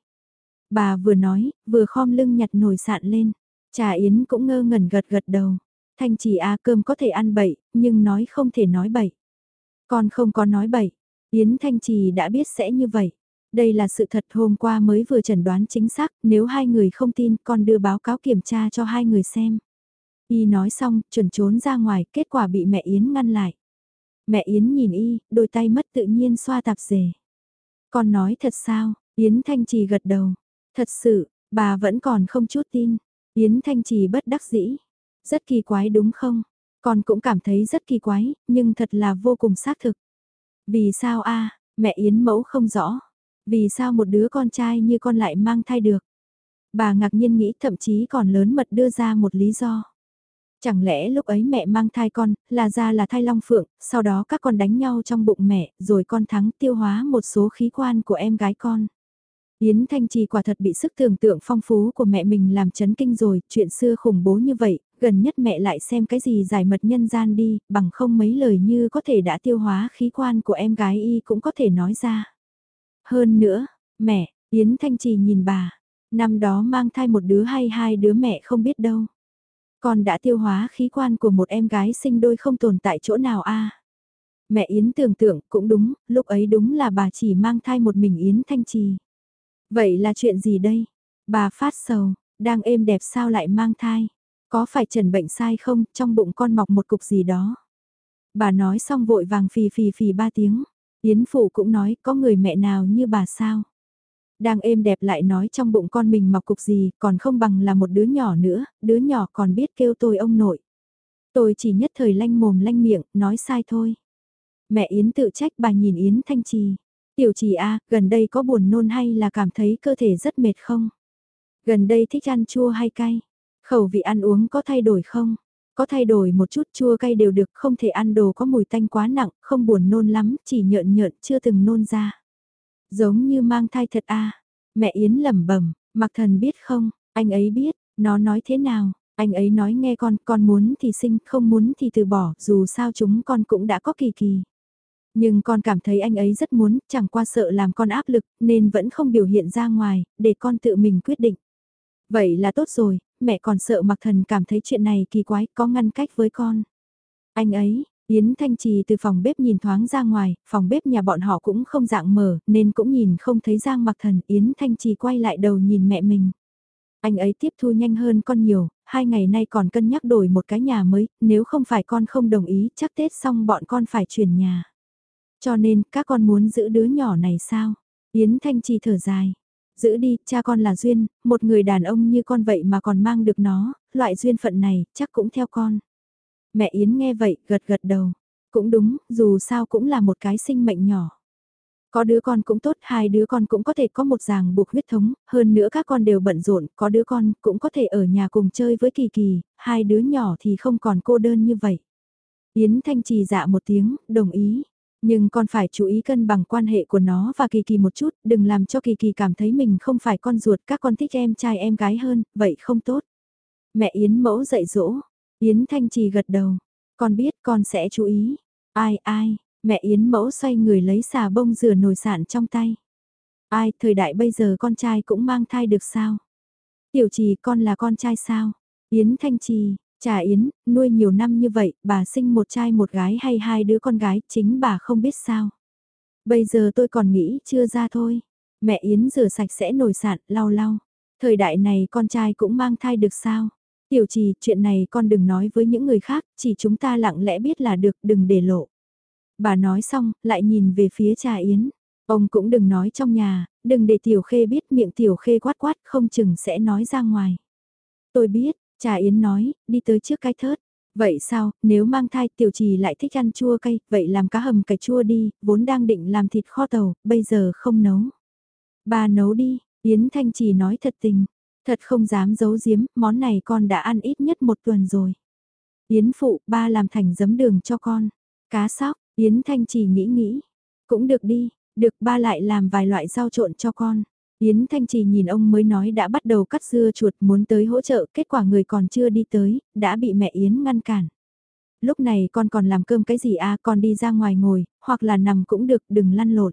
Bà vừa nói, vừa khom lưng nhặt nồi sạn lên. Trà Yến cũng ngơ ngẩn gật gật đầu. Thanh trì a cơm có thể ăn bậy, nhưng nói không thể nói bậy. Con không có nói bậy. Yến Thanh Trì đã biết sẽ như vậy. Đây là sự thật hôm qua mới vừa chẩn đoán chính xác, nếu hai người không tin con đưa báo cáo kiểm tra cho hai người xem. Y nói xong, chuẩn trốn ra ngoài, kết quả bị mẹ Yến ngăn lại. Mẹ Yến nhìn Y, đôi tay mất tự nhiên xoa tạp dề. Con nói thật sao, Yến Thanh Trì gật đầu. Thật sự, bà vẫn còn không chút tin. Yến Thanh Trì bất đắc dĩ. Rất kỳ quái đúng không? Con cũng cảm thấy rất kỳ quái, nhưng thật là vô cùng xác thực. Vì sao a mẹ Yến mẫu không rõ. Vì sao một đứa con trai như con lại mang thai được? Bà ngạc nhiên nghĩ thậm chí còn lớn mật đưa ra một lý do. Chẳng lẽ lúc ấy mẹ mang thai con, là ra là thai long phượng, sau đó các con đánh nhau trong bụng mẹ, rồi con thắng tiêu hóa một số khí quan của em gái con. Yến Thanh Trì quả thật bị sức tưởng tượng phong phú của mẹ mình làm chấn kinh rồi, chuyện xưa khủng bố như vậy, gần nhất mẹ lại xem cái gì giải mật nhân gian đi, bằng không mấy lời như có thể đã tiêu hóa khí quan của em gái y cũng có thể nói ra. Hơn nữa, mẹ, Yến Thanh Trì nhìn bà, năm đó mang thai một đứa hay hai đứa mẹ không biết đâu. Con đã tiêu hóa khí quan của một em gái sinh đôi không tồn tại chỗ nào a Mẹ Yến tưởng tượng cũng đúng, lúc ấy đúng là bà chỉ mang thai một mình Yến Thanh Trì. Vậy là chuyện gì đây? Bà phát sầu, đang êm đẹp sao lại mang thai? Có phải trần bệnh sai không, trong bụng con mọc một cục gì đó? Bà nói xong vội vàng phì phì phì ba tiếng. Yến Phụ cũng nói có người mẹ nào như bà sao? Đang êm đẹp lại nói trong bụng con mình mọc cục gì, còn không bằng là một đứa nhỏ nữa, đứa nhỏ còn biết kêu tôi ông nội. Tôi chỉ nhất thời lanh mồm lanh miệng, nói sai thôi. Mẹ Yến tự trách bà nhìn Yến Thanh Trì. Tiểu trì A, gần đây có buồn nôn hay là cảm thấy cơ thể rất mệt không? Gần đây thích ăn chua hay cay? Khẩu vị ăn uống có thay đổi không? Có thay đổi một chút chua cay đều được, không thể ăn đồ có mùi tanh quá nặng, không buồn nôn lắm, chỉ nhợn nhợn, chưa từng nôn ra. Giống như mang thai thật a Mẹ Yến lẩm bẩm mặc thần biết không, anh ấy biết, nó nói thế nào? Anh ấy nói nghe con, con muốn thì sinh, không muốn thì từ bỏ, dù sao chúng con cũng đã có kỳ kỳ. Nhưng con cảm thấy anh ấy rất muốn, chẳng qua sợ làm con áp lực, nên vẫn không biểu hiện ra ngoài, để con tự mình quyết định. Vậy là tốt rồi, mẹ còn sợ mặc thần cảm thấy chuyện này kỳ quái, có ngăn cách với con. Anh ấy, Yến Thanh Trì từ phòng bếp nhìn thoáng ra ngoài, phòng bếp nhà bọn họ cũng không dạng mở, nên cũng nhìn không thấy Giang mặc thần. Yến Thanh Trì quay lại đầu nhìn mẹ mình. Anh ấy tiếp thu nhanh hơn con nhiều, hai ngày nay còn cân nhắc đổi một cái nhà mới, nếu không phải con không đồng ý, chắc Tết xong bọn con phải chuyển nhà. Cho nên, các con muốn giữ đứa nhỏ này sao? Yến Thanh Trì thở dài. Giữ đi, cha con là duyên, một người đàn ông như con vậy mà còn mang được nó, loại duyên phận này, chắc cũng theo con. Mẹ Yến nghe vậy, gật gật đầu. Cũng đúng, dù sao cũng là một cái sinh mệnh nhỏ. Có đứa con cũng tốt, hai đứa con cũng có thể có một ràng buộc huyết thống, hơn nữa các con đều bận rộn, có đứa con cũng có thể ở nhà cùng chơi với Kỳ Kỳ, hai đứa nhỏ thì không còn cô đơn như vậy. Yến Thanh Trì dạ một tiếng, đồng ý. Nhưng con phải chú ý cân bằng quan hệ của nó và Kỳ Kỳ một chút, đừng làm cho Kỳ Kỳ cảm thấy mình không phải con ruột các con thích em trai em gái hơn, vậy không tốt. Mẹ Yến mẫu dạy dỗ, Yến Thanh Trì gật đầu, con biết con sẽ chú ý. Ai ai, mẹ Yến mẫu xoay người lấy xà bông rửa nồi sạn trong tay. Ai, thời đại bây giờ con trai cũng mang thai được sao? Tiểu trì con là con trai sao? Yến Thanh Trì, Trà Yến, nuôi nhiều năm như vậy, bà sinh một trai một gái hay hai đứa con gái, chính bà không biết sao. Bây giờ tôi còn nghĩ chưa ra thôi. Mẹ Yến rửa sạch sẽ nồi sạn, lau lau. Thời đại này con trai cũng mang thai được sao? Tiểu trì, chuyện này con đừng nói với những người khác, chỉ chúng ta lặng lẽ biết là được, đừng để lộ. Bà nói xong, lại nhìn về phía trà Yến. Ông cũng đừng nói trong nhà, đừng để Tiểu Khê biết miệng Tiểu Khê quát quát không chừng sẽ nói ra ngoài. Tôi biết, Trà Yến nói, đi tới trước cái thớt. Vậy sao, nếu mang thai tiểu trì lại thích ăn chua cay, vậy làm cá hầm cải chua đi, vốn đang định làm thịt kho tàu, bây giờ không nấu. Bà nấu đi, Yến Thanh Trì nói thật tình, thật không dám giấu giếm, món này con đã ăn ít nhất một tuần rồi. Yến phụ, ba làm thành giấm đường cho con. Cá sóc, Yến Thanh Trì nghĩ nghĩ. Cũng được đi, được ba lại làm vài loại rau trộn cho con. Yến Thanh Trì nhìn ông mới nói đã bắt đầu cắt dưa chuột muốn tới hỗ trợ, kết quả người còn chưa đi tới, đã bị mẹ Yến ngăn cản. Lúc này con còn làm cơm cái gì à, con đi ra ngoài ngồi, hoặc là nằm cũng được, đừng lăn lộn.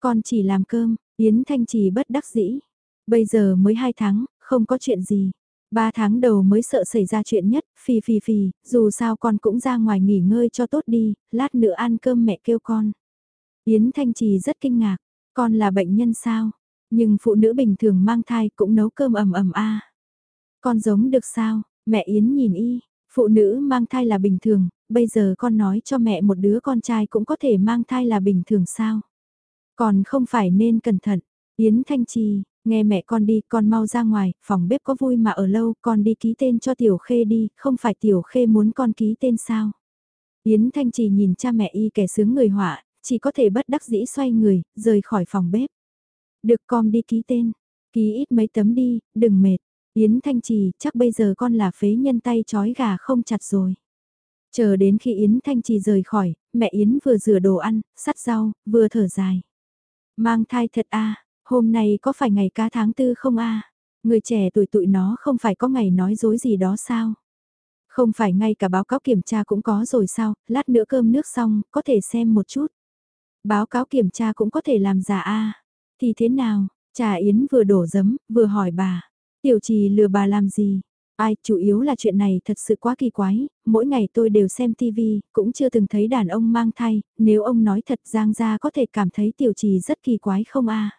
Con chỉ làm cơm, Yến Thanh Trì bất đắc dĩ. Bây giờ mới 2 tháng, không có chuyện gì. Ba tháng đầu mới sợ xảy ra chuyện nhất, phì phì phì, dù sao con cũng ra ngoài nghỉ ngơi cho tốt đi, lát nữa ăn cơm mẹ kêu con. Yến Thanh Trì rất kinh ngạc, con là bệnh nhân sao? Nhưng phụ nữ bình thường mang thai cũng nấu cơm ầm ầm a. Con giống được sao? Mẹ Yến nhìn y, phụ nữ mang thai là bình thường, bây giờ con nói cho mẹ một đứa con trai cũng có thể mang thai là bình thường sao? Còn không phải nên cẩn thận. Yến Thanh Trì, nghe mẹ con đi, con mau ra ngoài, phòng bếp có vui mà ở lâu, con đi ký tên cho Tiểu Khê đi, không phải Tiểu Khê muốn con ký tên sao? Yến Thanh Trì nhìn cha mẹ y kẻ sướng người họa, chỉ có thể bất đắc dĩ xoay người, rời khỏi phòng bếp. Được con đi ký tên, ký ít mấy tấm đi, đừng mệt. Yến Thanh Trì, chắc bây giờ con là phế nhân tay chói gà không chặt rồi. Chờ đến khi Yến Thanh Trì rời khỏi, mẹ Yến vừa rửa đồ ăn, sắt rau, vừa thở dài. Mang thai thật a hôm nay có phải ngày cá tháng tư không a Người trẻ tuổi tụi nó không phải có ngày nói dối gì đó sao? Không phải ngay cả báo cáo kiểm tra cũng có rồi sao, lát nữa cơm nước xong, có thể xem một chút. Báo cáo kiểm tra cũng có thể làm giả a thì thế nào, trà yến vừa đổ giấm, vừa hỏi bà. Tiểu trì lừa bà làm gì? Ai, chủ yếu là chuyện này thật sự quá kỳ quái, mỗi ngày tôi đều xem TV, cũng chưa từng thấy đàn ông mang thai, nếu ông nói thật Giang gia có thể cảm thấy tiểu trì rất kỳ quái không a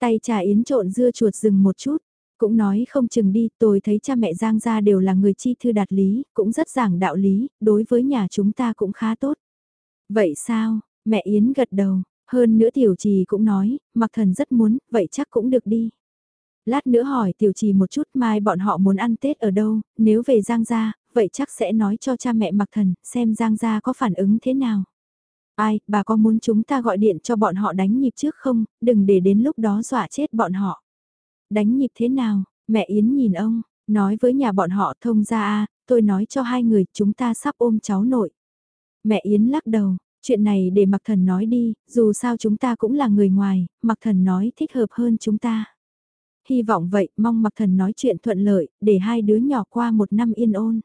Tay trà yến trộn dưa chuột dừng một chút, cũng nói không chừng đi, tôi thấy cha mẹ Giang gia đều là người chi thư đạt lý, cũng rất giảng đạo lý, đối với nhà chúng ta cũng khá tốt. Vậy sao, Mẹ Yến gật đầu, hơn nữa tiểu trì cũng nói, mặc thần rất muốn, vậy chắc cũng được đi. Lát nữa hỏi tiểu trì một chút mai bọn họ muốn ăn Tết ở đâu, nếu về Giang Gia, vậy chắc sẽ nói cho cha mẹ mặc thần, xem Giang Gia có phản ứng thế nào. Ai, bà có muốn chúng ta gọi điện cho bọn họ đánh nhịp trước không, đừng để đến lúc đó dọa chết bọn họ. Đánh nhịp thế nào, mẹ Yến nhìn ông, nói với nhà bọn họ thông ra a tôi nói cho hai người chúng ta sắp ôm cháu nội. Mẹ Yến lắc đầu, Chuyện này để Mặc Thần nói đi, dù sao chúng ta cũng là người ngoài, Mặc Thần nói thích hợp hơn chúng ta. Hy vọng vậy, mong Mặc Thần nói chuyện thuận lợi, để hai đứa nhỏ qua một năm yên ôn.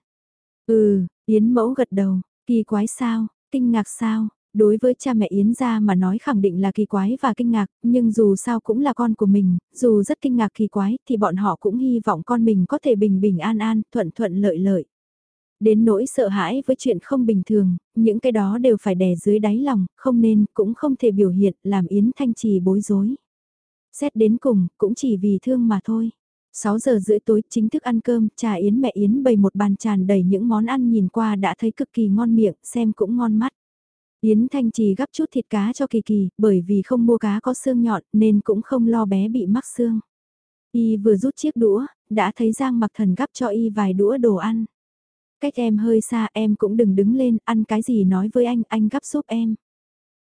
Ừ, Yến mẫu gật đầu, kỳ quái sao, kinh ngạc sao, đối với cha mẹ Yến gia mà nói khẳng định là kỳ quái và kinh ngạc, nhưng dù sao cũng là con của mình, dù rất kinh ngạc kỳ quái thì bọn họ cũng hy vọng con mình có thể bình bình an an, thuận thuận lợi lợi. Đến nỗi sợ hãi với chuyện không bình thường, những cái đó đều phải đè dưới đáy lòng, không nên, cũng không thể biểu hiện, làm Yến Thanh Trì bối rối. Xét đến cùng, cũng chỉ vì thương mà thôi. 6 giờ rưỡi tối chính thức ăn cơm, trà Yến mẹ Yến bày một bàn tràn đầy những món ăn nhìn qua đã thấy cực kỳ ngon miệng, xem cũng ngon mắt. Yến Thanh Trì gắp chút thịt cá cho Kỳ Kỳ, bởi vì không mua cá có xương nhọn nên cũng không lo bé bị mắc xương. Y vừa rút chiếc đũa, đã thấy Giang mặc thần gắp cho Y vài đũa đồ ăn. Cách em hơi xa em cũng đừng đứng lên, ăn cái gì nói với anh, anh gắp giúp em.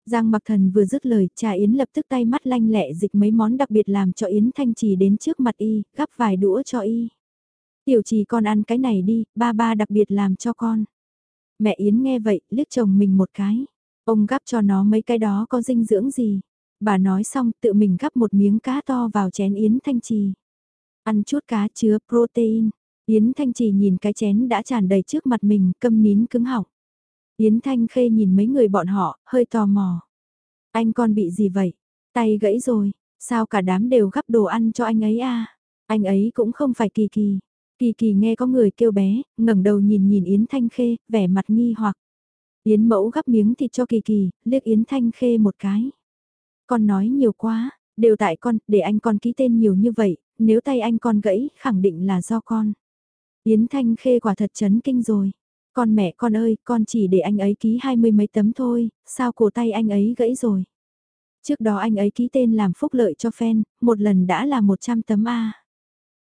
Giang mặc thần vừa dứt lời, trà Yến lập tức tay mắt lanh lẹ dịch mấy món đặc biệt làm cho Yến Thanh Trì đến trước mặt y, gắp vài đũa cho y. Tiểu trì con ăn cái này đi, ba ba đặc biệt làm cho con. Mẹ Yến nghe vậy, liếc chồng mình một cái. Ông gắp cho nó mấy cái đó có dinh dưỡng gì. Bà nói xong tự mình gắp một miếng cá to vào chén Yến Thanh Trì. Ăn chút cá chứa protein. Yến Thanh chỉ nhìn cái chén đã tràn đầy trước mặt mình, câm nín cứng họng. Yến Thanh khê nhìn mấy người bọn họ, hơi tò mò. Anh con bị gì vậy? Tay gãy rồi, sao cả đám đều gắp đồ ăn cho anh ấy à? Anh ấy cũng không phải kỳ kỳ. Kỳ kỳ nghe có người kêu bé, ngẩng đầu nhìn nhìn Yến Thanh khê, vẻ mặt nghi hoặc. Yến mẫu gắp miếng thịt cho kỳ kỳ, liếc Yến Thanh khê một cái. Con nói nhiều quá, đều tại con, để anh con ký tên nhiều như vậy, nếu tay anh con gãy, khẳng định là do con. Yến Thanh Khê quả thật chấn kinh rồi. Con mẹ con ơi, con chỉ để anh ấy ký hai mươi mấy tấm thôi, sao cổ tay anh ấy gãy rồi. Trước đó anh ấy ký tên làm phúc lợi cho fan, một lần đã là 100 tấm A.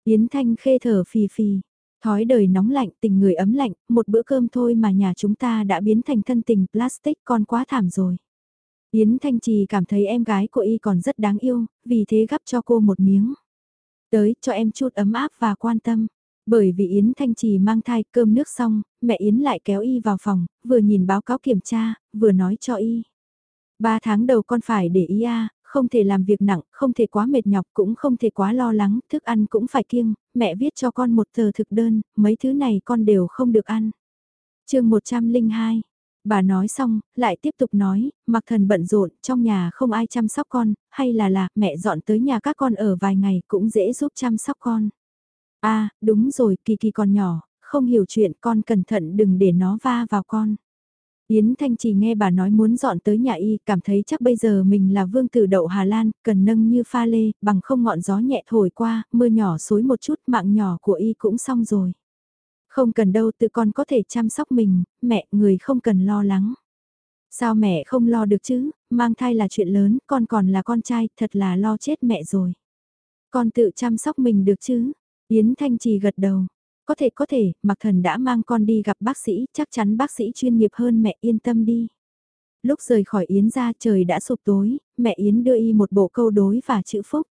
Yến Thanh khê thở phì phì. Thói đời nóng lạnh, tình người ấm lạnh, một bữa cơm thôi mà nhà chúng ta đã biến thành thân tình plastic con quá thảm rồi. Yến Thanh Trì cảm thấy em gái của y còn rất đáng yêu, vì thế gắp cho cô một miếng. Tới, cho em chút ấm áp và quan tâm. Bởi vì Yến Thanh Trì mang thai cơm nước xong, mẹ Yến lại kéo y vào phòng, vừa nhìn báo cáo kiểm tra, vừa nói cho y. Ba tháng đầu con phải để ý a, không thể làm việc nặng, không thể quá mệt nhọc, cũng không thể quá lo lắng, thức ăn cũng phải kiêng, mẹ viết cho con một tờ thực đơn, mấy thứ này con đều không được ăn. chương 102 Bà nói xong, lại tiếp tục nói, mặc thần bận rộn, trong nhà không ai chăm sóc con, hay là là mẹ dọn tới nhà các con ở vài ngày cũng dễ giúp chăm sóc con. À, đúng rồi, Kỳ Kỳ còn nhỏ, không hiểu chuyện con cẩn thận đừng để nó va vào con. Yến Thanh chỉ nghe bà nói muốn dọn tới nhà y, cảm thấy chắc bây giờ mình là vương tử đậu Hà Lan, cần nâng như pha lê, bằng không ngọn gió nhẹ thổi qua, mưa nhỏ xối một chút, mạng nhỏ của y cũng xong rồi. Không cần đâu, tự con có thể chăm sóc mình, mẹ, người không cần lo lắng. Sao mẹ không lo được chứ, mang thai là chuyện lớn, con còn là con trai, thật là lo chết mẹ rồi. Con tự chăm sóc mình được chứ? Yến Thanh Trì gật đầu. Có thể có thể, Mạc Thần đã mang con đi gặp bác sĩ, chắc chắn bác sĩ chuyên nghiệp hơn mẹ yên tâm đi. Lúc rời khỏi Yến ra trời đã sụp tối, mẹ Yến đưa y một bộ câu đối và chữ phúc.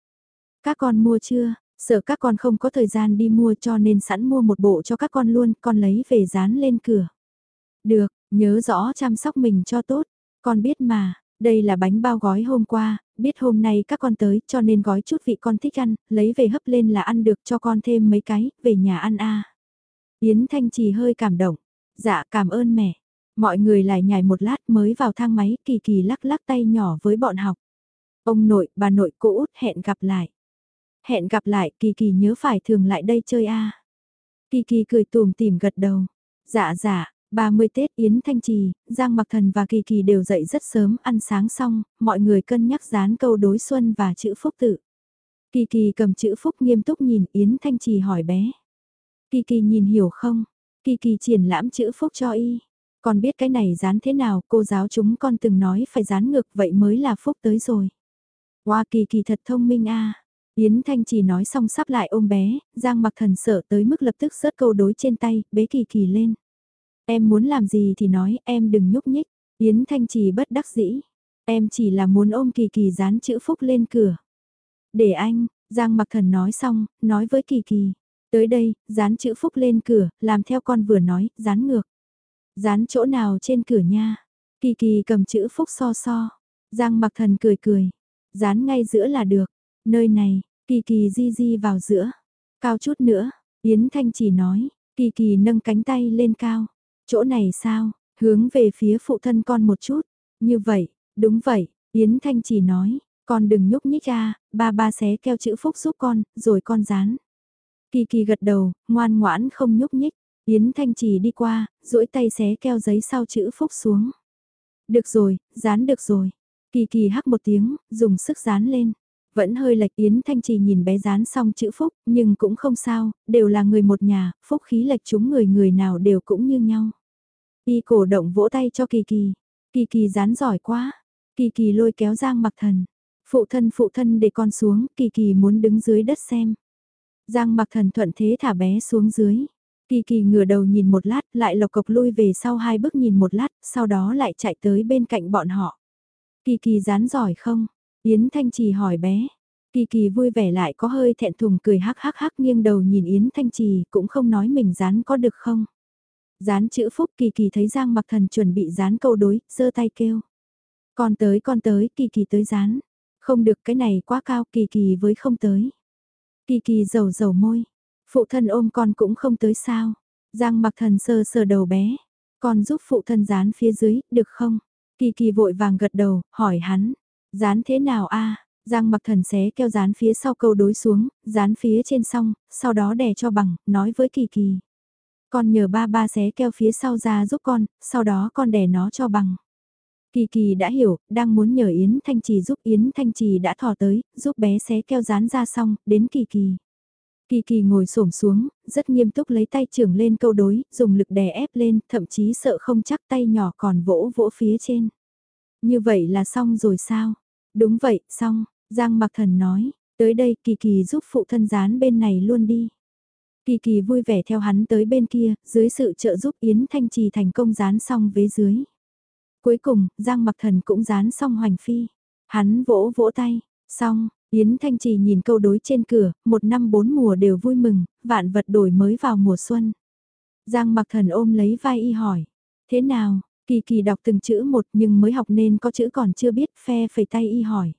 Các con mua chưa? Sợ các con không có thời gian đi mua cho nên sẵn mua một bộ cho các con luôn, con lấy về dán lên cửa. Được, nhớ rõ chăm sóc mình cho tốt, con biết mà, đây là bánh bao gói hôm qua, biết hôm nay các con tới cho nên gói chút vị con thích ăn, lấy về hấp lên là ăn được cho con thêm mấy cái, về nhà ăn a. Yến Thanh Trì hơi cảm động. Dạ cảm ơn mẹ. Mọi người lại nhảy một lát mới vào thang máy, kỳ kỳ lắc lắc tay nhỏ với bọn học. Ông nội, bà nội, cô út hẹn gặp lại. Hẹn gặp lại, kỳ kỳ nhớ phải thường lại đây chơi a. Kỳ kỳ cười tùm tìm gật đầu. Dạ dạ, 30 Tết Yến Thanh Trì, Giang Mặc Thần và Kỳ Kỳ đều dậy rất sớm, ăn sáng xong, mọi người cân nhắc dán câu đối xuân và chữ phúc tự. Kỳ Kỳ cầm chữ phúc nghiêm túc nhìn Yến Thanh Trì hỏi bé. Kỳ Kỳ nhìn hiểu không? Kỳ Kỳ triển lãm chữ phúc cho y. Còn biết cái này dán thế nào, cô giáo chúng con từng nói phải dán ngược vậy mới là phúc tới rồi. Hoa Kỳ Kỳ thật thông minh a. Yến Thanh Trì nói xong sắp lại ôm bé, Giang Mặc Thần sợ tới mức lập tức rớt câu đối trên tay, bế Kỳ Kỳ lên. Em muốn làm gì thì nói, em đừng nhúc nhích. Yến Thanh Trì bất đắc dĩ. Em chỉ là muốn ôm Kỳ Kỳ dán chữ phúc lên cửa. Để anh, Giang Mặc Thần nói xong, nói với Kỳ Kỳ. Tới đây, dán chữ phúc lên cửa, làm theo con vừa nói, dán ngược. Dán chỗ nào trên cửa nha. Kỳ Kỳ cầm chữ phúc so so. Giang Mặc Thần cười cười. Dán ngay giữa là được. Nơi này, Kỳ Kỳ di di vào giữa. Cao chút nữa, Yến Thanh chỉ nói. Kỳ Kỳ nâng cánh tay lên cao. Chỗ này sao, hướng về phía phụ thân con một chút. Như vậy, đúng vậy, Yến Thanh chỉ nói, con đừng nhúc nhích ra, ba ba xé keo chữ phúc giúp con, rồi con dán. Kỳ kỳ gật đầu, ngoan ngoãn không nhúc nhích, Yến Thanh chỉ đi qua, duỗi tay xé keo giấy sau chữ phúc xuống. Được rồi, dán được rồi. Kỳ kỳ hắc một tiếng, dùng sức dán lên. Vẫn hơi lệch Yến Thanh Trì nhìn bé dán xong chữ phúc, nhưng cũng không sao, đều là người một nhà, phúc khí lệch chúng người người nào đều cũng như nhau. Y cổ động vỗ tay cho Kỳ Kỳ. Kỳ Kỳ dán giỏi quá. Kỳ Kỳ lôi kéo Giang mặc thần. Phụ thân phụ thân để con xuống, Kỳ Kỳ muốn đứng dưới đất xem. Giang mặc thần thuận thế thả bé xuống dưới. Kỳ Kỳ ngửa đầu nhìn một lát, lại lộc cộc lui về sau hai bước nhìn một lát, sau đó lại chạy tới bên cạnh bọn họ. Kỳ Kỳ dán giỏi không? Yến Thanh Trì hỏi bé. Kỳ Kỳ vui vẻ lại có hơi thẹn thùng cười hắc hắc hắc nghiêng đầu nhìn Yến Thanh Trì cũng không nói mình dán có được không. Dán chữ phúc kỳ kỳ thấy Giang mặc thần chuẩn bị dán câu đối, giơ tay kêu. Con tới con tới, kỳ kỳ tới dán. Không được cái này quá cao, kỳ kỳ với không tới. Kỳ kỳ dầu dầu môi. Phụ thân ôm con cũng không tới sao. Giang mặc thần sơ sờ đầu bé. Con giúp phụ thân dán phía dưới, được không? Kỳ kỳ vội vàng gật đầu, hỏi hắn. Dán thế nào a Giang mặc thần xé keo dán phía sau câu đối xuống, dán phía trên xong, sau đó đè cho bằng, nói với kỳ kỳ. Con nhờ ba ba xé keo phía sau ra giúp con, sau đó con đè nó cho bằng. Kỳ kỳ đã hiểu, đang muốn nhờ Yến Thanh Trì giúp Yến Thanh Trì đã thò tới, giúp bé xé keo dán ra xong, đến kỳ kỳ. Kỳ kỳ ngồi xổm xuống, rất nghiêm túc lấy tay trưởng lên câu đối, dùng lực đè ép lên, thậm chí sợ không chắc tay nhỏ còn vỗ vỗ phía trên. Như vậy là xong rồi sao? Đúng vậy, xong, Giang Mặc Thần nói, tới đây Kỳ Kỳ giúp phụ thân dán bên này luôn đi. Kỳ Kỳ vui vẻ theo hắn tới bên kia, dưới sự trợ giúp Yến Thanh Trì thành công dán xong vế dưới. Cuối cùng, Giang Mặc Thần cũng dán xong hoành phi. Hắn vỗ vỗ tay, xong, Yến Thanh Trì nhìn câu đối trên cửa, một năm bốn mùa đều vui mừng, vạn vật đổi mới vào mùa xuân. Giang Mặc Thần ôm lấy vai y hỏi, thế nào, Kỳ Kỳ đọc từng chữ một nhưng mới học nên có chữ còn chưa biết, phe phẩy tay y hỏi.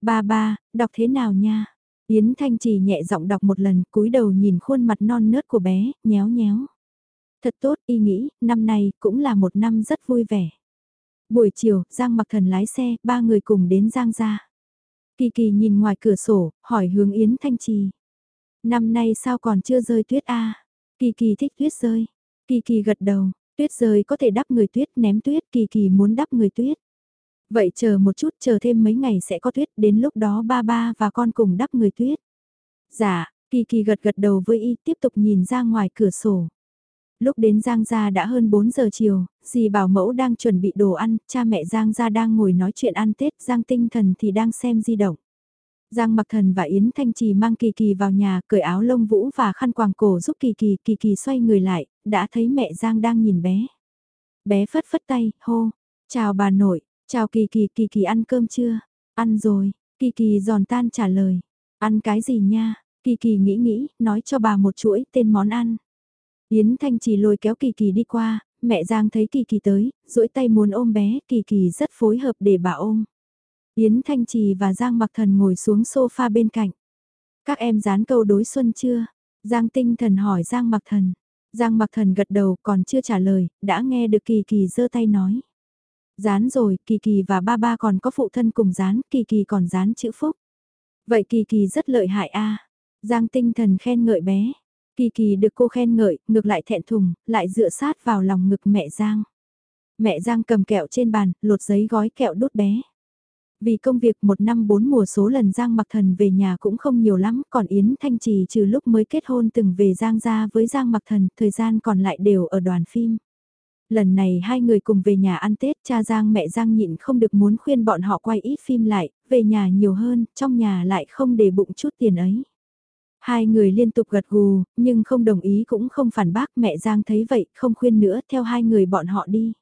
Ba ba, đọc thế nào nha? Yến Thanh Trì nhẹ giọng đọc một lần, cúi đầu nhìn khuôn mặt non nớt của bé, nhéo nhéo. Thật tốt, y nghĩ, năm nay cũng là một năm rất vui vẻ. Buổi chiều, Giang mặc thần lái xe, ba người cùng đến Giang ra. Kỳ kỳ nhìn ngoài cửa sổ, hỏi hướng Yến Thanh Trì. Năm nay sao còn chưa rơi tuyết a? Kỳ kỳ thích tuyết rơi. Kỳ kỳ gật đầu, tuyết rơi có thể đắp người tuyết ném tuyết, kỳ kỳ muốn đắp người tuyết. Vậy chờ một chút, chờ thêm mấy ngày sẽ có tuyết, đến lúc đó ba ba và con cùng đắp người tuyết. Dạ, kỳ kỳ gật gật đầu với y tiếp tục nhìn ra ngoài cửa sổ. Lúc đến Giang Gia đã hơn 4 giờ chiều, dì bảo mẫu đang chuẩn bị đồ ăn, cha mẹ Giang Gia đang ngồi nói chuyện ăn Tết, Giang tinh thần thì đang xem di động. Giang Mặc Thần và Yến Thanh Trì mang Kỳ Kỳ vào nhà, cởi áo lông vũ và khăn quàng cổ giúp Kỳ Kỳ, Kỳ Kỳ xoay người lại, đã thấy mẹ Giang đang nhìn bé. Bé phất phất tay, hô, chào bà nội, chào Kỳ Kỳ, Kỳ Kỳ ăn cơm chưa? Ăn rồi, Kỳ Kỳ giòn tan trả lời. Ăn cái gì nha? Kỳ Kỳ nghĩ nghĩ, nói cho bà một chuỗi tên món ăn. Yến Thanh Trì lôi kéo Kỳ Kỳ đi qua, mẹ Giang thấy Kỳ Kỳ tới, duỗi tay muốn ôm bé, Kỳ Kỳ rất phối hợp để bà ôm. Yến Thanh Trì và Giang Mặc Thần ngồi xuống sofa bên cạnh. Các em dán câu đối xuân chưa? Giang Tinh Thần hỏi Giang Mặc Thần. Giang Mặc Thần gật đầu còn chưa trả lời, đã nghe được Kỳ Kỳ giơ tay nói. Dán rồi, Kỳ Kỳ và ba ba còn có phụ thân cùng dán, Kỳ Kỳ còn dán chữ phúc. Vậy Kỳ Kỳ rất lợi hại a. Giang Tinh Thần khen ngợi bé. Kỳ Kỳ được cô khen ngợi, ngược lại thẹn thùng, lại dựa sát vào lòng ngực mẹ Giang. Mẹ Giang cầm kẹo trên bàn, lột giấy gói kẹo đút bé. Vì công việc một năm bốn mùa số lần Giang Mặc Thần về nhà cũng không nhiều lắm, còn Yến Thanh Trì trừ lúc mới kết hôn từng về Giang ra với Giang Mặc Thần, thời gian còn lại đều ở đoàn phim. Lần này hai người cùng về nhà ăn Tết, cha Giang mẹ Giang nhịn không được muốn khuyên bọn họ quay ít phim lại, về nhà nhiều hơn, trong nhà lại không để bụng chút tiền ấy. Hai người liên tục gật gù, nhưng không đồng ý cũng không phản bác mẹ Giang thấy vậy, không khuyên nữa, theo hai người bọn họ đi.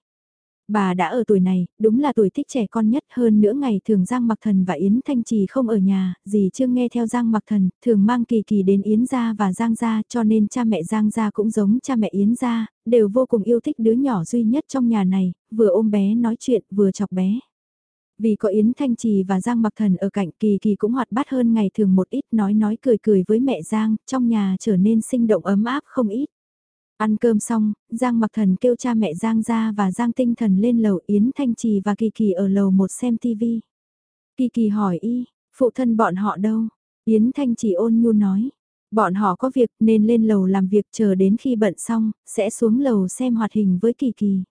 Bà đã ở tuổi này, đúng là tuổi thích trẻ con nhất hơn nữa ngày thường Giang Mặc Thần và Yến Thanh Trì không ở nhà, dì chưa nghe theo Giang Mặc Thần, thường mang kỳ kỳ đến Yến gia và Giang gia cho nên cha mẹ Giang gia cũng giống cha mẹ Yến gia, đều vô cùng yêu thích đứa nhỏ duy nhất trong nhà này, vừa ôm bé nói chuyện vừa chọc bé. Vì có Yến Thanh Trì và Giang Mặc Thần ở cạnh kỳ kỳ cũng hoạt bát hơn ngày thường một ít nói nói cười cười với mẹ Giang, trong nhà trở nên sinh động ấm áp không ít. Ăn cơm xong, Giang Mặc Thần kêu cha mẹ Giang ra và Giang Tinh Thần lên lầu Yến Thanh Trì và Kỳ Kỳ ở lầu một xem TV. Kỳ Kỳ hỏi y, phụ thân bọn họ đâu? Yến Thanh Trì ôn nhu nói, bọn họ có việc nên lên lầu làm việc chờ đến khi bận xong, sẽ xuống lầu xem hoạt hình với Kỳ Kỳ.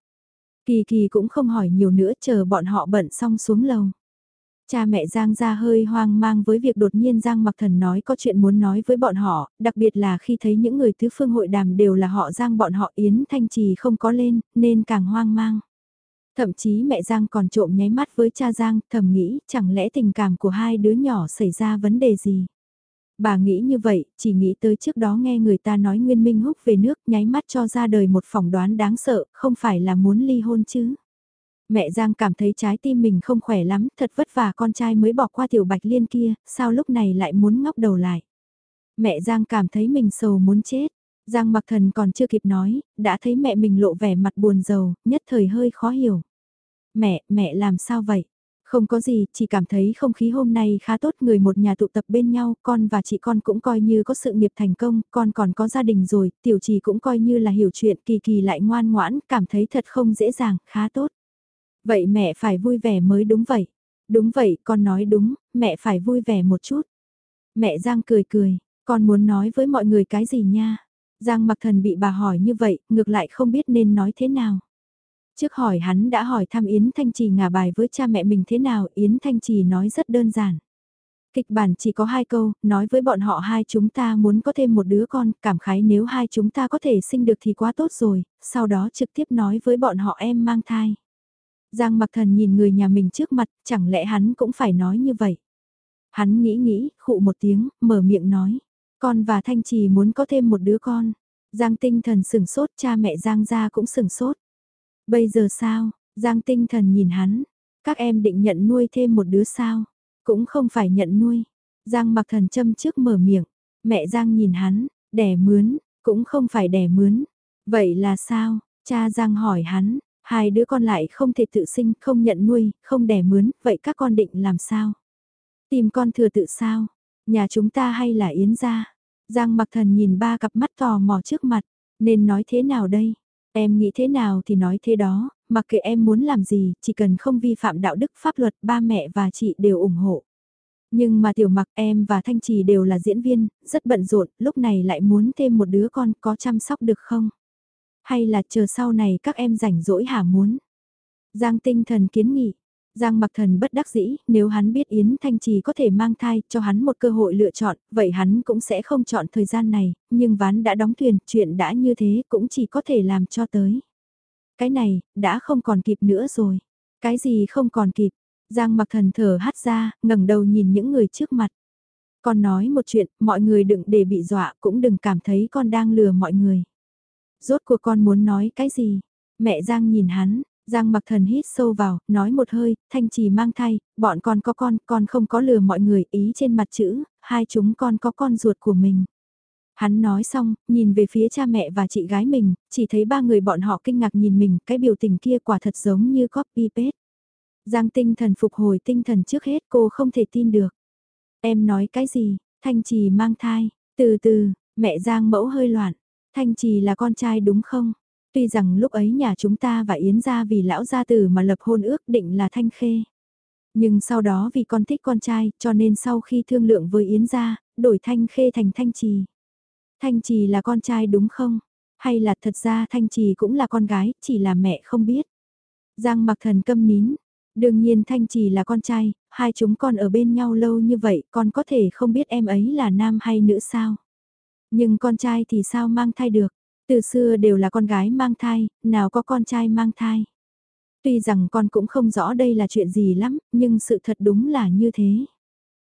Kỳ Kỳ cũng không hỏi nhiều nữa chờ bọn họ bận xong xuống lầu. Cha mẹ Giang ra hơi hoang mang với việc đột nhiên Giang Mặc Thần nói có chuyện muốn nói với bọn họ, đặc biệt là khi thấy những người tứ phương hội đàm đều là họ Giang bọn họ Yến Thanh Trì không có lên, nên càng hoang mang. Thậm chí mẹ Giang còn trộm nháy mắt với cha Giang, thầm nghĩ chẳng lẽ tình cảm của hai đứa nhỏ xảy ra vấn đề gì. Bà nghĩ như vậy, chỉ nghĩ tới trước đó nghe người ta nói Nguyên Minh Húc về nước nháy mắt cho ra đời một phỏng đoán đáng sợ, không phải là muốn ly hôn chứ. Mẹ Giang cảm thấy trái tim mình không khỏe lắm, thật vất vả con trai mới bỏ qua tiểu bạch liên kia, sao lúc này lại muốn ngóc đầu lại. Mẹ Giang cảm thấy mình sầu muốn chết. Giang mặc thần còn chưa kịp nói, đã thấy mẹ mình lộ vẻ mặt buồn rầu, nhất thời hơi khó hiểu. Mẹ, mẹ làm sao vậy? Không có gì, chỉ cảm thấy không khí hôm nay khá tốt, người một nhà tụ tập bên nhau, con và chị con cũng coi như có sự nghiệp thành công, con còn có gia đình rồi, tiểu trì cũng coi như là hiểu chuyện, kỳ kỳ lại ngoan ngoãn, cảm thấy thật không dễ dàng, khá tốt. Vậy mẹ phải vui vẻ mới đúng vậy. Đúng vậy, con nói đúng, mẹ phải vui vẻ một chút. Mẹ Giang cười cười, con muốn nói với mọi người cái gì nha? Giang mặc thần bị bà hỏi như vậy, ngược lại không biết nên nói thế nào. Trước hỏi hắn đã hỏi thăm Yến Thanh Trì ngả bài với cha mẹ mình thế nào, Yến Thanh Trì nói rất đơn giản. Kịch bản chỉ có hai câu, nói với bọn họ hai chúng ta muốn có thêm một đứa con, cảm khái nếu hai chúng ta có thể sinh được thì quá tốt rồi, sau đó trực tiếp nói với bọn họ em mang thai. Giang mặc thần nhìn người nhà mình trước mặt, chẳng lẽ hắn cũng phải nói như vậy. Hắn nghĩ nghĩ, khụ một tiếng, mở miệng nói. Con và Thanh Trì muốn có thêm một đứa con. Giang tinh thần sửng sốt, cha mẹ Giang gia cũng sửng sốt. Bây giờ sao, Giang tinh thần nhìn hắn, các em định nhận nuôi thêm một đứa sao, cũng không phải nhận nuôi. Giang mặc thần châm trước mở miệng, mẹ Giang nhìn hắn, đẻ mướn, cũng không phải đẻ mướn. Vậy là sao, cha Giang hỏi hắn, hai đứa con lại không thể tự sinh, không nhận nuôi, không đẻ mướn, vậy các con định làm sao? Tìm con thừa tự sao? Nhà chúng ta hay là Yến gia? Giang mặc thần nhìn ba cặp mắt tò mò trước mặt, nên nói thế nào đây? Em nghĩ thế nào thì nói thế đó, mặc kệ em muốn làm gì, chỉ cần không vi phạm đạo đức pháp luật ba mẹ và chị đều ủng hộ. Nhưng mà tiểu mặc em và Thanh Trì đều là diễn viên, rất bận rộn, lúc này lại muốn thêm một đứa con có chăm sóc được không? Hay là chờ sau này các em rảnh rỗi hả muốn? Giang tinh thần kiến nghị, Giang mặc thần bất đắc dĩ, nếu hắn biết Yến Thanh Trì có thể mang thai, cho hắn một cơ hội lựa chọn, vậy hắn cũng sẽ không chọn thời gian này, nhưng ván đã đóng thuyền, chuyện đã như thế cũng chỉ có thể làm cho tới. Cái này, đã không còn kịp nữa rồi. Cái gì không còn kịp? Giang mặc thần thở hắt ra, ngẩng đầu nhìn những người trước mặt. Con nói một chuyện, mọi người đừng để bị dọa, cũng đừng cảm thấy con đang lừa mọi người. Rốt cuộc con muốn nói cái gì? Mẹ Giang nhìn hắn, Giang mặc thần hít sâu vào, nói một hơi, thanh trì mang thai, bọn con có con, con không có lừa mọi người, ý trên mặt chữ, hai chúng con có con ruột của mình. Hắn nói xong, nhìn về phía cha mẹ và chị gái mình, chỉ thấy ba người bọn họ kinh ngạc nhìn mình, cái biểu tình kia quả thật giống như copy paste. Giang tinh thần phục hồi tinh thần trước hết cô không thể tin được. Em nói cái gì, Thanh Trì mang thai, từ từ, mẹ Giang mẫu hơi loạn, Thanh Trì là con trai đúng không? Tuy rằng lúc ấy nhà chúng ta và Yến gia vì lão gia tử mà lập hôn ước định là Thanh Khê. Nhưng sau đó vì con thích con trai cho nên sau khi thương lượng với Yến gia, đổi Thanh Khê thành Thanh Trì. Thanh Trì là con trai đúng không? Hay là thật ra Thanh Trì cũng là con gái, chỉ là mẹ không biết. Giang mặc thần câm nín. Đương nhiên Thanh Trì là con trai, hai chúng con ở bên nhau lâu như vậy, con có thể không biết em ấy là nam hay nữ sao? Nhưng con trai thì sao mang thai được? Từ xưa đều là con gái mang thai, nào có con trai mang thai. Tuy rằng con cũng không rõ đây là chuyện gì lắm, nhưng sự thật đúng là như thế.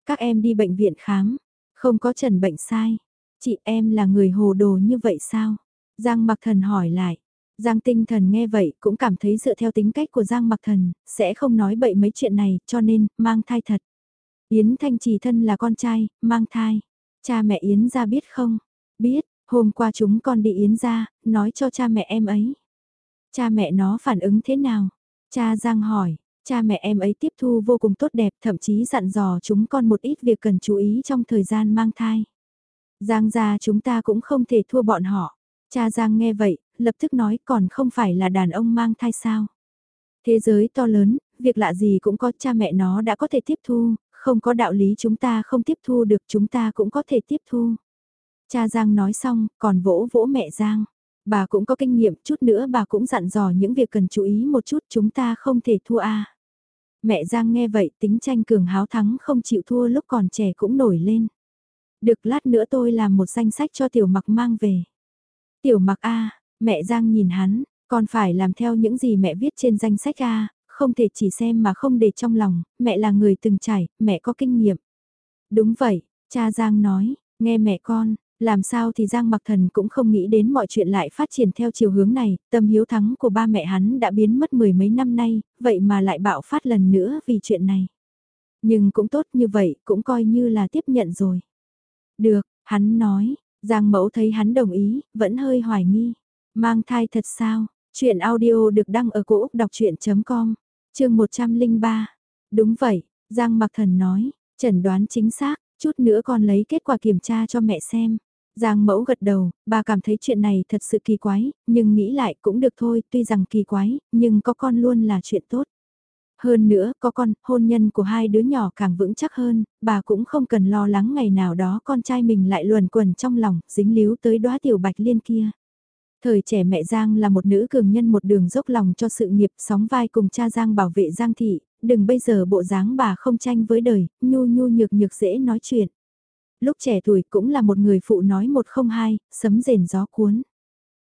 Các em đi bệnh viện khám, không có trần bệnh sai. Chị em là người hồ đồ như vậy sao? Giang mặc thần hỏi lại. Giang tinh thần nghe vậy cũng cảm thấy dựa theo tính cách của Giang mặc thần, sẽ không nói bậy mấy chuyện này, cho nên, mang thai thật. Yến Thanh Trì thân là con trai, mang thai. Cha mẹ Yến ra biết không? Biết, hôm qua chúng con đi Yến ra, nói cho cha mẹ em ấy. Cha mẹ nó phản ứng thế nào? Cha Giang hỏi, cha mẹ em ấy tiếp thu vô cùng tốt đẹp, thậm chí dặn dò chúng con một ít việc cần chú ý trong thời gian mang thai. Giang gia chúng ta cũng không thể thua bọn họ. Cha Giang nghe vậy, lập tức nói còn không phải là đàn ông mang thai sao. Thế giới to lớn, việc lạ gì cũng có cha mẹ nó đã có thể tiếp thu, không có đạo lý chúng ta không tiếp thu được chúng ta cũng có thể tiếp thu. Cha Giang nói xong, còn vỗ vỗ mẹ Giang. Bà cũng có kinh nghiệm, chút nữa bà cũng dặn dò những việc cần chú ý một chút chúng ta không thể thua a. Mẹ Giang nghe vậy tính tranh cường háo thắng không chịu thua lúc còn trẻ cũng nổi lên. Được lát nữa tôi làm một danh sách cho tiểu mặc mang về. Tiểu mặc A, mẹ Giang nhìn hắn, còn phải làm theo những gì mẹ viết trên danh sách A, không thể chỉ xem mà không để trong lòng, mẹ là người từng trải, mẹ có kinh nghiệm. Đúng vậy, cha Giang nói, nghe mẹ con, làm sao thì Giang Mặc Thần cũng không nghĩ đến mọi chuyện lại phát triển theo chiều hướng này, tâm hiếu thắng của ba mẹ hắn đã biến mất mười mấy năm nay, vậy mà lại bạo phát lần nữa vì chuyện này. Nhưng cũng tốt như vậy, cũng coi như là tiếp nhận rồi. Được, hắn nói, Giang mẫu thấy hắn đồng ý, vẫn hơi hoài nghi. Mang thai thật sao? Chuyện audio được đăng ở cổ Úc đọc chuyện.com, chương 103. Đúng vậy, Giang Mặc Thần nói, chẩn đoán chính xác, chút nữa còn lấy kết quả kiểm tra cho mẹ xem. Giang mẫu gật đầu, bà cảm thấy chuyện này thật sự kỳ quái, nhưng nghĩ lại cũng được thôi, tuy rằng kỳ quái, nhưng có con luôn là chuyện tốt. Hơn nữa, có con, hôn nhân của hai đứa nhỏ càng vững chắc hơn, bà cũng không cần lo lắng ngày nào đó con trai mình lại luồn quần trong lòng, dính líu tới đóa tiểu bạch liên kia. Thời trẻ mẹ Giang là một nữ cường nhân một đường dốc lòng cho sự nghiệp sóng vai cùng cha Giang bảo vệ Giang thị, đừng bây giờ bộ dáng bà không tranh với đời, nhu nhu nhược nhược dễ nói chuyện. Lúc trẻ tuổi cũng là một người phụ nói một không hai, sấm rền gió cuốn.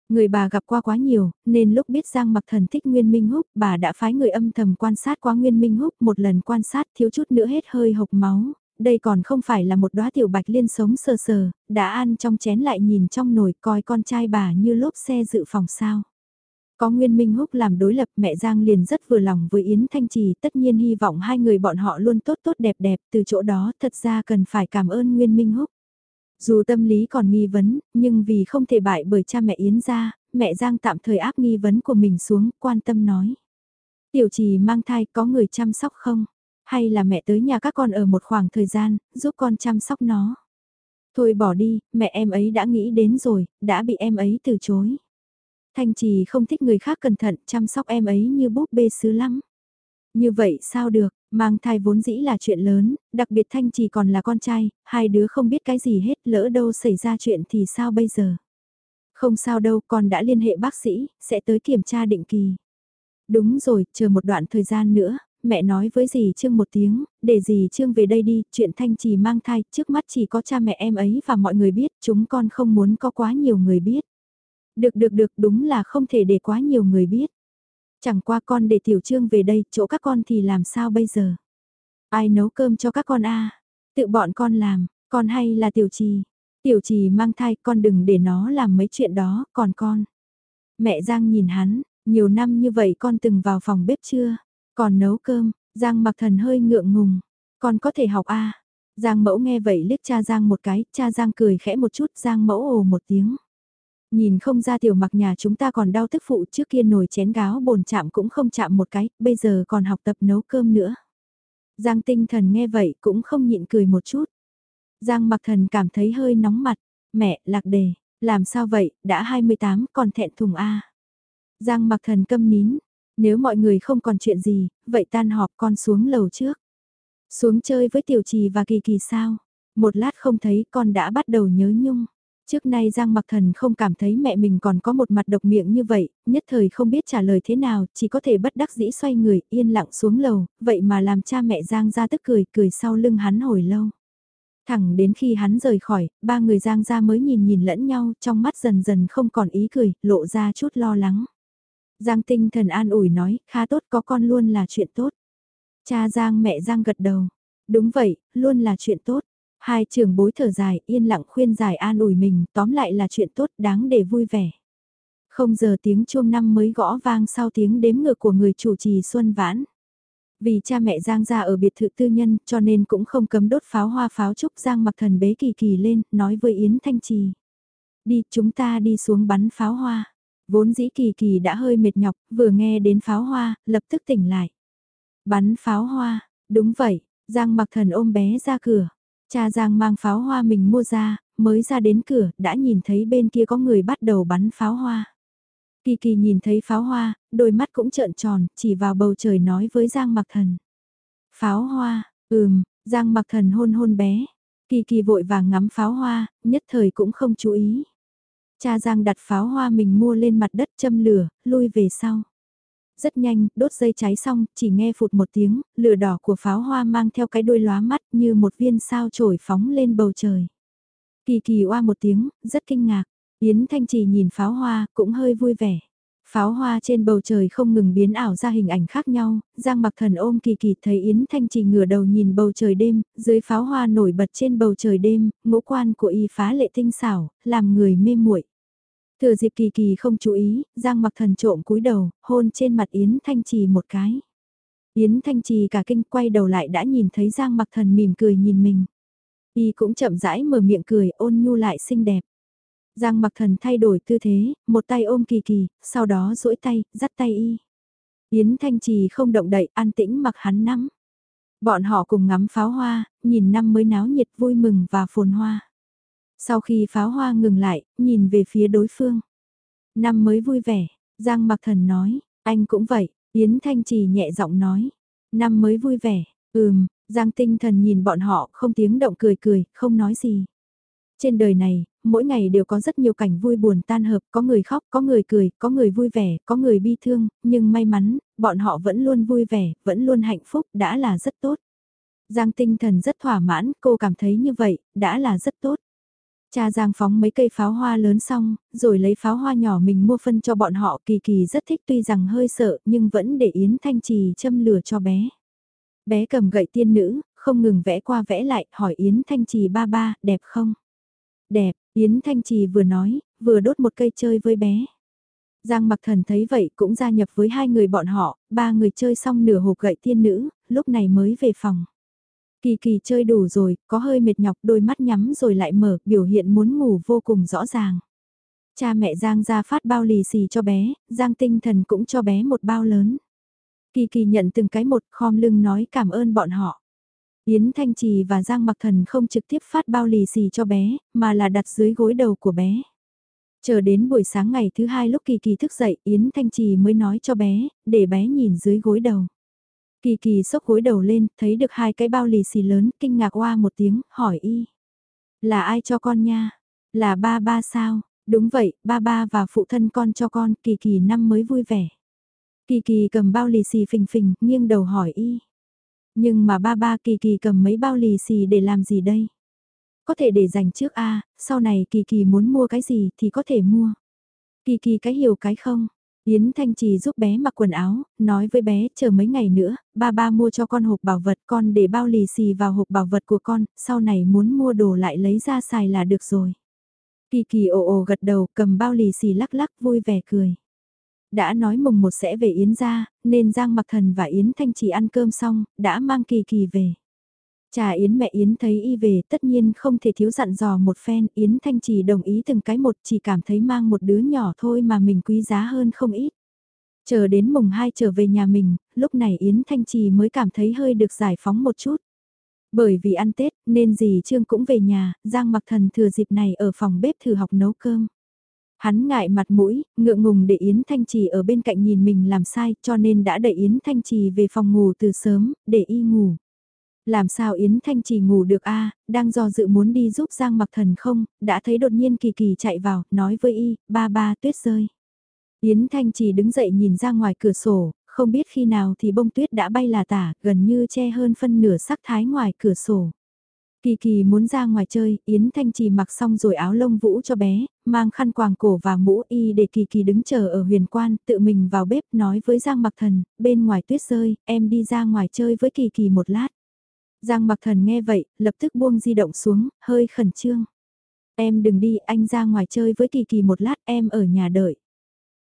Người bà gặp qua quá nhiều, nên lúc biết Giang Mặc Thần thích Nguyên Minh Húc, bà đã phái người âm thầm quan sát quá Nguyên Minh Húc, một lần quan sát thiếu chút nữa hết hơi hộc máu, đây còn không phải là một đóa tiểu bạch liên sống sờ sờ, đã ăn trong chén lại nhìn trong nồi coi con trai bà như lốp xe dự phòng sao. Có Nguyên Minh Húc làm đối lập mẹ Giang liền rất vừa lòng với Yến Thanh Trì tất nhiên hy vọng hai người bọn họ luôn tốt tốt đẹp đẹp từ chỗ đó thật ra cần phải cảm ơn Nguyên Minh Húc. Dù tâm lý còn nghi vấn, nhưng vì không thể bại bởi cha mẹ Yến ra, mẹ Giang tạm thời áp nghi vấn của mình xuống, quan tâm nói. Tiểu trì mang thai có người chăm sóc không? Hay là mẹ tới nhà các con ở một khoảng thời gian, giúp con chăm sóc nó? Thôi bỏ đi, mẹ em ấy đã nghĩ đến rồi, đã bị em ấy từ chối. Thanh trì không thích người khác cẩn thận chăm sóc em ấy như búp bê sứ lắm. Như vậy sao được, mang thai vốn dĩ là chuyện lớn, đặc biệt Thanh trì còn là con trai, hai đứa không biết cái gì hết lỡ đâu xảy ra chuyện thì sao bây giờ. Không sao đâu, con đã liên hệ bác sĩ, sẽ tới kiểm tra định kỳ. Đúng rồi, chờ một đoạn thời gian nữa, mẹ nói với dì Trương một tiếng, để dì Trương về đây đi, chuyện Thanh Trì mang thai, trước mắt chỉ có cha mẹ em ấy và mọi người biết, chúng con không muốn có quá nhiều người biết. Được được được, đúng là không thể để quá nhiều người biết. Chẳng qua con để Tiểu Trương về đây, chỗ các con thì làm sao bây giờ? Ai nấu cơm cho các con a Tự bọn con làm, con hay là Tiểu Trì? Tiểu Trì mang thai, con đừng để nó làm mấy chuyện đó, còn con. Mẹ Giang nhìn hắn, nhiều năm như vậy con từng vào phòng bếp chưa? Còn nấu cơm, Giang mặc thần hơi ngượng ngùng. Con có thể học a Giang mẫu nghe vậy liếc cha Giang một cái, cha Giang cười khẽ một chút, Giang mẫu ồ một tiếng. Nhìn không ra tiểu mặc nhà chúng ta còn đau tức phụ trước kia nồi chén gáo bồn chạm cũng không chạm một cái, bây giờ còn học tập nấu cơm nữa. Giang tinh thần nghe vậy cũng không nhịn cười một chút. Giang mặc thần cảm thấy hơi nóng mặt, mẹ, lạc đề, làm sao vậy, đã 28 còn thẹn thùng A. Giang mặc thần câm nín, nếu mọi người không còn chuyện gì, vậy tan họp con xuống lầu trước. Xuống chơi với tiểu trì và kỳ kỳ sao? Một lát không thấy con đã bắt đầu nhớ nhung. Trước nay Giang Mặc Thần không cảm thấy mẹ mình còn có một mặt độc miệng như vậy, nhất thời không biết trả lời thế nào, chỉ có thể bất đắc dĩ xoay người, yên lặng xuống lầu, vậy mà làm cha mẹ Giang ra tức cười, cười sau lưng hắn hồi lâu. Thẳng đến khi hắn rời khỏi, ba người Giang ra mới nhìn nhìn lẫn nhau, trong mắt dần dần không còn ý cười, lộ ra chút lo lắng. Giang tinh thần an ủi nói, khá tốt có con luôn là chuyện tốt. Cha Giang mẹ Giang gật đầu. Đúng vậy, luôn là chuyện tốt. Hai trường bối thở dài, yên lặng khuyên giải an ủi mình, tóm lại là chuyện tốt đáng để vui vẻ. Không giờ tiếng chuông năm mới gõ vang sau tiếng đếm ngược của người chủ trì Xuân Vãn. Vì cha mẹ Giang ra ở biệt thự tư nhân cho nên cũng không cấm đốt pháo hoa pháo trúc Giang mặc thần bế kỳ kỳ lên, nói với Yến Thanh Trì. Đi chúng ta đi xuống bắn pháo hoa. Vốn dĩ kỳ kỳ đã hơi mệt nhọc, vừa nghe đến pháo hoa, lập tức tỉnh lại. Bắn pháo hoa, đúng vậy, Giang mặc thần ôm bé ra cửa. Cha Giang mang pháo hoa mình mua ra, mới ra đến cửa, đã nhìn thấy bên kia có người bắt đầu bắn pháo hoa. Kỳ kỳ nhìn thấy pháo hoa, đôi mắt cũng trợn tròn, chỉ vào bầu trời nói với Giang mặc thần. Pháo hoa, ừm, Giang mặc thần hôn hôn bé. Kỳ kỳ vội vàng ngắm pháo hoa, nhất thời cũng không chú ý. Cha Giang đặt pháo hoa mình mua lên mặt đất châm lửa, lui về sau. Rất nhanh, đốt dây cháy xong, chỉ nghe phụt một tiếng, lửa đỏ của pháo hoa mang theo cái đuôi lóa mắt như một viên sao trổi phóng lên bầu trời. Kỳ kỳ oa một tiếng, rất kinh ngạc. Yến Thanh Trì nhìn pháo hoa, cũng hơi vui vẻ. Pháo hoa trên bầu trời không ngừng biến ảo ra hình ảnh khác nhau, Giang mặc thần ôm kỳ kỳ thấy Yến Thanh Trì ngửa đầu nhìn bầu trời đêm, dưới pháo hoa nổi bật trên bầu trời đêm, ngũ quan của y phá lệ tinh xảo, làm người mê muội. Thừa dịp kỳ kỳ không chú ý, Giang mặc thần trộm cúi đầu, hôn trên mặt Yến Thanh Trì một cái. Yến Thanh Trì cả kinh quay đầu lại đã nhìn thấy Giang mặc thần mỉm cười nhìn mình. Y cũng chậm rãi mở miệng cười ôn nhu lại xinh đẹp. Giang mặc thần thay đổi tư thế, một tay ôm kỳ kỳ, sau đó duỗi tay, dắt tay y. Yến Thanh Trì không động đậy, an tĩnh mặc hắn nắm. Bọn họ cùng ngắm pháo hoa, nhìn năm mới náo nhiệt vui mừng và phồn hoa. Sau khi pháo hoa ngừng lại, nhìn về phía đối phương. Năm mới vui vẻ, Giang Mặc Thần nói, anh cũng vậy, Yến Thanh Trì nhẹ giọng nói. Năm mới vui vẻ, ừm, Giang Tinh Thần nhìn bọn họ không tiếng động cười cười, không nói gì. Trên đời này, mỗi ngày đều có rất nhiều cảnh vui buồn tan hợp, có người khóc, có người cười, có người vui vẻ, có người bi thương, nhưng may mắn, bọn họ vẫn luôn vui vẻ, vẫn luôn hạnh phúc, đã là rất tốt. Giang tinh thần rất thỏa mãn, cô cảm thấy như vậy, đã là rất tốt. Cha Giang phóng mấy cây pháo hoa lớn xong, rồi lấy pháo hoa nhỏ mình mua phân cho bọn họ kỳ kỳ rất thích tuy rằng hơi sợ nhưng vẫn để Yến Thanh Trì châm lửa cho bé. Bé cầm gậy tiên nữ, không ngừng vẽ qua vẽ lại, hỏi Yến Thanh Trì ba ba, đẹp không? Đẹp, Yến Thanh Trì vừa nói, vừa đốt một cây chơi với bé. Giang mặc thần thấy vậy cũng gia nhập với hai người bọn họ, ba người chơi xong nửa hộp gậy tiên nữ, lúc này mới về phòng. Kỳ kỳ chơi đủ rồi, có hơi mệt nhọc đôi mắt nhắm rồi lại mở, biểu hiện muốn ngủ vô cùng rõ ràng. Cha mẹ Giang ra phát bao lì xì cho bé, Giang tinh thần cũng cho bé một bao lớn. Kỳ kỳ nhận từng cái một khom lưng nói cảm ơn bọn họ. Yến Thanh Trì và Giang Mặc Thần không trực tiếp phát bao lì xì cho bé, mà là đặt dưới gối đầu của bé. Chờ đến buổi sáng ngày thứ hai lúc Kỳ Kỳ thức dậy, Yến Thanh Trì mới nói cho bé, để bé nhìn dưới gối đầu. Kỳ Kỳ sốc gối đầu lên, thấy được hai cái bao lì xì lớn, kinh ngạc oa một tiếng, hỏi y. Là ai cho con nha? Là ba ba sao? Đúng vậy, ba ba và phụ thân con cho con, Kỳ Kỳ năm mới vui vẻ. Kỳ Kỳ cầm bao lì xì phình phình, nghiêng đầu hỏi y. Nhưng mà ba ba Kỳ Kỳ cầm mấy bao lì xì để làm gì đây? Có thể để dành trước a sau này Kỳ Kỳ muốn mua cái gì thì có thể mua. Kỳ Kỳ cái hiểu cái không? Yến Thanh Trì giúp bé mặc quần áo, nói với bé chờ mấy ngày nữa, ba ba mua cho con hộp bảo vật con để bao lì xì vào hộp bảo vật của con, sau này muốn mua đồ lại lấy ra xài là được rồi. Kỳ kỳ ồ ồ gật đầu cầm bao lì xì lắc lắc vui vẻ cười. Đã nói mùng một sẽ về Yến ra, nên Giang Mặc Thần và Yến Thanh Trì ăn cơm xong, đã mang kỳ kỳ về. Trà Yến mẹ Yến thấy y về tất nhiên không thể thiếu dặn dò một phen, Yến Thanh Trì đồng ý từng cái một chỉ cảm thấy mang một đứa nhỏ thôi mà mình quý giá hơn không ít. Chờ đến mùng 2 trở về nhà mình, lúc này Yến Thanh Trì mới cảm thấy hơi được giải phóng một chút. Bởi vì ăn Tết nên dì Trương cũng về nhà, Giang mặc thần thừa dịp này ở phòng bếp thử học nấu cơm. Hắn ngại mặt mũi, ngượng ngùng để Yến Thanh Trì ở bên cạnh nhìn mình làm sai cho nên đã đẩy Yến Thanh Trì về phòng ngủ từ sớm, để y ngủ. Làm sao Yến Thanh Trì ngủ được a đang do dự muốn đi giúp Giang mặc thần không, đã thấy đột nhiên Kỳ Kỳ chạy vào, nói với y, ba ba tuyết rơi. Yến Thanh Trì đứng dậy nhìn ra ngoài cửa sổ, không biết khi nào thì bông tuyết đã bay là tả, gần như che hơn phân nửa sắc thái ngoài cửa sổ. Kỳ kỳ muốn ra ngoài chơi, Yến Thanh Trì mặc xong rồi áo lông vũ cho bé, mang khăn quàng cổ và mũ y để kỳ kỳ đứng chờ ở huyền quan, tự mình vào bếp nói với Giang Mặc Thần, bên ngoài tuyết rơi, em đi ra ngoài chơi với kỳ kỳ một lát. Giang Mặc Thần nghe vậy, lập tức buông di động xuống, hơi khẩn trương. Em đừng đi, anh ra ngoài chơi với kỳ kỳ một lát, em ở nhà đợi.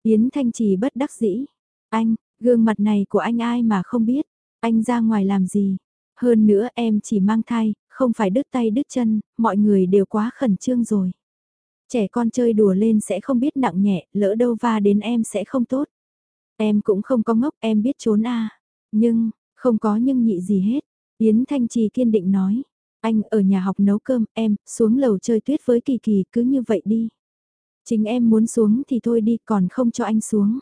Yến Thanh Trì bất đắc dĩ. Anh, gương mặt này của anh ai mà không biết, anh ra ngoài làm gì? Hơn nữa em chỉ mang thai, không phải đứt tay đứt chân, mọi người đều quá khẩn trương rồi. Trẻ con chơi đùa lên sẽ không biết nặng nhẹ, lỡ đâu va đến em sẽ không tốt. Em cũng không có ngốc, em biết trốn a Nhưng, không có nhưng nhị gì hết. Yến Thanh Trì kiên định nói. Anh ở nhà học nấu cơm, em, xuống lầu chơi tuyết với Kỳ Kỳ, cứ như vậy đi. Chính em muốn xuống thì thôi đi, còn không cho anh xuống.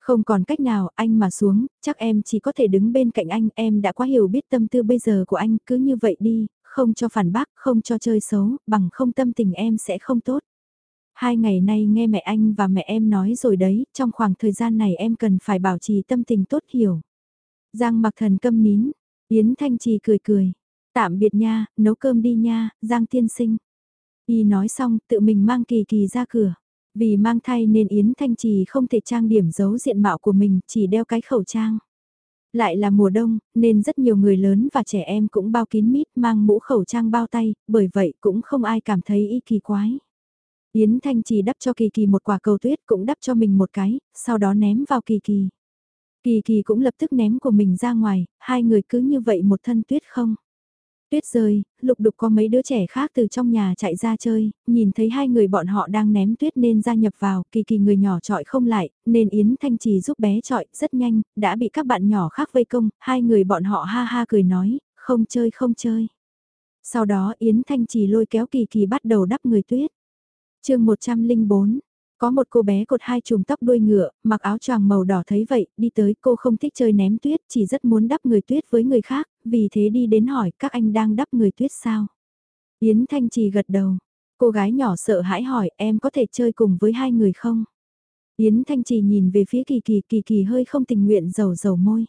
Không còn cách nào, anh mà xuống, chắc em chỉ có thể đứng bên cạnh anh, em đã quá hiểu biết tâm tư bây giờ của anh, cứ như vậy đi, không cho phản bác, không cho chơi xấu, bằng không tâm tình em sẽ không tốt. Hai ngày nay nghe mẹ anh và mẹ em nói rồi đấy, trong khoảng thời gian này em cần phải bảo trì tâm tình tốt hiểu. Giang mặc thần câm nín, Yến Thanh Trì cười cười. Tạm biệt nha, nấu cơm đi nha, Giang tiên sinh. Y nói xong, tự mình mang kỳ kỳ ra cửa. Vì mang thai nên Yến Thanh Trì không thể trang điểm giấu diện mạo của mình, chỉ đeo cái khẩu trang. Lại là mùa đông, nên rất nhiều người lớn và trẻ em cũng bao kín mít mang mũ khẩu trang bao tay, bởi vậy cũng không ai cảm thấy y kỳ quái. Yến Thanh Trì đắp cho Kỳ Kỳ một quả cầu tuyết cũng đắp cho mình một cái, sau đó ném vào Kỳ Kỳ. Kỳ Kỳ cũng lập tức ném của mình ra ngoài, hai người cứ như vậy một thân tuyết không. Tuyết rơi, lục đục có mấy đứa trẻ khác từ trong nhà chạy ra chơi, nhìn thấy hai người bọn họ đang ném tuyết nên gia nhập vào, kỳ kỳ người nhỏ trọi không lại, nên Yến Thanh Trì giúp bé trọi rất nhanh, đã bị các bạn nhỏ khác vây công, hai người bọn họ ha ha cười nói, không chơi không chơi. Sau đó Yến Thanh Trì lôi kéo kỳ kỳ bắt đầu đắp người tuyết. chương 104, có một cô bé cột hai chùm tóc đuôi ngựa, mặc áo choàng màu đỏ thấy vậy, đi tới cô không thích chơi ném tuyết, chỉ rất muốn đắp người tuyết với người khác, vì thế đi đến hỏi các anh đang đắp người tuyết sao. Yến Thanh Trì gật đầu, cô gái nhỏ sợ hãi hỏi em có thể chơi cùng với hai người không? Yến Thanh Trì nhìn về phía Kỳ Kỳ, Kỳ Kỳ hơi không tình nguyện dầu dầu môi.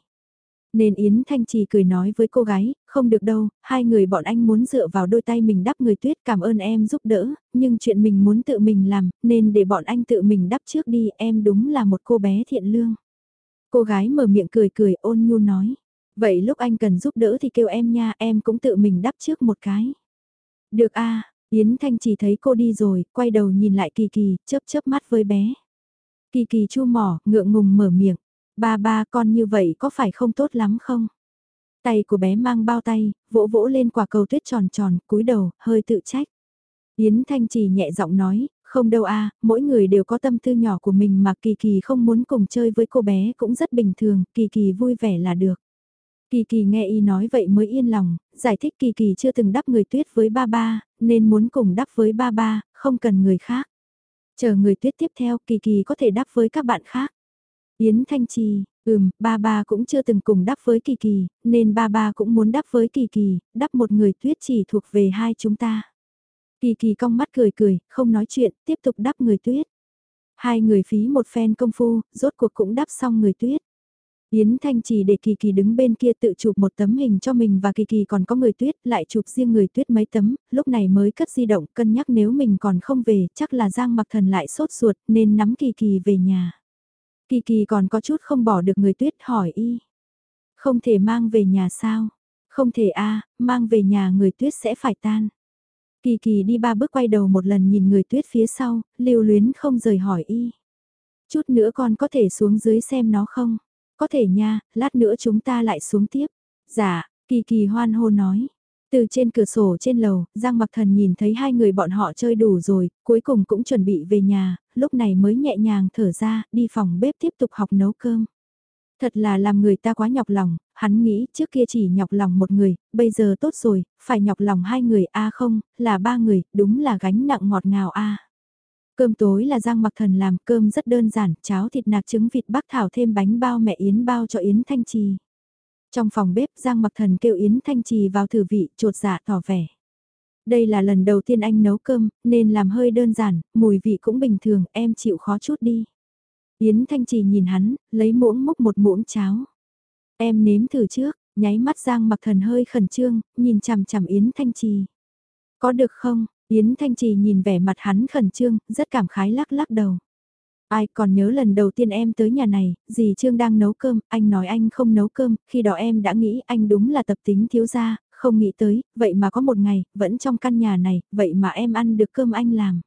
Nên Yến Thanh Trì cười nói với cô gái, không được đâu, hai người bọn anh muốn dựa vào đôi tay mình đắp người tuyết cảm ơn em giúp đỡ, nhưng chuyện mình muốn tự mình làm, nên để bọn anh tự mình đắp trước đi, em đúng là một cô bé thiện lương. Cô gái mở miệng cười cười ôn nhu nói, vậy lúc anh cần giúp đỡ thì kêu em nha, em cũng tự mình đắp trước một cái. Được a Yến Thanh Trì thấy cô đi rồi, quay đầu nhìn lại Kỳ Kỳ, chớp chớp mắt với bé. Kỳ Kỳ chu mỏ, ngượng ngùng mở miệng. Ba ba con như vậy có phải không tốt lắm không? Tay của bé mang bao tay, vỗ vỗ lên quả cầu tuyết tròn tròn, cúi đầu, hơi tự trách. Yến Thanh Trì nhẹ giọng nói, không đâu a, mỗi người đều có tâm tư nhỏ của mình mà Kỳ Kỳ không muốn cùng chơi với cô bé cũng rất bình thường, Kỳ Kỳ vui vẻ là được. Kỳ Kỳ nghe y nói vậy mới yên lòng, giải thích Kỳ Kỳ chưa từng đắp người tuyết với ba ba, nên muốn cùng đắp với ba ba, không cần người khác. Chờ người tuyết tiếp theo Kỳ Kỳ có thể đắp với các bạn khác. Yến Thanh Trì, ừm, ba ba cũng chưa từng cùng đắp với Kỳ Kỳ, nên ba ba cũng muốn đắp với Kỳ Kỳ, đắp một người tuyết chỉ thuộc về hai chúng ta. Kỳ Kỳ cong mắt cười cười, không nói chuyện, tiếp tục đắp người tuyết. Hai người phí một phen công phu, rốt cuộc cũng đắp xong người tuyết. Yến Thanh chỉ để Kỳ Kỳ đứng bên kia tự chụp một tấm hình cho mình và Kỳ Kỳ còn có người tuyết lại chụp riêng người tuyết mấy tấm, lúc này mới cất di động cân nhắc nếu mình còn không về chắc là Giang mặc thần lại sốt ruột nên nắm Kỳ Kỳ về nhà. Kỳ Kỳ còn có chút không bỏ được người tuyết hỏi y. Không thể mang về nhà sao? Không thể a mang về nhà người tuyết sẽ phải tan. Kỳ Kỳ đi ba bước quay đầu một lần nhìn người tuyết phía sau, lưu luyến không rời hỏi y. Chút nữa con có thể xuống dưới xem nó không? Có thể nha, lát nữa chúng ta lại xuống tiếp. Dạ, kỳ kỳ hoan hô nói. Từ trên cửa sổ trên lầu, Giang Mặc Thần nhìn thấy hai người bọn họ chơi đủ rồi, cuối cùng cũng chuẩn bị về nhà, lúc này mới nhẹ nhàng thở ra, đi phòng bếp tiếp tục học nấu cơm. Thật là làm người ta quá nhọc lòng, hắn nghĩ trước kia chỉ nhọc lòng một người, bây giờ tốt rồi, phải nhọc lòng hai người a không, là ba người, đúng là gánh nặng ngọt ngào a. Cơm tối là Giang Mặc Thần làm cơm rất đơn giản, cháo thịt nạc trứng vịt bắc thảo thêm bánh bao mẹ Yến bao cho Yến Thanh Trì. Trong phòng bếp Giang Mặc Thần kêu Yến Thanh Trì vào thử vị, trột dạ tỏ vẻ. Đây là lần đầu tiên anh nấu cơm, nên làm hơi đơn giản, mùi vị cũng bình thường, em chịu khó chút đi. Yến Thanh Trì nhìn hắn, lấy muỗng múc một muỗng cháo. Em nếm thử trước, nháy mắt Giang Mặc Thần hơi khẩn trương, nhìn chằm chằm Yến Thanh Trì. Có được không? Yến Thanh Trì nhìn vẻ mặt hắn khẩn trương, rất cảm khái lắc lắc đầu. Ai còn nhớ lần đầu tiên em tới nhà này, dì Trương đang nấu cơm, anh nói anh không nấu cơm, khi đó em đã nghĩ anh đúng là tập tính thiếu gia, không nghĩ tới, vậy mà có một ngày, vẫn trong căn nhà này, vậy mà em ăn được cơm anh làm.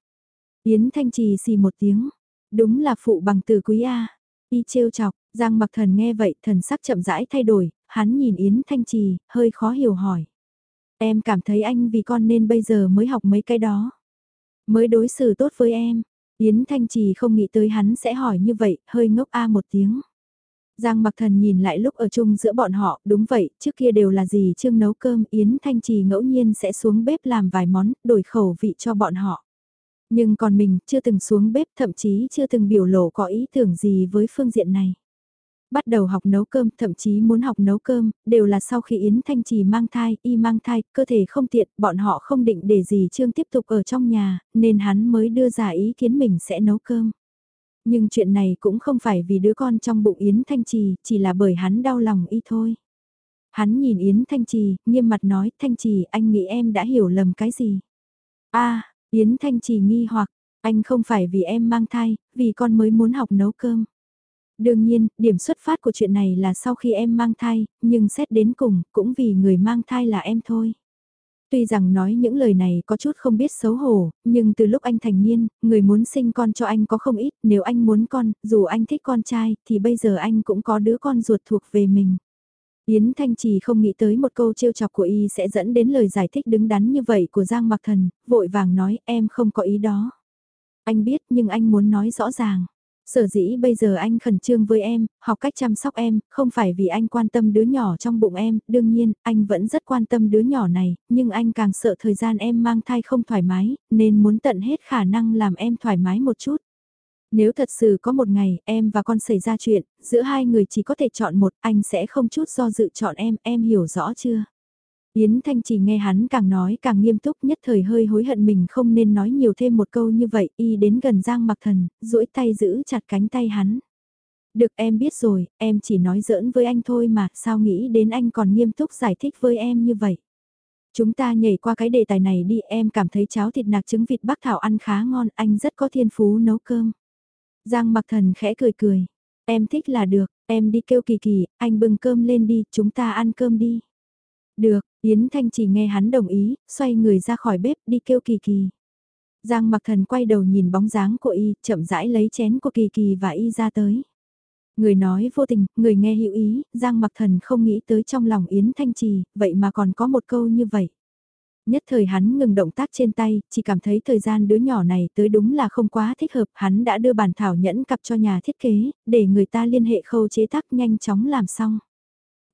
Yến Thanh Trì xì một tiếng, đúng là phụ bằng từ quý A. Y trêu chọc, Giang Mặc Thần nghe vậy, thần sắc chậm rãi thay đổi, hắn nhìn Yến Thanh Trì, hơi khó hiểu hỏi. Em cảm thấy anh vì con nên bây giờ mới học mấy cái đó. Mới đối xử tốt với em. Yến Thanh Trì không nghĩ tới hắn sẽ hỏi như vậy, hơi ngốc a một tiếng. Giang Mặc Thần nhìn lại lúc ở chung giữa bọn họ, đúng vậy, trước kia đều là gì Trương nấu cơm, Yến Thanh Trì ngẫu nhiên sẽ xuống bếp làm vài món, đổi khẩu vị cho bọn họ. Nhưng còn mình, chưa từng xuống bếp, thậm chí chưa từng biểu lộ có ý tưởng gì với phương diện này bắt đầu học nấu cơm, thậm chí muốn học nấu cơm, đều là sau khi Yến Thanh Trì mang thai, y mang thai, cơ thể không tiện, bọn họ không định để gì Trương tiếp tục ở trong nhà, nên hắn mới đưa ra ý kiến mình sẽ nấu cơm. Nhưng chuyện này cũng không phải vì đứa con trong bụng Yến Thanh Trì, chỉ là bởi hắn đau lòng y thôi. Hắn nhìn Yến Thanh Trì, nghiêm mặt nói, Thanh Trì, anh nghĩ em đã hiểu lầm cái gì? a Yến Thanh Trì nghi hoặc, anh không phải vì em mang thai, vì con mới muốn học nấu cơm. Đương nhiên, điểm xuất phát của chuyện này là sau khi em mang thai, nhưng xét đến cùng, cũng vì người mang thai là em thôi. Tuy rằng nói những lời này có chút không biết xấu hổ, nhưng từ lúc anh thành niên, người muốn sinh con cho anh có không ít, nếu anh muốn con, dù anh thích con trai, thì bây giờ anh cũng có đứa con ruột thuộc về mình. Yến Thanh Trì không nghĩ tới một câu trêu chọc của y sẽ dẫn đến lời giải thích đứng đắn như vậy của Giang Mặc Thần, vội vàng nói em không có ý đó. Anh biết nhưng anh muốn nói rõ ràng. Sở dĩ bây giờ anh khẩn trương với em, học cách chăm sóc em, không phải vì anh quan tâm đứa nhỏ trong bụng em, đương nhiên, anh vẫn rất quan tâm đứa nhỏ này, nhưng anh càng sợ thời gian em mang thai không thoải mái, nên muốn tận hết khả năng làm em thoải mái một chút. Nếu thật sự có một ngày em và con xảy ra chuyện, giữa hai người chỉ có thể chọn một, anh sẽ không chút do dự chọn em, em hiểu rõ chưa? Yến Thanh chỉ nghe hắn càng nói càng nghiêm túc nhất thời hơi hối hận mình không nên nói nhiều thêm một câu như vậy, y đến gần Giang Mặc Thần, duỗi tay giữ chặt cánh tay hắn. Được em biết rồi, em chỉ nói giỡn với anh thôi mà, sao nghĩ đến anh còn nghiêm túc giải thích với em như vậy. Chúng ta nhảy qua cái đề tài này đi, em cảm thấy cháo thịt nạc trứng vịt bắc thảo ăn khá ngon, anh rất có thiên phú nấu cơm. Giang mặc thần khẽ cười cười, em thích là được, em đi kêu kỳ kỳ, anh bưng cơm lên đi, chúng ta ăn cơm đi. Được, Yến Thanh chỉ nghe hắn đồng ý, xoay người ra khỏi bếp đi kêu kỳ kỳ. Giang mặc thần quay đầu nhìn bóng dáng của y, chậm rãi lấy chén của kỳ kỳ và y ra tới. Người nói vô tình, người nghe hữu ý, Giang mặc thần không nghĩ tới trong lòng Yến Thanh Trì, vậy mà còn có một câu như vậy. Nhất thời hắn ngừng động tác trên tay, chỉ cảm thấy thời gian đứa nhỏ này tới đúng là không quá thích hợp, hắn đã đưa bản thảo nhẫn cặp cho nhà thiết kế, để người ta liên hệ khâu chế tác nhanh chóng làm xong.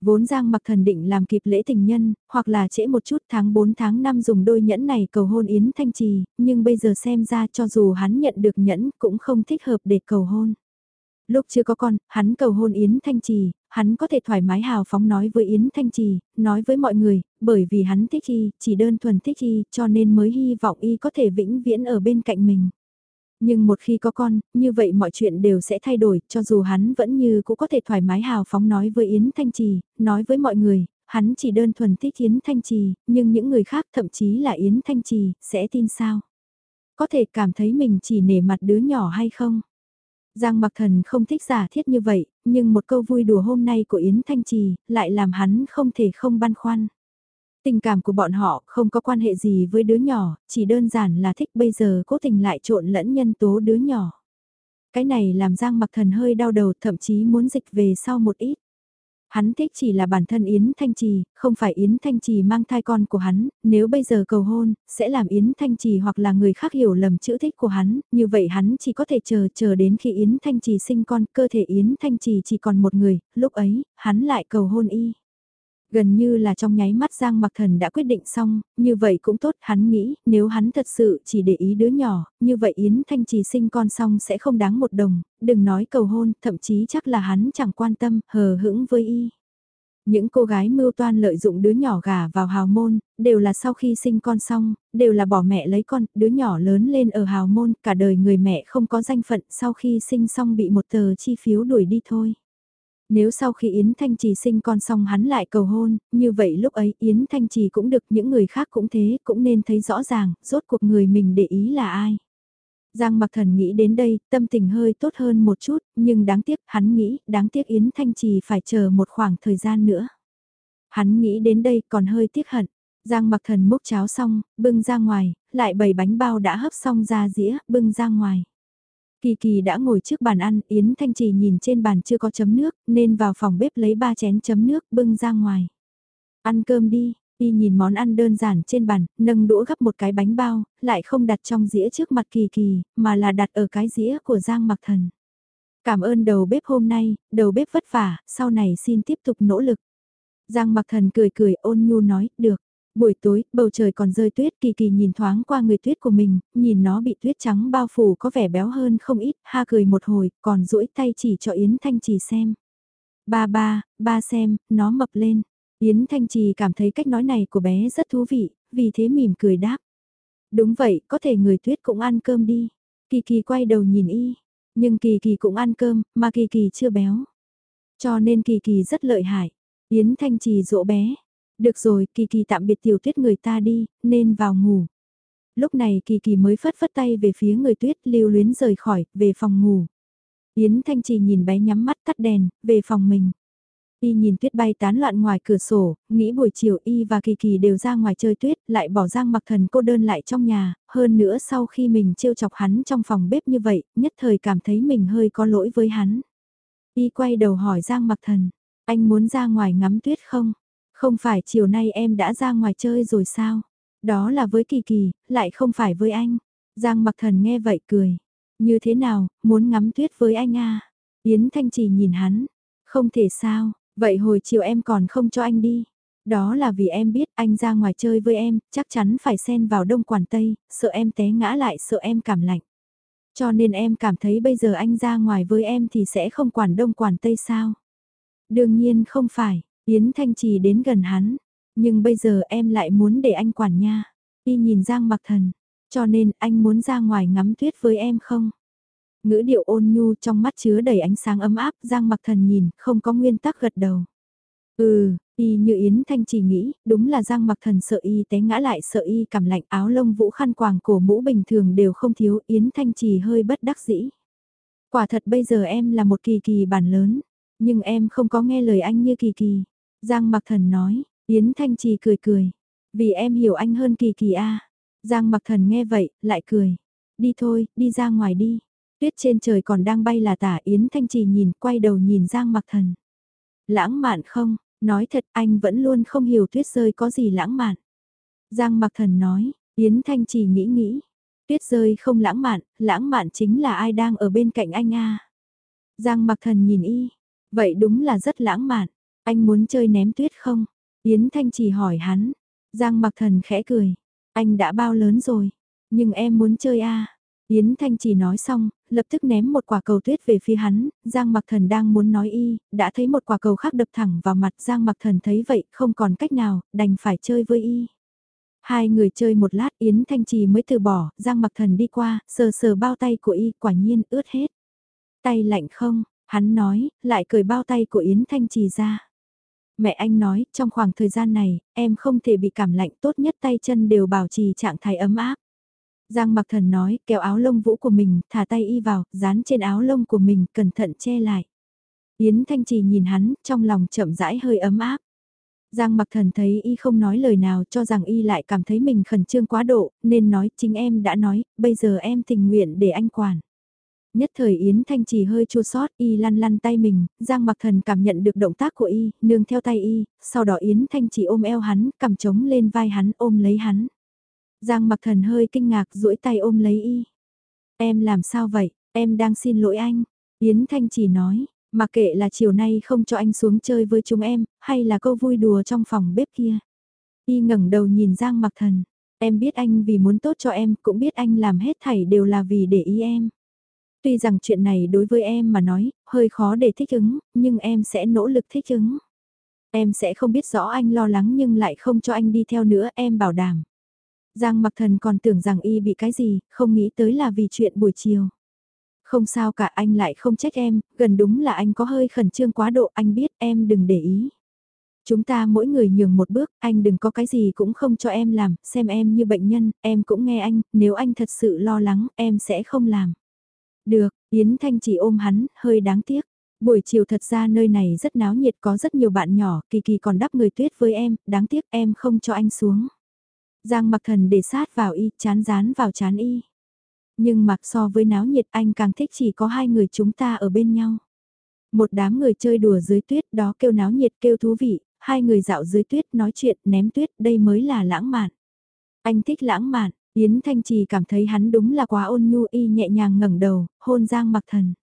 Vốn Giang mặc thần định làm kịp lễ tình nhân, hoặc là trễ một chút tháng 4 tháng 5 dùng đôi nhẫn này cầu hôn Yến Thanh Trì, nhưng bây giờ xem ra cho dù hắn nhận được nhẫn cũng không thích hợp để cầu hôn. Lúc chưa có con, hắn cầu hôn Yến Thanh Trì, hắn có thể thoải mái hào phóng nói với Yến Thanh Trì, nói với mọi người, bởi vì hắn thích y, chỉ đơn thuần thích y, cho nên mới hy vọng y có thể vĩnh viễn ở bên cạnh mình. Nhưng một khi có con, như vậy mọi chuyện đều sẽ thay đổi, cho dù hắn vẫn như cũng có thể thoải mái hào phóng nói với Yến Thanh Trì, nói với mọi người, hắn chỉ đơn thuần thích Yến Thanh Trì, nhưng những người khác thậm chí là Yến Thanh Trì, sẽ tin sao? Có thể cảm thấy mình chỉ nể mặt đứa nhỏ hay không? Giang Mặc Thần không thích giả thiết như vậy, nhưng một câu vui đùa hôm nay của Yến Thanh Trì lại làm hắn không thể không băn khoăn. Tình cảm của bọn họ không có quan hệ gì với đứa nhỏ, chỉ đơn giản là thích bây giờ cố tình lại trộn lẫn nhân tố đứa nhỏ. Cái này làm Giang Mặc Thần hơi đau đầu thậm chí muốn dịch về sau một ít. Hắn thích chỉ là bản thân Yến Thanh Trì, không phải Yến Thanh Trì mang thai con của hắn, nếu bây giờ cầu hôn, sẽ làm Yến Thanh Trì hoặc là người khác hiểu lầm chữ thích của hắn, như vậy hắn chỉ có thể chờ chờ đến khi Yến Thanh Trì sinh con, cơ thể Yến Thanh Trì chỉ còn một người, lúc ấy, hắn lại cầu hôn y. Gần như là trong nháy mắt Giang Mặc Thần đã quyết định xong, như vậy cũng tốt, hắn nghĩ, nếu hắn thật sự chỉ để ý đứa nhỏ, như vậy Yến Thanh Trì sinh con xong sẽ không đáng một đồng, đừng nói cầu hôn, thậm chí chắc là hắn chẳng quan tâm, hờ hững với y. Những cô gái mưu toan lợi dụng đứa nhỏ gà vào hào môn, đều là sau khi sinh con xong, đều là bỏ mẹ lấy con, đứa nhỏ lớn lên ở hào môn, cả đời người mẹ không có danh phận sau khi sinh xong bị một tờ chi phiếu đuổi đi thôi. Nếu sau khi Yến Thanh Trì sinh con xong hắn lại cầu hôn, như vậy lúc ấy Yến Thanh Trì cũng được những người khác cũng thế, cũng nên thấy rõ ràng, rốt cuộc người mình để ý là ai. Giang Mặc Thần nghĩ đến đây, tâm tình hơi tốt hơn một chút, nhưng đáng tiếc, hắn nghĩ, đáng tiếc Yến Thanh Trì phải chờ một khoảng thời gian nữa. Hắn nghĩ đến đây còn hơi tiếc hận. Giang Mặc Thần múc cháo xong, bưng ra ngoài, lại bày bánh bao đã hấp xong ra dĩa, bưng ra ngoài. Kỳ Kỳ đã ngồi trước bàn ăn, Yến Thanh Trì nhìn trên bàn chưa có chấm nước, nên vào phòng bếp lấy ba chén chấm nước bưng ra ngoài. Ăn cơm đi, y nhìn món ăn đơn giản trên bàn, nâng đũa gấp một cái bánh bao, lại không đặt trong dĩa trước mặt Kỳ Kỳ, mà là đặt ở cái dĩa của Giang Mặc Thần. Cảm ơn đầu bếp hôm nay, đầu bếp vất vả, sau này xin tiếp tục nỗ lực. Giang Mặc Thần cười cười ôn nhu nói, được. Buổi tối, bầu trời còn rơi tuyết kỳ kỳ nhìn thoáng qua người tuyết của mình, nhìn nó bị tuyết trắng bao phủ có vẻ béo hơn không ít, ha cười một hồi, còn duỗi tay chỉ cho Yến Thanh Trì xem. Ba ba, ba xem, nó mập lên. Yến Thanh Trì cảm thấy cách nói này của bé rất thú vị, vì thế mỉm cười đáp. Đúng vậy, có thể người tuyết cũng ăn cơm đi. Kỳ kỳ quay đầu nhìn y, nhưng kỳ kỳ cũng ăn cơm, mà kỳ kỳ chưa béo. Cho nên kỳ kỳ rất lợi hại. Yến Thanh Trì dỗ bé, được rồi, Kỳ Kỳ tạm biệt tiểu tuyết người ta đi, nên vào ngủ. Lúc này Kỳ Kỳ mới phất phất tay về phía người tuyết lưu luyến rời khỏi, về phòng ngủ. Yến Thanh Trì nhìn bé nhắm mắt tắt đèn, về phòng mình. Y nhìn tuyết bay tán loạn ngoài cửa sổ, nghĩ buổi chiều Y và Kỳ Kỳ đều ra ngoài chơi tuyết, lại bỏ Giang mặc thần cô đơn lại trong nhà, hơn nữa sau khi mình trêu chọc hắn trong phòng bếp như vậy, nhất thời cảm thấy mình hơi có lỗi với hắn. Y quay đầu hỏi Giang mặc thần, anh muốn ra ngoài ngắm tuyết không? Không phải chiều nay em đã ra ngoài chơi rồi sao? Đó là với Kỳ Kỳ, lại không phải với anh. Giang mặc thần nghe vậy cười. Như thế nào, muốn ngắm tuyết với anh à? Yến Thanh Trì nhìn hắn. Không thể sao, vậy hồi chiều em còn không cho anh đi. Đó là vì em biết anh ra ngoài chơi với em, chắc chắn phải xen vào đông quản tây, sợ em té ngã lại, sợ em cảm lạnh. Cho nên em cảm thấy bây giờ anh ra ngoài với em thì sẽ không quản đông quản tây sao? Đương nhiên không phải, Yến Thanh Trì đến gần hắn, nhưng bây giờ em lại muốn để anh quản nha. Y nhìn Giang mặc thần, cho nên anh muốn ra ngoài ngắm tuyết với em không? Ngữ điệu ôn nhu trong mắt chứa đầy ánh sáng ấm áp, Giang mặc thần nhìn, không có nguyên tắc gật đầu. Ừ, y như Yến Thanh chỉ nghĩ, đúng là Giang mặc thần sợ y té ngã lại sợ y cảm lạnh áo lông vũ khăn quàng cổ mũ bình thường đều không thiếu, Yến Thanh chỉ hơi bất đắc dĩ. Quả thật bây giờ em là một kỳ kỳ bản lớn, nhưng em không có nghe lời anh như kỳ kỳ. Giang mặc thần nói, Yến Thanh Trì cười cười, vì em hiểu anh hơn kỳ kỳ a. Giang mặc thần nghe vậy, lại cười. Đi thôi, đi ra ngoài đi. Tuyết trên trời còn đang bay là tả Yến Thanh Trì nhìn, quay đầu nhìn Giang mặc thần. Lãng mạn không, nói thật anh vẫn luôn không hiểu tuyết rơi có gì lãng mạn. Giang mặc thần nói, Yến Thanh Trì nghĩ nghĩ. Tuyết rơi không lãng mạn, lãng mạn chính là ai đang ở bên cạnh anh a. Giang mặc thần nhìn y, vậy đúng là rất lãng mạn. Anh muốn chơi ném tuyết không? Yến Thanh Trì hỏi hắn. Giang mặc thần khẽ cười. Anh đã bao lớn rồi, nhưng em muốn chơi à? Yến Thanh chỉ nói xong, lập tức ném một quả cầu tuyết về phía hắn, Giang Mặc Thần đang muốn nói y, đã thấy một quả cầu khác đập thẳng vào mặt Giang Mặc Thần thấy vậy, không còn cách nào, đành phải chơi với y. Hai người chơi một lát Yến Thanh Trì mới từ bỏ, Giang Mặc Thần đi qua, sờ sờ bao tay của y, quả nhiên ướt hết. Tay lạnh không, hắn nói, lại cởi bao tay của Yến Thanh Trì ra. Mẹ anh nói, trong khoảng thời gian này, em không thể bị cảm lạnh tốt nhất tay chân đều bảo trì trạng thái ấm áp. Giang mặc thần nói, kéo áo lông vũ của mình, thả tay y vào, dán trên áo lông của mình, cẩn thận che lại. Yến Thanh Trì nhìn hắn, trong lòng chậm rãi hơi ấm áp. Giang mặc thần thấy y không nói lời nào cho rằng y lại cảm thấy mình khẩn trương quá độ, nên nói chính em đã nói, bây giờ em tình nguyện để anh quản. Nhất thời Yến Thanh Trì hơi chua sót, y lăn lăn tay mình, Giang Mặc Thần cảm nhận được động tác của y, nương theo tay y, sau đó Yến Thanh Trì ôm eo hắn, cầm trống lên vai hắn, ôm lấy hắn. Giang Mặc Thần hơi kinh ngạc duỗi tay ôm lấy y. Em làm sao vậy, em đang xin lỗi anh. Yến Thanh Trì nói, mặc kệ là chiều nay không cho anh xuống chơi với chúng em, hay là câu vui đùa trong phòng bếp kia. Y ngẩng đầu nhìn Giang Mặc Thần, em biết anh vì muốn tốt cho em, cũng biết anh làm hết thảy đều là vì để ý em. Tuy rằng chuyện này đối với em mà nói, hơi khó để thích ứng, nhưng em sẽ nỗ lực thích ứng. Em sẽ không biết rõ anh lo lắng nhưng lại không cho anh đi theo nữa, em bảo đảm. Giang mặc thần còn tưởng rằng y bị cái gì, không nghĩ tới là vì chuyện buổi chiều. Không sao cả anh lại không trách em, gần đúng là anh có hơi khẩn trương quá độ, anh biết em đừng để ý. Chúng ta mỗi người nhường một bước, anh đừng có cái gì cũng không cho em làm, xem em như bệnh nhân, em cũng nghe anh, nếu anh thật sự lo lắng, em sẽ không làm. Được, Yến Thanh chỉ ôm hắn, hơi đáng tiếc. Buổi chiều thật ra nơi này rất náo nhiệt có rất nhiều bạn nhỏ, Kỳ Kỳ còn đắp người tuyết với em, đáng tiếc em không cho anh xuống. Giang mặc thần để sát vào y, chán rán vào chán y. Nhưng mặc so với náo nhiệt anh càng thích chỉ có hai người chúng ta ở bên nhau. Một đám người chơi đùa dưới tuyết đó kêu náo nhiệt kêu thú vị, hai người dạo dưới tuyết nói chuyện ném tuyết đây mới là lãng mạn. Anh thích lãng mạn, Yến Thanh Trì cảm thấy hắn đúng là quá ôn nhu y nhẹ nhàng ngẩng đầu, hôn Giang Mặc Thần.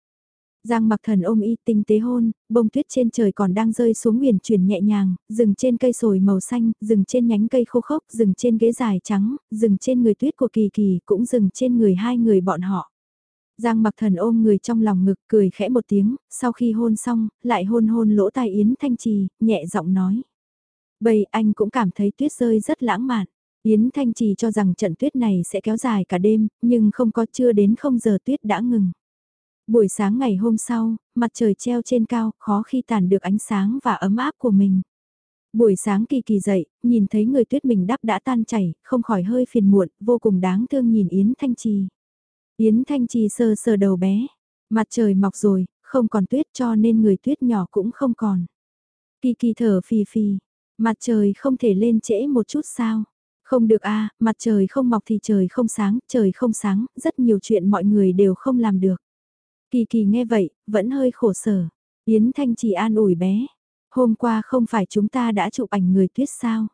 Giang Mặc Thần ôm y tinh tế hôn, bông tuyết trên trời còn đang rơi xuống huyền chuyển nhẹ nhàng, dừng trên cây sồi màu xanh, dừng trên nhánh cây khô khốc, dừng trên ghế dài trắng, dừng trên người tuyết của Kỳ Kỳ, cũng dừng trên người hai người bọn họ. Giang Mặc Thần ôm người trong lòng ngực cười khẽ một tiếng, sau khi hôn xong, lại hôn hôn lỗ tai Yến Thanh Trì, nhẹ giọng nói. Bầy anh cũng cảm thấy tuyết rơi rất lãng mạn. Yến Thanh Trì cho rằng trận tuyết này sẽ kéo dài cả đêm, nhưng không có chưa đến không giờ tuyết đã ngừng. Buổi sáng ngày hôm sau, mặt trời treo trên cao, khó khi tàn được ánh sáng và ấm áp của mình. Buổi sáng kỳ kỳ dậy, nhìn thấy người tuyết mình đắp đã tan chảy, không khỏi hơi phiền muộn, vô cùng đáng thương nhìn Yến Thanh Trì. Yến Thanh Trì sờ sờ đầu bé, mặt trời mọc rồi, không còn tuyết cho nên người tuyết nhỏ cũng không còn. Kỳ kỳ thở phì phì, mặt trời không thể lên trễ một chút sao. Không được a mặt trời không mọc thì trời không sáng, trời không sáng, rất nhiều chuyện mọi người đều không làm được. Kỳ kỳ nghe vậy, vẫn hơi khổ sở. Yến Thanh chỉ an ủi bé. Hôm qua không phải chúng ta đã chụp ảnh người tuyết sao?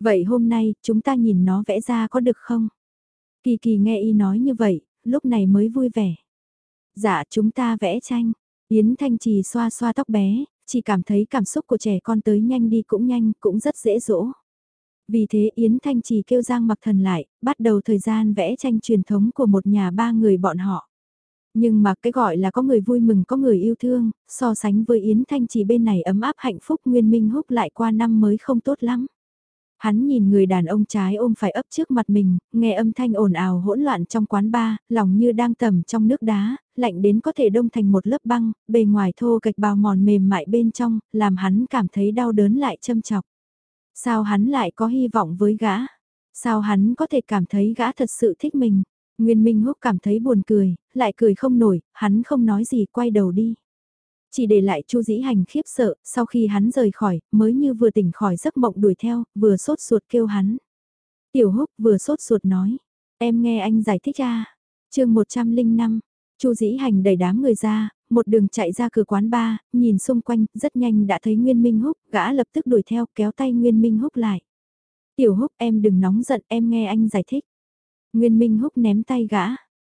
Vậy hôm nay, chúng ta nhìn nó vẽ ra có được không? Kỳ kỳ nghe y nói như vậy, lúc này mới vui vẻ. Dạ chúng ta vẽ tranh. Yến Thanh Trì xoa xoa tóc bé, chỉ cảm thấy cảm xúc của trẻ con tới nhanh đi cũng nhanh, cũng rất dễ dỗ. Vì thế Yến Thanh Trì kêu Giang Mặc Thần lại, bắt đầu thời gian vẽ tranh truyền thống của một nhà ba người bọn họ. Nhưng mà cái gọi là có người vui mừng có người yêu thương, so sánh với Yến Thanh Trì bên này ấm áp hạnh phúc Nguyên Minh Húc lại qua năm mới không tốt lắm. Hắn nhìn người đàn ông trái ôm phải ấp trước mặt mình, nghe âm thanh ồn ào hỗn loạn trong quán bar, lòng như đang tầm trong nước đá, lạnh đến có thể đông thành một lớp băng, bề ngoài thô gạch bào mòn mềm mại bên trong, làm hắn cảm thấy đau đớn lại châm chọc. Sao hắn lại có hy vọng với gã? Sao hắn có thể cảm thấy gã thật sự thích mình? Nguyên Minh Húc cảm thấy buồn cười, lại cười không nổi, hắn không nói gì quay đầu đi. Chỉ để lại Chu Dĩ Hành khiếp sợ, sau khi hắn rời khỏi, mới như vừa tỉnh khỏi giấc mộng đuổi theo, vừa sốt ruột kêu hắn. Tiểu Húc vừa sốt ruột nói, em nghe anh giải thích ra. chương 105, Chu Dĩ Hành đẩy đám người ra, một đường chạy ra cửa quán bar, nhìn xung quanh, rất nhanh đã thấy Nguyên Minh Húc, gã lập tức đuổi theo, kéo tay Nguyên Minh Húc lại. Tiểu Húc em đừng nóng giận, em nghe anh giải thích. Nguyên Minh Húc ném tay gã.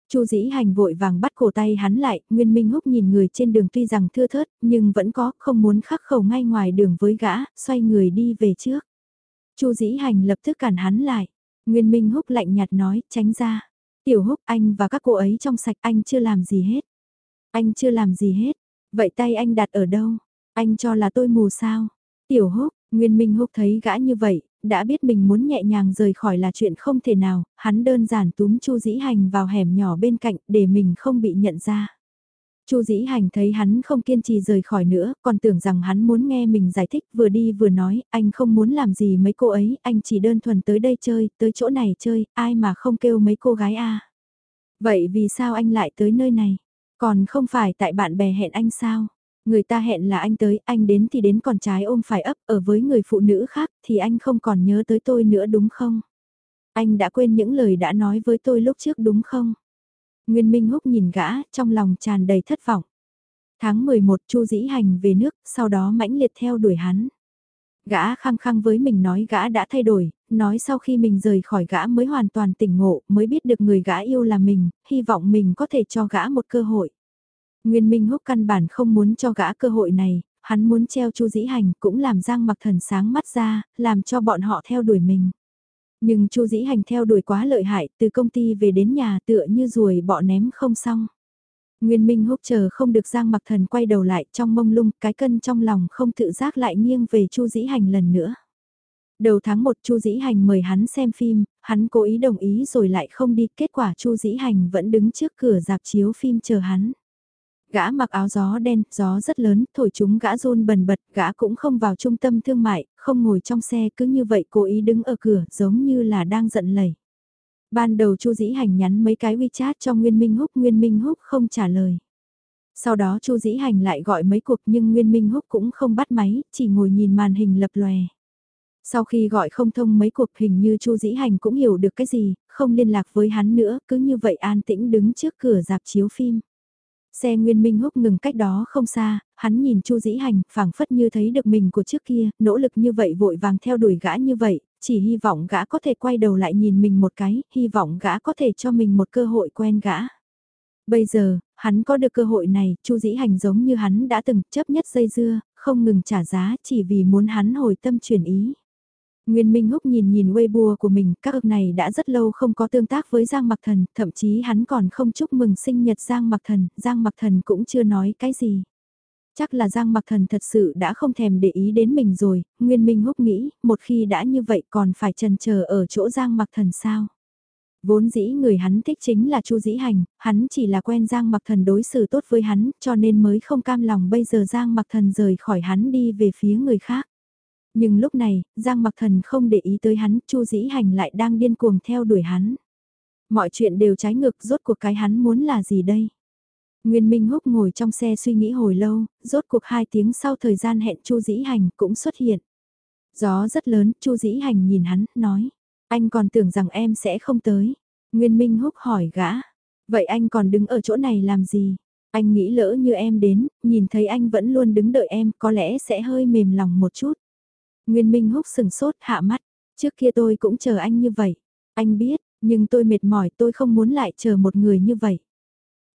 Chu Dĩ Hành vội vàng bắt cổ tay hắn lại, Nguyên Minh Húc nhìn người trên đường tuy rằng thưa thớt, nhưng vẫn có, không muốn khắc khẩu ngay ngoài đường với gã, xoay người đi về trước. Chu Dĩ Hành lập tức cản hắn lại. Nguyên Minh Húc lạnh nhạt nói, tránh ra. Tiểu Húc anh và các cô ấy trong sạch anh chưa làm gì hết. Anh chưa làm gì hết. Vậy tay anh đặt ở đâu? Anh cho là tôi mù sao? Tiểu Húc, Nguyên Minh Húc thấy gã như vậy, đã biết mình muốn nhẹ nhàng rời khỏi là chuyện không thể nào, hắn đơn giản túm Chu Dĩ Hành vào hẻm nhỏ bên cạnh để mình không bị nhận ra. Chu Dĩ Hành thấy hắn không kiên trì rời khỏi nữa, còn tưởng rằng hắn muốn nghe mình giải thích vừa đi vừa nói, anh không muốn làm gì mấy cô ấy, anh chỉ đơn thuần tới đây chơi, tới chỗ này chơi, ai mà không kêu mấy cô gái a Vậy vì sao anh lại tới nơi này? Còn không phải tại bạn bè hẹn anh sao? Người ta hẹn là anh tới, anh đến thì đến còn trái ôm phải ấp, ở với người phụ nữ khác thì anh không còn nhớ tới tôi nữa đúng không? Anh đã quên những lời đã nói với tôi lúc trước đúng không? Nguyên Minh Húc nhìn gã, trong lòng tràn đầy thất vọng. Tháng 11 Chu Dĩ Hành về nước, sau đó mãnh liệt theo đuổi hắn. Gã khăng khăng với mình nói gã đã thay đổi, nói sau khi mình rời khỏi gã mới hoàn toàn tỉnh ngộ, mới biết được người gã yêu là mình, hy vọng mình có thể cho gã một cơ hội. Nguyên Minh Húc căn bản không muốn cho gã cơ hội này, hắn muốn treo Chu Dĩ Hành cũng làm Giang Mặc Thần sáng mắt ra, làm cho bọn họ theo đuổi mình. Nhưng Chu Dĩ Hành theo đuổi quá lợi hại, từ công ty về đến nhà tựa như ruồi bọ ném không xong. Nguyên Minh Húc chờ không được Giang Mặc Thần quay đầu lại trong mông lung, cái cân trong lòng không tự giác lại nghiêng về Chu Dĩ Hành lần nữa. Đầu tháng 1 Chu Dĩ Hành mời hắn xem phim, hắn cố ý đồng ý rồi lại không đi, kết quả Chu Dĩ Hành vẫn đứng trước cửa dạp chiếu phim chờ hắn. Gã mặc áo gió đen, gió rất lớn, thổi chúng gã run bần bật, gã cũng không vào trung tâm thương mại, không ngồi trong xe cứ như vậy cố ý đứng ở cửa giống như là đang giận lầy. Ban đầu Chu Dĩ Hành nhắn mấy cái WeChat cho Nguyên Minh Húc, Nguyên Minh Húc không trả lời. Sau đó Chu Dĩ Hành lại gọi mấy cuộc nhưng Nguyên Minh Húc cũng không bắt máy, chỉ ngồi nhìn màn hình lập lòe. Sau khi gọi không thông mấy cuộc hình như Chu Dĩ Hành cũng hiểu được cái gì, không liên lạc với hắn nữa, cứ như vậy an tĩnh đứng trước cửa dạp chiếu phim. Xe Nguyên Minh Húc ngừng cách đó không xa, hắn nhìn Chu Dĩ Hành, phảng phất như thấy được mình của trước kia, nỗ lực như vậy vội vàng theo đuổi gã như vậy, chỉ hy vọng gã có thể quay đầu lại nhìn mình một cái, hy vọng gã có thể cho mình một cơ hội quen gã. Bây giờ, hắn có được cơ hội này, Chu Dĩ Hành giống như hắn đã từng chấp nhất dây dưa, không ngừng trả giá chỉ vì muốn hắn hồi tâm chuyển ý. Nguyên Minh Húc nhìn nhìn Weibo của mình, các ước này đã rất lâu không có tương tác với Giang Mặc Thần, thậm chí hắn còn không chúc mừng sinh nhật Giang Mặc Thần, Giang Mặc Thần cũng chưa nói cái gì. Chắc là Giang Mặc Thần thật sự đã không thèm để ý đến mình rồi, Nguyên Minh Húc nghĩ, một khi đã như vậy còn phải trần chờ ở chỗ Giang Mặc Thần sao? Vốn dĩ người hắn thích chính là Chu Dĩ Hành, hắn chỉ là quen Giang Mặc Thần đối xử tốt với hắn, cho nên mới không cam lòng bây giờ Giang Mặc Thần rời khỏi hắn đi về phía người khác. Nhưng lúc này, Giang Mặc Thần không để ý tới hắn, Chu Dĩ Hành lại đang điên cuồng theo đuổi hắn. Mọi chuyện đều trái ngược, rốt cuộc cái hắn muốn là gì đây? Nguyên Minh Húc ngồi trong xe suy nghĩ hồi lâu, rốt cuộc hai tiếng sau thời gian hẹn Chu Dĩ Hành cũng xuất hiện. Gió rất lớn, Chu Dĩ Hành nhìn hắn, nói, anh còn tưởng rằng em sẽ không tới. Nguyên Minh Húc hỏi gã, vậy anh còn đứng ở chỗ này làm gì? Anh nghĩ lỡ như em đến, nhìn thấy anh vẫn luôn đứng đợi em, có lẽ sẽ hơi mềm lòng một chút. Nguyên Minh Húc sừng sốt hạ mắt, trước kia tôi cũng chờ anh như vậy. Anh biết, nhưng tôi mệt mỏi tôi không muốn lại chờ một người như vậy.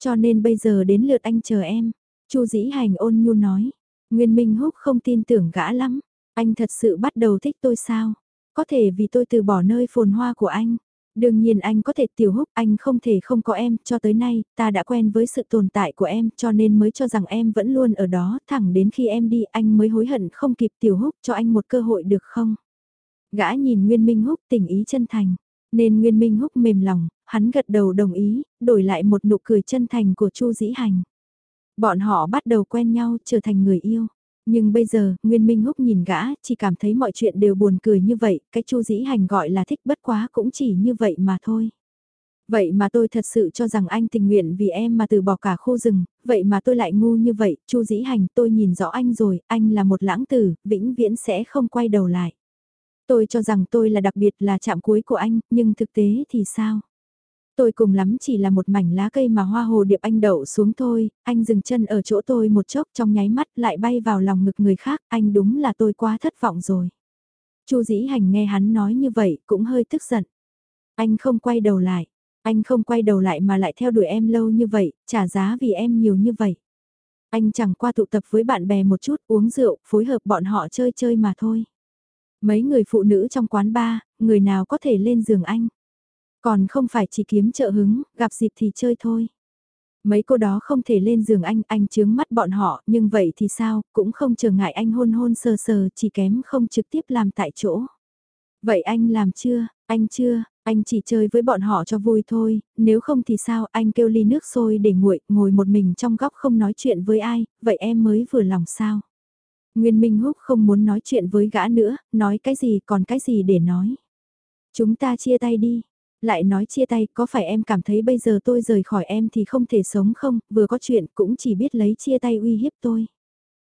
Cho nên bây giờ đến lượt anh chờ em. Chu dĩ hành ôn nhu nói. Nguyên Minh Húc không tin tưởng gã lắm. Anh thật sự bắt đầu thích tôi sao? Có thể vì tôi từ bỏ nơi phồn hoa của anh. Đương nhiên anh có thể tiểu húc, anh không thể không có em, cho tới nay, ta đã quen với sự tồn tại của em, cho nên mới cho rằng em vẫn luôn ở đó, thẳng đến khi em đi, anh mới hối hận không kịp tiểu húc cho anh một cơ hội được không? Gã nhìn Nguyên Minh Húc tình ý chân thành, nên Nguyên Minh Húc mềm lòng, hắn gật đầu đồng ý, đổi lại một nụ cười chân thành của Chu Dĩ Hành. Bọn họ bắt đầu quen nhau trở thành người yêu. Nhưng bây giờ, Nguyên Minh Húc nhìn gã, chỉ cảm thấy mọi chuyện đều buồn cười như vậy, cái Chu Dĩ Hành gọi là thích bất quá cũng chỉ như vậy mà thôi. Vậy mà tôi thật sự cho rằng anh tình nguyện vì em mà từ bỏ cả khu rừng, vậy mà tôi lại ngu như vậy, Chu Dĩ Hành tôi nhìn rõ anh rồi, anh là một lãng tử, vĩnh viễn sẽ không quay đầu lại. Tôi cho rằng tôi là đặc biệt là chạm cuối của anh, nhưng thực tế thì sao? Tôi cùng lắm chỉ là một mảnh lá cây mà hoa hồ điệp anh đậu xuống thôi, anh dừng chân ở chỗ tôi một chốc trong nháy mắt lại bay vào lòng ngực người khác, anh đúng là tôi quá thất vọng rồi. Chu dĩ hành nghe hắn nói như vậy cũng hơi tức giận. Anh không quay đầu lại, anh không quay đầu lại mà lại theo đuổi em lâu như vậy, trả giá vì em nhiều như vậy. Anh chẳng qua tụ tập với bạn bè một chút uống rượu, phối hợp bọn họ chơi chơi mà thôi. Mấy người phụ nữ trong quán bar, người nào có thể lên giường anh. Còn không phải chỉ kiếm trợ hứng, gặp dịp thì chơi thôi. Mấy cô đó không thể lên giường anh, anh chướng mắt bọn họ, nhưng vậy thì sao, cũng không trở ngại anh hôn hôn sờ sờ, chỉ kém không trực tiếp làm tại chỗ. Vậy anh làm chưa, anh chưa, anh chỉ chơi với bọn họ cho vui thôi, nếu không thì sao, anh kêu ly nước sôi để nguội, ngồi một mình trong góc không nói chuyện với ai, vậy em mới vừa lòng sao. Nguyên Minh Húc không muốn nói chuyện với gã nữa, nói cái gì còn cái gì để nói. Chúng ta chia tay đi, lại nói chia tay, có phải em cảm thấy bây giờ tôi rời khỏi em thì không thể sống không, vừa có chuyện cũng chỉ biết lấy chia tay uy hiếp tôi.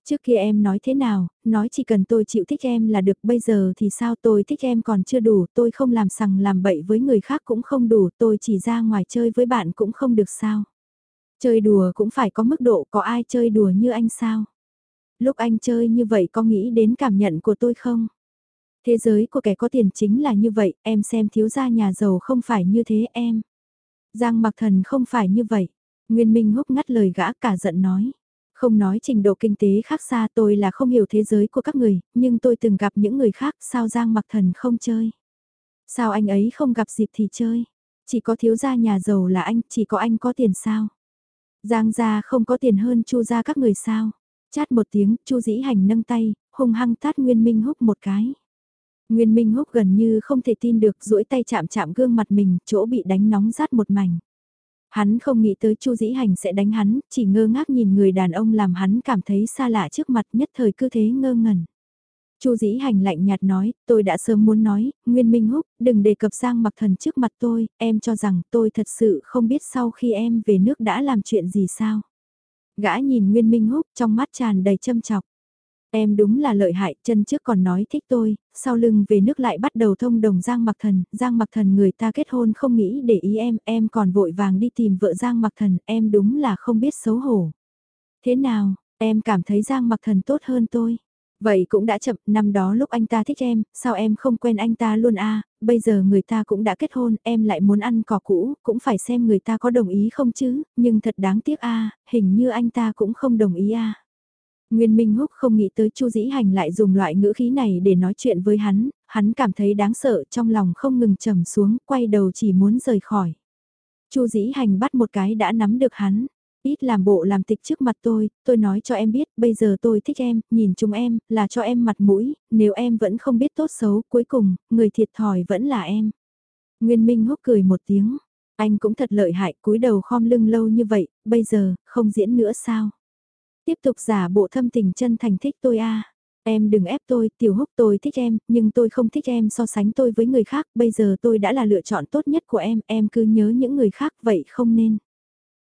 Trước kia em nói thế nào, nói chỉ cần tôi chịu thích em là được bây giờ thì sao tôi thích em còn chưa đủ, tôi không làm sằng làm bậy với người khác cũng không đủ, tôi chỉ ra ngoài chơi với bạn cũng không được sao. Chơi đùa cũng phải có mức độ, có ai chơi đùa như anh sao? Lúc anh chơi như vậy có nghĩ đến cảm nhận của tôi không? Thế giới của kẻ có tiền chính là như vậy, em xem thiếu gia nhà giàu không phải như thế em. Giang mặc thần không phải như vậy. Nguyên Minh húc ngắt lời gã cả giận nói. Không nói trình độ kinh tế khác xa tôi là không hiểu thế giới của các người, nhưng tôi từng gặp những người khác sao Giang mặc thần không chơi. Sao anh ấy không gặp dịp thì chơi. Chỉ có thiếu gia nhà giàu là anh, chỉ có anh có tiền sao. Giang gia không có tiền hơn chu gia các người sao. Chát một tiếng, chu dĩ hành nâng tay, hung hăng tát Nguyên Minh húc một cái. Nguyên Minh Húc gần như không thể tin được duỗi tay chạm chạm gương mặt mình, chỗ bị đánh nóng rát một mảnh. Hắn không nghĩ tới Chu Dĩ Hành sẽ đánh hắn, chỉ ngơ ngác nhìn người đàn ông làm hắn cảm thấy xa lạ trước mặt nhất thời cứ thế ngơ ngẩn. Chu Dĩ Hành lạnh nhạt nói, tôi đã sớm muốn nói, Nguyên Minh Húc, đừng đề cập Giang Mặc Thần trước mặt tôi, em cho rằng tôi thật sự không biết sau khi em về nước đã làm chuyện gì sao. Gã nhìn Nguyên Minh Húc trong mắt tràn đầy châm chọc. Em đúng là lợi hại, chân trước còn nói thích tôi, sau lưng về nước lại bắt đầu thông đồng Giang Mặc Thần, Giang Mặc Thần người ta kết hôn không nghĩ để ý em, em còn vội vàng đi tìm vợ Giang Mặc Thần, em đúng là không biết xấu hổ. Thế nào, em cảm thấy Giang Mặc Thần tốt hơn tôi? Vậy cũng đã chậm, năm đó lúc anh ta thích em, sao em không quen anh ta luôn a? bây giờ người ta cũng đã kết hôn, em lại muốn ăn cỏ cũ, cũng phải xem người ta có đồng ý không chứ, nhưng thật đáng tiếc a, hình như anh ta cũng không đồng ý a. Nguyên Minh Húc không nghĩ tới Chu Dĩ Hành lại dùng loại ngữ khí này để nói chuyện với hắn, hắn cảm thấy đáng sợ trong lòng không ngừng trầm xuống, quay đầu chỉ muốn rời khỏi. Chu Dĩ Hành bắt một cái đã nắm được hắn, ít làm bộ làm tịch trước mặt tôi, tôi nói cho em biết, bây giờ tôi thích em, nhìn chúng em, là cho em mặt mũi, nếu em vẫn không biết tốt xấu, cuối cùng, người thiệt thòi vẫn là em. Nguyên Minh Húc cười một tiếng, anh cũng thật lợi hại, cúi đầu khom lưng lâu như vậy, bây giờ, không diễn nữa sao? Tiếp tục giả bộ thâm tình chân thành thích tôi a Em đừng ép tôi, tiểu húc tôi thích em, nhưng tôi không thích em so sánh tôi với người khác, bây giờ tôi đã là lựa chọn tốt nhất của em, em cứ nhớ những người khác vậy không nên.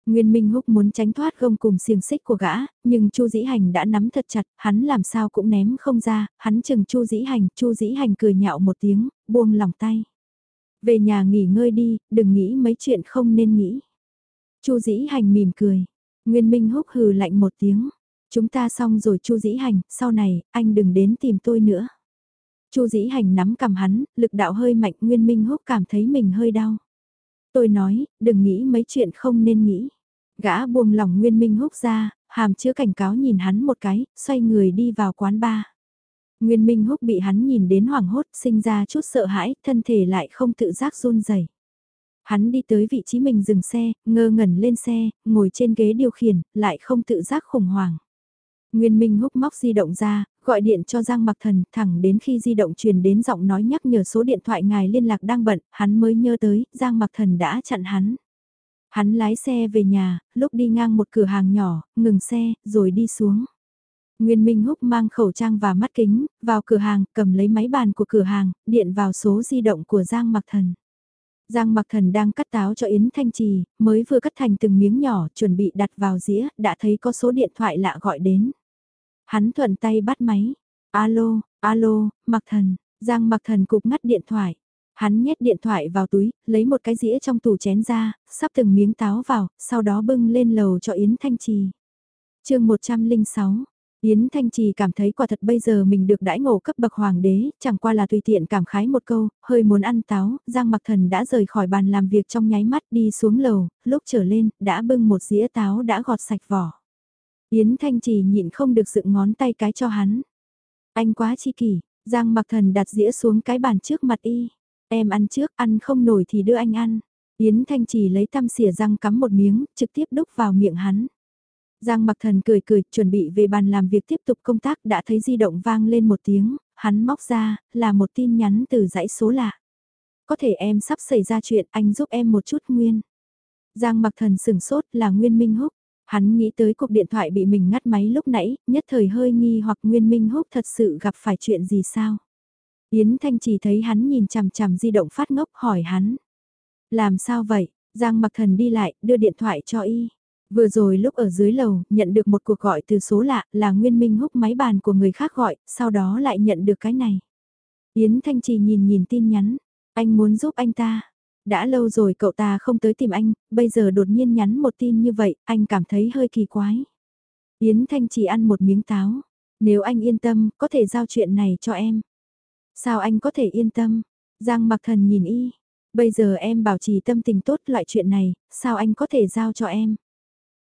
Nguyên Minh Húc muốn tránh thoát gông cùng xiềng xích của gã, nhưng Chu Dĩ Hành đã nắm thật chặt, hắn làm sao cũng ném không ra, hắn chừng Chu Dĩ Hành, Chu Dĩ Hành cười nhạo một tiếng, buông lòng tay. Về nhà nghỉ ngơi đi, đừng nghĩ mấy chuyện không nên nghĩ. Chu Dĩ Hành mỉm cười, Nguyên Minh húc hừ lạnh một tiếng. Chúng ta xong rồi Chu Dĩ Hành, sau này, anh đừng đến tìm tôi nữa. Chu Dĩ Hành nắm cầm hắn, lực đạo hơi mạnh Nguyên Minh húc cảm thấy mình hơi đau. Tôi nói, đừng nghĩ mấy chuyện không nên nghĩ. Gã buông lòng Nguyên Minh húc ra, hàm chứa cảnh cáo nhìn hắn một cái, xoay người đi vào quán ba Nguyên Minh húc bị hắn nhìn đến hoảng hốt, sinh ra chút sợ hãi, thân thể lại không tự giác run rẩy. Hắn đi tới vị trí mình dừng xe, ngơ ngẩn lên xe, ngồi trên ghế điều khiển, lại không tự giác khủng hoảng. Nguyên Minh húc móc di động ra, gọi điện cho Giang Mặc Thần, thẳng đến khi di động truyền đến giọng nói nhắc nhở số điện thoại ngài liên lạc đang bận, hắn mới nhớ tới, Giang Mặc Thần đã chặn hắn. Hắn lái xe về nhà, lúc đi ngang một cửa hàng nhỏ, ngừng xe, rồi đi xuống. Nguyên Minh Húc mang khẩu trang và mắt kính, vào cửa hàng, cầm lấy máy bàn của cửa hàng, điện vào số di động của Giang Mặc Thần. Giang Mặc Thần đang cắt táo cho Yến Thanh Trì, mới vừa cắt thành từng miếng nhỏ, chuẩn bị đặt vào dĩa, đã thấy có số điện thoại lạ gọi đến. Hắn thuận tay bắt máy. Alo, alo, Mặc Thần, Giang Mặc Thần cục ngắt điện thoại. Hắn nhét điện thoại vào túi, lấy một cái dĩa trong tủ chén ra, sắp từng miếng táo vào, sau đó bưng lên lầu cho Yến Thanh Trì. chương 106 Yến Thanh Trì cảm thấy quả thật bây giờ mình được đãi ngộ cấp bậc hoàng đế, chẳng qua là tùy tiện cảm khái một câu, hơi muốn ăn táo, Giang Mặc Thần đã rời khỏi bàn làm việc trong nháy mắt đi xuống lầu, lúc trở lên, đã bưng một dĩa táo đã gọt sạch vỏ. Yến Thanh Trì nhịn không được dựng ngón tay cái cho hắn. Anh quá chi kỷ, Giang Mặc Thần đặt dĩa xuống cái bàn trước mặt y. Em ăn trước, ăn không nổi thì đưa anh ăn. Yến Thanh Trì lấy tăm xỉa răng cắm một miếng, trực tiếp đúc vào miệng hắn. Giang mặc thần cười cười, chuẩn bị về bàn làm việc tiếp tục công tác đã thấy di động vang lên một tiếng, hắn móc ra, là một tin nhắn từ dãy số lạ. Có thể em sắp xảy ra chuyện, anh giúp em một chút Nguyên. Giang mặc thần sửng sốt là Nguyên Minh Húc. Hắn nghĩ tới cuộc điện thoại bị mình ngắt máy lúc nãy, nhất thời hơi nghi hoặc Nguyên Minh Húc thật sự gặp phải chuyện gì sao. Yến Thanh chỉ thấy hắn nhìn chằm chằm di động phát ngốc hỏi hắn. Làm sao vậy? Giang mặc thần đi lại, đưa điện thoại cho y. Vừa rồi lúc ở dưới lầu, nhận được một cuộc gọi từ số lạ là Nguyên Minh húc máy bàn của người khác gọi, sau đó lại nhận được cái này. Yến Thanh Trì nhìn nhìn tin nhắn, anh muốn giúp anh ta. Đã lâu rồi cậu ta không tới tìm anh, bây giờ đột nhiên nhắn một tin như vậy, anh cảm thấy hơi kỳ quái. Yến Thanh Trì ăn một miếng táo. Nếu anh yên tâm, có thể giao chuyện này cho em. Sao anh có thể yên tâm? Giang mặc thần nhìn y. Bây giờ em bảo trì tâm tình tốt loại chuyện này, sao anh có thể giao cho em?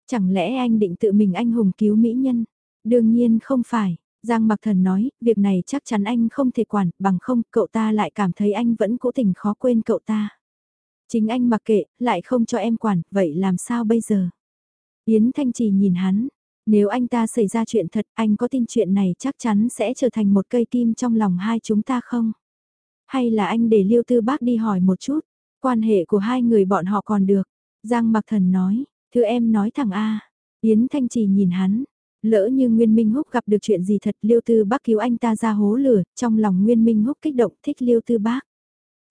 Chẳng lẽ anh định tự mình anh hùng cứu mỹ nhân? Đương nhiên không phải. Giang Mặc Thần nói, việc này chắc chắn anh không thể quản, bằng không cậu ta lại cảm thấy anh vẫn cố tình khó quên cậu ta. Chính anh mặc kệ, lại không cho em quản, vậy làm sao bây giờ? Yến Thanh Trì nhìn hắn, nếu anh ta xảy ra chuyện thật, anh có tin chuyện này chắc chắn sẽ trở thành một cây kim trong lòng hai chúng ta không? Hay là anh để Liêu Tư Bác đi hỏi một chút, quan hệ của hai người bọn họ còn được? Giang Mặc Thần nói, Thưa em nói thẳng A. Yến Thanh Trì nhìn hắn. Lỡ như Nguyên Minh Húc gặp được chuyện gì thật Liêu Tư Bác cứu anh ta ra hố lửa, trong lòng Nguyên Minh Húc kích động thích Liêu Tư Bác.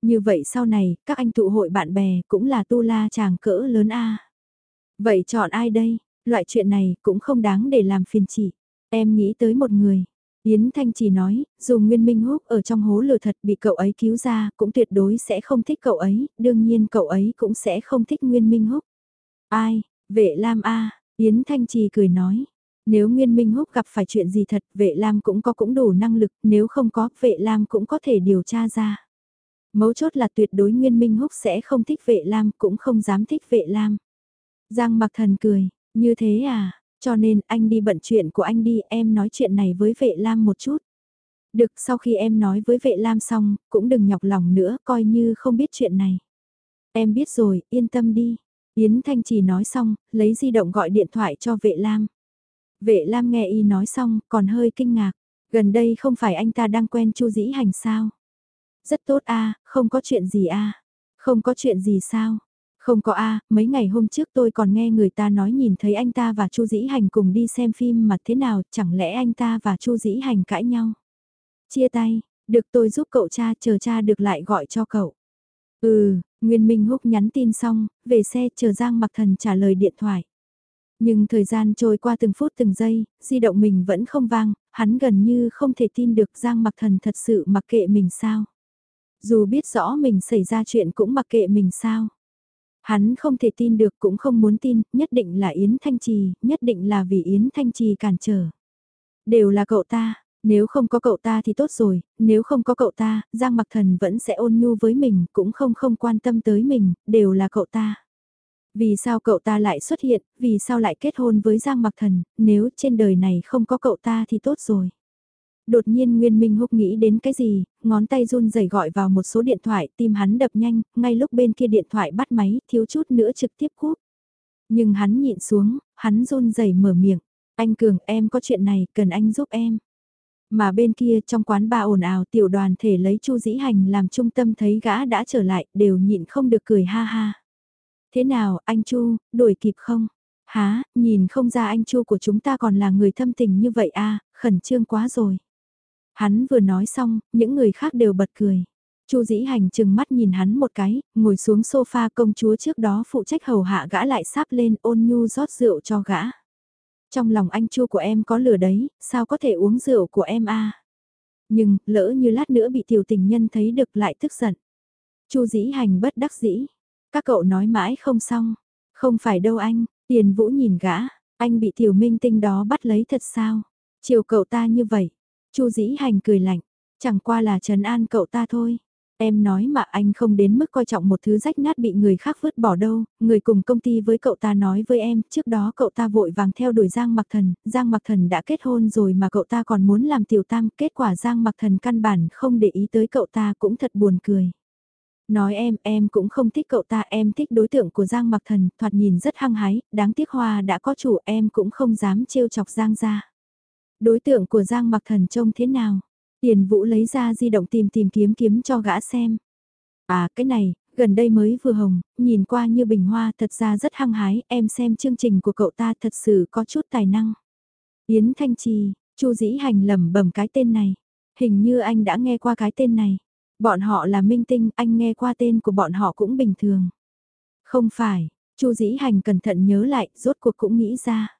Như vậy sau này, các anh tụ hội bạn bè cũng là tu la chàng cỡ lớn A. Vậy chọn ai đây? Loại chuyện này cũng không đáng để làm phiền chị. Em nghĩ tới một người. Yến Thanh chỉ nói, dù Nguyên Minh Húc ở trong hố lửa thật bị cậu ấy cứu ra, cũng tuyệt đối sẽ không thích cậu ấy, đương nhiên cậu ấy cũng sẽ không thích Nguyên Minh Húc. Ai, Vệ Lam A, Yến Thanh Trì cười nói. Nếu Nguyên Minh Húc gặp phải chuyện gì thật, vệ Lam cũng có cũng đủ năng lực, nếu không có, vệ Lam cũng có thể điều tra ra. Mấu chốt là tuyệt đối Nguyên Minh Húc sẽ không thích vệ Lam, cũng không dám thích vệ Lam. Giang mặc thần cười, như thế à, cho nên anh đi bận chuyện của anh đi, em nói chuyện này với vệ Lam một chút. Được, sau khi em nói với vệ Lam xong, cũng đừng nhọc lòng nữa, coi như không biết chuyện này. Em biết rồi, yên tâm đi. Yến Thanh Trì nói xong, lấy di động gọi điện thoại cho vệ Lam. Vệ Lam nghe y nói xong, còn hơi kinh ngạc. Gần đây không phải anh ta đang quen Chu Dĩ Hành sao? Rất tốt a, không có chuyện gì a. Không có chuyện gì sao? Không có a, mấy ngày hôm trước tôi còn nghe người ta nói nhìn thấy anh ta và Chu Dĩ Hành cùng đi xem phim mà thế nào, chẳng lẽ anh ta và Chu Dĩ Hành cãi nhau? Chia tay, được tôi giúp cậu cha chờ cha được lại gọi cho cậu. Ừ, Nguyên Minh Húc nhắn tin xong, về xe chờ Giang Mặc Thần trả lời điện thoại. Nhưng thời gian trôi qua từng phút từng giây, di động mình vẫn không vang, hắn gần như không thể tin được Giang Mặc Thần thật sự mặc kệ mình sao. Dù biết rõ mình xảy ra chuyện cũng mặc kệ mình sao. Hắn không thể tin được cũng không muốn tin, nhất định là Yến Thanh Trì, nhất định là vì Yến Thanh Trì cản trở. Đều là cậu ta, nếu không có cậu ta thì tốt rồi, nếu không có cậu ta, Giang Mặc Thần vẫn sẽ ôn nhu với mình, cũng không không quan tâm tới mình, đều là cậu ta. Vì sao cậu ta lại xuất hiện, vì sao lại kết hôn với Giang Mặc Thần, nếu trên đời này không có cậu ta thì tốt rồi. Đột nhiên Nguyên Minh Húc nghĩ đến cái gì, ngón tay run rẩy gọi vào một số điện thoại, tim hắn đập nhanh, ngay lúc bên kia điện thoại bắt máy, thiếu chút nữa trực tiếp cúp. Nhưng hắn nhịn xuống, hắn run rẩy mở miệng, Anh Cường, em có chuyện này, cần anh giúp em. Mà bên kia trong quán ba ồn ào tiểu đoàn thể lấy Chu Dĩ Hành làm trung tâm thấy gã đã trở lại, đều nhịn không được cười ha ha. Thế nào, anh Chu, đuổi kịp không? Há, nhìn không ra anh Chu của chúng ta còn là người thâm tình như vậy à, khẩn trương quá rồi. Hắn vừa nói xong, những người khác đều bật cười. Chu dĩ hành chừng mắt nhìn hắn một cái, ngồi xuống sofa công chúa trước đó phụ trách hầu hạ gã lại sắp lên ôn nhu rót rượu cho gã. Trong lòng anh Chu của em có lửa đấy, sao có thể uống rượu của em a? Nhưng, lỡ như lát nữa bị tiểu tình nhân thấy được lại tức giận. Chu dĩ hành bất đắc dĩ. Các cậu nói mãi không xong. Không phải đâu anh, tiền vũ nhìn gã, anh bị tiểu minh tinh đó bắt lấy thật sao? Chiều cậu ta như vậy. Chu dĩ hành cười lạnh, chẳng qua là trấn an cậu ta thôi. Em nói mà anh không đến mức coi trọng một thứ rách nát bị người khác vứt bỏ đâu, người cùng công ty với cậu ta nói với em, trước đó cậu ta vội vàng theo đuổi Giang Mặc Thần, Giang Mặc Thần đã kết hôn rồi mà cậu ta còn muốn làm tiểu tam, kết quả Giang Mặc Thần căn bản không để ý tới cậu ta cũng thật buồn cười. Nói em, em cũng không thích cậu ta, em thích đối tượng của Giang Mặc Thần, thoạt nhìn rất hăng hái, đáng tiếc hoa đã có chủ em cũng không dám trêu chọc Giang ra. Đối tượng của Giang Mặc Thần trông thế nào? Tiền Vũ lấy ra di động tìm tìm kiếm kiếm cho gã xem. À cái này, gần đây mới vừa hồng, nhìn qua như bình hoa thật ra rất hăng hái, em xem chương trình của cậu ta thật sự có chút tài năng. Yến Thanh Trì, Chu Dĩ Hành lẩm bẩm cái tên này. Hình như anh đã nghe qua cái tên này. Bọn họ là minh tinh, anh nghe qua tên của bọn họ cũng bình thường. Không phải, Chu Dĩ Hành cẩn thận nhớ lại, rốt cuộc cũng nghĩ ra.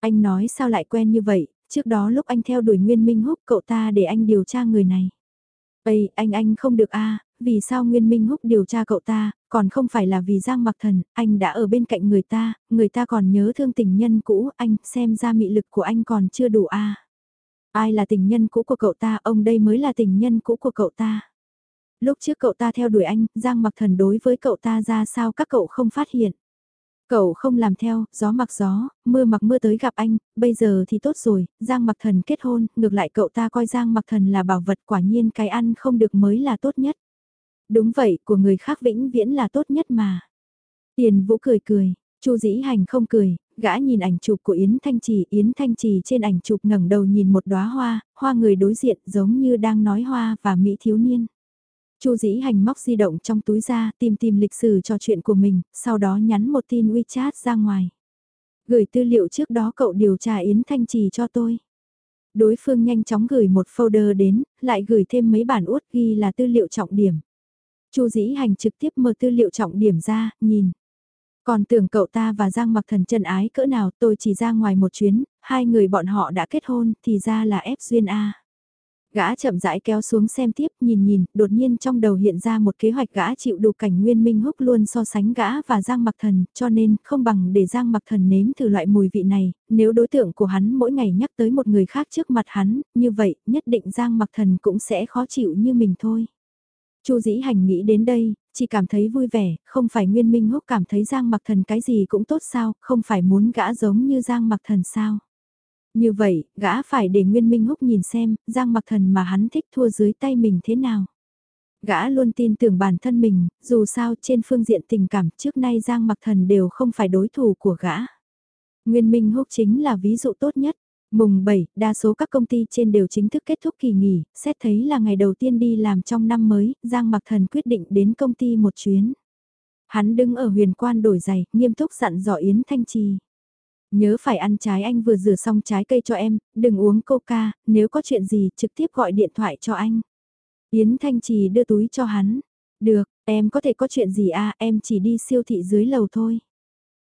Anh nói sao lại quen như vậy, trước đó lúc anh theo đuổi Nguyên Minh Húc cậu ta để anh điều tra người này. Ây, anh anh không được a vì sao Nguyên Minh Húc điều tra cậu ta, còn không phải là vì Giang Mặc Thần, anh đã ở bên cạnh người ta, người ta còn nhớ thương tình nhân cũ, anh xem ra mị lực của anh còn chưa đủ a Ai là tình nhân cũ của cậu ta, ông đây mới là tình nhân cũ của cậu ta. Lúc trước cậu ta theo đuổi anh, Giang Mặc Thần đối với cậu ta ra sao các cậu không phát hiện. Cậu không làm theo, gió mặc gió, mưa mặc mưa tới gặp anh, bây giờ thì tốt rồi, Giang mặc thần kết hôn, ngược lại cậu ta coi Giang mặc thần là bảo vật quả nhiên cái ăn không được mới là tốt nhất. Đúng vậy, của người khác vĩnh viễn là tốt nhất mà. Tiền vũ cười cười, chu dĩ hành không cười, gã nhìn ảnh chụp của Yến Thanh Trì, Yến Thanh Trì trên ảnh chụp ngẩng đầu nhìn một đóa hoa, hoa người đối diện giống như đang nói hoa và mỹ thiếu niên. Chu dĩ hành móc di động trong túi ra tìm tìm lịch sử trò chuyện của mình, sau đó nhắn một tin WeChat ra ngoài. Gửi tư liệu trước đó cậu điều tra Yến Thanh Trì cho tôi. Đối phương nhanh chóng gửi một folder đến, lại gửi thêm mấy bản út ghi là tư liệu trọng điểm. Chu dĩ hành trực tiếp mở tư liệu trọng điểm ra, nhìn. Còn tưởng cậu ta và Giang mặc thần chân ái cỡ nào tôi chỉ ra ngoài một chuyến, hai người bọn họ đã kết hôn thì ra là ép duyên A. Gã chậm rãi kéo xuống xem tiếp nhìn nhìn, đột nhiên trong đầu hiện ra một kế hoạch gã chịu đủ cảnh Nguyên Minh Húc luôn so sánh gã và Giang Mặc Thần, cho nên không bằng để Giang Mặc Thần nếm thử loại mùi vị này, nếu đối tượng của hắn mỗi ngày nhắc tới một người khác trước mặt hắn, như vậy, nhất định Giang Mặc Thần cũng sẽ khó chịu như mình thôi. Chu Dĩ Hành nghĩ đến đây, chỉ cảm thấy vui vẻ, không phải Nguyên Minh Húc cảm thấy Giang Mặc Thần cái gì cũng tốt sao, không phải muốn gã giống như Giang Mặc Thần sao. Như vậy, gã phải để Nguyên Minh Húc nhìn xem, Giang mặc thần mà hắn thích thua dưới tay mình thế nào. Gã luôn tin tưởng bản thân mình, dù sao trên phương diện tình cảm trước nay Giang mặc thần đều không phải đối thủ của gã. Nguyên Minh Húc chính là ví dụ tốt nhất. Mùng 7, đa số các công ty trên đều chính thức kết thúc kỳ nghỉ, xét thấy là ngày đầu tiên đi làm trong năm mới, Giang Mặc Thần quyết định đến công ty một chuyến. Hắn đứng ở huyền quan đổi giày, nghiêm túc dặn dò Yến Thanh Trì. Nhớ phải ăn trái anh vừa rửa xong trái cây cho em, đừng uống coca, nếu có chuyện gì trực tiếp gọi điện thoại cho anh. Yến Thanh Trì đưa túi cho hắn. Được, em có thể có chuyện gì à, em chỉ đi siêu thị dưới lầu thôi.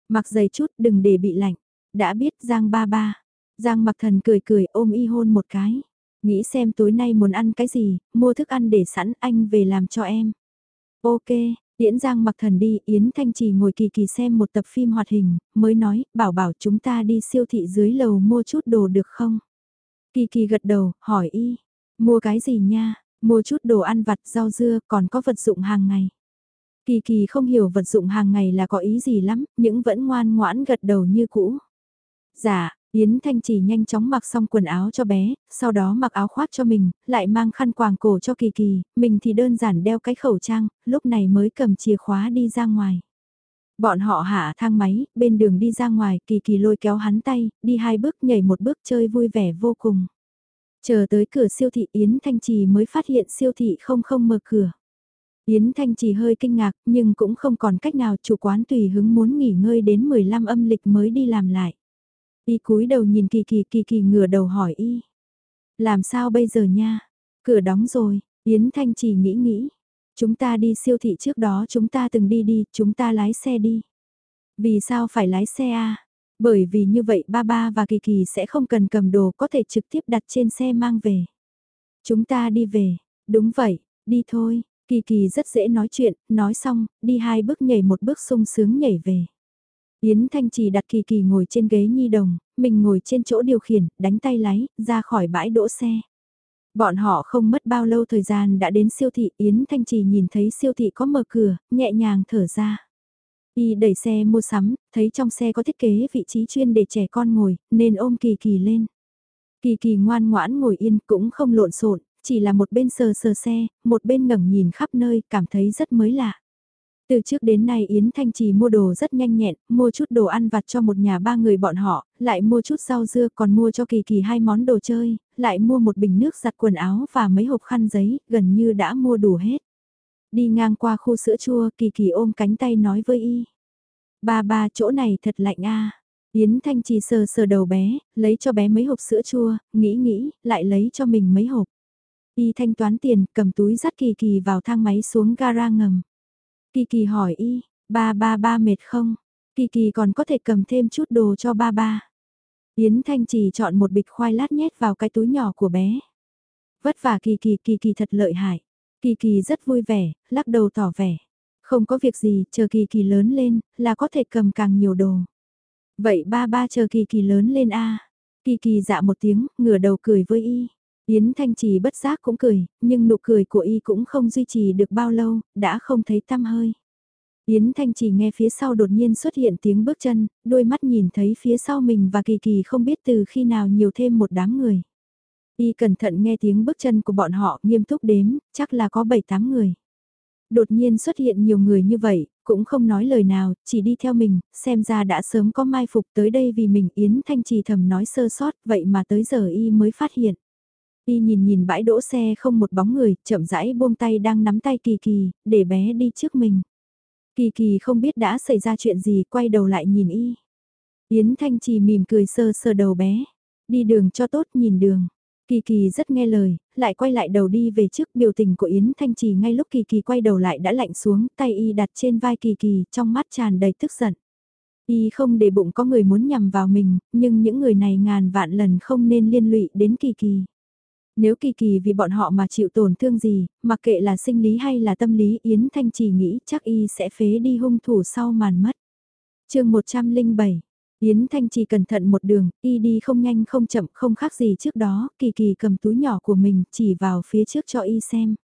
Mặc giày chút đừng để bị lạnh. Đã biết Giang ba ba. Giang mặc thần cười cười ôm y hôn một cái. Nghĩ xem tối nay muốn ăn cái gì, mua thức ăn để sẵn anh về làm cho em. Ok, Tiễn Giang mặc thần đi, Yến Thanh Trì ngồi kỳ kỳ xem một tập phim hoạt hình, mới nói, bảo bảo chúng ta đi siêu thị dưới lầu mua chút đồ được không? Kỳ kỳ gật đầu, hỏi y, mua cái gì nha, mua chút đồ ăn vặt, rau dưa, còn có vật dụng hàng ngày. Kỳ kỳ không hiểu vật dụng hàng ngày là có ý gì lắm, nhưng vẫn ngoan ngoãn gật đầu như cũ. Dạ, Yến Thanh chỉ nhanh chóng mặc xong quần áo cho bé, sau đó mặc áo khoác cho mình, lại mang khăn quàng cổ cho Kỳ Kỳ, mình thì đơn giản đeo cái khẩu trang, lúc này mới cầm chìa khóa đi ra ngoài. Bọn họ hạ thang máy, bên đường đi ra ngoài, kỳ kỳ lôi kéo hắn tay, đi hai bước nhảy một bước chơi vui vẻ vô cùng. Chờ tới cửa siêu thị Yến Thanh Trì mới phát hiện siêu thị không không mở cửa. Yến Thanh Trì hơi kinh ngạc nhưng cũng không còn cách nào chủ quán tùy hứng muốn nghỉ ngơi đến 15 âm lịch mới đi làm lại. Y cúi đầu nhìn kỳ kỳ kỳ kỳ ngửa đầu hỏi y. Làm sao bây giờ nha? Cửa đóng rồi, Yến Thanh Trì nghĩ nghĩ. Chúng ta đi siêu thị trước đó chúng ta từng đi đi, chúng ta lái xe đi. Vì sao phải lái xe à? Bởi vì như vậy ba ba và kỳ kỳ sẽ không cần cầm đồ có thể trực tiếp đặt trên xe mang về. Chúng ta đi về, đúng vậy, đi thôi, kỳ kỳ rất dễ nói chuyện, nói xong, đi hai bước nhảy một bước sung sướng nhảy về. Yến Thanh Trì đặt kỳ kỳ ngồi trên ghế nhi đồng, mình ngồi trên chỗ điều khiển, đánh tay lái, ra khỏi bãi đỗ xe. Bọn họ không mất bao lâu thời gian đã đến siêu thị, Yến Thanh Trì nhìn thấy siêu thị có mở cửa, nhẹ nhàng thở ra. Y đẩy xe mua sắm, thấy trong xe có thiết kế vị trí chuyên để trẻ con ngồi, nên ôm Kỳ Kỳ lên. Kỳ Kỳ ngoan ngoãn ngồi yên cũng không lộn xộn, chỉ là một bên sờ sờ xe, một bên ngẩng nhìn khắp nơi, cảm thấy rất mới lạ. Từ trước đến nay Yến Thanh Trì mua đồ rất nhanh nhẹn, mua chút đồ ăn vặt cho một nhà ba người bọn họ, lại mua chút rau dưa còn mua cho Kỳ Kỳ hai món đồ chơi, lại mua một bình nước giặt quần áo và mấy hộp khăn giấy, gần như đã mua đủ hết. Đi ngang qua khu sữa chua, Kỳ Kỳ ôm cánh tay nói với y. Ba ba chỗ này thật lạnh a. Yến Thanh Trì sờ sờ đầu bé, lấy cho bé mấy hộp sữa chua, nghĩ nghĩ, lại lấy cho mình mấy hộp. Y thanh toán tiền, cầm túi dắt Kỳ Kỳ vào thang máy xuống gara ngầm. Kỳ Kỳ hỏi y, ba ba ba mệt không? Kỳ Kỳ còn có thể cầm thêm chút đồ cho ba ba. Yến Thanh chỉ chọn một bịch khoai lát nhét vào cái túi nhỏ của bé. Vất vả Kỳ Kỳ Kỳ Kỳ thật lợi hại. Kỳ Kỳ rất vui vẻ, lắc đầu tỏ vẻ. Không có việc gì, chờ Kỳ Kỳ lớn lên, là có thể cầm càng nhiều đồ. Vậy ba ba chờ Kỳ Kỳ lớn lên a Kỳ Kỳ dạ một tiếng, ngửa đầu cười với y. Yến Thanh Trì bất giác cũng cười, nhưng nụ cười của y cũng không duy trì được bao lâu, đã không thấy tăm hơi. Yến Thanh Trì nghe phía sau đột nhiên xuất hiện tiếng bước chân, đôi mắt nhìn thấy phía sau mình và kỳ kỳ không biết từ khi nào nhiều thêm một đám người. Y cẩn thận nghe tiếng bước chân của bọn họ nghiêm túc đếm, chắc là có 7-8 người. Đột nhiên xuất hiện nhiều người như vậy, cũng không nói lời nào, chỉ đi theo mình, xem ra đã sớm có mai phục tới đây vì mình Yến Thanh Trì thầm nói sơ sót, vậy mà tới giờ Y mới phát hiện. Y nhìn nhìn bãi đỗ xe không một bóng người, chậm rãi buông tay đang nắm tay Kỳ Kỳ, để bé đi trước mình. Kỳ Kỳ không biết đã xảy ra chuyện gì, quay đầu lại nhìn Y. Yến Thanh Trì mỉm cười sơ sơ đầu bé. Đi đường cho tốt nhìn đường. Kỳ Kỳ rất nghe lời, lại quay lại đầu đi về trước biểu tình của Yến Thanh Trì ngay lúc Kỳ Kỳ quay đầu lại đã lạnh xuống, tay Y đặt trên vai Kỳ Kỳ, trong mắt tràn đầy tức giận. Y không để bụng có người muốn nhằm vào mình, nhưng những người này ngàn vạn lần không nên liên lụy đến Kỳ Kỳ. Nếu kỳ kỳ vì bọn họ mà chịu tổn thương gì, mặc kệ là sinh lý hay là tâm lý Yến Thanh chỉ nghĩ chắc y sẽ phế đi hung thủ sau màn mất. chương 107 Yến Thanh chỉ cẩn thận một đường, y đi không nhanh không chậm không khác gì trước đó, kỳ kỳ cầm túi nhỏ của mình chỉ vào phía trước cho y xem.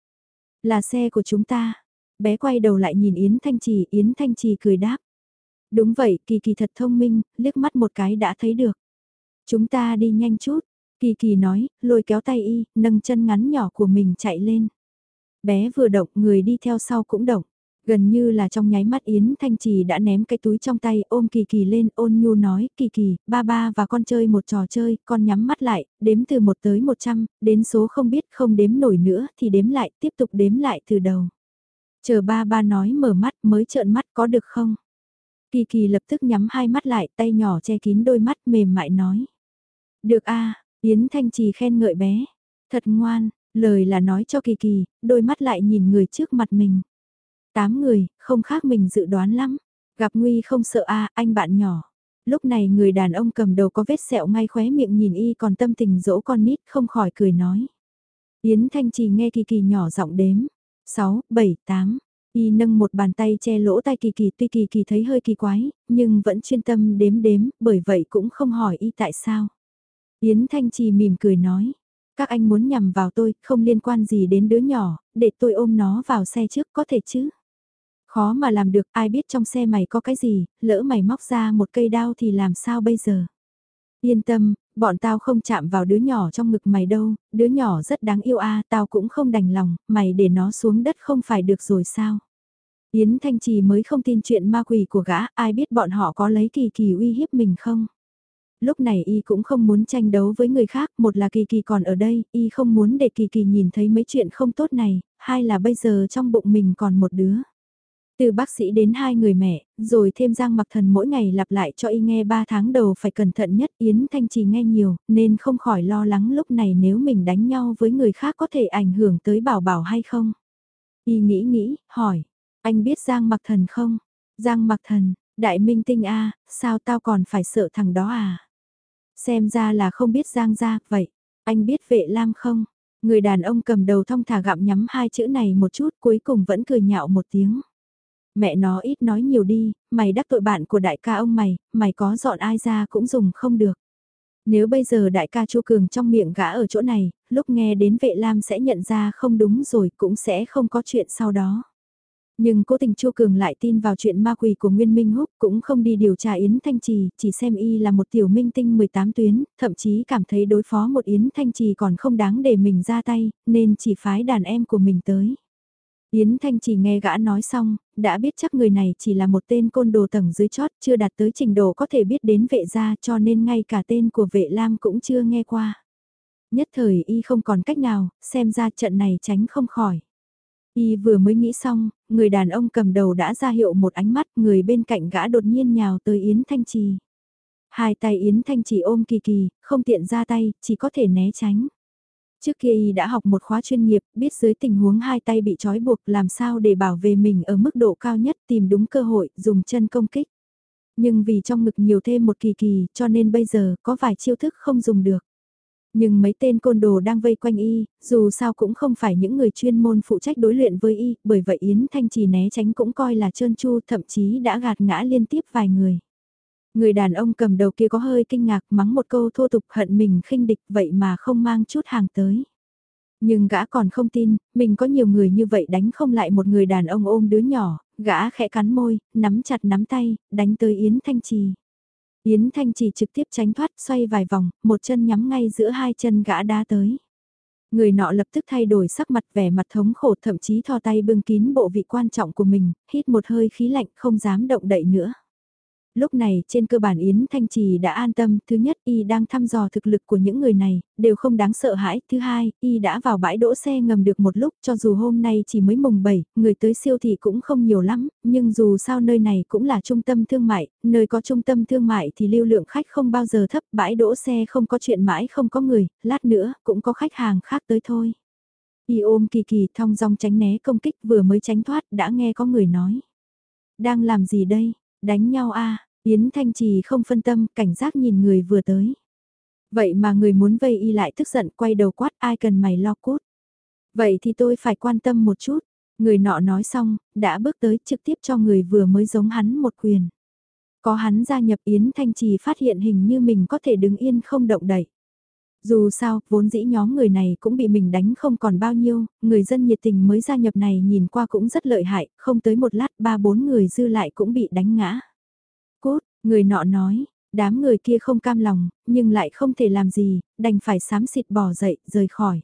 Là xe của chúng ta. Bé quay đầu lại nhìn Yến Thanh Trì, Yến Thanh Trì cười đáp. Đúng vậy, kỳ kỳ thật thông minh, liếc mắt một cái đã thấy được. Chúng ta đi nhanh chút, Kỳ kỳ nói, lôi kéo tay y, nâng chân ngắn nhỏ của mình chạy lên. Bé vừa động, người đi theo sau cũng động. Gần như là trong nháy mắt Yến Thanh Trì đã ném cái túi trong tay ôm Kỳ Kỳ lên ôn nhu nói Kỳ Kỳ, ba ba và con chơi một trò chơi, con nhắm mắt lại, đếm từ một tới một trăm, đến số không biết không đếm nổi nữa thì đếm lại, tiếp tục đếm lại từ đầu. Chờ ba ba nói mở mắt mới trợn mắt có được không? Kỳ Kỳ lập tức nhắm hai mắt lại tay nhỏ che kín đôi mắt mềm mại nói. Được a Yến Thanh Trì khen ngợi bé. Thật ngoan, lời là nói cho Kỳ Kỳ, đôi mắt lại nhìn người trước mặt mình. Tám người, không khác mình dự đoán lắm. Gặp nguy không sợ a anh bạn nhỏ. Lúc này người đàn ông cầm đầu có vết sẹo ngay khóe miệng nhìn y còn tâm tình dỗ con nít không khỏi cười nói. Yến Thanh Trì nghe Kỳ Kỳ nhỏ giọng đếm. 6, 7, 8. Y nâng một bàn tay che lỗ tai Kỳ Kỳ tuy Kỳ Kỳ thấy hơi kỳ quái, nhưng vẫn chuyên tâm đếm đếm, bởi vậy cũng không hỏi y tại sao. Yến Thanh Trì mỉm cười nói, các anh muốn nhằm vào tôi, không liên quan gì đến đứa nhỏ, để tôi ôm nó vào xe trước có thể chứ. Khó mà làm được, ai biết trong xe mày có cái gì, lỡ mày móc ra một cây đao thì làm sao bây giờ. Yên tâm, bọn tao không chạm vào đứa nhỏ trong ngực mày đâu, đứa nhỏ rất đáng yêu a, tao cũng không đành lòng, mày để nó xuống đất không phải được rồi sao. Yến Thanh Trì mới không tin chuyện ma quỷ của gã, ai biết bọn họ có lấy kỳ kỳ uy hiếp mình không? Lúc này y cũng không muốn tranh đấu với người khác, một là kỳ kỳ còn ở đây, y không muốn để kỳ kỳ nhìn thấy mấy chuyện không tốt này, hai là bây giờ trong bụng mình còn một đứa. Từ bác sĩ đến hai người mẹ, rồi thêm Giang Mặc Thần mỗi ngày lặp lại cho y nghe ba tháng đầu phải cẩn thận nhất Yến Thanh Trì nghe nhiều, nên không khỏi lo lắng lúc này nếu mình đánh nhau với người khác có thể ảnh hưởng tới bảo bảo hay không. Y nghĩ nghĩ, hỏi, anh biết Giang Mặc Thần không? Giang Mặc Thần, đại minh tinh a sao tao còn phải sợ thằng đó à? Xem ra là không biết Giang ra, vậy, anh biết vệ lam không? Người đàn ông cầm đầu thong thả gặm nhắm hai chữ này một chút cuối cùng vẫn cười nhạo một tiếng. Mẹ nó ít nói nhiều đi, mày đắc tội bạn của đại ca ông mày, mày có dọn ai ra cũng dùng không được. Nếu bây giờ đại ca Chu Cường trong miệng gã ở chỗ này, lúc nghe đến vệ lam sẽ nhận ra không đúng rồi cũng sẽ không có chuyện sau đó. Nhưng cố tình Chu Cường lại tin vào chuyện ma quỷ của Nguyên Minh Húc cũng không đi điều tra Yến Thanh Trì, chỉ xem y là một tiểu minh tinh 18 tuyến, thậm chí cảm thấy đối phó một Yến Thanh Trì còn không đáng để mình ra tay, nên chỉ phái đàn em của mình tới. Yến Thanh Trì nghe gã nói xong, đã biết chắc người này chỉ là một tên côn đồ tầng dưới chót, chưa đạt tới trình độ có thể biết đến vệ gia cho nên ngay cả tên của vệ lam cũng chưa nghe qua. Nhất thời y không còn cách nào, xem ra trận này tránh không khỏi. Y vừa mới nghĩ xong, người đàn ông cầm đầu đã ra hiệu một ánh mắt, người bên cạnh gã đột nhiên nhào tới Yến Thanh Trì. Hai tay Yến Thanh Trì ôm kỳ kỳ, không tiện ra tay, chỉ có thể né tránh. Trước kia y đã học một khóa chuyên nghiệp, biết dưới tình huống hai tay bị trói buộc làm sao để bảo vệ mình ở mức độ cao nhất tìm đúng cơ hội, dùng chân công kích. Nhưng vì trong ngực nhiều thêm một kỳ kỳ cho nên bây giờ có vài chiêu thức không dùng được. Nhưng mấy tên côn đồ đang vây quanh y, dù sao cũng không phải những người chuyên môn phụ trách đối luyện với y, bởi vậy Yến Thanh Trì né tránh cũng coi là trơn chu thậm chí đã gạt ngã liên tiếp vài người. Người đàn ông cầm đầu kia có hơi kinh ngạc mắng một câu thô tục hận mình khinh địch vậy mà không mang chút hàng tới. Nhưng gã còn không tin, mình có nhiều người như vậy đánh không lại một người đàn ông ôm đứa nhỏ, gã khẽ cắn môi, nắm chặt nắm tay, đánh tới Yến Thanh Trì. Yến Thanh chỉ trực tiếp tránh thoát xoay vài vòng, một chân nhắm ngay giữa hai chân gã đá tới. Người nọ lập tức thay đổi sắc mặt vẻ mặt thống khổ thậm chí thò tay bưng kín bộ vị quan trọng của mình, hít một hơi khí lạnh không dám động đậy nữa. Lúc này trên cơ bản Yến Thanh Trì đã an tâm, thứ nhất y đang thăm dò thực lực của những người này, đều không đáng sợ hãi, thứ hai, y đã vào bãi đỗ xe ngầm được một lúc cho dù hôm nay chỉ mới mùng 7, người tới siêu thị cũng không nhiều lắm, nhưng dù sao nơi này cũng là trung tâm thương mại, nơi có trung tâm thương mại thì lưu lượng khách không bao giờ thấp, bãi đỗ xe không có chuyện mãi không có người, lát nữa cũng có khách hàng khác tới thôi. Y ôm kỳ kỳ thong dong tránh né công kích vừa mới tránh thoát đã nghe có người nói. Đang làm gì đây? Đánh nhau a à? Yến Thanh Trì không phân tâm, cảnh giác nhìn người vừa tới. Vậy mà người muốn vây y lại tức giận quay đầu quát ai cần mày lo cút. Vậy thì tôi phải quan tâm một chút. Người nọ nói xong, đã bước tới trực tiếp cho người vừa mới giống hắn một quyền. Có hắn gia nhập Yến Thanh Trì phát hiện hình như mình có thể đứng yên không động đậy. Dù sao, vốn dĩ nhóm người này cũng bị mình đánh không còn bao nhiêu, người dân nhiệt tình mới gia nhập này nhìn qua cũng rất lợi hại, không tới một lát ba bốn người dư lại cũng bị đánh ngã. Người nọ nói, đám người kia không cam lòng, nhưng lại không thể làm gì, đành phải sám xịt bỏ dậy, rời khỏi.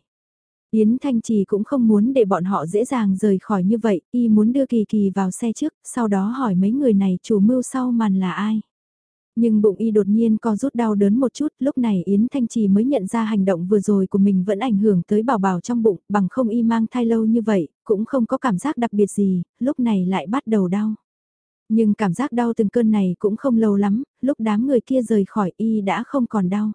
Yến Thanh Trì cũng không muốn để bọn họ dễ dàng rời khỏi như vậy, y muốn đưa Kỳ Kỳ vào xe trước, sau đó hỏi mấy người này chủ mưu sau màn là ai. Nhưng bụng y đột nhiên co rút đau đớn một chút, lúc này Yến Thanh Trì mới nhận ra hành động vừa rồi của mình vẫn ảnh hưởng tới bảo bảo trong bụng, bằng không y mang thai lâu như vậy, cũng không có cảm giác đặc biệt gì, lúc này lại bắt đầu đau. Nhưng cảm giác đau từng cơn này cũng không lâu lắm, lúc đám người kia rời khỏi y đã không còn đau.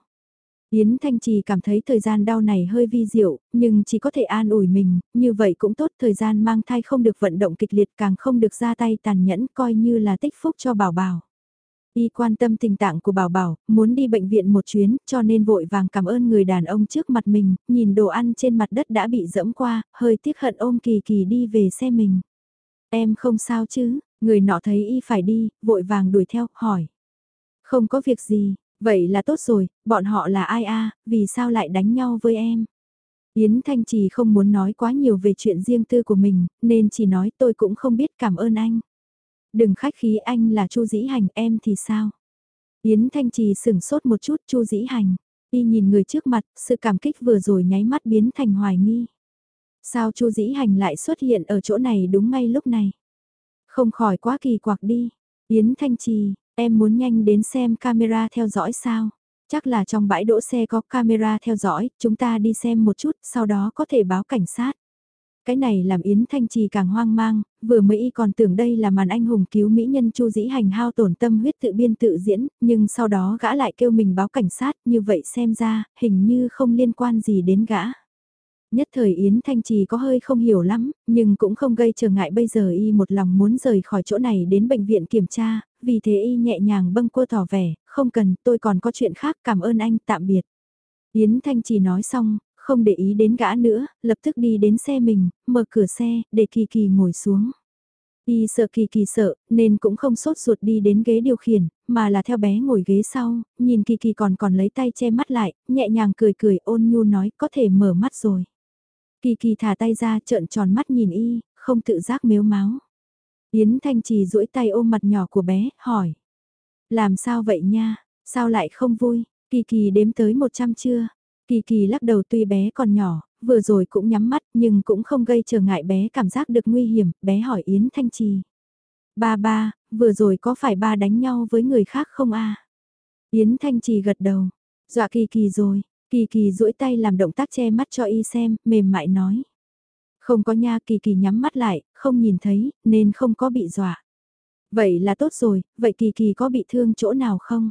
Yến Thanh Trì cảm thấy thời gian đau này hơi vi diệu, nhưng chỉ có thể an ủi mình, như vậy cũng tốt thời gian mang thai không được vận động kịch liệt càng không được ra tay tàn nhẫn coi như là tích phúc cho bảo bảo. Y quan tâm tình trạng của bảo bảo, muốn đi bệnh viện một chuyến cho nên vội vàng cảm ơn người đàn ông trước mặt mình, nhìn đồ ăn trên mặt đất đã bị dẫm qua, hơi tiếc hận ôm kỳ kỳ đi về xe mình. Em không sao chứ, Người nọ thấy y phải đi, vội vàng đuổi theo, hỏi. Không có việc gì, vậy là tốt rồi, bọn họ là ai a vì sao lại đánh nhau với em? Yến Thanh Trì không muốn nói quá nhiều về chuyện riêng tư của mình, nên chỉ nói tôi cũng không biết cảm ơn anh. Đừng khách khí anh là Chu Dĩ Hành, em thì sao? Yến Thanh Trì sửng sốt một chút Chu Dĩ Hành. Y nhìn người trước mặt, sự cảm kích vừa rồi nháy mắt biến thành hoài nghi. Sao Chu Dĩ Hành lại xuất hiện ở chỗ này đúng ngay lúc này? Không khỏi quá kỳ quặc đi. Yến Thanh Trì, em muốn nhanh đến xem camera theo dõi sao? Chắc là trong bãi đỗ xe có camera theo dõi, chúng ta đi xem một chút, sau đó có thể báo cảnh sát. Cái này làm Yến Thanh Trì càng hoang mang, vừa mới y còn tưởng đây là màn anh hùng cứu mỹ nhân Chu Dĩ Hành hao tổn tâm huyết tự biên tự diễn, nhưng sau đó gã lại kêu mình báo cảnh sát, như vậy xem ra, hình như không liên quan gì đến gã. Nhất thời Yến Thanh Trì có hơi không hiểu lắm, nhưng cũng không gây trở ngại bây giờ y một lòng muốn rời khỏi chỗ này đến bệnh viện kiểm tra, vì thế y nhẹ nhàng bâng cua tỏ vẻ, không cần, tôi còn có chuyện khác, cảm ơn anh, tạm biệt. Yến Thanh Trì nói xong, không để ý đến gã nữa, lập tức đi đến xe mình, mở cửa xe, để Kỳ Kỳ ngồi xuống. Y sợ Kỳ Kỳ sợ, nên cũng không sốt ruột đi đến ghế điều khiển, mà là theo bé ngồi ghế sau, nhìn Kỳ Kỳ còn còn lấy tay che mắt lại, nhẹ nhàng cười cười ôn nhu nói có thể mở mắt rồi. Kỳ Kỳ thả tay ra trợn tròn mắt nhìn Y, không tự giác mếu máu. Yến Thanh Trì duỗi tay ôm mặt nhỏ của bé, hỏi. Làm sao vậy nha, sao lại không vui, Kỳ Kỳ đếm tới 100 chưa? Kỳ Kỳ lắc đầu tuy bé còn nhỏ, vừa rồi cũng nhắm mắt nhưng cũng không gây trở ngại bé cảm giác được nguy hiểm, bé hỏi Yến Thanh Trì. Ba ba, vừa rồi có phải ba đánh nhau với người khác không a? Yến Thanh Trì gật đầu, dọa Kỳ Kỳ rồi, Kỳ Kỳ duỗi tay làm động tác che mắt cho y xem, mềm mại nói. Không có nha Kỳ Kỳ nhắm mắt lại, không nhìn thấy, nên không có bị dọa. Vậy là tốt rồi, vậy Kỳ Kỳ có bị thương chỗ nào không?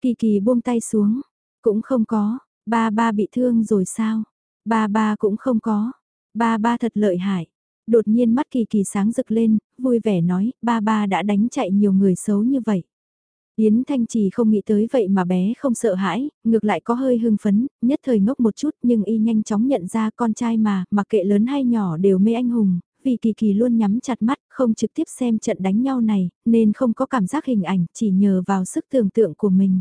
Kỳ Kỳ buông tay xuống, cũng không có, ba ba bị thương rồi sao? Ba ba cũng không có, ba ba thật lợi hại. Đột nhiên mắt Kỳ Kỳ sáng rực lên, vui vẻ nói, ba ba đã đánh chạy nhiều người xấu như vậy. Yến Thanh Trì không nghĩ tới vậy mà bé không sợ hãi, ngược lại có hơi hưng phấn, nhất thời ngốc một chút nhưng y nhanh chóng nhận ra con trai mà, mặc kệ lớn hay nhỏ đều mê anh hùng, vì Kỳ Kỳ luôn nhắm chặt mắt, không trực tiếp xem trận đánh nhau này, nên không có cảm giác hình ảnh, chỉ nhờ vào sức tưởng tượng của mình.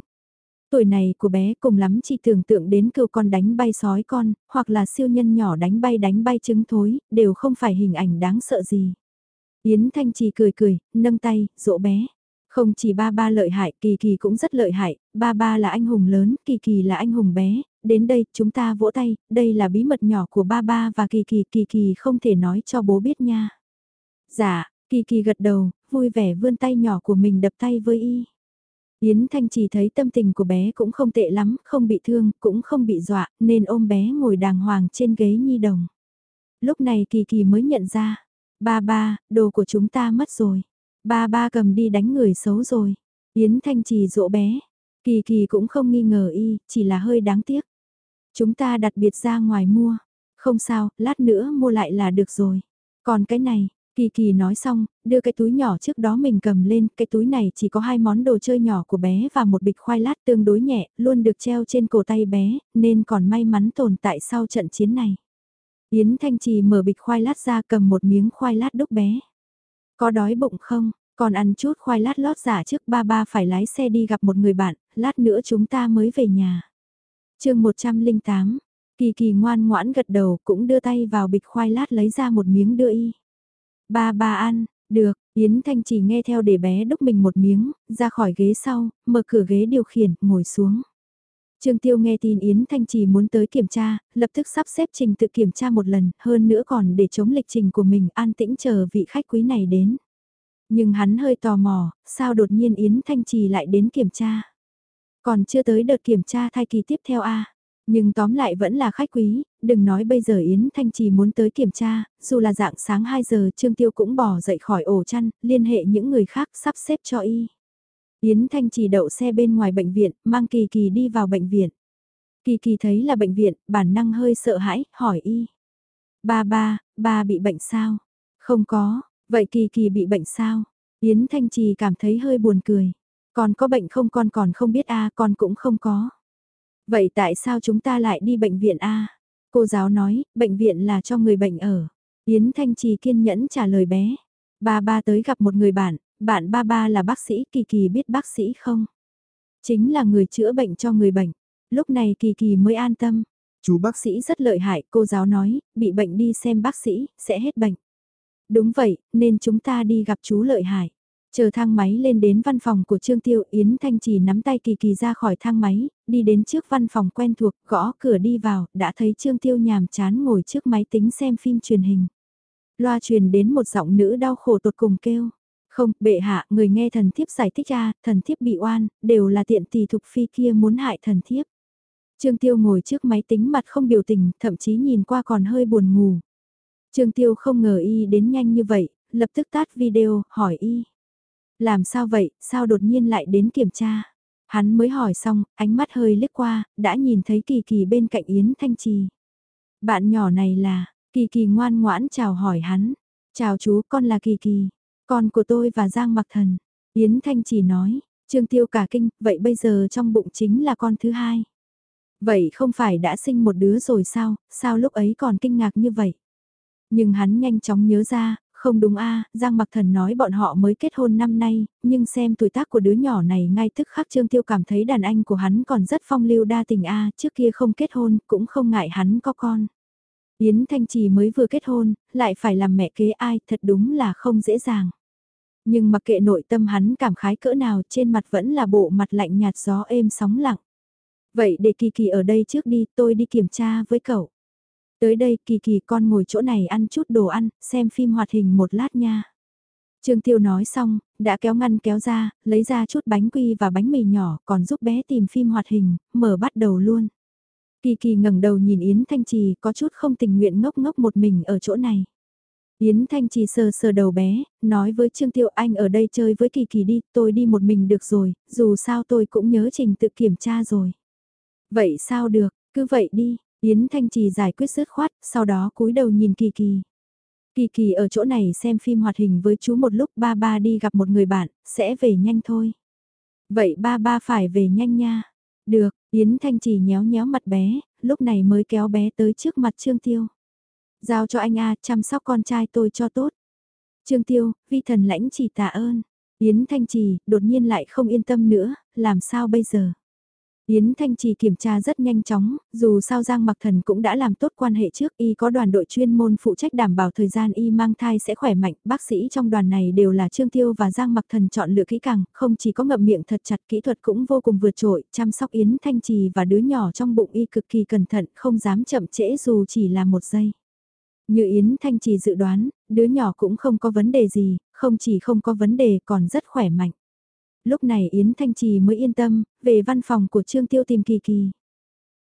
Tuổi này của bé cùng lắm chỉ tưởng tượng đến cừu con đánh bay sói con, hoặc là siêu nhân nhỏ đánh bay đánh bay trứng thối, đều không phải hình ảnh đáng sợ gì. Yến Thanh Trì cười cười, nâng tay, dỗ bé. Không chỉ ba ba lợi hại, Kỳ Kỳ cũng rất lợi hại, ba ba là anh hùng lớn, Kỳ Kỳ là anh hùng bé, đến đây chúng ta vỗ tay, đây là bí mật nhỏ của ba ba và Kỳ Kỳ, Kỳ Kỳ không thể nói cho bố biết nha. Dạ, Kỳ Kỳ gật đầu, vui vẻ vươn tay nhỏ của mình đập tay với y. Yến Thanh chỉ thấy tâm tình của bé cũng không tệ lắm, không bị thương, cũng không bị dọa, nên ôm bé ngồi đàng hoàng trên ghế nhi đồng. Lúc này Kỳ Kỳ mới nhận ra, ba ba, đồ của chúng ta mất rồi. Ba ba cầm đi đánh người xấu rồi. Yến Thanh Trì dỗ bé. Kỳ kỳ cũng không nghi ngờ y, chỉ là hơi đáng tiếc. Chúng ta đặt biệt ra ngoài mua. Không sao, lát nữa mua lại là được rồi. Còn cái này, Kỳ kỳ nói xong, đưa cái túi nhỏ trước đó mình cầm lên, cái túi này chỉ có hai món đồ chơi nhỏ của bé và một bịch khoai lát tương đối nhẹ, luôn được treo trên cổ tay bé, nên còn may mắn tồn tại sau trận chiến này. Yến Thanh Trì mở bịch khoai lát ra cầm một miếng khoai lát đúc bé. Có đói bụng không? Còn ăn chút khoai lát lót giả trước ba ba phải lái xe đi gặp một người bạn, lát nữa chúng ta mới về nhà. chương 108, Kỳ kỳ ngoan ngoãn gật đầu cũng đưa tay vào bịch khoai lát lấy ra một miếng đưa y. Ba ba ăn, được, Yến Thanh chỉ nghe theo để bé đúc mình một miếng, ra khỏi ghế sau, mở cửa ghế điều khiển, ngồi xuống. Trương Tiêu nghe tin Yến Thanh Trì muốn tới kiểm tra, lập tức sắp xếp trình tự kiểm tra một lần, hơn nữa còn để chống lịch trình của mình an tĩnh chờ vị khách quý này đến. Nhưng hắn hơi tò mò, sao đột nhiên Yến Thanh Trì lại đến kiểm tra. Còn chưa tới đợt kiểm tra thai kỳ tiếp theo a Nhưng tóm lại vẫn là khách quý, đừng nói bây giờ Yến Thanh Trì muốn tới kiểm tra, dù là dạng sáng 2 giờ Trương Tiêu cũng bỏ dậy khỏi ổ chăn, liên hệ những người khác sắp xếp cho y. Yến Thanh Trì đậu xe bên ngoài bệnh viện, mang Kỳ Kỳ đi vào bệnh viện. Kỳ Kỳ thấy là bệnh viện, bản năng hơi sợ hãi, hỏi y. Ba ba, ba bị bệnh sao? Không có, vậy Kỳ Kỳ bị bệnh sao? Yến Thanh Trì cảm thấy hơi buồn cười. Con có bệnh không con còn không biết a con cũng không có. Vậy tại sao chúng ta lại đi bệnh viện a Cô giáo nói, bệnh viện là cho người bệnh ở. Yến Thanh Trì kiên nhẫn trả lời bé. Ba ba tới gặp một người bạn, bạn ba ba là bác sĩ, Kỳ Kỳ biết bác sĩ không? Chính là người chữa bệnh cho người bệnh. Lúc này Kỳ Kỳ mới an tâm. Chú bác sĩ rất lợi hại, cô giáo nói, bị bệnh đi xem bác sĩ, sẽ hết bệnh. Đúng vậy, nên chúng ta đi gặp chú lợi hại. Chờ thang máy lên đến văn phòng của Trương Tiêu, Yến Thanh chỉ nắm tay Kỳ Kỳ ra khỏi thang máy, đi đến trước văn phòng quen thuộc, gõ cửa đi vào, đã thấy Trương Tiêu nhàm chán ngồi trước máy tính xem phim truyền hình. Loa truyền đến một giọng nữ đau khổ tột cùng kêu, không, bệ hạ, người nghe thần thiếp giải thích ra, thần thiếp bị oan, đều là tiện tỷ thục phi kia muốn hại thần thiếp. Trương Tiêu ngồi trước máy tính mặt không biểu tình, thậm chí nhìn qua còn hơi buồn ngủ. Trương Tiêu không ngờ y đến nhanh như vậy, lập tức tắt video, hỏi y. Làm sao vậy, sao đột nhiên lại đến kiểm tra? Hắn mới hỏi xong, ánh mắt hơi liếc qua, đã nhìn thấy Kỳ Kỳ bên cạnh Yến Thanh Trì. Bạn nhỏ này là, Kỳ Kỳ ngoan ngoãn chào hỏi hắn. Chào chú, con là Kỳ Kỳ. Con của tôi và Giang Mặc Thần. Yến Thanh chỉ nói, Trương Tiêu cả kinh, vậy bây giờ trong bụng chính là con thứ hai. Vậy không phải đã sinh một đứa rồi sao, sao lúc ấy còn kinh ngạc như vậy? Nhưng hắn nhanh chóng nhớ ra, không đúng a Giang Mặc Thần nói bọn họ mới kết hôn năm nay, nhưng xem tuổi tác của đứa nhỏ này ngay tức khắc Trương Tiêu cảm thấy đàn anh của hắn còn rất phong lưu đa tình a trước kia không kết hôn, cũng không ngại hắn có con. Yến Thanh Trì mới vừa kết hôn, lại phải làm mẹ kế ai, thật đúng là không dễ dàng. Nhưng mặc kệ nội tâm hắn cảm khái cỡ nào trên mặt vẫn là bộ mặt lạnh nhạt gió êm sóng lặng. Vậy để Kỳ Kỳ ở đây trước đi, tôi đi kiểm tra với cậu. Tới đây Kỳ Kỳ con ngồi chỗ này ăn chút đồ ăn, xem phim hoạt hình một lát nha. Trương Tiêu nói xong, đã kéo ngăn kéo ra, lấy ra chút bánh quy và bánh mì nhỏ, còn giúp bé tìm phim hoạt hình, mở bắt đầu luôn. Kỳ Kỳ ngẩng đầu nhìn Yến Thanh Trì có chút không tình nguyện ngốc ngốc một mình ở chỗ này. Yến Thanh Trì sờ sờ đầu bé, nói với Trương Tiêu anh ở đây chơi với Kỳ Kỳ đi, tôi đi một mình được rồi, dù sao tôi cũng nhớ trình tự kiểm tra rồi. Vậy sao được, cứ vậy đi, Yến Thanh Trì giải quyết dứt khoát, sau đó cúi đầu nhìn Kỳ Kỳ. Kỳ Kỳ ở chỗ này xem phim hoạt hình với chú một lúc ba ba đi gặp một người bạn, sẽ về nhanh thôi. Vậy ba ba phải về nhanh nha. Được, Yến Thanh chỉ nhéo nhéo mặt bé, lúc này mới kéo bé tới trước mặt Trương Tiêu. Giao cho anh A chăm sóc con trai tôi cho tốt. Trương Tiêu, vi thần lãnh chỉ tạ ơn. Yến Thanh Trì, đột nhiên lại không yên tâm nữa, làm sao bây giờ? Yến Thanh Trì kiểm tra rất nhanh chóng, dù sao Giang Mặc Thần cũng đã làm tốt quan hệ trước y có đoàn đội chuyên môn phụ trách đảm bảo thời gian y mang thai sẽ khỏe mạnh, bác sĩ trong đoàn này đều là Trương Tiêu và Giang Mặc Thần chọn lựa kỹ càng, không chỉ có ngậm miệng thật chặt kỹ thuật cũng vô cùng vượt trội, chăm sóc Yến Thanh Trì và đứa nhỏ trong bụng y cực kỳ cẩn thận, không dám chậm trễ dù chỉ là một giây. Như Yến Thanh Trì dự đoán, đứa nhỏ cũng không có vấn đề gì, không chỉ không có vấn đề còn rất khỏe mạnh lúc này Yến Thanh Trì mới yên tâm, về văn phòng của Trương Tiêu tìm Kỳ Kỳ.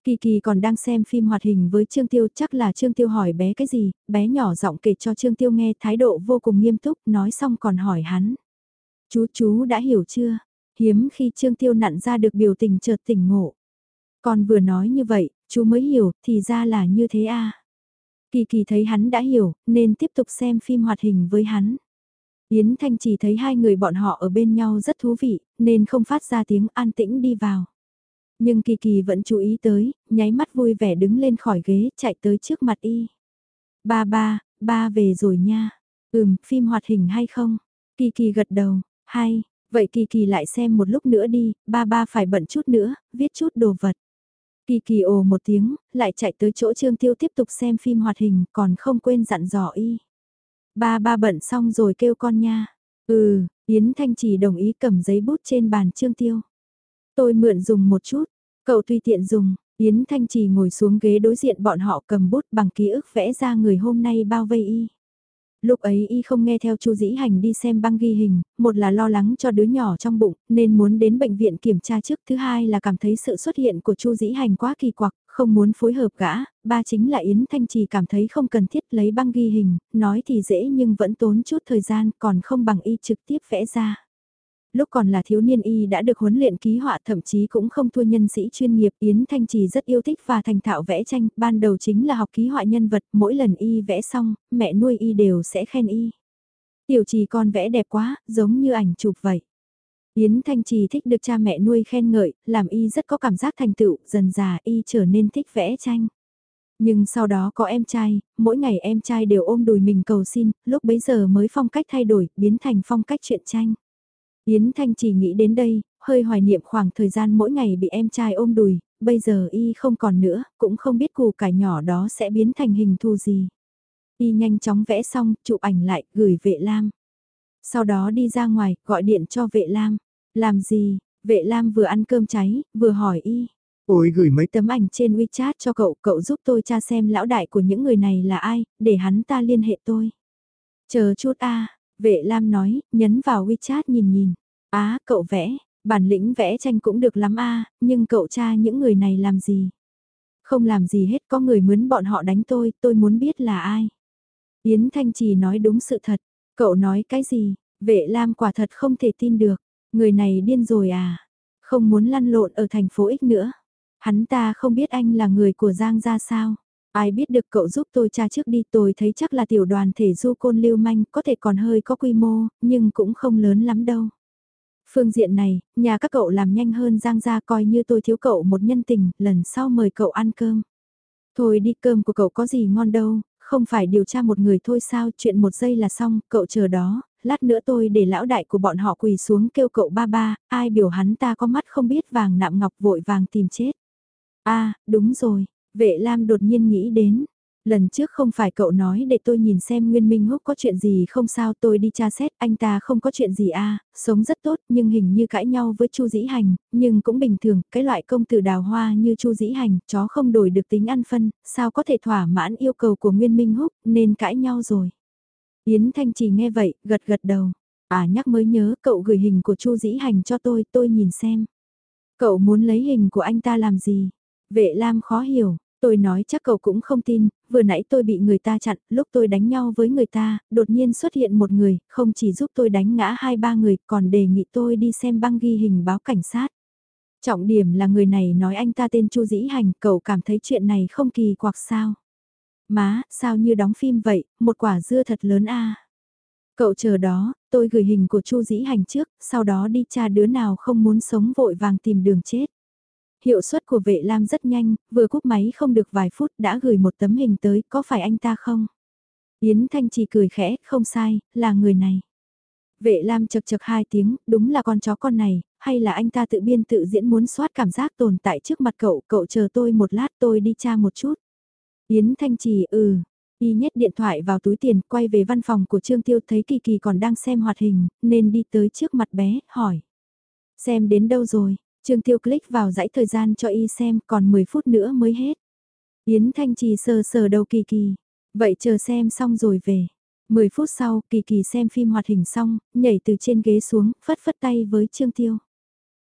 Kỳ Kỳ còn đang xem phim hoạt hình với Trương Tiêu, chắc là Trương Tiêu hỏi bé cái gì, bé nhỏ giọng kể cho Trương Tiêu nghe thái độ vô cùng nghiêm túc, nói xong còn hỏi hắn. Chú chú đã hiểu chưa? Hiếm khi Trương Tiêu nặn ra được biểu tình chợt tỉnh ngộ. Còn vừa nói như vậy, chú mới hiểu, thì ra là như thế à. Kỳ Kỳ thấy hắn đã hiểu, nên tiếp tục xem phim hoạt hình với hắn. Yến Thanh chỉ thấy hai người bọn họ ở bên nhau rất thú vị, nên không phát ra tiếng an tĩnh đi vào. Nhưng Kỳ Kỳ vẫn chú ý tới, nháy mắt vui vẻ đứng lên khỏi ghế, chạy tới trước mặt y. Ba ba, ba về rồi nha. Ừm, phim hoạt hình hay không? Kỳ Kỳ gật đầu, hay, vậy Kỳ Kỳ lại xem một lúc nữa đi, ba ba phải bận chút nữa, viết chút đồ vật. Kỳ Kỳ ồ một tiếng, lại chạy tới chỗ Trương Tiêu tiếp tục xem phim hoạt hình, còn không quên dặn dò y. Ba ba bận xong rồi kêu con nha. Ừ, Yến Thanh chỉ đồng ý cầm giấy bút trên bàn Trương Tiêu. Tôi mượn dùng một chút, cậu tùy tiện dùng, Yến Thanh Trì ngồi xuống ghế đối diện bọn họ cầm bút bằng ký ức vẽ ra người hôm nay bao vây y. Lúc ấy y không nghe theo Chu Dĩ Hành đi xem băng ghi hình, một là lo lắng cho đứa nhỏ trong bụng, nên muốn đến bệnh viện kiểm tra trước, thứ hai là cảm thấy sự xuất hiện của Chu Dĩ Hành quá kỳ quặc, không muốn phối hợp gã, ba chính là Yến Thanh Trì cảm thấy không cần thiết lấy băng ghi hình, nói thì dễ nhưng vẫn tốn chút thời gian còn không bằng y trực tiếp vẽ ra. Lúc còn là thiếu niên y đã được huấn luyện ký họa thậm chí cũng không thua nhân sĩ chuyên nghiệp Yến Thanh Trì rất yêu thích và thành thạo vẽ tranh, ban đầu chính là học ký họa nhân vật, mỗi lần y vẽ xong, mẹ nuôi y đều sẽ khen y. Tiểu trì con vẽ đẹp quá, giống như ảnh chụp vậy. Yến Thanh Trì thích được cha mẹ nuôi khen ngợi, làm y rất có cảm giác thành tựu, dần già y trở nên thích vẽ tranh. Nhưng sau đó có em trai, mỗi ngày em trai đều ôm đùi mình cầu xin, lúc bấy giờ mới phong cách thay đổi, biến thành phong cách truyện tranh. Yến Thanh Trì nghĩ đến đây, hơi hoài niệm khoảng thời gian mỗi ngày bị em trai ôm đùi, bây giờ y không còn nữa, cũng không biết củ cải nhỏ đó sẽ biến thành hình thù gì. Y nhanh chóng vẽ xong, chụp ảnh lại, gửi vệ lam. Sau đó đi ra ngoài, gọi điện cho vệ lam. Làm gì? Vệ lam vừa ăn cơm cháy, vừa hỏi y. Ôi gửi mấy tấm ảnh trên WeChat cho cậu, cậu giúp tôi tra xem lão đại của những người này là ai, để hắn ta liên hệ tôi. Chờ chút a Vệ Lam nói, nhấn vào WeChat nhìn nhìn. Á, cậu vẽ, bản lĩnh vẽ tranh cũng được lắm a nhưng cậu cha những người này làm gì? Không làm gì hết có người mướn bọn họ đánh tôi, tôi muốn biết là ai. Yến Thanh Trì nói đúng sự thật, cậu nói cái gì, vệ lam quả thật không thể tin được, người này điên rồi à, không muốn lăn lộn ở thành phố X nữa. Hắn ta không biết anh là người của Giang ra sao. Ai biết được cậu giúp tôi tra trước đi tôi thấy chắc là tiểu đoàn thể du côn lưu manh có thể còn hơi có quy mô, nhưng cũng không lớn lắm đâu. Phương diện này, nhà các cậu làm nhanh hơn Giang gia coi như tôi thiếu cậu một nhân tình, lần sau mời cậu ăn cơm. Thôi đi cơm của cậu có gì ngon đâu, không phải điều tra một người thôi sao, chuyện một giây là xong, cậu chờ đó, lát nữa tôi để lão đại của bọn họ quỳ xuống kêu cậu ba ba, ai biểu hắn ta có mắt không biết vàng nạm ngọc vội vàng tìm chết. a à, đúng rồi, vệ lam đột nhiên nghĩ đến, Lần trước không phải cậu nói để tôi nhìn xem Nguyên Minh Húc có chuyện gì không sao tôi đi tra xét anh ta không có chuyện gì à, sống rất tốt nhưng hình như cãi nhau với Chu Dĩ Hành, nhưng cũng bình thường, cái loại công tử đào hoa như Chu Dĩ Hành, chó không đổi được tính ăn phân, sao có thể thỏa mãn yêu cầu của Nguyên Minh Húc, nên cãi nhau rồi. Yến Thanh Trì nghe vậy, gật gật đầu. À nhắc mới nhớ cậu gửi hình của Chu Dĩ Hành cho tôi, tôi nhìn xem. Cậu muốn lấy hình của anh ta làm gì? Vệ Lam khó hiểu, Tôi nói chắc cậu cũng không tin, vừa nãy tôi bị người ta chặn, lúc tôi đánh nhau với người ta, đột nhiên xuất hiện một người, không chỉ giúp tôi đánh ngã hai ba người, còn đề nghị tôi đi xem băng ghi hình báo cảnh sát. Trọng điểm là người này nói anh ta tên Chu Dĩ Hành, cậu cảm thấy chuyện này không kỳ quặc sao? Má, sao như đóng phim vậy, một quả dưa thật lớn a. Cậu chờ đó, tôi gửi hình của Chu Dĩ Hành trước, sau đó đi tra đứa nào không muốn sống vội vàng tìm đường chết. Hiệu suất của vệ lam rất nhanh, vừa cúp máy không được vài phút đã gửi một tấm hình tới, có phải anh ta không? Yến Thanh chỉ cười khẽ, không sai, là người này. Vệ lam chật chật hai tiếng, đúng là con chó con này, hay là anh ta tự biên tự diễn muốn soát cảm giác tồn tại trước mặt cậu, cậu chờ tôi một lát tôi đi tra một chút. Yến Thanh Trì ừ, y nhét điện thoại vào túi tiền, quay về văn phòng của Trương Tiêu thấy Kỳ Kỳ còn đang xem hoạt hình, nên đi tới trước mặt bé, hỏi. Xem đến đâu rồi, Trương Tiêu click vào dãy thời gian cho y xem còn 10 phút nữa mới hết. Yến Thanh Trì sờ sờ đầu Kỳ Kỳ. Vậy chờ xem xong rồi về. 10 phút sau, Kỳ Kỳ xem phim hoạt hình xong, nhảy từ trên ghế xuống, phất phất tay với Trương Tiêu.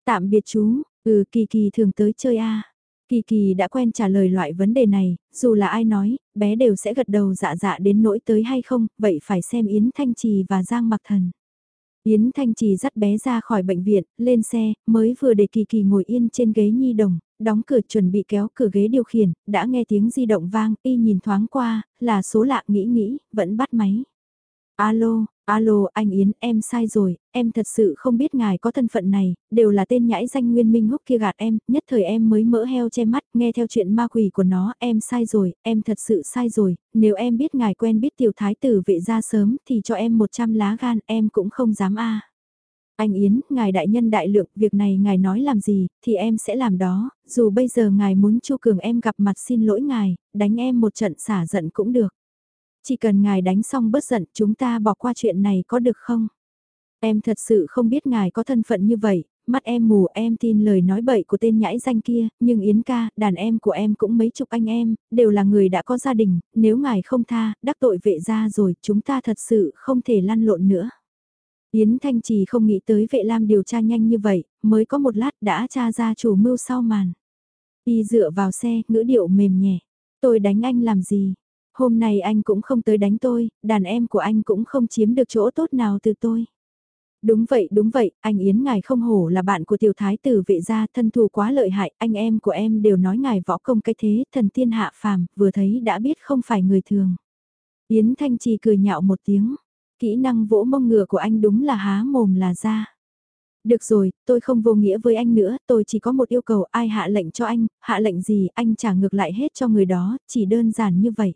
Tạm biệt chú, ừ Kỳ Kỳ thường tới chơi a. Kỳ Kỳ đã quen trả lời loại vấn đề này, dù là ai nói, bé đều sẽ gật đầu dạ dạ đến nỗi tới hay không, vậy phải xem Yến Thanh Trì và Giang Mặc Thần. Yến Thanh Trì dắt bé ra khỏi bệnh viện, lên xe, mới vừa để Kỳ Kỳ ngồi yên trên ghế nhi đồng, đóng cửa chuẩn bị kéo cửa ghế điều khiển, đã nghe tiếng di động vang, y nhìn thoáng qua, là số lạ nghĩ nghĩ, vẫn bắt máy. Alo, alo anh Yến, em sai rồi, em thật sự không biết ngài có thân phận này, đều là tên nhãi danh nguyên minh húc kia gạt em, nhất thời em mới mỡ heo che mắt, nghe theo chuyện ma quỷ của nó, em sai rồi, em thật sự sai rồi, nếu em biết ngài quen biết tiểu thái tử vệ ra sớm thì cho em 100 lá gan, em cũng không dám a. Anh Yến, ngài đại nhân đại lượng, việc này ngài nói làm gì, thì em sẽ làm đó, dù bây giờ ngài muốn chu cường em gặp mặt xin lỗi ngài, đánh em một trận xả giận cũng được. Chỉ cần ngài đánh xong bớt giận chúng ta bỏ qua chuyện này có được không? Em thật sự không biết ngài có thân phận như vậy, mắt em mù em tin lời nói bậy của tên nhãi danh kia, nhưng Yến ca, đàn em của em cũng mấy chục anh em, đều là người đã có gia đình, nếu ngài không tha, đắc tội vệ ra rồi, chúng ta thật sự không thể lăn lộn nữa. Yến Thanh Trì không nghĩ tới vệ lam điều tra nhanh như vậy, mới có một lát đã tra ra chủ mưu sau màn. Y dựa vào xe, ngữ điệu mềm nhẹ. Tôi đánh anh làm gì? Hôm nay anh cũng không tới đánh tôi, đàn em của anh cũng không chiếm được chỗ tốt nào từ tôi. Đúng vậy, đúng vậy, anh Yến ngài không hổ là bạn của tiểu thái tử vệ gia thân thù quá lợi hại, anh em của em đều nói ngài võ công cái thế, thần tiên hạ phàm, vừa thấy đã biết không phải người thường. Yến Thanh Trì cười nhạo một tiếng, kỹ năng vỗ mông ngựa của anh đúng là há mồm là ra. Được rồi, tôi không vô nghĩa với anh nữa, tôi chỉ có một yêu cầu ai hạ lệnh cho anh, hạ lệnh gì anh trả ngược lại hết cho người đó, chỉ đơn giản như vậy.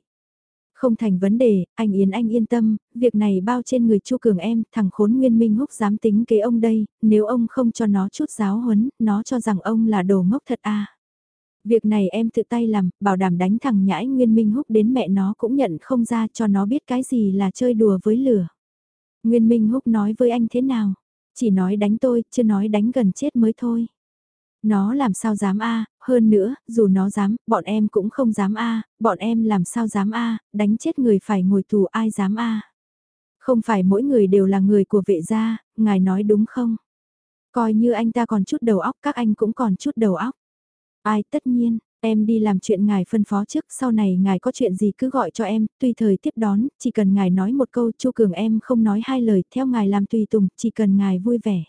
Không thành vấn đề, anh Yến anh yên tâm, việc này bao trên người Chu Cường em, thằng khốn Nguyên Minh Húc dám tính kế ông đây, nếu ông không cho nó chút giáo huấn, nó cho rằng ông là đồ ngốc thật à. Việc này em tự tay làm, bảo đảm đánh thằng nhãi Nguyên Minh Húc đến mẹ nó cũng nhận không ra cho nó biết cái gì là chơi đùa với lửa. Nguyên Minh Húc nói với anh thế nào? Chỉ nói đánh tôi, chưa nói đánh gần chết mới thôi. Nó làm sao dám a hơn nữa, dù nó dám, bọn em cũng không dám a bọn em làm sao dám a đánh chết người phải ngồi tù ai dám a Không phải mỗi người đều là người của vệ gia, ngài nói đúng không? Coi như anh ta còn chút đầu óc, các anh cũng còn chút đầu óc. Ai tất nhiên, em đi làm chuyện ngài phân phó trước, sau này ngài có chuyện gì cứ gọi cho em, tùy thời tiếp đón, chỉ cần ngài nói một câu, Chu Cường em không nói hai lời, theo ngài làm tùy tùng, chỉ cần ngài vui vẻ.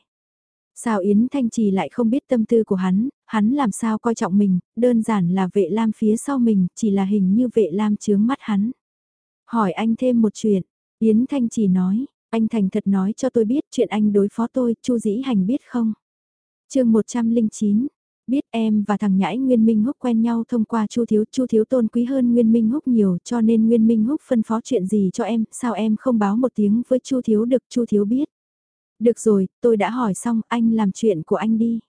Sao Yến Thanh Trì lại không biết tâm tư của hắn, hắn làm sao coi trọng mình, đơn giản là vệ lam phía sau mình, chỉ là hình như vệ lam chướng mắt hắn. Hỏi anh thêm một chuyện, Yến Thanh Trì nói, anh thành thật nói cho tôi biết chuyện anh đối phó tôi, Chu Dĩ Hành biết không? chương 109, biết em và thằng nhãi Nguyên Minh Húc quen nhau thông qua Chu Thiếu, Chu Thiếu tôn quý hơn Nguyên Minh Húc nhiều cho nên Nguyên Minh Húc phân phó chuyện gì cho em, sao em không báo một tiếng với Chu Thiếu được Chu Thiếu biết? Được rồi, tôi đã hỏi xong, anh làm chuyện của anh đi.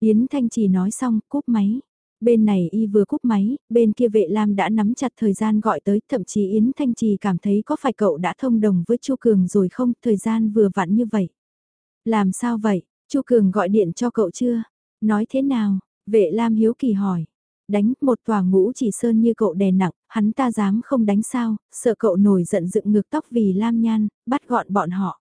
Yến Thanh chỉ nói xong, cúp máy. Bên này y vừa cúp máy, bên kia vệ lam đã nắm chặt thời gian gọi tới, thậm chí Yến Thanh Trì cảm thấy có phải cậu đã thông đồng với Chu Cường rồi không, thời gian vừa vặn như vậy. Làm sao vậy, Chu Cường gọi điện cho cậu chưa? Nói thế nào? Vệ lam hiếu kỳ hỏi. Đánh một tòa ngũ chỉ sơn như cậu đè nặng, hắn ta dám không đánh sao, sợ cậu nổi giận dựng ngược tóc vì lam nhan, bắt gọn bọn họ.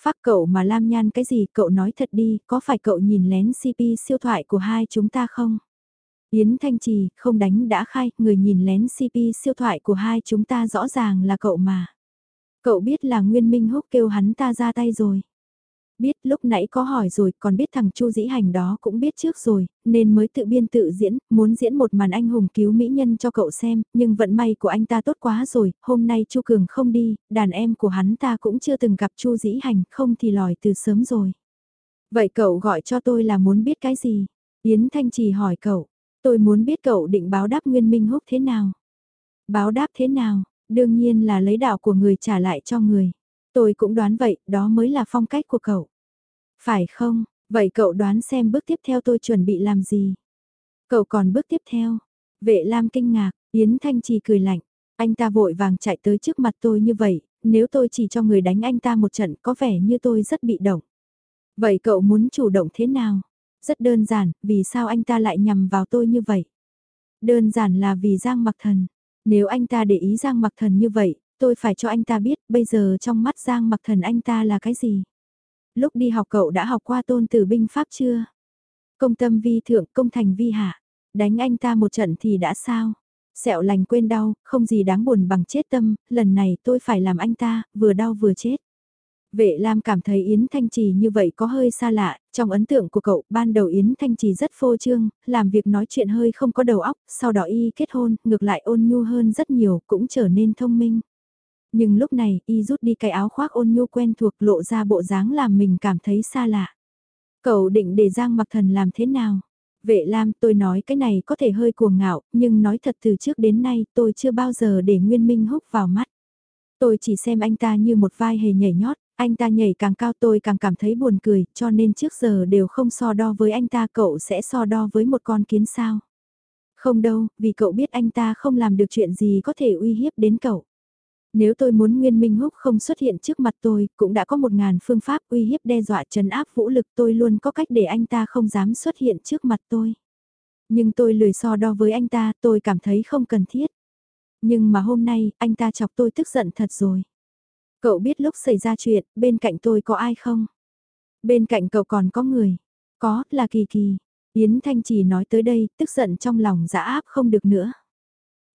Phát cậu mà lam nhan cái gì cậu nói thật đi, có phải cậu nhìn lén CP siêu thoại của hai chúng ta không? Yến Thanh Trì, không đánh đã khai, người nhìn lén CP siêu thoại của hai chúng ta rõ ràng là cậu mà. Cậu biết là Nguyên Minh Húc kêu hắn ta ra tay rồi. Biết lúc nãy có hỏi rồi, còn biết thằng Chu Dĩ Hành đó cũng biết trước rồi, nên mới tự biên tự diễn, muốn diễn một màn anh hùng cứu mỹ nhân cho cậu xem, nhưng vận may của anh ta tốt quá rồi, hôm nay Chu Cường không đi, đàn em của hắn ta cũng chưa từng gặp Chu Dĩ Hành, không thì lòi từ sớm rồi. Vậy cậu gọi cho tôi là muốn biết cái gì? Yến Thanh Trì hỏi cậu, tôi muốn biết cậu định báo đáp Nguyên Minh Húc thế nào? Báo đáp thế nào? Đương nhiên là lấy đạo của người trả lại cho người. Tôi cũng đoán vậy, đó mới là phong cách của cậu. Phải không, vậy cậu đoán xem bước tiếp theo tôi chuẩn bị làm gì? Cậu còn bước tiếp theo? Vệ Lam kinh ngạc, Yến Thanh Trì cười lạnh. Anh ta vội vàng chạy tới trước mặt tôi như vậy, nếu tôi chỉ cho người đánh anh ta một trận có vẻ như tôi rất bị động. Vậy cậu muốn chủ động thế nào? Rất đơn giản, vì sao anh ta lại nhằm vào tôi như vậy? Đơn giản là vì Giang Mặc Thần. Nếu anh ta để ý Giang Mặc Thần như vậy, tôi phải cho anh ta biết bây giờ trong mắt Giang mặc thần anh ta là cái gì. Lúc đi học cậu đã học qua tôn tử binh pháp chưa? Công tâm vi thượng công thành vi hạ, đánh anh ta một trận thì đã sao? Sẹo lành quên đau, không gì đáng buồn bằng chết tâm, lần này tôi phải làm anh ta, vừa đau vừa chết. Vệ Lam cảm thấy Yến Thanh Trì như vậy có hơi xa lạ, trong ấn tượng của cậu, ban đầu Yến Thanh Trì rất phô trương, làm việc nói chuyện hơi không có đầu óc, sau đó y kết hôn, ngược lại ôn nhu hơn rất nhiều, cũng trở nên thông minh. Nhưng lúc này, y rút đi cái áo khoác ôn nhu quen thuộc lộ ra bộ dáng làm mình cảm thấy xa lạ. Cậu định để Giang mặc thần làm thế nào? Vệ Lam tôi nói cái này có thể hơi cuồng ngạo, nhưng nói thật từ trước đến nay tôi chưa bao giờ để Nguyên Minh húc vào mắt. Tôi chỉ xem anh ta như một vai hề nhảy nhót, anh ta nhảy càng cao tôi càng cảm thấy buồn cười, cho nên trước giờ đều không so đo với anh ta cậu sẽ so đo với một con kiến sao. Không đâu, vì cậu biết anh ta không làm được chuyện gì có thể uy hiếp đến cậu. Nếu tôi muốn Nguyên Minh Húc không xuất hiện trước mặt tôi, cũng đã có một ngàn phương pháp uy hiếp đe dọa trấn áp vũ lực tôi luôn có cách để anh ta không dám xuất hiện trước mặt tôi. Nhưng tôi lười so đo với anh ta, tôi cảm thấy không cần thiết. Nhưng mà hôm nay, anh ta chọc tôi tức giận thật rồi. Cậu biết lúc xảy ra chuyện, bên cạnh tôi có ai không? Bên cạnh cậu còn có người. Có, là Kỳ Kỳ. Yến Thanh chỉ nói tới đây, tức giận trong lòng dã áp không được nữa.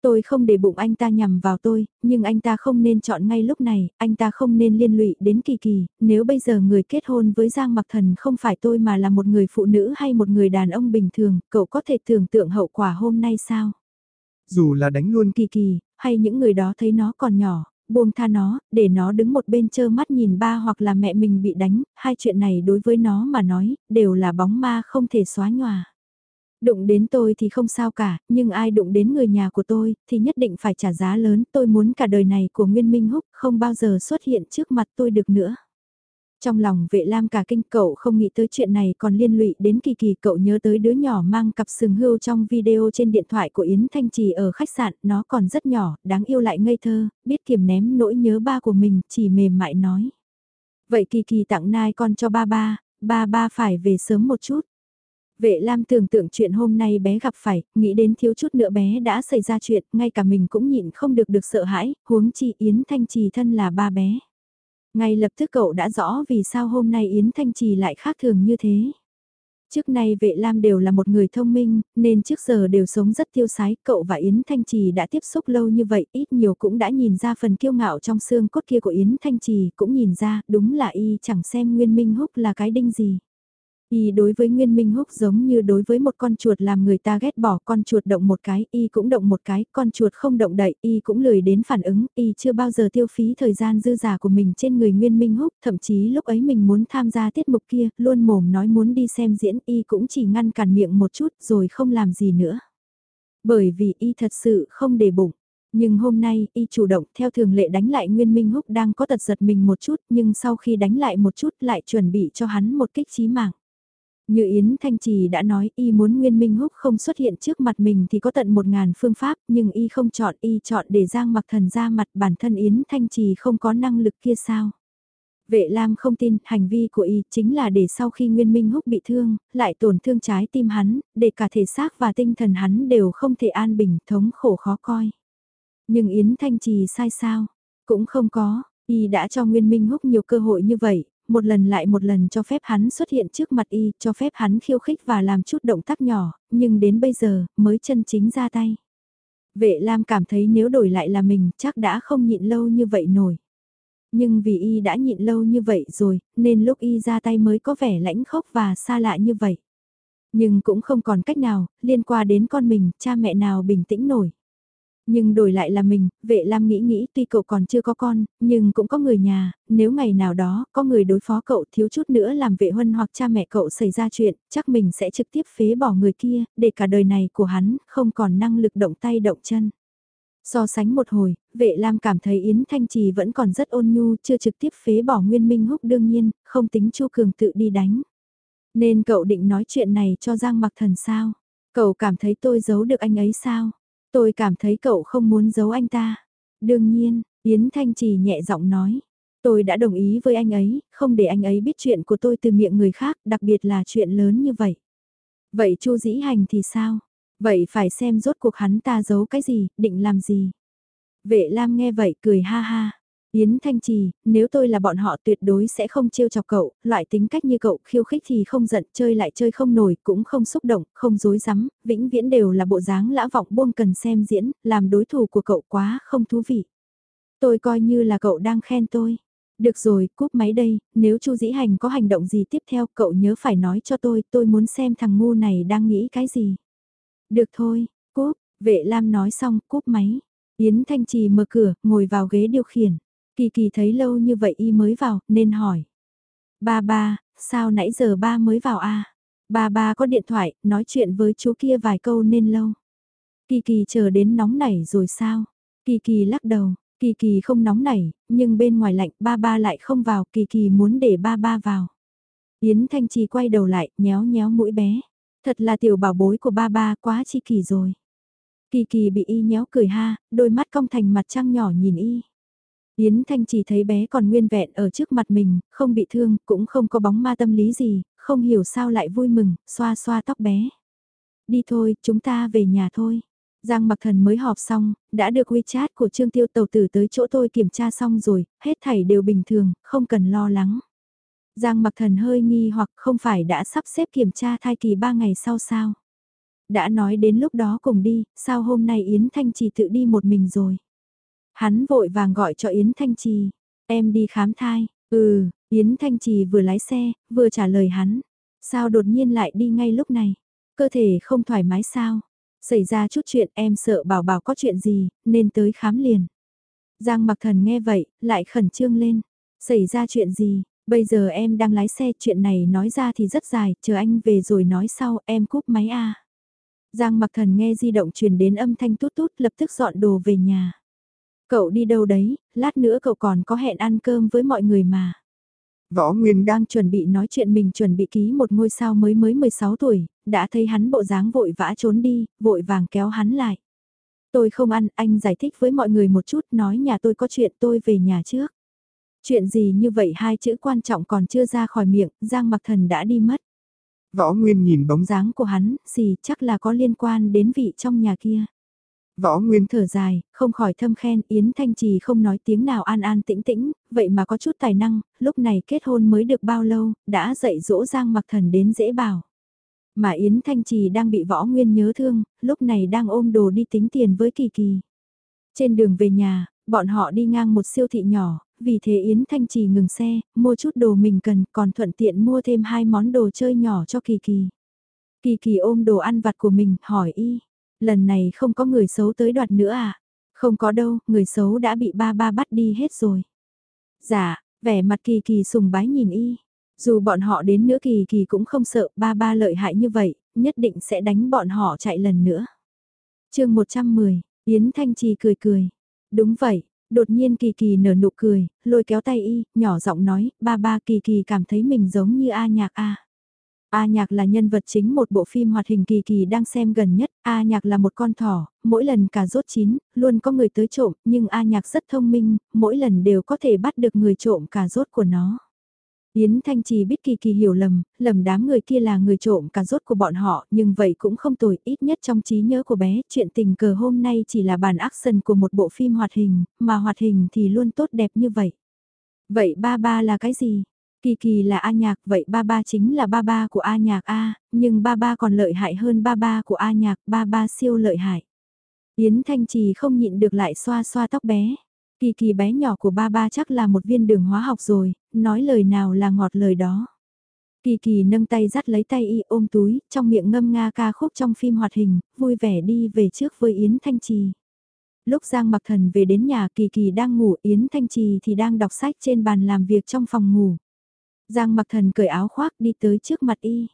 Tôi không để bụng anh ta nhằm vào tôi, nhưng anh ta không nên chọn ngay lúc này, anh ta không nên liên lụy đến kỳ kỳ, nếu bây giờ người kết hôn với Giang Mặc Thần không phải tôi mà là một người phụ nữ hay một người đàn ông bình thường, cậu có thể tưởng tượng hậu quả hôm nay sao? Dù là đánh luôn kỳ kỳ, hay những người đó thấy nó còn nhỏ, buông tha nó, để nó đứng một bên chơ mắt nhìn ba hoặc là mẹ mình bị đánh, hai chuyện này đối với nó mà nói, đều là bóng ma không thể xóa nhòa. Đụng đến tôi thì không sao cả, nhưng ai đụng đến người nhà của tôi thì nhất định phải trả giá lớn. Tôi muốn cả đời này của Nguyên Minh Húc không bao giờ xuất hiện trước mặt tôi được nữa. Trong lòng vệ lam cả kinh cậu không nghĩ tới chuyện này còn liên lụy đến kỳ kỳ cậu nhớ tới đứa nhỏ mang cặp sừng hưu trong video trên điện thoại của Yến Thanh Trì ở khách sạn, nó còn rất nhỏ, đáng yêu lại ngây thơ, biết kiềm ném nỗi nhớ ba của mình, chỉ mềm mại nói. Vậy kỳ kỳ tặng nai con cho ba ba, ba ba phải về sớm một chút. Vệ Lam tưởng tượng chuyện hôm nay bé gặp phải, nghĩ đến thiếu chút nữa bé đã xảy ra chuyện, ngay cả mình cũng nhịn không được được sợ hãi, huống chi Yến Thanh Trì thân là ba bé. Ngay lập tức cậu đã rõ vì sao hôm nay Yến Thanh Trì lại khác thường như thế. Trước nay vệ lam đều là một người thông minh, nên trước giờ đều sống rất tiêu sái, cậu và Yến Thanh Trì đã tiếp xúc lâu như vậy, ít nhiều cũng đã nhìn ra phần kiêu ngạo trong xương cốt kia của Yến Thanh Trì, cũng nhìn ra, đúng là y chẳng xem Nguyên Minh Húc là cái đinh gì. Y đối với Nguyên Minh Húc giống như đối với một con chuột làm người ta ghét bỏ, con chuột động một cái, Y cũng động một cái, con chuột không động đậy, Y cũng lười đến phản ứng, Y chưa bao giờ tiêu phí thời gian dư giả của mình trên người Nguyên Minh Húc, thậm chí lúc ấy mình muốn tham gia tiết mục kia, luôn mồm nói muốn đi xem diễn, Y cũng chỉ ngăn cản miệng một chút rồi không làm gì nữa. Bởi vì Y thật sự không để bụng. Nhưng hôm nay, y chủ động theo thường lệ đánh lại Nguyên Minh Húc đang có tật giật mình một chút nhưng sau khi đánh lại một chút lại chuẩn bị cho hắn một kích chí mạng. Như Yến Thanh Trì đã nói y muốn Nguyên Minh Húc không xuất hiện trước mặt mình thì có tận một ngàn phương pháp nhưng y không chọn y chọn để Giang mặc thần ra mặt bản thân Yến Thanh Trì không có năng lực kia sao. Vệ Lam không tin hành vi của y chính là để sau khi Nguyên Minh Húc bị thương, lại tổn thương trái tim hắn, để cả thể xác và tinh thần hắn đều không thể an bình, thống khổ khó coi. Nhưng Yến Thanh Trì sai sao? Cũng không có, y đã cho Nguyên Minh Húc nhiều cơ hội như vậy, một lần lại một lần cho phép hắn xuất hiện trước mặt y, cho phép hắn khiêu khích và làm chút động tác nhỏ, nhưng đến bây giờ, mới chân chính ra tay. Vệ Lam cảm thấy nếu đổi lại là mình chắc đã không nhịn lâu như vậy nổi. Nhưng vì y đã nhịn lâu như vậy rồi, nên lúc y ra tay mới có vẻ lãnh khốc và xa lạ như vậy. Nhưng cũng không còn cách nào, liên quan đến con mình, cha mẹ nào bình tĩnh nổi. Nhưng đổi lại là mình, vệ Lam nghĩ nghĩ tuy cậu còn chưa có con, nhưng cũng có người nhà, nếu ngày nào đó có người đối phó cậu thiếu chút nữa làm vệ huân hoặc cha mẹ cậu xảy ra chuyện, chắc mình sẽ trực tiếp phế bỏ người kia, để cả đời này của hắn không còn năng lực động tay động chân. So sánh một hồi, vệ Lam cảm thấy Yến Thanh Trì vẫn còn rất ôn nhu, chưa trực tiếp phế bỏ Nguyên Minh Húc đương nhiên, không tính Chu Cường tự đi đánh. Nên cậu định nói chuyện này cho Giang Mặc Thần sao? Cậu cảm thấy tôi giấu được anh ấy sao? Tôi cảm thấy cậu không muốn giấu anh ta. Đương nhiên, Yến Thanh Trì nhẹ giọng nói. Tôi đã đồng ý với anh ấy, không để anh ấy biết chuyện của tôi từ miệng người khác, đặc biệt là chuyện lớn như vậy. Vậy Chu Dĩ Hành thì sao? Vậy phải xem rốt cuộc hắn ta giấu cái gì, định làm gì? Vệ Lam nghe vậy cười ha ha. Yến Thanh Trì, nếu tôi là bọn họ tuyệt đối sẽ không trêu chọc cậu, loại tính cách như cậu khiêu khích thì không giận, chơi lại chơi không nổi, cũng không xúc động, không dối rắm vĩnh viễn đều là bộ dáng lã vọng buông cần xem diễn, làm đối thủ của cậu quá không thú vị. Tôi coi như là cậu đang khen tôi. Được rồi, cúp máy đây, nếu Chu Dĩ Hành có hành động gì tiếp theo cậu nhớ phải nói cho tôi, tôi muốn xem thằng ngu này đang nghĩ cái gì. Được thôi, cúp, vệ Lam nói xong, cúp máy. Yến Thanh Trì mở cửa, ngồi vào ghế điều khiển. Kỳ kỳ thấy lâu như vậy y mới vào, nên hỏi. Ba ba, sao nãy giờ ba mới vào a? À? Ba ba có điện thoại, nói chuyện với chú kia vài câu nên lâu. Kỳ kỳ chờ đến nóng nảy rồi sao? Kỳ kỳ lắc đầu, kỳ kỳ không nóng nảy, nhưng bên ngoài lạnh ba ba lại không vào, kỳ kỳ muốn để ba ba vào. Yến Thanh Trì quay đầu lại, nhéo nhéo mũi bé. Thật là tiểu bảo bối của ba ba quá chi kỳ rồi. Kỳ kỳ bị y nhéo cười ha, đôi mắt cong thành mặt trăng nhỏ nhìn y. Yến Thanh chỉ thấy bé còn nguyên vẹn ở trước mặt mình, không bị thương, cũng không có bóng ma tâm lý gì, không hiểu sao lại vui mừng, xoa xoa tóc bé. Đi thôi, chúng ta về nhà thôi. Giang Mặc Thần mới họp xong, đã được WeChat của Trương Tiêu Tàu Tử tới chỗ tôi kiểm tra xong rồi, hết thảy đều bình thường, không cần lo lắng. Giang Mặc Thần hơi nghi hoặc không phải đã sắp xếp kiểm tra thai kỳ 3 ngày sau sao. Đã nói đến lúc đó cùng đi, sao hôm nay Yến Thanh chỉ tự đi một mình rồi. Hắn vội vàng gọi cho Yến Thanh Trì, em đi khám thai, ừ, Yến Thanh Trì vừa lái xe, vừa trả lời hắn, sao đột nhiên lại đi ngay lúc này, cơ thể không thoải mái sao, xảy ra chút chuyện em sợ bảo bảo có chuyện gì, nên tới khám liền. Giang mặc thần nghe vậy, lại khẩn trương lên, xảy ra chuyện gì, bây giờ em đang lái xe chuyện này nói ra thì rất dài, chờ anh về rồi nói sau em cúp máy a. Giang mặc thần nghe di động truyền đến âm thanh tút tút lập tức dọn đồ về nhà. Cậu đi đâu đấy, lát nữa cậu còn có hẹn ăn cơm với mọi người mà. Võ Nguyên đang chuẩn bị nói chuyện mình chuẩn bị ký một ngôi sao mới mới 16 tuổi, đã thấy hắn bộ dáng vội vã trốn đi, vội vàng kéo hắn lại. Tôi không ăn, anh giải thích với mọi người một chút, nói nhà tôi có chuyện tôi về nhà trước. Chuyện gì như vậy hai chữ quan trọng còn chưa ra khỏi miệng, Giang Mặc Thần đã đi mất. Võ Nguyên nhìn bóng dáng của hắn, gì chắc là có liên quan đến vị trong nhà kia. Võ Nguyên thở dài, không khỏi thâm khen, Yến Thanh Trì không nói tiếng nào an an tĩnh tĩnh, vậy mà có chút tài năng, lúc này kết hôn mới được bao lâu, đã dạy dỗ Giang Mặc Thần đến dễ bảo. Mà Yến Thanh Trì đang bị Võ Nguyên nhớ thương, lúc này đang ôm đồ đi tính tiền với Kỳ Kỳ. Trên đường về nhà, bọn họ đi ngang một siêu thị nhỏ, vì thế Yến Thanh Trì ngừng xe, mua chút đồ mình cần, còn thuận tiện mua thêm hai món đồ chơi nhỏ cho Kỳ Kỳ. Kỳ Kỳ ôm đồ ăn vặt của mình, hỏi y, lần này không có người xấu tới đoạt nữa à? Không có đâu, người xấu đã bị ba ba bắt đi hết rồi. Dạ, vẻ mặt Kỳ Kỳ sùng bái nhìn y. Dù bọn họ đến nữa Kỳ Kỳ cũng không sợ ba ba lợi hại như vậy, nhất định sẽ đánh bọn họ chạy lần nữa. chương 110, Yến Thanh Trì cười cười. Đúng vậy, đột nhiên Kỳ Kỳ nở nụ cười, lôi kéo tay y, nhỏ giọng nói, ba ba Kỳ Kỳ cảm thấy mình giống như A nhạc A. A Nhạc là nhân vật chính một bộ phim hoạt hình kỳ kỳ đang xem gần nhất, A Nhạc là một con thỏ, mỗi lần cà rốt chín, luôn có người tới trộm, nhưng A Nhạc rất thông minh, mỗi lần đều có thể bắt được người trộm cà rốt của nó. Yến Thanh Trì biết kỳ kỳ hiểu lầm, lầm đám người kia là người trộm cà rốt của bọn họ, nhưng vậy cũng không tồi, ít nhất trong trí nhớ của bé, chuyện tình cờ hôm nay chỉ là bản action của một bộ phim hoạt hình, mà hoạt hình thì luôn tốt đẹp như vậy. Vậy ba ba là cái gì? Kỳ kỳ là A nhạc, vậy ba ba chính là ba ba của A nhạc A, nhưng ba ba còn lợi hại hơn ba ba của A nhạc, ba ba siêu lợi hại. Yến Thanh Trì không nhịn được lại xoa xoa tóc bé. Kỳ kỳ bé nhỏ của ba ba chắc là một viên đường hóa học rồi, nói lời nào là ngọt lời đó. Kỳ kỳ nâng tay dắt lấy tay y ôm túi, trong miệng ngâm nga ca khúc trong phim hoạt hình, vui vẻ đi về trước với Yến Thanh Trì. Lúc Giang Mặc Thần về đến nhà Kỳ Kỳ đang ngủ Yến Thanh Trì thì đang đọc sách trên bàn làm việc trong phòng ngủ. Giang mặc thần cởi áo khoác đi tới trước mặt y.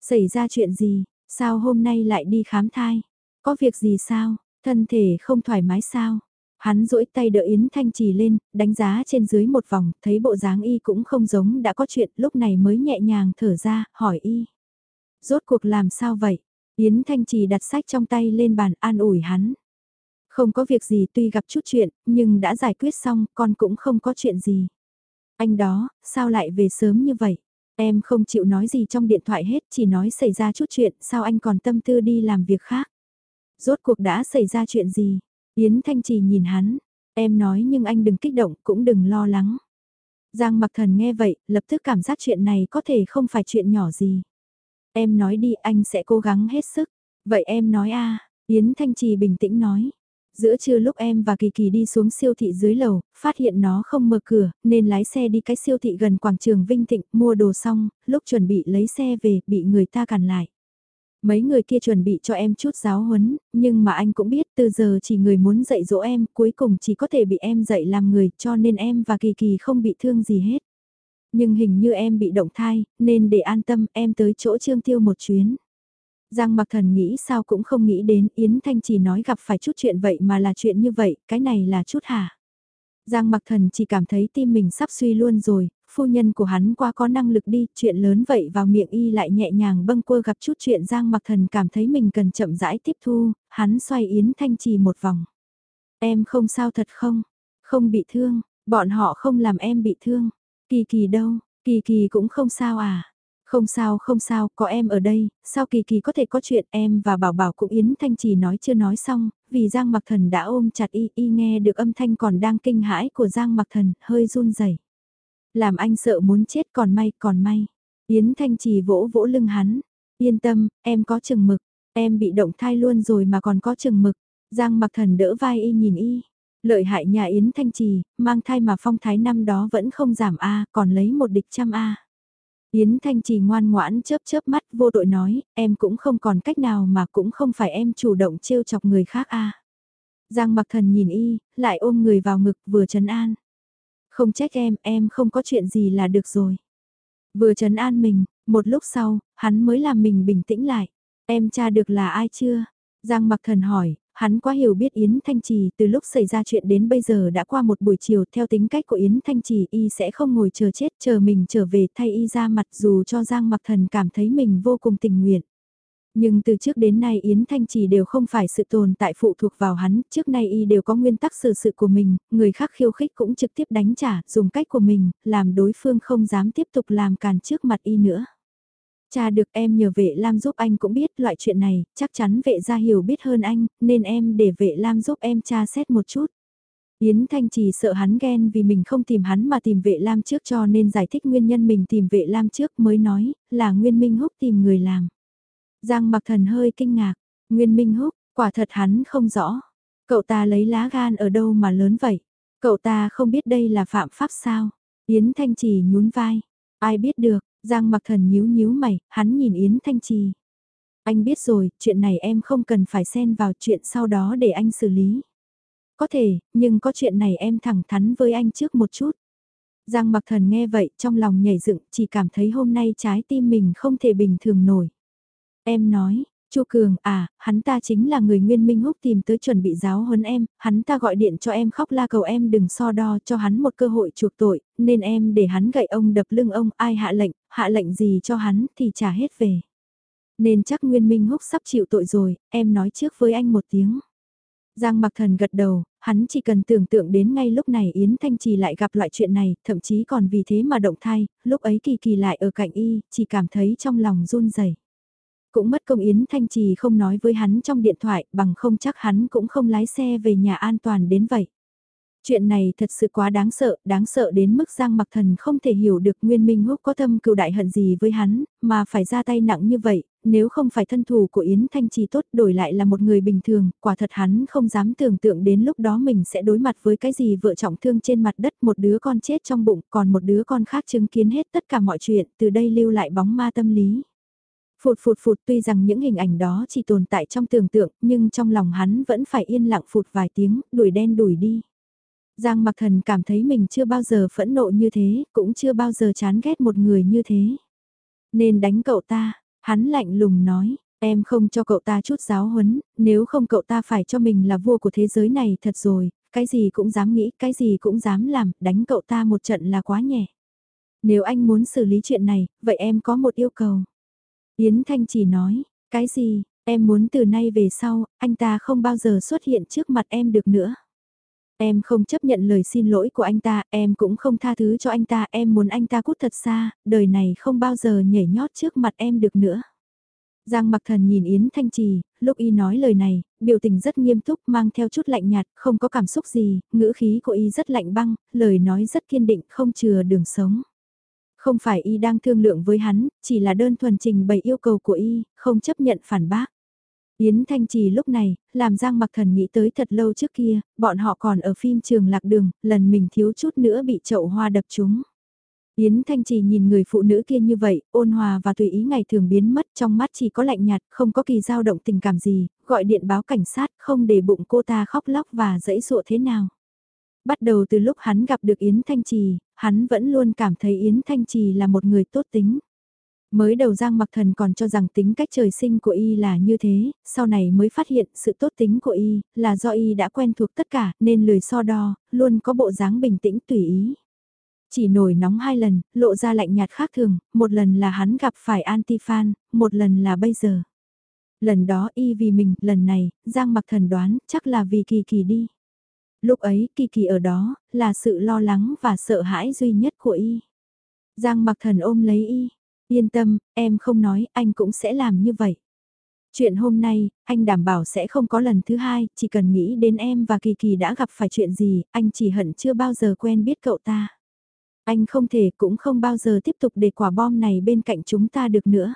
Xảy ra chuyện gì, sao hôm nay lại đi khám thai? Có việc gì sao, thân thể không thoải mái sao? Hắn duỗi tay đỡ Yến Thanh Trì lên, đánh giá trên dưới một vòng, thấy bộ dáng y cũng không giống đã có chuyện, lúc này mới nhẹ nhàng thở ra, hỏi y. Rốt cuộc làm sao vậy? Yến Thanh Trì đặt sách trong tay lên bàn an ủi hắn. Không có việc gì tuy gặp chút chuyện, nhưng đã giải quyết xong, con cũng không có chuyện gì. Anh đó, sao lại về sớm như vậy? Em không chịu nói gì trong điện thoại hết, chỉ nói xảy ra chút chuyện, sao anh còn tâm tư đi làm việc khác? Rốt cuộc đã xảy ra chuyện gì? Yến Thanh Trì nhìn hắn, em nói nhưng anh đừng kích động, cũng đừng lo lắng. Giang mặc thần nghe vậy, lập tức cảm giác chuyện này có thể không phải chuyện nhỏ gì. Em nói đi, anh sẽ cố gắng hết sức. Vậy em nói a Yến Thanh Trì bình tĩnh nói. Giữa trưa lúc em và Kỳ Kỳ đi xuống siêu thị dưới lầu, phát hiện nó không mở cửa, nên lái xe đi cái siêu thị gần quảng trường Vinh Thịnh, mua đồ xong, lúc chuẩn bị lấy xe về, bị người ta cản lại. Mấy người kia chuẩn bị cho em chút giáo huấn, nhưng mà anh cũng biết từ giờ chỉ người muốn dạy dỗ em, cuối cùng chỉ có thể bị em dạy làm người, cho nên em và Kỳ Kỳ không bị thương gì hết. Nhưng hình như em bị động thai, nên để an tâm em tới chỗ Trương Tiêu một chuyến. Giang mặc thần nghĩ sao cũng không nghĩ đến Yến Thanh chỉ nói gặp phải chút chuyện vậy mà là chuyện như vậy, cái này là chút hả? Giang mặc thần chỉ cảm thấy tim mình sắp suy luôn rồi, phu nhân của hắn qua có năng lực đi, chuyện lớn vậy vào miệng y lại nhẹ nhàng bâng quơ gặp chút chuyện Giang mặc thần cảm thấy mình cần chậm rãi tiếp thu, hắn xoay Yến Thanh trì một vòng. Em không sao thật không? Không bị thương, bọn họ không làm em bị thương. Kỳ kỳ đâu, kỳ kỳ cũng không sao à? Không sao không sao, có em ở đây, sao kỳ kỳ có thể có chuyện em và bảo bảo cũng Yến Thanh chỉ nói chưa nói xong, vì Giang Mặc Thần đã ôm chặt y, y nghe được âm thanh còn đang kinh hãi của Giang Mặc Thần, hơi run rẩy. Làm anh sợ muốn chết còn may, còn may. Yến Thanh chỉ vỗ vỗ lưng hắn, yên tâm, em có chừng mực, em bị động thai luôn rồi mà còn có chừng mực. Giang Mặc Thần đỡ vai y nhìn y, lợi hại nhà Yến Thanh Trì, mang thai mà phong thái năm đó vẫn không giảm A, còn lấy một địch trăm A. Yến Thanh Trì ngoan ngoãn chớp chớp mắt vô tội nói, em cũng không còn cách nào mà cũng không phải em chủ động trêu chọc người khác a. Giang mặc thần nhìn y, lại ôm người vào ngực vừa trấn an. Không trách em, em không có chuyện gì là được rồi. Vừa trấn an mình, một lúc sau, hắn mới làm mình bình tĩnh lại. Em tra được là ai chưa? Giang mặc thần hỏi, Hắn quá hiểu biết Yến Thanh Trì từ lúc xảy ra chuyện đến bây giờ đã qua một buổi chiều theo tính cách của Yến Thanh Trì y sẽ không ngồi chờ chết chờ mình trở về thay y ra mặt dù cho Giang Mặc Thần cảm thấy mình vô cùng tình nguyện. Nhưng từ trước đến nay Yến Thanh Trì đều không phải sự tồn tại phụ thuộc vào hắn, trước nay y đều có nguyên tắc xử sự của mình, người khác khiêu khích cũng trực tiếp đánh trả, dùng cách của mình, làm đối phương không dám tiếp tục làm càn trước mặt y nữa. Cha được em nhờ vệ Lam giúp anh cũng biết loại chuyện này, chắc chắn vệ gia hiểu biết hơn anh, nên em để vệ Lam giúp em tra xét một chút. Yến Thanh Trì sợ hắn ghen vì mình không tìm hắn mà tìm vệ Lam trước cho nên giải thích nguyên nhân mình tìm vệ Lam trước mới nói là Nguyên Minh Húc tìm người làm. Giang mặc thần hơi kinh ngạc, Nguyên Minh Húc, quả thật hắn không rõ. Cậu ta lấy lá gan ở đâu mà lớn vậy? Cậu ta không biết đây là phạm pháp sao? Yến Thanh Trì nhún vai. Ai biết được, Giang mặc thần nhíu nhíu mày, hắn nhìn Yến Thanh Trì. Anh biết rồi, chuyện này em không cần phải xen vào chuyện sau đó để anh xử lý. Có thể, nhưng có chuyện này em thẳng thắn với anh trước một chút. Giang mặc thần nghe vậy trong lòng nhảy dựng chỉ cảm thấy hôm nay trái tim mình không thể bình thường nổi. Em nói, Chu Cường, à, hắn ta chính là người Nguyên Minh Húc tìm tới chuẩn bị giáo huấn em, hắn ta gọi điện cho em khóc la cầu em đừng so đo cho hắn một cơ hội chuộc tội, nên em để hắn gậy ông đập lưng ông, ai hạ lệnh, hạ lệnh gì cho hắn thì trả hết về. Nên chắc Nguyên Minh Húc sắp chịu tội rồi, em nói trước với anh một tiếng. Giang Mặc Thần gật đầu, hắn chỉ cần tưởng tượng đến ngay lúc này Yến Thanh Trì lại gặp loại chuyện này, thậm chí còn vì thế mà động thai, lúc ấy Kỳ Kỳ lại ở cạnh y, chỉ cảm thấy trong lòng run rẩy. Cũng mất công Yến Thanh Trì không nói với hắn trong điện thoại, bằng không chắc hắn cũng không lái xe về nhà an toàn đến vậy. Chuyện này thật sự quá đáng sợ, đáng sợ đến mức Giang Mặc Thần không thể hiểu được Nguyên Minh Húc có thâm cựu đại hận gì với hắn, mà phải ra tay nặng như vậy, nếu không phải thân thủ của Yến Thanh Trì tốt đổi lại là một người bình thường, quả thật hắn không dám tưởng tượng đến lúc đó mình sẽ đối mặt với cái gì vợ trọng thương trên mặt đất một đứa con chết trong bụng, còn một đứa con khác chứng kiến hết tất cả mọi chuyện, từ đây lưu lại bóng ma tâm lý. Phụt phụt phụt tuy rằng những hình ảnh đó chỉ tồn tại trong tưởng tượng, nhưng trong lòng hắn vẫn phải yên lặng phụt vài tiếng, đuổi đen đuổi đi. Giang mặc thần cảm thấy mình chưa bao giờ phẫn nộ như thế, cũng chưa bao giờ chán ghét một người như thế. Nên đánh cậu ta, hắn lạnh lùng nói, em không cho cậu ta chút giáo huấn, nếu không cậu ta phải cho mình là vua của thế giới này thật rồi, cái gì cũng dám nghĩ, cái gì cũng dám làm, đánh cậu ta một trận là quá nhẹ. Nếu anh muốn xử lý chuyện này, vậy em có một yêu cầu. Yến Thanh chỉ nói, cái gì, em muốn từ nay về sau, anh ta không bao giờ xuất hiện trước mặt em được nữa. Em không chấp nhận lời xin lỗi của anh ta, em cũng không tha thứ cho anh ta, em muốn anh ta cút thật xa, đời này không bao giờ nhảy nhót trước mặt em được nữa. Giang mặc thần nhìn Yến Thanh Trì, lúc y nói lời này, biểu tình rất nghiêm túc mang theo chút lạnh nhạt, không có cảm xúc gì, ngữ khí của y rất lạnh băng, lời nói rất kiên định, không chừa đường sống. Không phải y đang thương lượng với hắn, chỉ là đơn thuần trình bày yêu cầu của y, không chấp nhận phản bác. Yến Thanh Trì lúc này, làm Giang Mặc Thần nghĩ tới thật lâu trước kia, bọn họ còn ở phim trường lạc đường, lần mình thiếu chút nữa bị chậu hoa đập trúng. Yến Thanh Trì nhìn người phụ nữ kia như vậy, ôn hòa và tùy ý ngày thường biến mất trong mắt chỉ có lạnh nhạt, không có kỳ dao động tình cảm gì, gọi điện báo cảnh sát, không để bụng cô ta khóc lóc và dẫy dụa thế nào. Bắt đầu từ lúc hắn gặp được Yến Thanh Trì, hắn vẫn luôn cảm thấy Yến Thanh Trì là một người tốt tính. Mới đầu Giang Mặc Thần còn cho rằng tính cách trời sinh của y là như thế, sau này mới phát hiện sự tốt tính của y là do y đã quen thuộc tất cả nên lười so đo, luôn có bộ dáng bình tĩnh tùy ý. Chỉ nổi nóng hai lần, lộ ra lạnh nhạt khác thường, một lần là hắn gặp phải Antifan, một lần là bây giờ. Lần đó y vì mình, lần này, Giang Mặc Thần đoán chắc là vì kỳ kỳ đi. Lúc ấy kỳ kỳ ở đó, là sự lo lắng và sợ hãi duy nhất của y. Giang mặc thần ôm lấy y, yên tâm, em không nói, anh cũng sẽ làm như vậy. Chuyện hôm nay, anh đảm bảo sẽ không có lần thứ hai, chỉ cần nghĩ đến em và Kỳ Kỳ đã gặp phải chuyện gì, anh chỉ hận chưa bao giờ quen biết cậu ta. Anh không thể cũng không bao giờ tiếp tục để quả bom này bên cạnh chúng ta được nữa.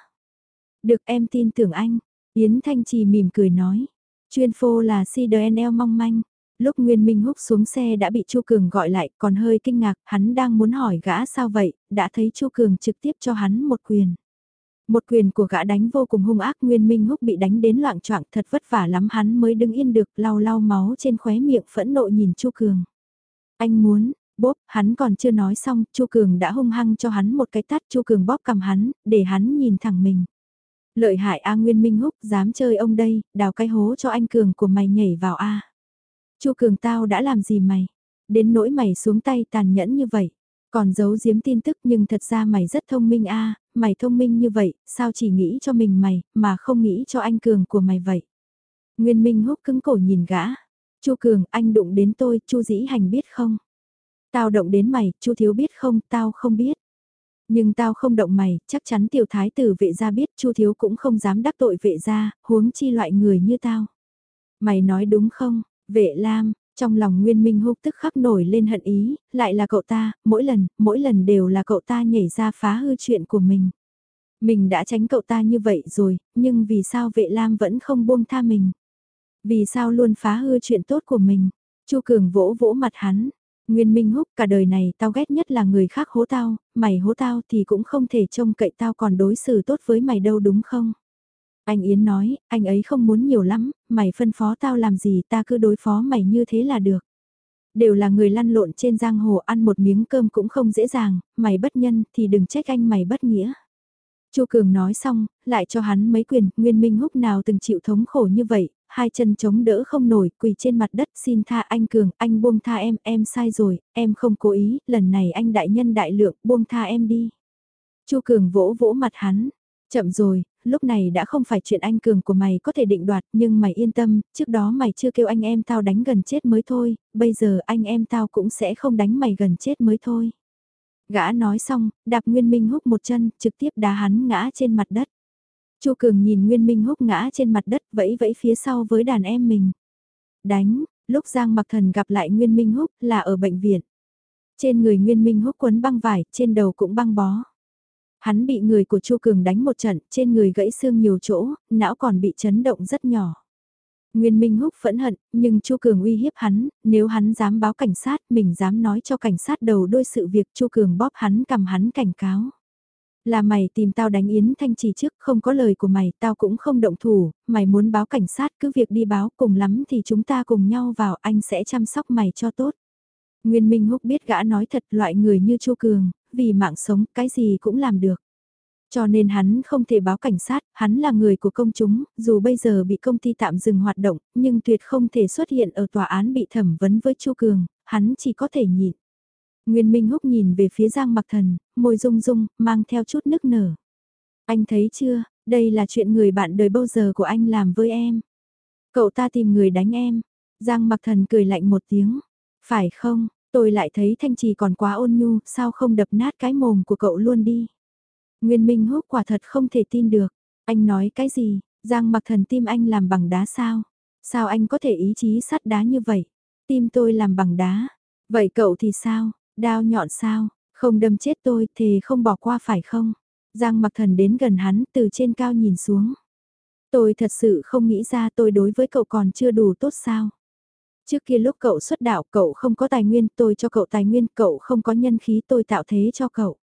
Được em tin tưởng anh, Yến Thanh Trì mỉm cười nói. Chuyên phô là CDNL mong manh. Lúc Nguyên Minh Húc xuống xe đã bị Chu Cường gọi lại, còn hơi kinh ngạc, hắn đang muốn hỏi gã sao vậy, đã thấy Chu Cường trực tiếp cho hắn một quyền. Một quyền của gã đánh vô cùng hung ác Nguyên Minh Húc bị đánh đến loạn choạng thật vất vả lắm hắn mới đứng yên được lau lau máu trên khóe miệng phẫn nộ nhìn Chu Cường. Anh muốn, bốp, hắn còn chưa nói xong, Chu Cường đã hung hăng cho hắn một cái tát Chu Cường bóp cầm hắn, để hắn nhìn thẳng mình. Lợi hại A Nguyên Minh Húc dám chơi ông đây, đào cái hố cho anh Cường của mày nhảy vào A. Chu Cường tao đã làm gì mày? Đến nỗi mày xuống tay tàn nhẫn như vậy. Còn giấu giếm tin tức nhưng thật ra mày rất thông minh a, mày thông minh như vậy, sao chỉ nghĩ cho mình mày, mà không nghĩ cho anh Cường của mày vậy? Nguyên Minh húc cứng cổ nhìn gã. Chu Cường, anh đụng đến tôi, Chu Dĩ Hành biết không? Tao động đến mày, Chu Thiếu biết không, tao không biết. Nhưng tao không động mày, chắc chắn tiểu thái tử vệ gia biết chu thiếu cũng không dám đắc tội vệ gia, huống chi loại người như tao. Mày nói đúng không, vệ lam, trong lòng Nguyên Minh Húc tức khắc nổi lên hận ý, lại là cậu ta, mỗi lần, mỗi lần đều là cậu ta nhảy ra phá hư chuyện của mình. Mình đã tránh cậu ta như vậy rồi, nhưng vì sao vệ lam vẫn không buông tha mình? Vì sao luôn phá hư chuyện tốt của mình? Chu Cường vỗ vỗ mặt hắn. Nguyên Minh Húc cả đời này tao ghét nhất là người khác hố tao, mày hố tao thì cũng không thể trông cậy tao còn đối xử tốt với mày đâu đúng không? Anh Yến nói, anh ấy không muốn nhiều lắm, mày phân phó tao làm gì ta cứ đối phó mày như thế là được. Đều là người lăn lộn trên giang hồ ăn một miếng cơm cũng không dễ dàng, mày bất nhân thì đừng trách anh mày bất nghĩa. Chu Cường nói xong, lại cho hắn mấy quyền, Nguyên Minh Húc nào từng chịu thống khổ như vậy, hai chân chống đỡ không nổi, quỳ trên mặt đất xin tha anh Cường, anh buông tha em, em sai rồi, em không cố ý, lần này anh đại nhân đại lượng, buông tha em đi. Chu Cường vỗ vỗ mặt hắn, chậm rồi, lúc này đã không phải chuyện anh Cường của mày có thể định đoạt, nhưng mày yên tâm, trước đó mày chưa kêu anh em tao đánh gần chết mới thôi, bây giờ anh em tao cũng sẽ không đánh mày gần chết mới thôi. Gã nói xong, đạp Nguyên Minh húc một chân, trực tiếp đá hắn ngã trên mặt đất. Chu Cường nhìn Nguyên Minh húc ngã trên mặt đất vẫy vẫy phía sau với đàn em mình. Đánh, lúc Giang Mặc Thần gặp lại Nguyên Minh húc là ở bệnh viện. Trên người Nguyên Minh húc quấn băng vải, trên đầu cũng băng bó. Hắn bị người của Chu Cường đánh một trận, trên người gãy xương nhiều chỗ, não còn bị chấn động rất nhỏ. Nguyên Minh Húc phẫn hận, nhưng Chu Cường uy hiếp hắn, nếu hắn dám báo cảnh sát, mình dám nói cho cảnh sát đầu đôi sự việc Chu Cường bóp hắn cầm hắn cảnh cáo. Là mày tìm tao đánh Yến Thanh Trì trước, không có lời của mày, tao cũng không động thủ, mày muốn báo cảnh sát cứ việc đi báo, cùng lắm thì chúng ta cùng nhau vào, anh sẽ chăm sóc mày cho tốt. Nguyên Minh Húc biết gã nói thật loại người như Chu Cường, vì mạng sống, cái gì cũng làm được. Cho nên hắn không thể báo cảnh sát, hắn là người của công chúng, dù bây giờ bị công ty tạm dừng hoạt động, nhưng tuyệt không thể xuất hiện ở tòa án bị thẩm vấn với Chu Cường, hắn chỉ có thể nhịn. Nguyên Minh Húc nhìn về phía Giang Mặc Thần, môi rung rung, mang theo chút nức nở. Anh thấy chưa, đây là chuyện người bạn đời bao giờ của anh làm với em. Cậu ta tìm người đánh em. Giang Mặc Thần cười lạnh một tiếng. Phải không, tôi lại thấy Thanh Trì còn quá ôn nhu, sao không đập nát cái mồm của cậu luôn đi. Nguyên Minh Húc quả thật không thể tin được. Anh nói cái gì, Giang mặc thần tim anh làm bằng đá sao? Sao anh có thể ý chí sắt đá như vậy? Tim tôi làm bằng đá. Vậy cậu thì sao? Đao nhọn sao? Không đâm chết tôi thì không bỏ qua phải không? Giang mặc thần đến gần hắn từ trên cao nhìn xuống. Tôi thật sự không nghĩ ra tôi đối với cậu còn chưa đủ tốt sao? Trước kia lúc cậu xuất đạo cậu không có tài nguyên tôi cho cậu tài nguyên cậu không có nhân khí tôi tạo thế cho cậu.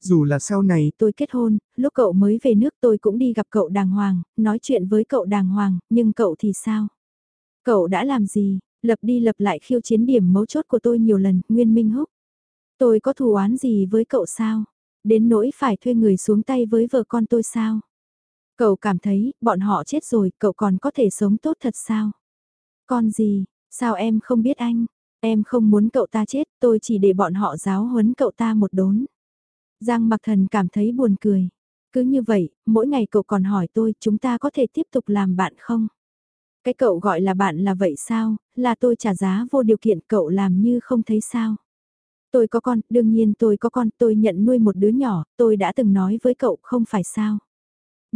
Dù là sau này tôi kết hôn, lúc cậu mới về nước tôi cũng đi gặp cậu đàng hoàng, nói chuyện với cậu đàng hoàng, nhưng cậu thì sao? Cậu đã làm gì? Lập đi lập lại khiêu chiến điểm mấu chốt của tôi nhiều lần, Nguyên Minh Húc. Tôi có thù oán gì với cậu sao? Đến nỗi phải thuê người xuống tay với vợ con tôi sao? Cậu cảm thấy, bọn họ chết rồi, cậu còn có thể sống tốt thật sao? Con gì, sao em không biết anh? Em không muốn cậu ta chết, tôi chỉ để bọn họ giáo huấn cậu ta một đốn. Giang mặc thần cảm thấy buồn cười. Cứ như vậy, mỗi ngày cậu còn hỏi tôi chúng ta có thể tiếp tục làm bạn không? Cái cậu gọi là bạn là vậy sao, là tôi trả giá vô điều kiện cậu làm như không thấy sao? Tôi có con, đương nhiên tôi có con, tôi nhận nuôi một đứa nhỏ, tôi đã từng nói với cậu không phải sao?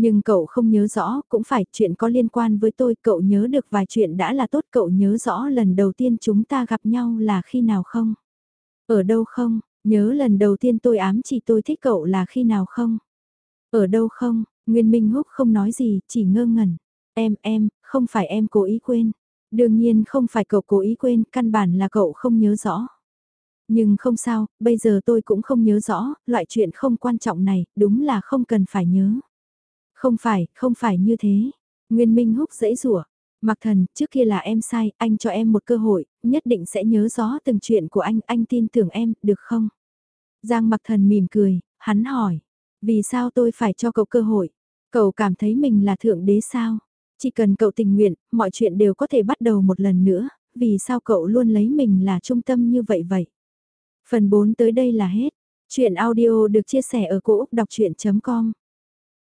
Nhưng cậu không nhớ rõ, cũng phải chuyện có liên quan với tôi, cậu nhớ được vài chuyện đã là tốt, cậu nhớ rõ lần đầu tiên chúng ta gặp nhau là khi nào không? Ở đâu không? Nhớ lần đầu tiên tôi ám chỉ tôi thích cậu là khi nào không? Ở đâu không? Nguyên Minh Húc không nói gì, chỉ ngơ ngẩn. Em, em, không phải em cố ý quên. Đương nhiên không phải cậu cố ý quên, căn bản là cậu không nhớ rõ. Nhưng không sao, bây giờ tôi cũng không nhớ rõ, loại chuyện không quan trọng này, đúng là không cần phải nhớ. Không phải, không phải như thế. Nguyên Minh Húc dễ rủa Mặc thần, trước kia là em sai, anh cho em một cơ hội, nhất định sẽ nhớ rõ từng chuyện của anh, anh tin tưởng em, được không? Giang mặc thần mỉm cười, hắn hỏi, vì sao tôi phải cho cậu cơ hội? Cậu cảm thấy mình là thượng đế sao? Chỉ cần cậu tình nguyện, mọi chuyện đều có thể bắt đầu một lần nữa, vì sao cậu luôn lấy mình là trung tâm như vậy vậy? Phần 4 tới đây là hết. Chuyện audio được chia sẻ ở cỗ đọc chuyện.com